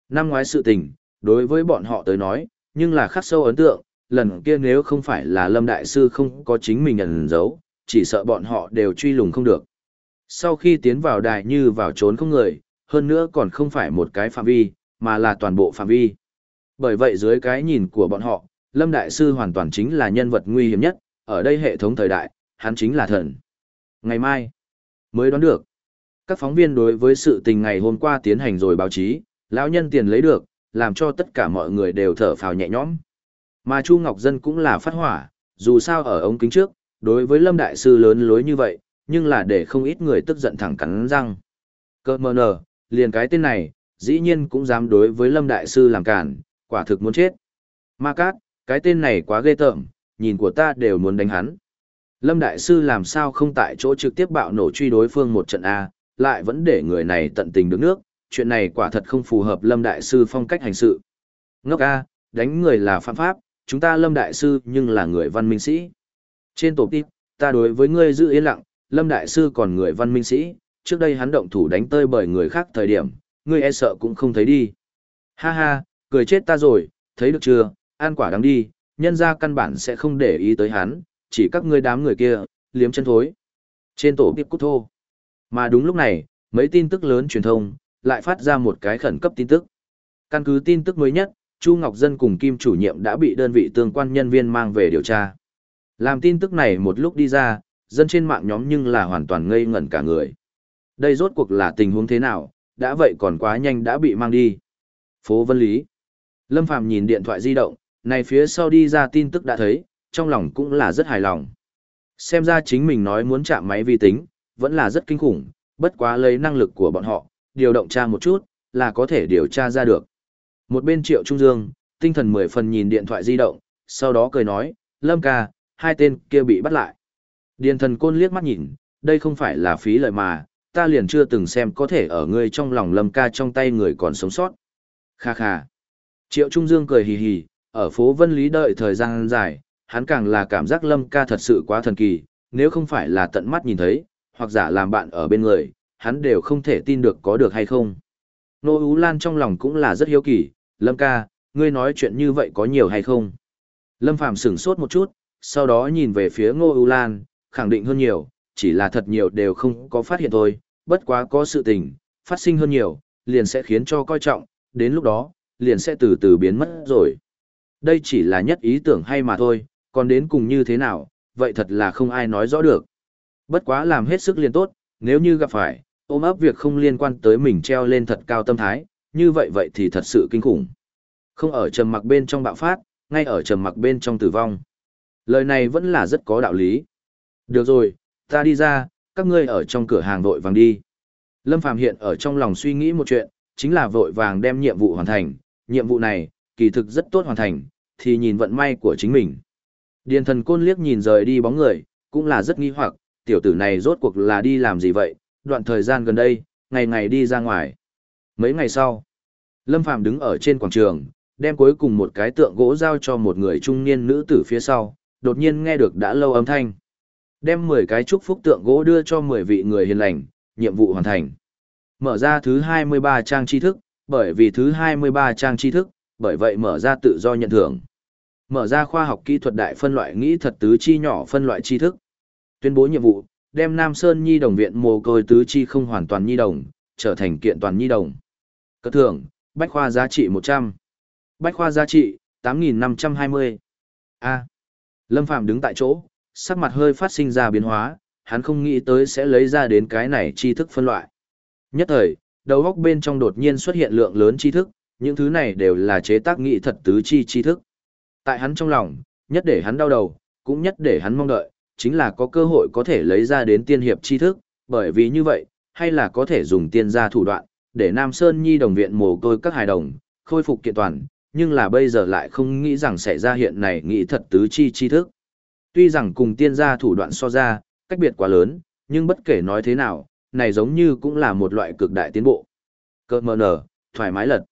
Năm ngoái sự tình, đối với bọn họ tới nói, nhưng là khắc sâu ấn tượng, lần kia nếu không phải là Lâm Đại Sư không có chính mình nhận giấu chỉ sợ bọn họ đều truy lùng không được. Sau khi tiến vào đài như vào trốn không người, hơn nữa còn không phải một cái phạm vi, mà là toàn bộ phạm vi. Bởi vậy dưới cái nhìn của bọn họ, Lâm Đại Sư hoàn toàn chính là nhân vật nguy hiểm nhất, ở đây hệ thống thời đại, hắn chính là thần. Ngày mai, mới đoán được. Các phóng viên đối với sự tình ngày hôm qua tiến hành rồi báo chí, lão nhân tiền lấy được, làm cho tất cả mọi người đều thở phào nhẹ nhõm. Mà Chu Ngọc Dân cũng là phát hỏa, dù sao ở ống kính trước, đối với Lâm Đại Sư lớn lối như vậy, nhưng là để không ít người tức giận thẳng cắn răng. Cơ mờ nở, liền cái tên này, dĩ nhiên cũng dám đối với Lâm Đại Sư làm cản, quả thực muốn chết. Ma Cát, cái tên này quá ghê tởm, nhìn của ta đều muốn đánh hắn. Lâm Đại Sư làm sao không tại chỗ trực tiếp bạo nổ truy đối phương một trận A, lại vẫn để người này tận tình được nước, chuyện này quả thật không phù hợp Lâm Đại Sư phong cách hành sự. Ngốc A, đánh người là phạm pháp, chúng ta Lâm Đại Sư nhưng là người văn minh sĩ. Trên tổ tiếp, ta đối với ngươi giữ yên lặng, Lâm Đại Sư còn người văn minh sĩ, trước đây hắn động thủ đánh tơi bởi người khác thời điểm, ngươi e sợ cũng không thấy đi. Ha ha, cười chết ta rồi, thấy được chưa, an quả đáng đi, nhân ra căn bản sẽ không để ý tới hắn, chỉ các ngươi đám người kia, liếm chân thối. Trên tổ tiếp cút thô. Mà đúng lúc này, mấy tin tức lớn truyền thông, lại phát ra một cái khẩn cấp tin tức. Căn cứ tin tức mới nhất, Chu Ngọc Dân cùng Kim chủ nhiệm đã bị đơn vị tương quan nhân viên mang về điều tra. Làm tin tức này một lúc đi ra, dân trên mạng nhóm nhưng là hoàn toàn ngây ngẩn cả người. Đây rốt cuộc là tình huống thế nào, đã vậy còn quá nhanh đã bị mang đi. Phố Vân Lý. Lâm Phàm nhìn điện thoại di động, này phía sau đi ra tin tức đã thấy, trong lòng cũng là rất hài lòng. Xem ra chính mình nói muốn chạm máy vi tính, vẫn là rất kinh khủng, bất quá lấy năng lực của bọn họ, điều động tra một chút, là có thể điều tra ra được. Một bên triệu trung dương, tinh thần mười phần nhìn điện thoại di động, sau đó cười nói, Lâm ca, hai tên kia bị bắt lại. Điền thần côn liếc mắt nhìn, đây không phải là phí lời mà, ta liền chưa từng xem có thể ở ngươi trong lòng Lâm ca trong tay người còn sống sót. Kha kha. Triệu Trung Dương cười hì hì, ở phố Vân Lý đợi thời gian dài, hắn càng là cảm giác Lâm ca thật sự quá thần kỳ, nếu không phải là tận mắt nhìn thấy, hoặc giả làm bạn ở bên người, hắn đều không thể tin được có được hay không. Nô Ú Lan trong lòng cũng là rất hiếu kỳ, Lâm ca, ngươi nói chuyện như vậy có nhiều hay không? Lâm Phàm sửng sốt một chút, sau đó nhìn về phía Ngô U Lan, khẳng định hơn nhiều, chỉ là thật nhiều đều không có phát hiện thôi, bất quá có sự tình, phát sinh hơn nhiều, liền sẽ khiến cho coi trọng, đến lúc đó, liền sẽ từ từ biến mất rồi. Đây chỉ là nhất ý tưởng hay mà thôi, còn đến cùng như thế nào, vậy thật là không ai nói rõ được. Bất quá làm hết sức liền tốt, nếu như gặp phải, ôm ấp việc không liên quan tới mình treo lên thật cao tâm thái, như vậy vậy thì thật sự kinh khủng. Không ở trầm mặc bên trong bạo phát, ngay ở trầm mặc bên trong tử vong. Lời này vẫn là rất có đạo lý. Được rồi, ta đi ra, các ngươi ở trong cửa hàng vội vàng đi. Lâm Phàm hiện ở trong lòng suy nghĩ một chuyện, chính là vội vàng đem nhiệm vụ hoàn thành, nhiệm vụ này, kỳ thực rất tốt hoàn thành, thì nhìn vận may của chính mình. Điền thần côn liếc nhìn rời đi bóng người, cũng là rất nghi hoặc, tiểu tử này rốt cuộc là đi làm gì vậy, đoạn thời gian gần đây, ngày ngày đi ra ngoài. Mấy ngày sau, Lâm Phàm đứng ở trên quảng trường, đem cuối cùng một cái tượng gỗ giao cho một người trung niên nữ tử phía sau, đột nhiên nghe được đã lâu âm thanh. Đem 10 cái chúc phúc tượng gỗ đưa cho 10 vị người hiền lành, nhiệm vụ hoàn thành. Mở ra thứ 23 trang tri thức, bởi vì thứ 23 trang tri thức, bởi vậy mở ra tự do nhận thưởng. Mở ra khoa học kỹ thuật đại phân loại nghĩ thật tứ chi nhỏ phân loại tri thức. Tuyên bố nhiệm vụ, đem Nam Sơn Nhi đồng viện mồ côi tứ chi không hoàn toàn nhi đồng, trở thành kiện toàn nhi đồng. Cất thưởng, bách khoa giá trị 100. Bách khoa giá trị, 8.520. A. Lâm Phạm đứng tại chỗ, sắc mặt hơi phát sinh ra biến hóa, hắn không nghĩ tới sẽ lấy ra đến cái này tri thức phân loại. Nhất thời, đầu góc bên trong đột nhiên xuất hiện lượng lớn tri thức, những thứ này đều là chế tác nghị thật tứ chi tri thức. Tại hắn trong lòng, nhất để hắn đau đầu, cũng nhất để hắn mong đợi, chính là có cơ hội có thể lấy ra đến tiên hiệp tri thức, bởi vì như vậy, hay là có thể dùng tiên gia thủ đoạn, để Nam Sơn Nhi đồng viện mồ côi các hài đồng, khôi phục kiện toàn, nhưng là bây giờ lại không nghĩ rằng sẽ ra hiện này nghĩ thật tứ chi chi thức. Tuy rằng cùng tiên gia thủ đoạn so ra, cách biệt quá lớn, nhưng bất kể nói thế nào, này giống như cũng là một loại cực đại tiến bộ. Cơ mờ nở, thoải mái lật.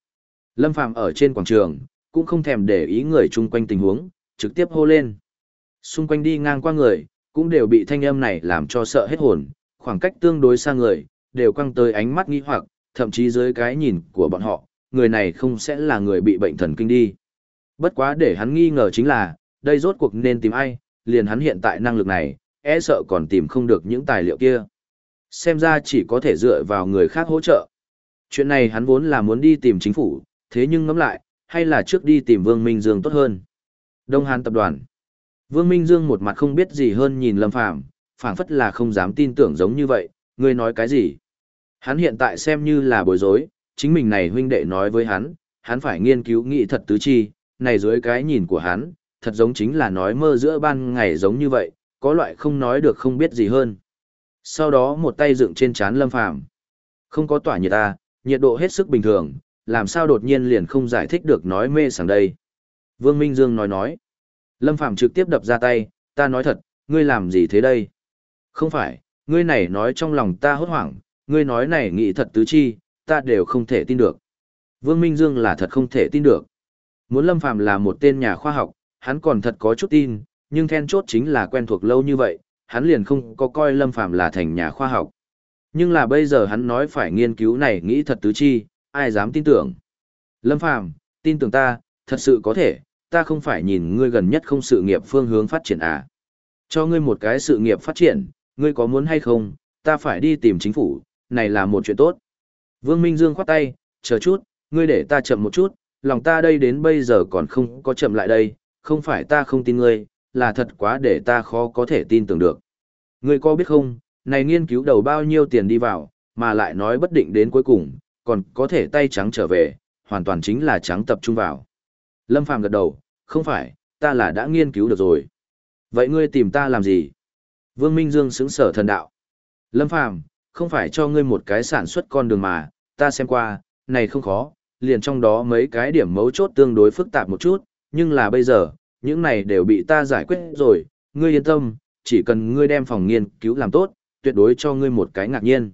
Lâm Phàm ở trên quảng trường, cũng không thèm để ý người chung quanh tình huống, trực tiếp hô lên. Xung quanh đi ngang qua người, cũng đều bị thanh âm này làm cho sợ hết hồn, khoảng cách tương đối xa người, đều quăng tới ánh mắt nghi hoặc, thậm chí dưới cái nhìn của bọn họ, người này không sẽ là người bị bệnh thần kinh đi. Bất quá để hắn nghi ngờ chính là, đây rốt cuộc nên tìm ai, liền hắn hiện tại năng lực này, e sợ còn tìm không được những tài liệu kia. Xem ra chỉ có thể dựa vào người khác hỗ trợ. Chuyện này hắn vốn là muốn đi tìm chính phủ, thế nhưng ngẫm lại, hay là trước đi tìm Vương Minh Dương tốt hơn. Đông Hàn tập đoàn. Vương Minh Dương một mặt không biết gì hơn nhìn Lâm Phàm, phảng phất là không dám tin tưởng giống như vậy, ngươi nói cái gì? Hắn hiện tại xem như là bối rối, chính mình này huynh đệ nói với hắn, hắn phải nghiên cứu nghị thật tứ chi, này dưới cái nhìn của hắn, thật giống chính là nói mơ giữa ban ngày giống như vậy, có loại không nói được không biết gì hơn. Sau đó một tay dựng trên chán Lâm Phàm. Không có tỏa nhiệt ta, nhiệt độ hết sức bình thường, làm sao đột nhiên liền không giải thích được nói mê sảng đây. Vương Minh Dương nói nói. Lâm Phàm trực tiếp đập ra tay, ta nói thật, ngươi làm gì thế đây? Không phải, ngươi này nói trong lòng ta hốt hoảng, ngươi nói này nghĩ thật tứ chi, ta đều không thể tin được. Vương Minh Dương là thật không thể tin được. Muốn Lâm Phàm là một tên nhà khoa học, hắn còn thật có chút tin, nhưng then chốt chính là quen thuộc lâu như vậy, hắn liền không có coi Lâm Phàm là thành nhà khoa học. Nhưng là bây giờ hắn nói phải nghiên cứu này nghĩ thật tứ chi, ai dám tin tưởng. Lâm Phàm, tin tưởng ta, thật sự có thể, ta không phải nhìn ngươi gần nhất không sự nghiệp phương hướng phát triển à. Cho ngươi một cái sự nghiệp phát triển, ngươi có muốn hay không, ta phải đi tìm chính phủ, này là một chuyện tốt. Vương Minh Dương khoát tay, chờ chút, ngươi để ta chậm một chút, lòng ta đây đến bây giờ còn không có chậm lại đây, không phải ta không tin ngươi, là thật quá để ta khó có thể tin tưởng được. Ngươi có biết không, này nghiên cứu đầu bao nhiêu tiền đi vào, mà lại nói bất định đến cuối cùng, còn có thể tay trắng trở về, hoàn toàn chính là trắng tập trung vào. Lâm Phàm gật đầu, không phải, ta là đã nghiên cứu được rồi. Vậy ngươi tìm ta làm gì? Vương Minh Dương xứng sở thần đạo. Lâm Phàm không phải cho ngươi một cái sản xuất con đường mà, ta xem qua, này không khó, liền trong đó mấy cái điểm mấu chốt tương đối phức tạp một chút, nhưng là bây giờ, những này đều bị ta giải quyết rồi, ngươi yên tâm, chỉ cần ngươi đem phòng nghiên cứu làm tốt, tuyệt đối cho ngươi một cái ngạc nhiên.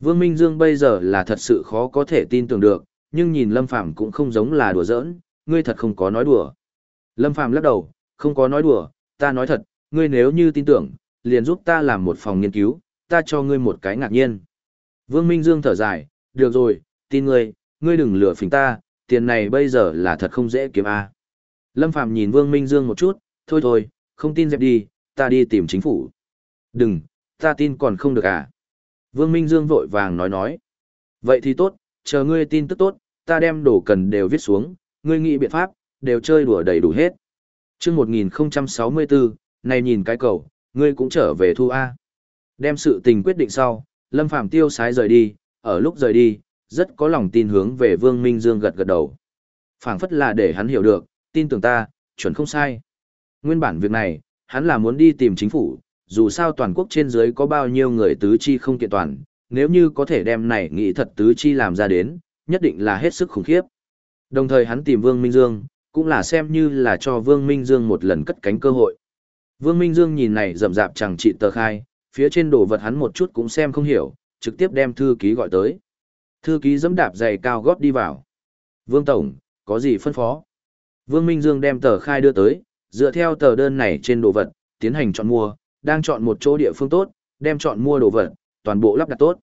Vương Minh Dương bây giờ là thật sự khó có thể tin tưởng được, nhưng nhìn Lâm Phàm cũng không giống là đùa giỡn, ngươi thật không có nói đùa. Lâm Phàm lắc đầu, không có nói đùa, ta nói thật, ngươi nếu như tin tưởng, liền giúp ta làm một phòng nghiên cứu, ta cho ngươi một cái ngạc nhiên. Vương Minh Dương thở dài, được rồi, tin ngươi, ngươi đừng lừa phỉnh ta, tiền này bây giờ là thật không dễ kiếm a. À. Lâm Phàm nhìn Vương Minh Dương một chút, thôi thôi, không tin dẹp đi, ta đi tìm chính phủ. Đừng, ta tin còn không được à. Vương Minh Dương vội vàng nói nói. Vậy thì tốt, chờ ngươi tin tức tốt, ta đem đồ cần đều viết xuống, ngươi nghĩ biện pháp, đều chơi đùa đầy đủ hết. Trước 1064, này nhìn cái cầu, ngươi cũng trở về thu A. Đem sự tình quyết định sau, Lâm Phàm tiêu sái rời đi, ở lúc rời đi, rất có lòng tin hướng về Vương Minh Dương gật gật đầu. phảng phất là để hắn hiểu được, tin tưởng ta, chuẩn không sai. Nguyên bản việc này, hắn là muốn đi tìm chính phủ, dù sao toàn quốc trên dưới có bao nhiêu người tứ chi không kiện toàn, nếu như có thể đem này nghĩ thật tứ chi làm ra đến, nhất định là hết sức khủng khiếp. Đồng thời hắn tìm Vương Minh Dương, cũng là xem như là cho Vương Minh Dương một lần cất cánh cơ hội. Vương Minh Dương nhìn này rậm rạp chẳng trị tờ khai, phía trên đồ vật hắn một chút cũng xem không hiểu, trực tiếp đem thư ký gọi tới. Thư ký dẫm đạp giày cao gót đi vào. Vương Tổng, có gì phân phó? Vương Minh Dương đem tờ khai đưa tới, dựa theo tờ đơn này trên đồ vật, tiến hành chọn mua, đang chọn một chỗ địa phương tốt, đem chọn mua đồ vật, toàn bộ lắp đặt tốt.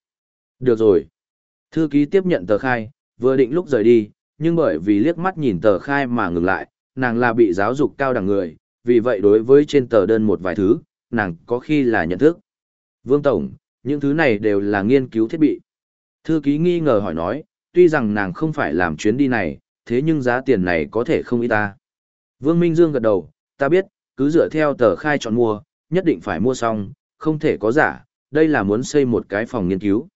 Được rồi. Thư ký tiếp nhận tờ khai, vừa định lúc rời đi, nhưng bởi vì liếc mắt nhìn tờ khai mà ngừng lại, nàng là bị giáo dục cao đẳng người, vì vậy đối với trên tờ đơn một vài thứ, nàng có khi là nhận thức. Vương Tổng, những thứ này đều là nghiên cứu thiết bị. Thư ký nghi ngờ hỏi nói, tuy rằng nàng không phải làm chuyến đi này, thế nhưng giá tiền này có thể không ít ta. Vương Minh Dương gật đầu, ta biết, cứ dựa theo tờ khai chọn mua, nhất định phải mua xong, không thể có giả, đây là muốn xây một cái phòng nghiên cứu.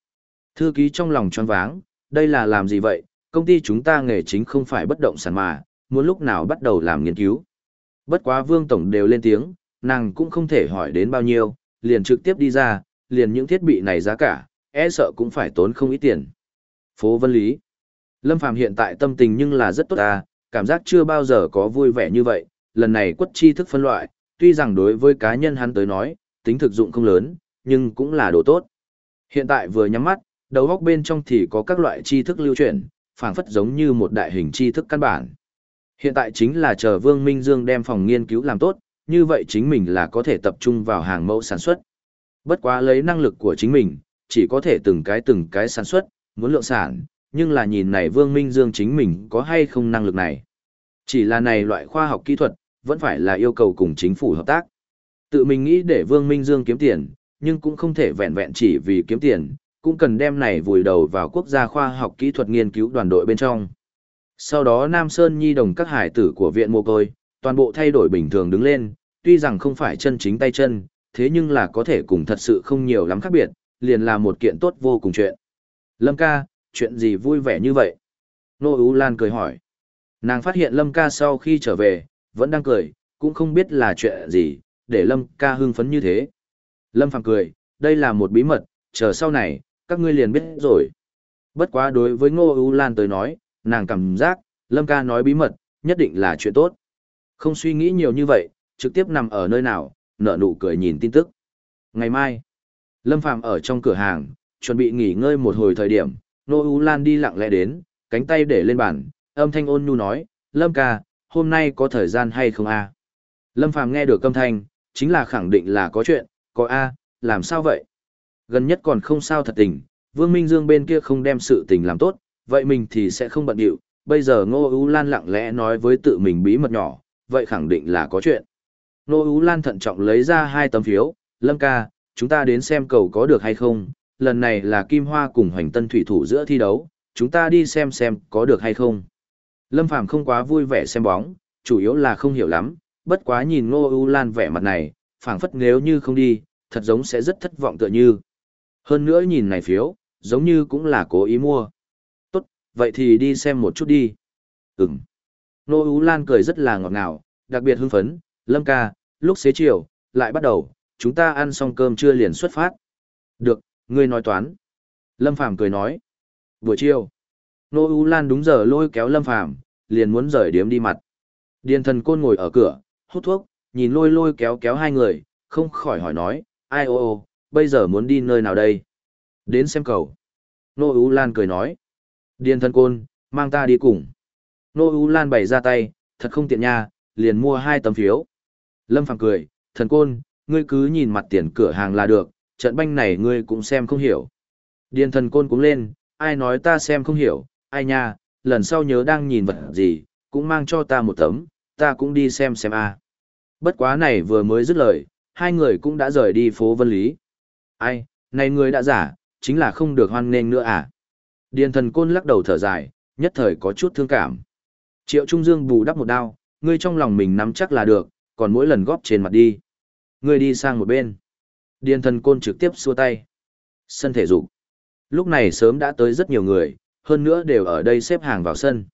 Thư ký trong lòng tròn váng, đây là làm gì vậy, công ty chúng ta nghề chính không phải bất động sản mà, muốn lúc nào bắt đầu làm nghiên cứu. Bất quá Vương Tổng đều lên tiếng, nàng cũng không thể hỏi đến bao nhiêu, liền trực tiếp đi ra, liền những thiết bị này giá cả, e sợ cũng phải tốn không ít tiền. Phố Vân Lý Lâm Phàm hiện tại tâm tình nhưng là rất tốt à, cảm giác chưa bao giờ có vui vẻ như vậy, lần này quất chi thức phân loại, tuy rằng đối với cá nhân hắn tới nói, tính thực dụng không lớn, nhưng cũng là đồ tốt. Hiện tại vừa nhắm mắt, đầu góc bên trong thì có các loại tri thức lưu chuyển, phảng phất giống như một đại hình tri thức căn bản. Hiện tại chính là chờ Vương Minh Dương đem phòng nghiên cứu làm tốt, như vậy chính mình là có thể tập trung vào hàng mẫu sản xuất. Bất quá lấy năng lực của chính mình, chỉ có thể từng cái từng cái sản xuất, muốn lượng sản, nhưng là nhìn này Vương Minh Dương chính mình có hay không năng lực này. Chỉ là này loại khoa học kỹ thuật, vẫn phải là yêu cầu cùng chính phủ hợp tác. Tự mình nghĩ để Vương Minh Dương kiếm tiền, nhưng cũng không thể vẹn vẹn chỉ vì kiếm tiền, cũng cần đem này vùi đầu vào quốc gia khoa học kỹ thuật nghiên cứu đoàn đội bên trong. Sau đó Nam Sơn Nhi đồng các hải tử của viện mồ côi, toàn bộ thay đổi bình thường đứng lên, tuy rằng không phải chân chính tay chân, thế nhưng là có thể cùng thật sự không nhiều lắm khác biệt, liền là một kiện tốt vô cùng chuyện. Lâm ca, chuyện gì vui vẻ như vậy? Nô Ú Lan cười hỏi. Nàng phát hiện Lâm ca sau khi trở về, vẫn đang cười, cũng không biết là chuyện gì, để Lâm ca hưng phấn như thế. Lâm Phàm cười, đây là một bí mật, chờ sau này, các ngươi liền biết rồi. Bất quá đối với Ngô Ú Lan tới nói, nàng cảm giác, Lâm ca nói bí mật, nhất định là chuyện tốt. Không suy nghĩ nhiều như vậy, trực tiếp nằm ở nơi nào, nở nụ cười nhìn tin tức. Ngày mai, Lâm Phàm ở trong cửa hàng, chuẩn bị nghỉ ngơi một hồi thời điểm, Nô U Lan đi lặng lẽ đến, cánh tay để lên bàn, âm thanh ôn nhu nói, Lâm ca, hôm nay có thời gian hay không a? Lâm Phàm nghe được âm thanh, chính là khẳng định là có chuyện, có a, làm sao vậy? Gần nhất còn không sao thật tình, Vương Minh Dương bên kia không đem sự tình làm tốt, vậy mình thì sẽ không bận điệu. Bây giờ Ngô U Lan lặng lẽ nói với tự mình bí mật nhỏ, vậy khẳng định là có chuyện. Nô Ú Lan thận trọng lấy ra hai tấm phiếu, Lâm ca, chúng ta đến xem cầu có được hay không, lần này là Kim Hoa cùng Hoành Tân Thủy Thủ giữa thi đấu, chúng ta đi xem xem có được hay không. Lâm Phàm không quá vui vẻ xem bóng, chủ yếu là không hiểu lắm, bất quá nhìn Ngô U Lan vẻ mặt này, phảng phất nếu như không đi, thật giống sẽ rất thất vọng tựa như. Hơn nữa nhìn này phiếu, giống như cũng là cố ý mua. Tốt, vậy thì đi xem một chút đi. Ừm. Nô Ú Lan cười rất là ngọt ngào, đặc biệt hưng phấn, Lâm ca, lúc xế chiều, lại bắt đầu, chúng ta ăn xong cơm trưa liền xuất phát. Được, ngươi nói toán. Lâm Phàm cười nói. Buổi chiều, Nô U Lan đúng giờ lôi kéo Lâm Phàm liền muốn rời điếm đi mặt. Điền thần côn ngồi ở cửa, hút thuốc, nhìn lôi lôi kéo kéo hai người, không khỏi hỏi nói, ai ô ô, bây giờ muốn đi nơi nào đây? Đến xem cầu. Nô U Lan cười nói. Điền thần côn, mang ta đi cùng. Nô U Lan bày ra tay, thật không tiện nha, liền mua hai tấm phiếu. Lâm Phàm cười, thần côn, ngươi cứ nhìn mặt tiền cửa hàng là được, trận banh này ngươi cũng xem không hiểu. Điền thần côn cũng lên, ai nói ta xem không hiểu, ai nha, lần sau nhớ đang nhìn vật gì, cũng mang cho ta một tấm, ta cũng đi xem xem a. Bất quá này vừa mới dứt lời, hai người cũng đã rời đi phố Vân Lý. Ai, này người đã giả, chính là không được hoan nghênh nữa à? Điền thần côn lắc đầu thở dài, nhất thời có chút thương cảm. Triệu Trung Dương bù đắp một đao, ngươi trong lòng mình nắm chắc là được, còn mỗi lần góp trên mặt đi. Ngươi đi sang một bên. Điền thần côn trực tiếp xua tay. Sân thể dục. Lúc này sớm đã tới rất nhiều người, hơn nữa đều ở đây xếp hàng vào sân.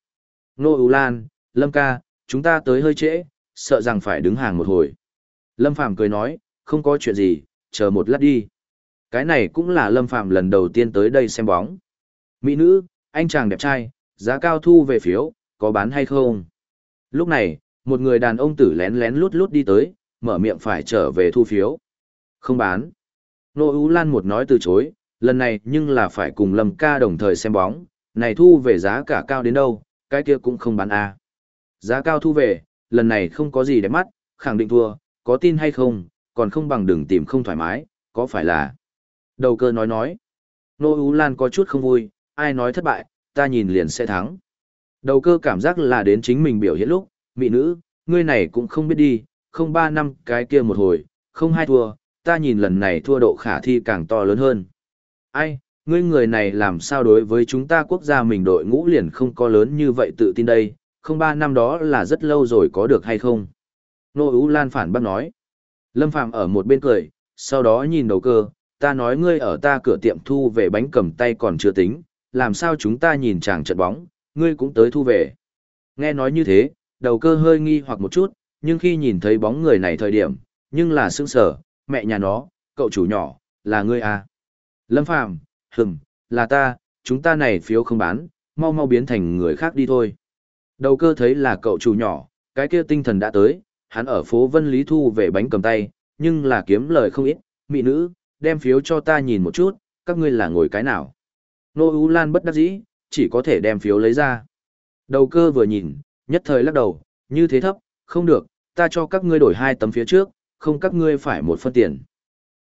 Nô U Lan, Lâm ca, chúng ta tới hơi trễ, sợ rằng phải đứng hàng một hồi. Lâm Phàm cười nói, không có chuyện gì, chờ một lát đi. Cái này cũng là Lâm Phàm lần đầu tiên tới đây xem bóng. Mỹ nữ, anh chàng đẹp trai, giá cao thu về phiếu, có bán hay không? Lúc này, một người đàn ông tử lén lén lút lút đi tới, mở miệng phải trở về thu phiếu. Không bán. Nô Ú Lan một nói từ chối, lần này nhưng là phải cùng Lâm ca đồng thời xem bóng, này thu về giá cả cao đến đâu, cái kia cũng không bán a. Giá cao thu về, lần này không có gì để mắt, khẳng định thua, có tin hay không, còn không bằng đừng tìm không thoải mái, có phải là... Đầu cơ nói nói. Nô Ú Lan có chút không vui, ai nói thất bại, ta nhìn liền sẽ thắng. Đầu cơ cảm giác là đến chính mình biểu hiện lúc, Mỹ nữ, ngươi này cũng không biết đi, không ba năm cái kia một hồi, không hai thua, ta nhìn lần này thua độ khả thi càng to lớn hơn. Ai, ngươi người này làm sao đối với chúng ta quốc gia mình đội ngũ liền không có lớn như vậy tự tin đây, không ba năm đó là rất lâu rồi có được hay không? Nô Ú Lan phản bác nói. Lâm Phạm ở một bên cười, sau đó nhìn đầu cơ, ta nói ngươi ở ta cửa tiệm thu về bánh cầm tay còn chưa tính, làm sao chúng ta nhìn chàng trận bóng, ngươi cũng tới thu về. Nghe nói như thế, đầu cơ hơi nghi hoặc một chút, nhưng khi nhìn thấy bóng người này thời điểm, nhưng là sững sở, mẹ nhà nó, cậu chủ nhỏ, là ngươi à. Lâm Phàm hừm, là ta, chúng ta này phiếu không bán, mau mau biến thành người khác đi thôi. Đầu cơ thấy là cậu chủ nhỏ, cái kia tinh thần đã tới, hắn ở phố Vân Lý thu về bánh cầm tay, nhưng là kiếm lời không ít, mỹ nữ, đem phiếu cho ta nhìn một chút, các ngươi là ngồi cái nào. Nô U Lan bất đắc dĩ, chỉ có thể đem phiếu lấy ra. Đầu cơ vừa nhìn, nhất thời lắc đầu, như thế thấp, không được, ta cho các ngươi đổi hai tấm phía trước, không các ngươi phải một phân tiền.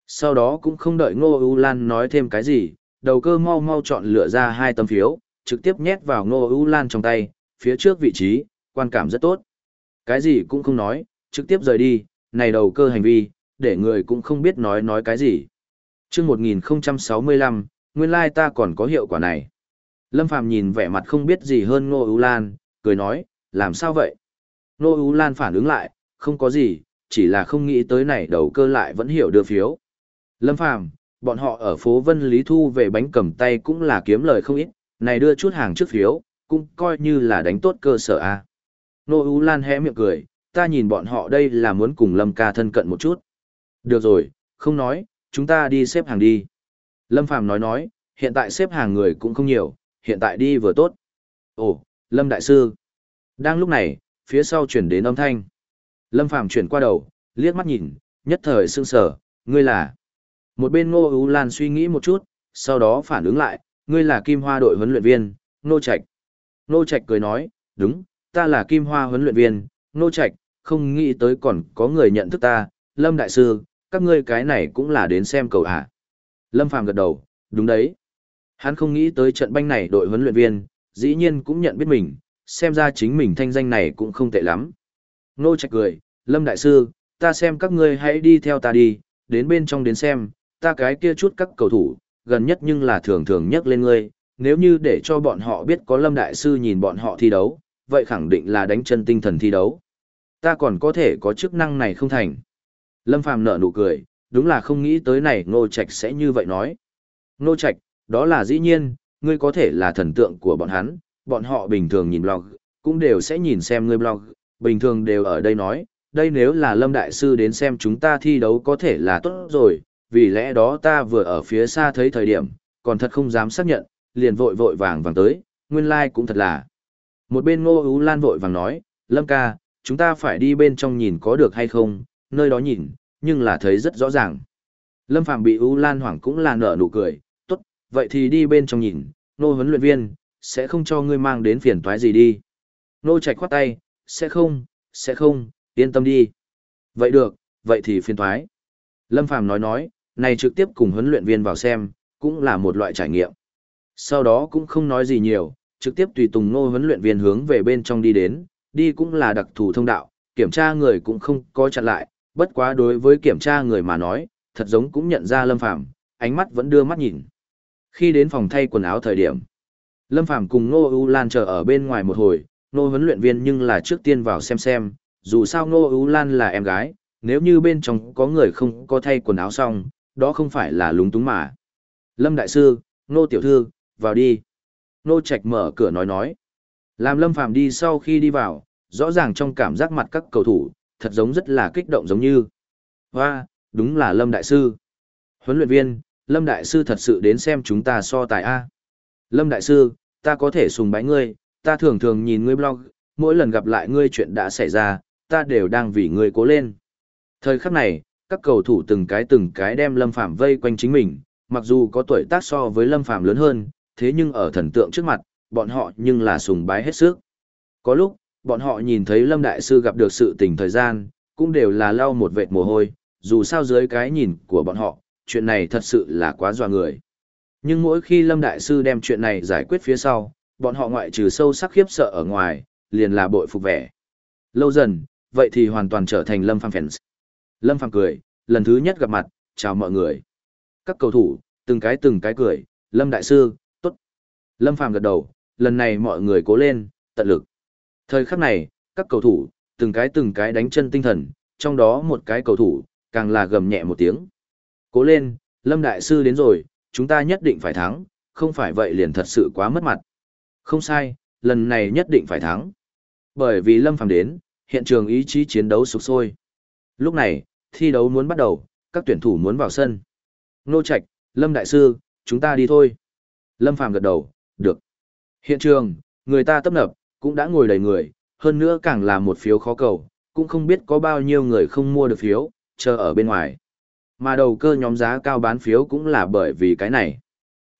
Sau đó cũng không đợi Ngô U Lan nói thêm cái gì, đầu cơ mau mau chọn lựa ra hai tấm phiếu, trực tiếp nhét vào Ngô U Lan trong tay, phía trước vị trí, quan cảm rất tốt. Cái gì cũng không nói, trực tiếp rời đi, này đầu cơ hành vi, để người cũng không biết nói nói cái gì. Trước 1065, nguyên lai ta còn có hiệu quả này. Lâm Phàm nhìn vẻ mặt không biết gì hơn Ngô U Lan, cười nói, làm sao vậy? Ngô U Lan phản ứng lại, không có gì, chỉ là không nghĩ tới này đầu cơ lại vẫn hiểu đưa phiếu. Lâm Phàm, bọn họ ở phố Vân Lý Thu về bánh cầm tay cũng là kiếm lời không ít, này đưa chút hàng trước phiếu, cũng coi như là đánh tốt cơ sở a. À. Ngô U Lan hé miệng cười, ta nhìn bọn họ đây là muốn cùng Lâm ca thân cận một chút. Được rồi, không nói, chúng ta đi xếp hàng đi. Lâm Phàm nói nói, hiện tại xếp hàng người cũng không nhiều, hiện tại đi vừa tốt. Ồ, Lâm Đại Sư. Đang lúc này, phía sau chuyển đến âm thanh. Lâm Phàm chuyển qua đầu, liếc mắt nhìn, nhất thời sương sở, ngươi là. Một bên Ngô Ú Lan suy nghĩ một chút, sau đó phản ứng lại, ngươi là Kim Hoa đội huấn luyện viên, Ngô Trạch. Ngô Trạch cười nói, đúng, ta là Kim Hoa huấn luyện viên, Ngô Trạch, không nghĩ tới còn có người nhận thức ta, Lâm Đại Sư, các ngươi cái này cũng là đến xem cầu hả. Lâm Phàm gật đầu, đúng đấy. Hắn không nghĩ tới trận banh này đội huấn luyện viên, dĩ nhiên cũng nhận biết mình, xem ra chính mình thanh danh này cũng không tệ lắm. Nô Trạch cười, Lâm Đại Sư, ta xem các ngươi hãy đi theo ta đi, đến bên trong đến xem, ta cái kia chút các cầu thủ, gần nhất nhưng là thường thường nhắc lên ngươi, nếu như để cho bọn họ biết có Lâm Đại Sư nhìn bọn họ thi đấu, vậy khẳng định là đánh chân tinh thần thi đấu. Ta còn có thể có chức năng này không thành. Lâm Phàm nở nụ cười, đúng là không nghĩ tới này Ngô Trạch sẽ như vậy nói. Ngô Trạch, đó là dĩ nhiên, ngươi có thể là thần tượng của bọn hắn, bọn họ bình thường nhìn blog, cũng đều sẽ nhìn xem ngươi blog, bình thường đều ở đây nói, đây nếu là Lâm Đại Sư đến xem chúng ta thi đấu có thể là tốt rồi, vì lẽ đó ta vừa ở phía xa thấy thời điểm, còn thật không dám xác nhận, liền vội vội vàng vàng tới, nguyên lai like cũng thật là. Một bên Ngô Ú Lan vội vàng nói, Lâm ca, chúng ta phải đi bên trong nhìn có được hay không, nơi đó nhìn, nhưng là thấy rất rõ ràng. Lâm Phạm bị Ú Lan hoảng cũng là nở nụ cười, vậy thì đi bên trong nhìn, nô huấn luyện viên, sẽ không cho ngươi mang đến phiền toái gì đi. Nô chạy khoát tay, sẽ không, sẽ không, yên tâm đi. Vậy được, vậy thì phiền toái. Lâm Phàm nói nói, này trực tiếp cùng huấn luyện viên vào xem, cũng là một loại trải nghiệm. Sau đó cũng không nói gì nhiều, trực tiếp tùy tùng nô huấn luyện viên hướng về bên trong đi đến, đi cũng là đặc thù thông đạo, kiểm tra người cũng không có chặn lại, bất quá đối với kiểm tra người mà nói, thật giống cũng nhận ra Lâm Phàm ánh mắt vẫn đưa mắt nhìn. Khi đến phòng thay quần áo thời điểm, Lâm Phàm cùng Nô U Lan chờ ở bên ngoài một hồi, Nô huấn luyện viên nhưng là trước tiên vào xem xem, dù sao Nô U Lan là em gái, nếu như bên trong có người không có thay quần áo xong, đó không phải là lúng túng mà. Lâm Đại Sư, Nô Tiểu Thư, vào đi. Nô Trạch mở cửa nói nói. Làm Lâm Phàm đi sau khi đi vào, rõ ràng trong cảm giác mặt các cầu thủ, thật giống rất là kích động giống như. Hoa, đúng là Lâm Đại Sư. Huấn luyện viên, Lâm Đại Sư thật sự đến xem chúng ta so tài A. Lâm Đại Sư, ta có thể sùng bái ngươi, ta thường thường nhìn ngươi blog, mỗi lần gặp lại ngươi chuyện đã xảy ra, ta đều đang vì ngươi cố lên. Thời khắc này, các cầu thủ từng cái từng cái đem Lâm Phàm vây quanh chính mình, mặc dù có tuổi tác so với Lâm Phàm lớn hơn, thế nhưng ở thần tượng trước mặt, bọn họ nhưng là sùng bái hết sức. Có lúc, bọn họ nhìn thấy Lâm Đại Sư gặp được sự tình thời gian, cũng đều là lau một vệt mồ hôi, dù sao dưới cái nhìn của bọn họ, chuyện này thật sự là quá dọa người. Nhưng mỗi khi Lâm Đại Sư đem chuyện này giải quyết phía sau, bọn họ ngoại trừ sâu sắc khiếp sợ ở ngoài, liền là bội phục vẻ. Lâu dần, vậy thì hoàn toàn trở thành Lâm Phàm fans. Lâm Phàm cười, lần thứ nhất gặp mặt, chào mọi người. Các cầu thủ, từng cái từng cái cười, Lâm Đại Sư, tốt. Lâm Phàm gật đầu, lần này mọi người cố lên, tận lực. Thời khắc này, các cầu thủ, từng cái từng cái đánh chân tinh thần, trong đó một cái cầu thủ, càng là gầm nhẹ một tiếng. Cố lên, Lâm Đại Sư đến rồi, chúng ta nhất định phải thắng, không phải vậy liền thật sự quá mất mặt. Không sai, lần này nhất định phải thắng. Bởi vì Lâm Phàm đến, hiện trường ý chí chiến đấu sục sôi. Lúc này, thi đấu muốn bắt đầu, các tuyển thủ muốn vào sân. Nô Trạch, Lâm Đại Sư, chúng ta đi thôi. Lâm Phàm gật đầu, được. Hiện trường, người ta tấp nập, cũng đã ngồi đầy người, hơn nữa càng là một phiếu khó cầu, cũng không biết có bao nhiêu người không mua được phiếu, chờ ở bên ngoài. Mà đầu cơ nhóm giá cao bán phiếu cũng là bởi vì cái này.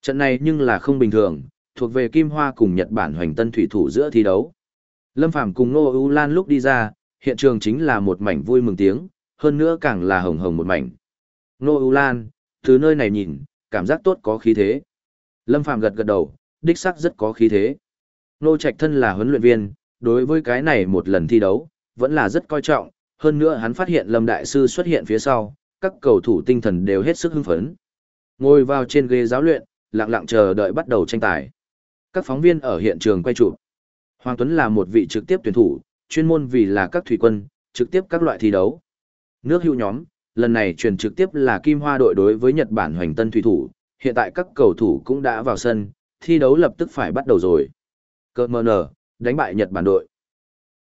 Trận này nhưng là không bình thường, thuộc về Kim Hoa cùng Nhật Bản hoành tân thủy thủ giữa thi đấu. Lâm Phàm cùng Nô U Lan lúc đi ra, hiện trường chính là một mảnh vui mừng tiếng, hơn nữa càng là hồng hồng một mảnh. Nô U Lan, từ nơi này nhìn, cảm giác tốt có khí thế. Lâm Phàm gật gật đầu, đích xác rất có khí thế. Nô Trạch thân là huấn luyện viên, đối với cái này một lần thi đấu, vẫn là rất coi trọng, hơn nữa hắn phát hiện Lâm Đại Sư xuất hiện phía sau, các cầu thủ tinh thần đều hết sức hưng phấn. Ngồi vào trên ghế giáo luyện, lặng lặng chờ đợi bắt đầu tranh tài. Các phóng viên ở hiện trường quay chụp. Hoàng Tuấn là một vị trực tiếp tuyển thủ, chuyên môn vì là các thủy quân, trực tiếp các loại thi đấu. Nước hữu nhóm, lần này truyền trực tiếp là Kim Hoa đội đối với Nhật Bản hoành tân thủy thủ, hiện tại các cầu thủ cũng đã vào sân, thi đấu lập tức phải bắt đầu rồi. Cơ mờ nở, đánh bại Nhật Bản đội.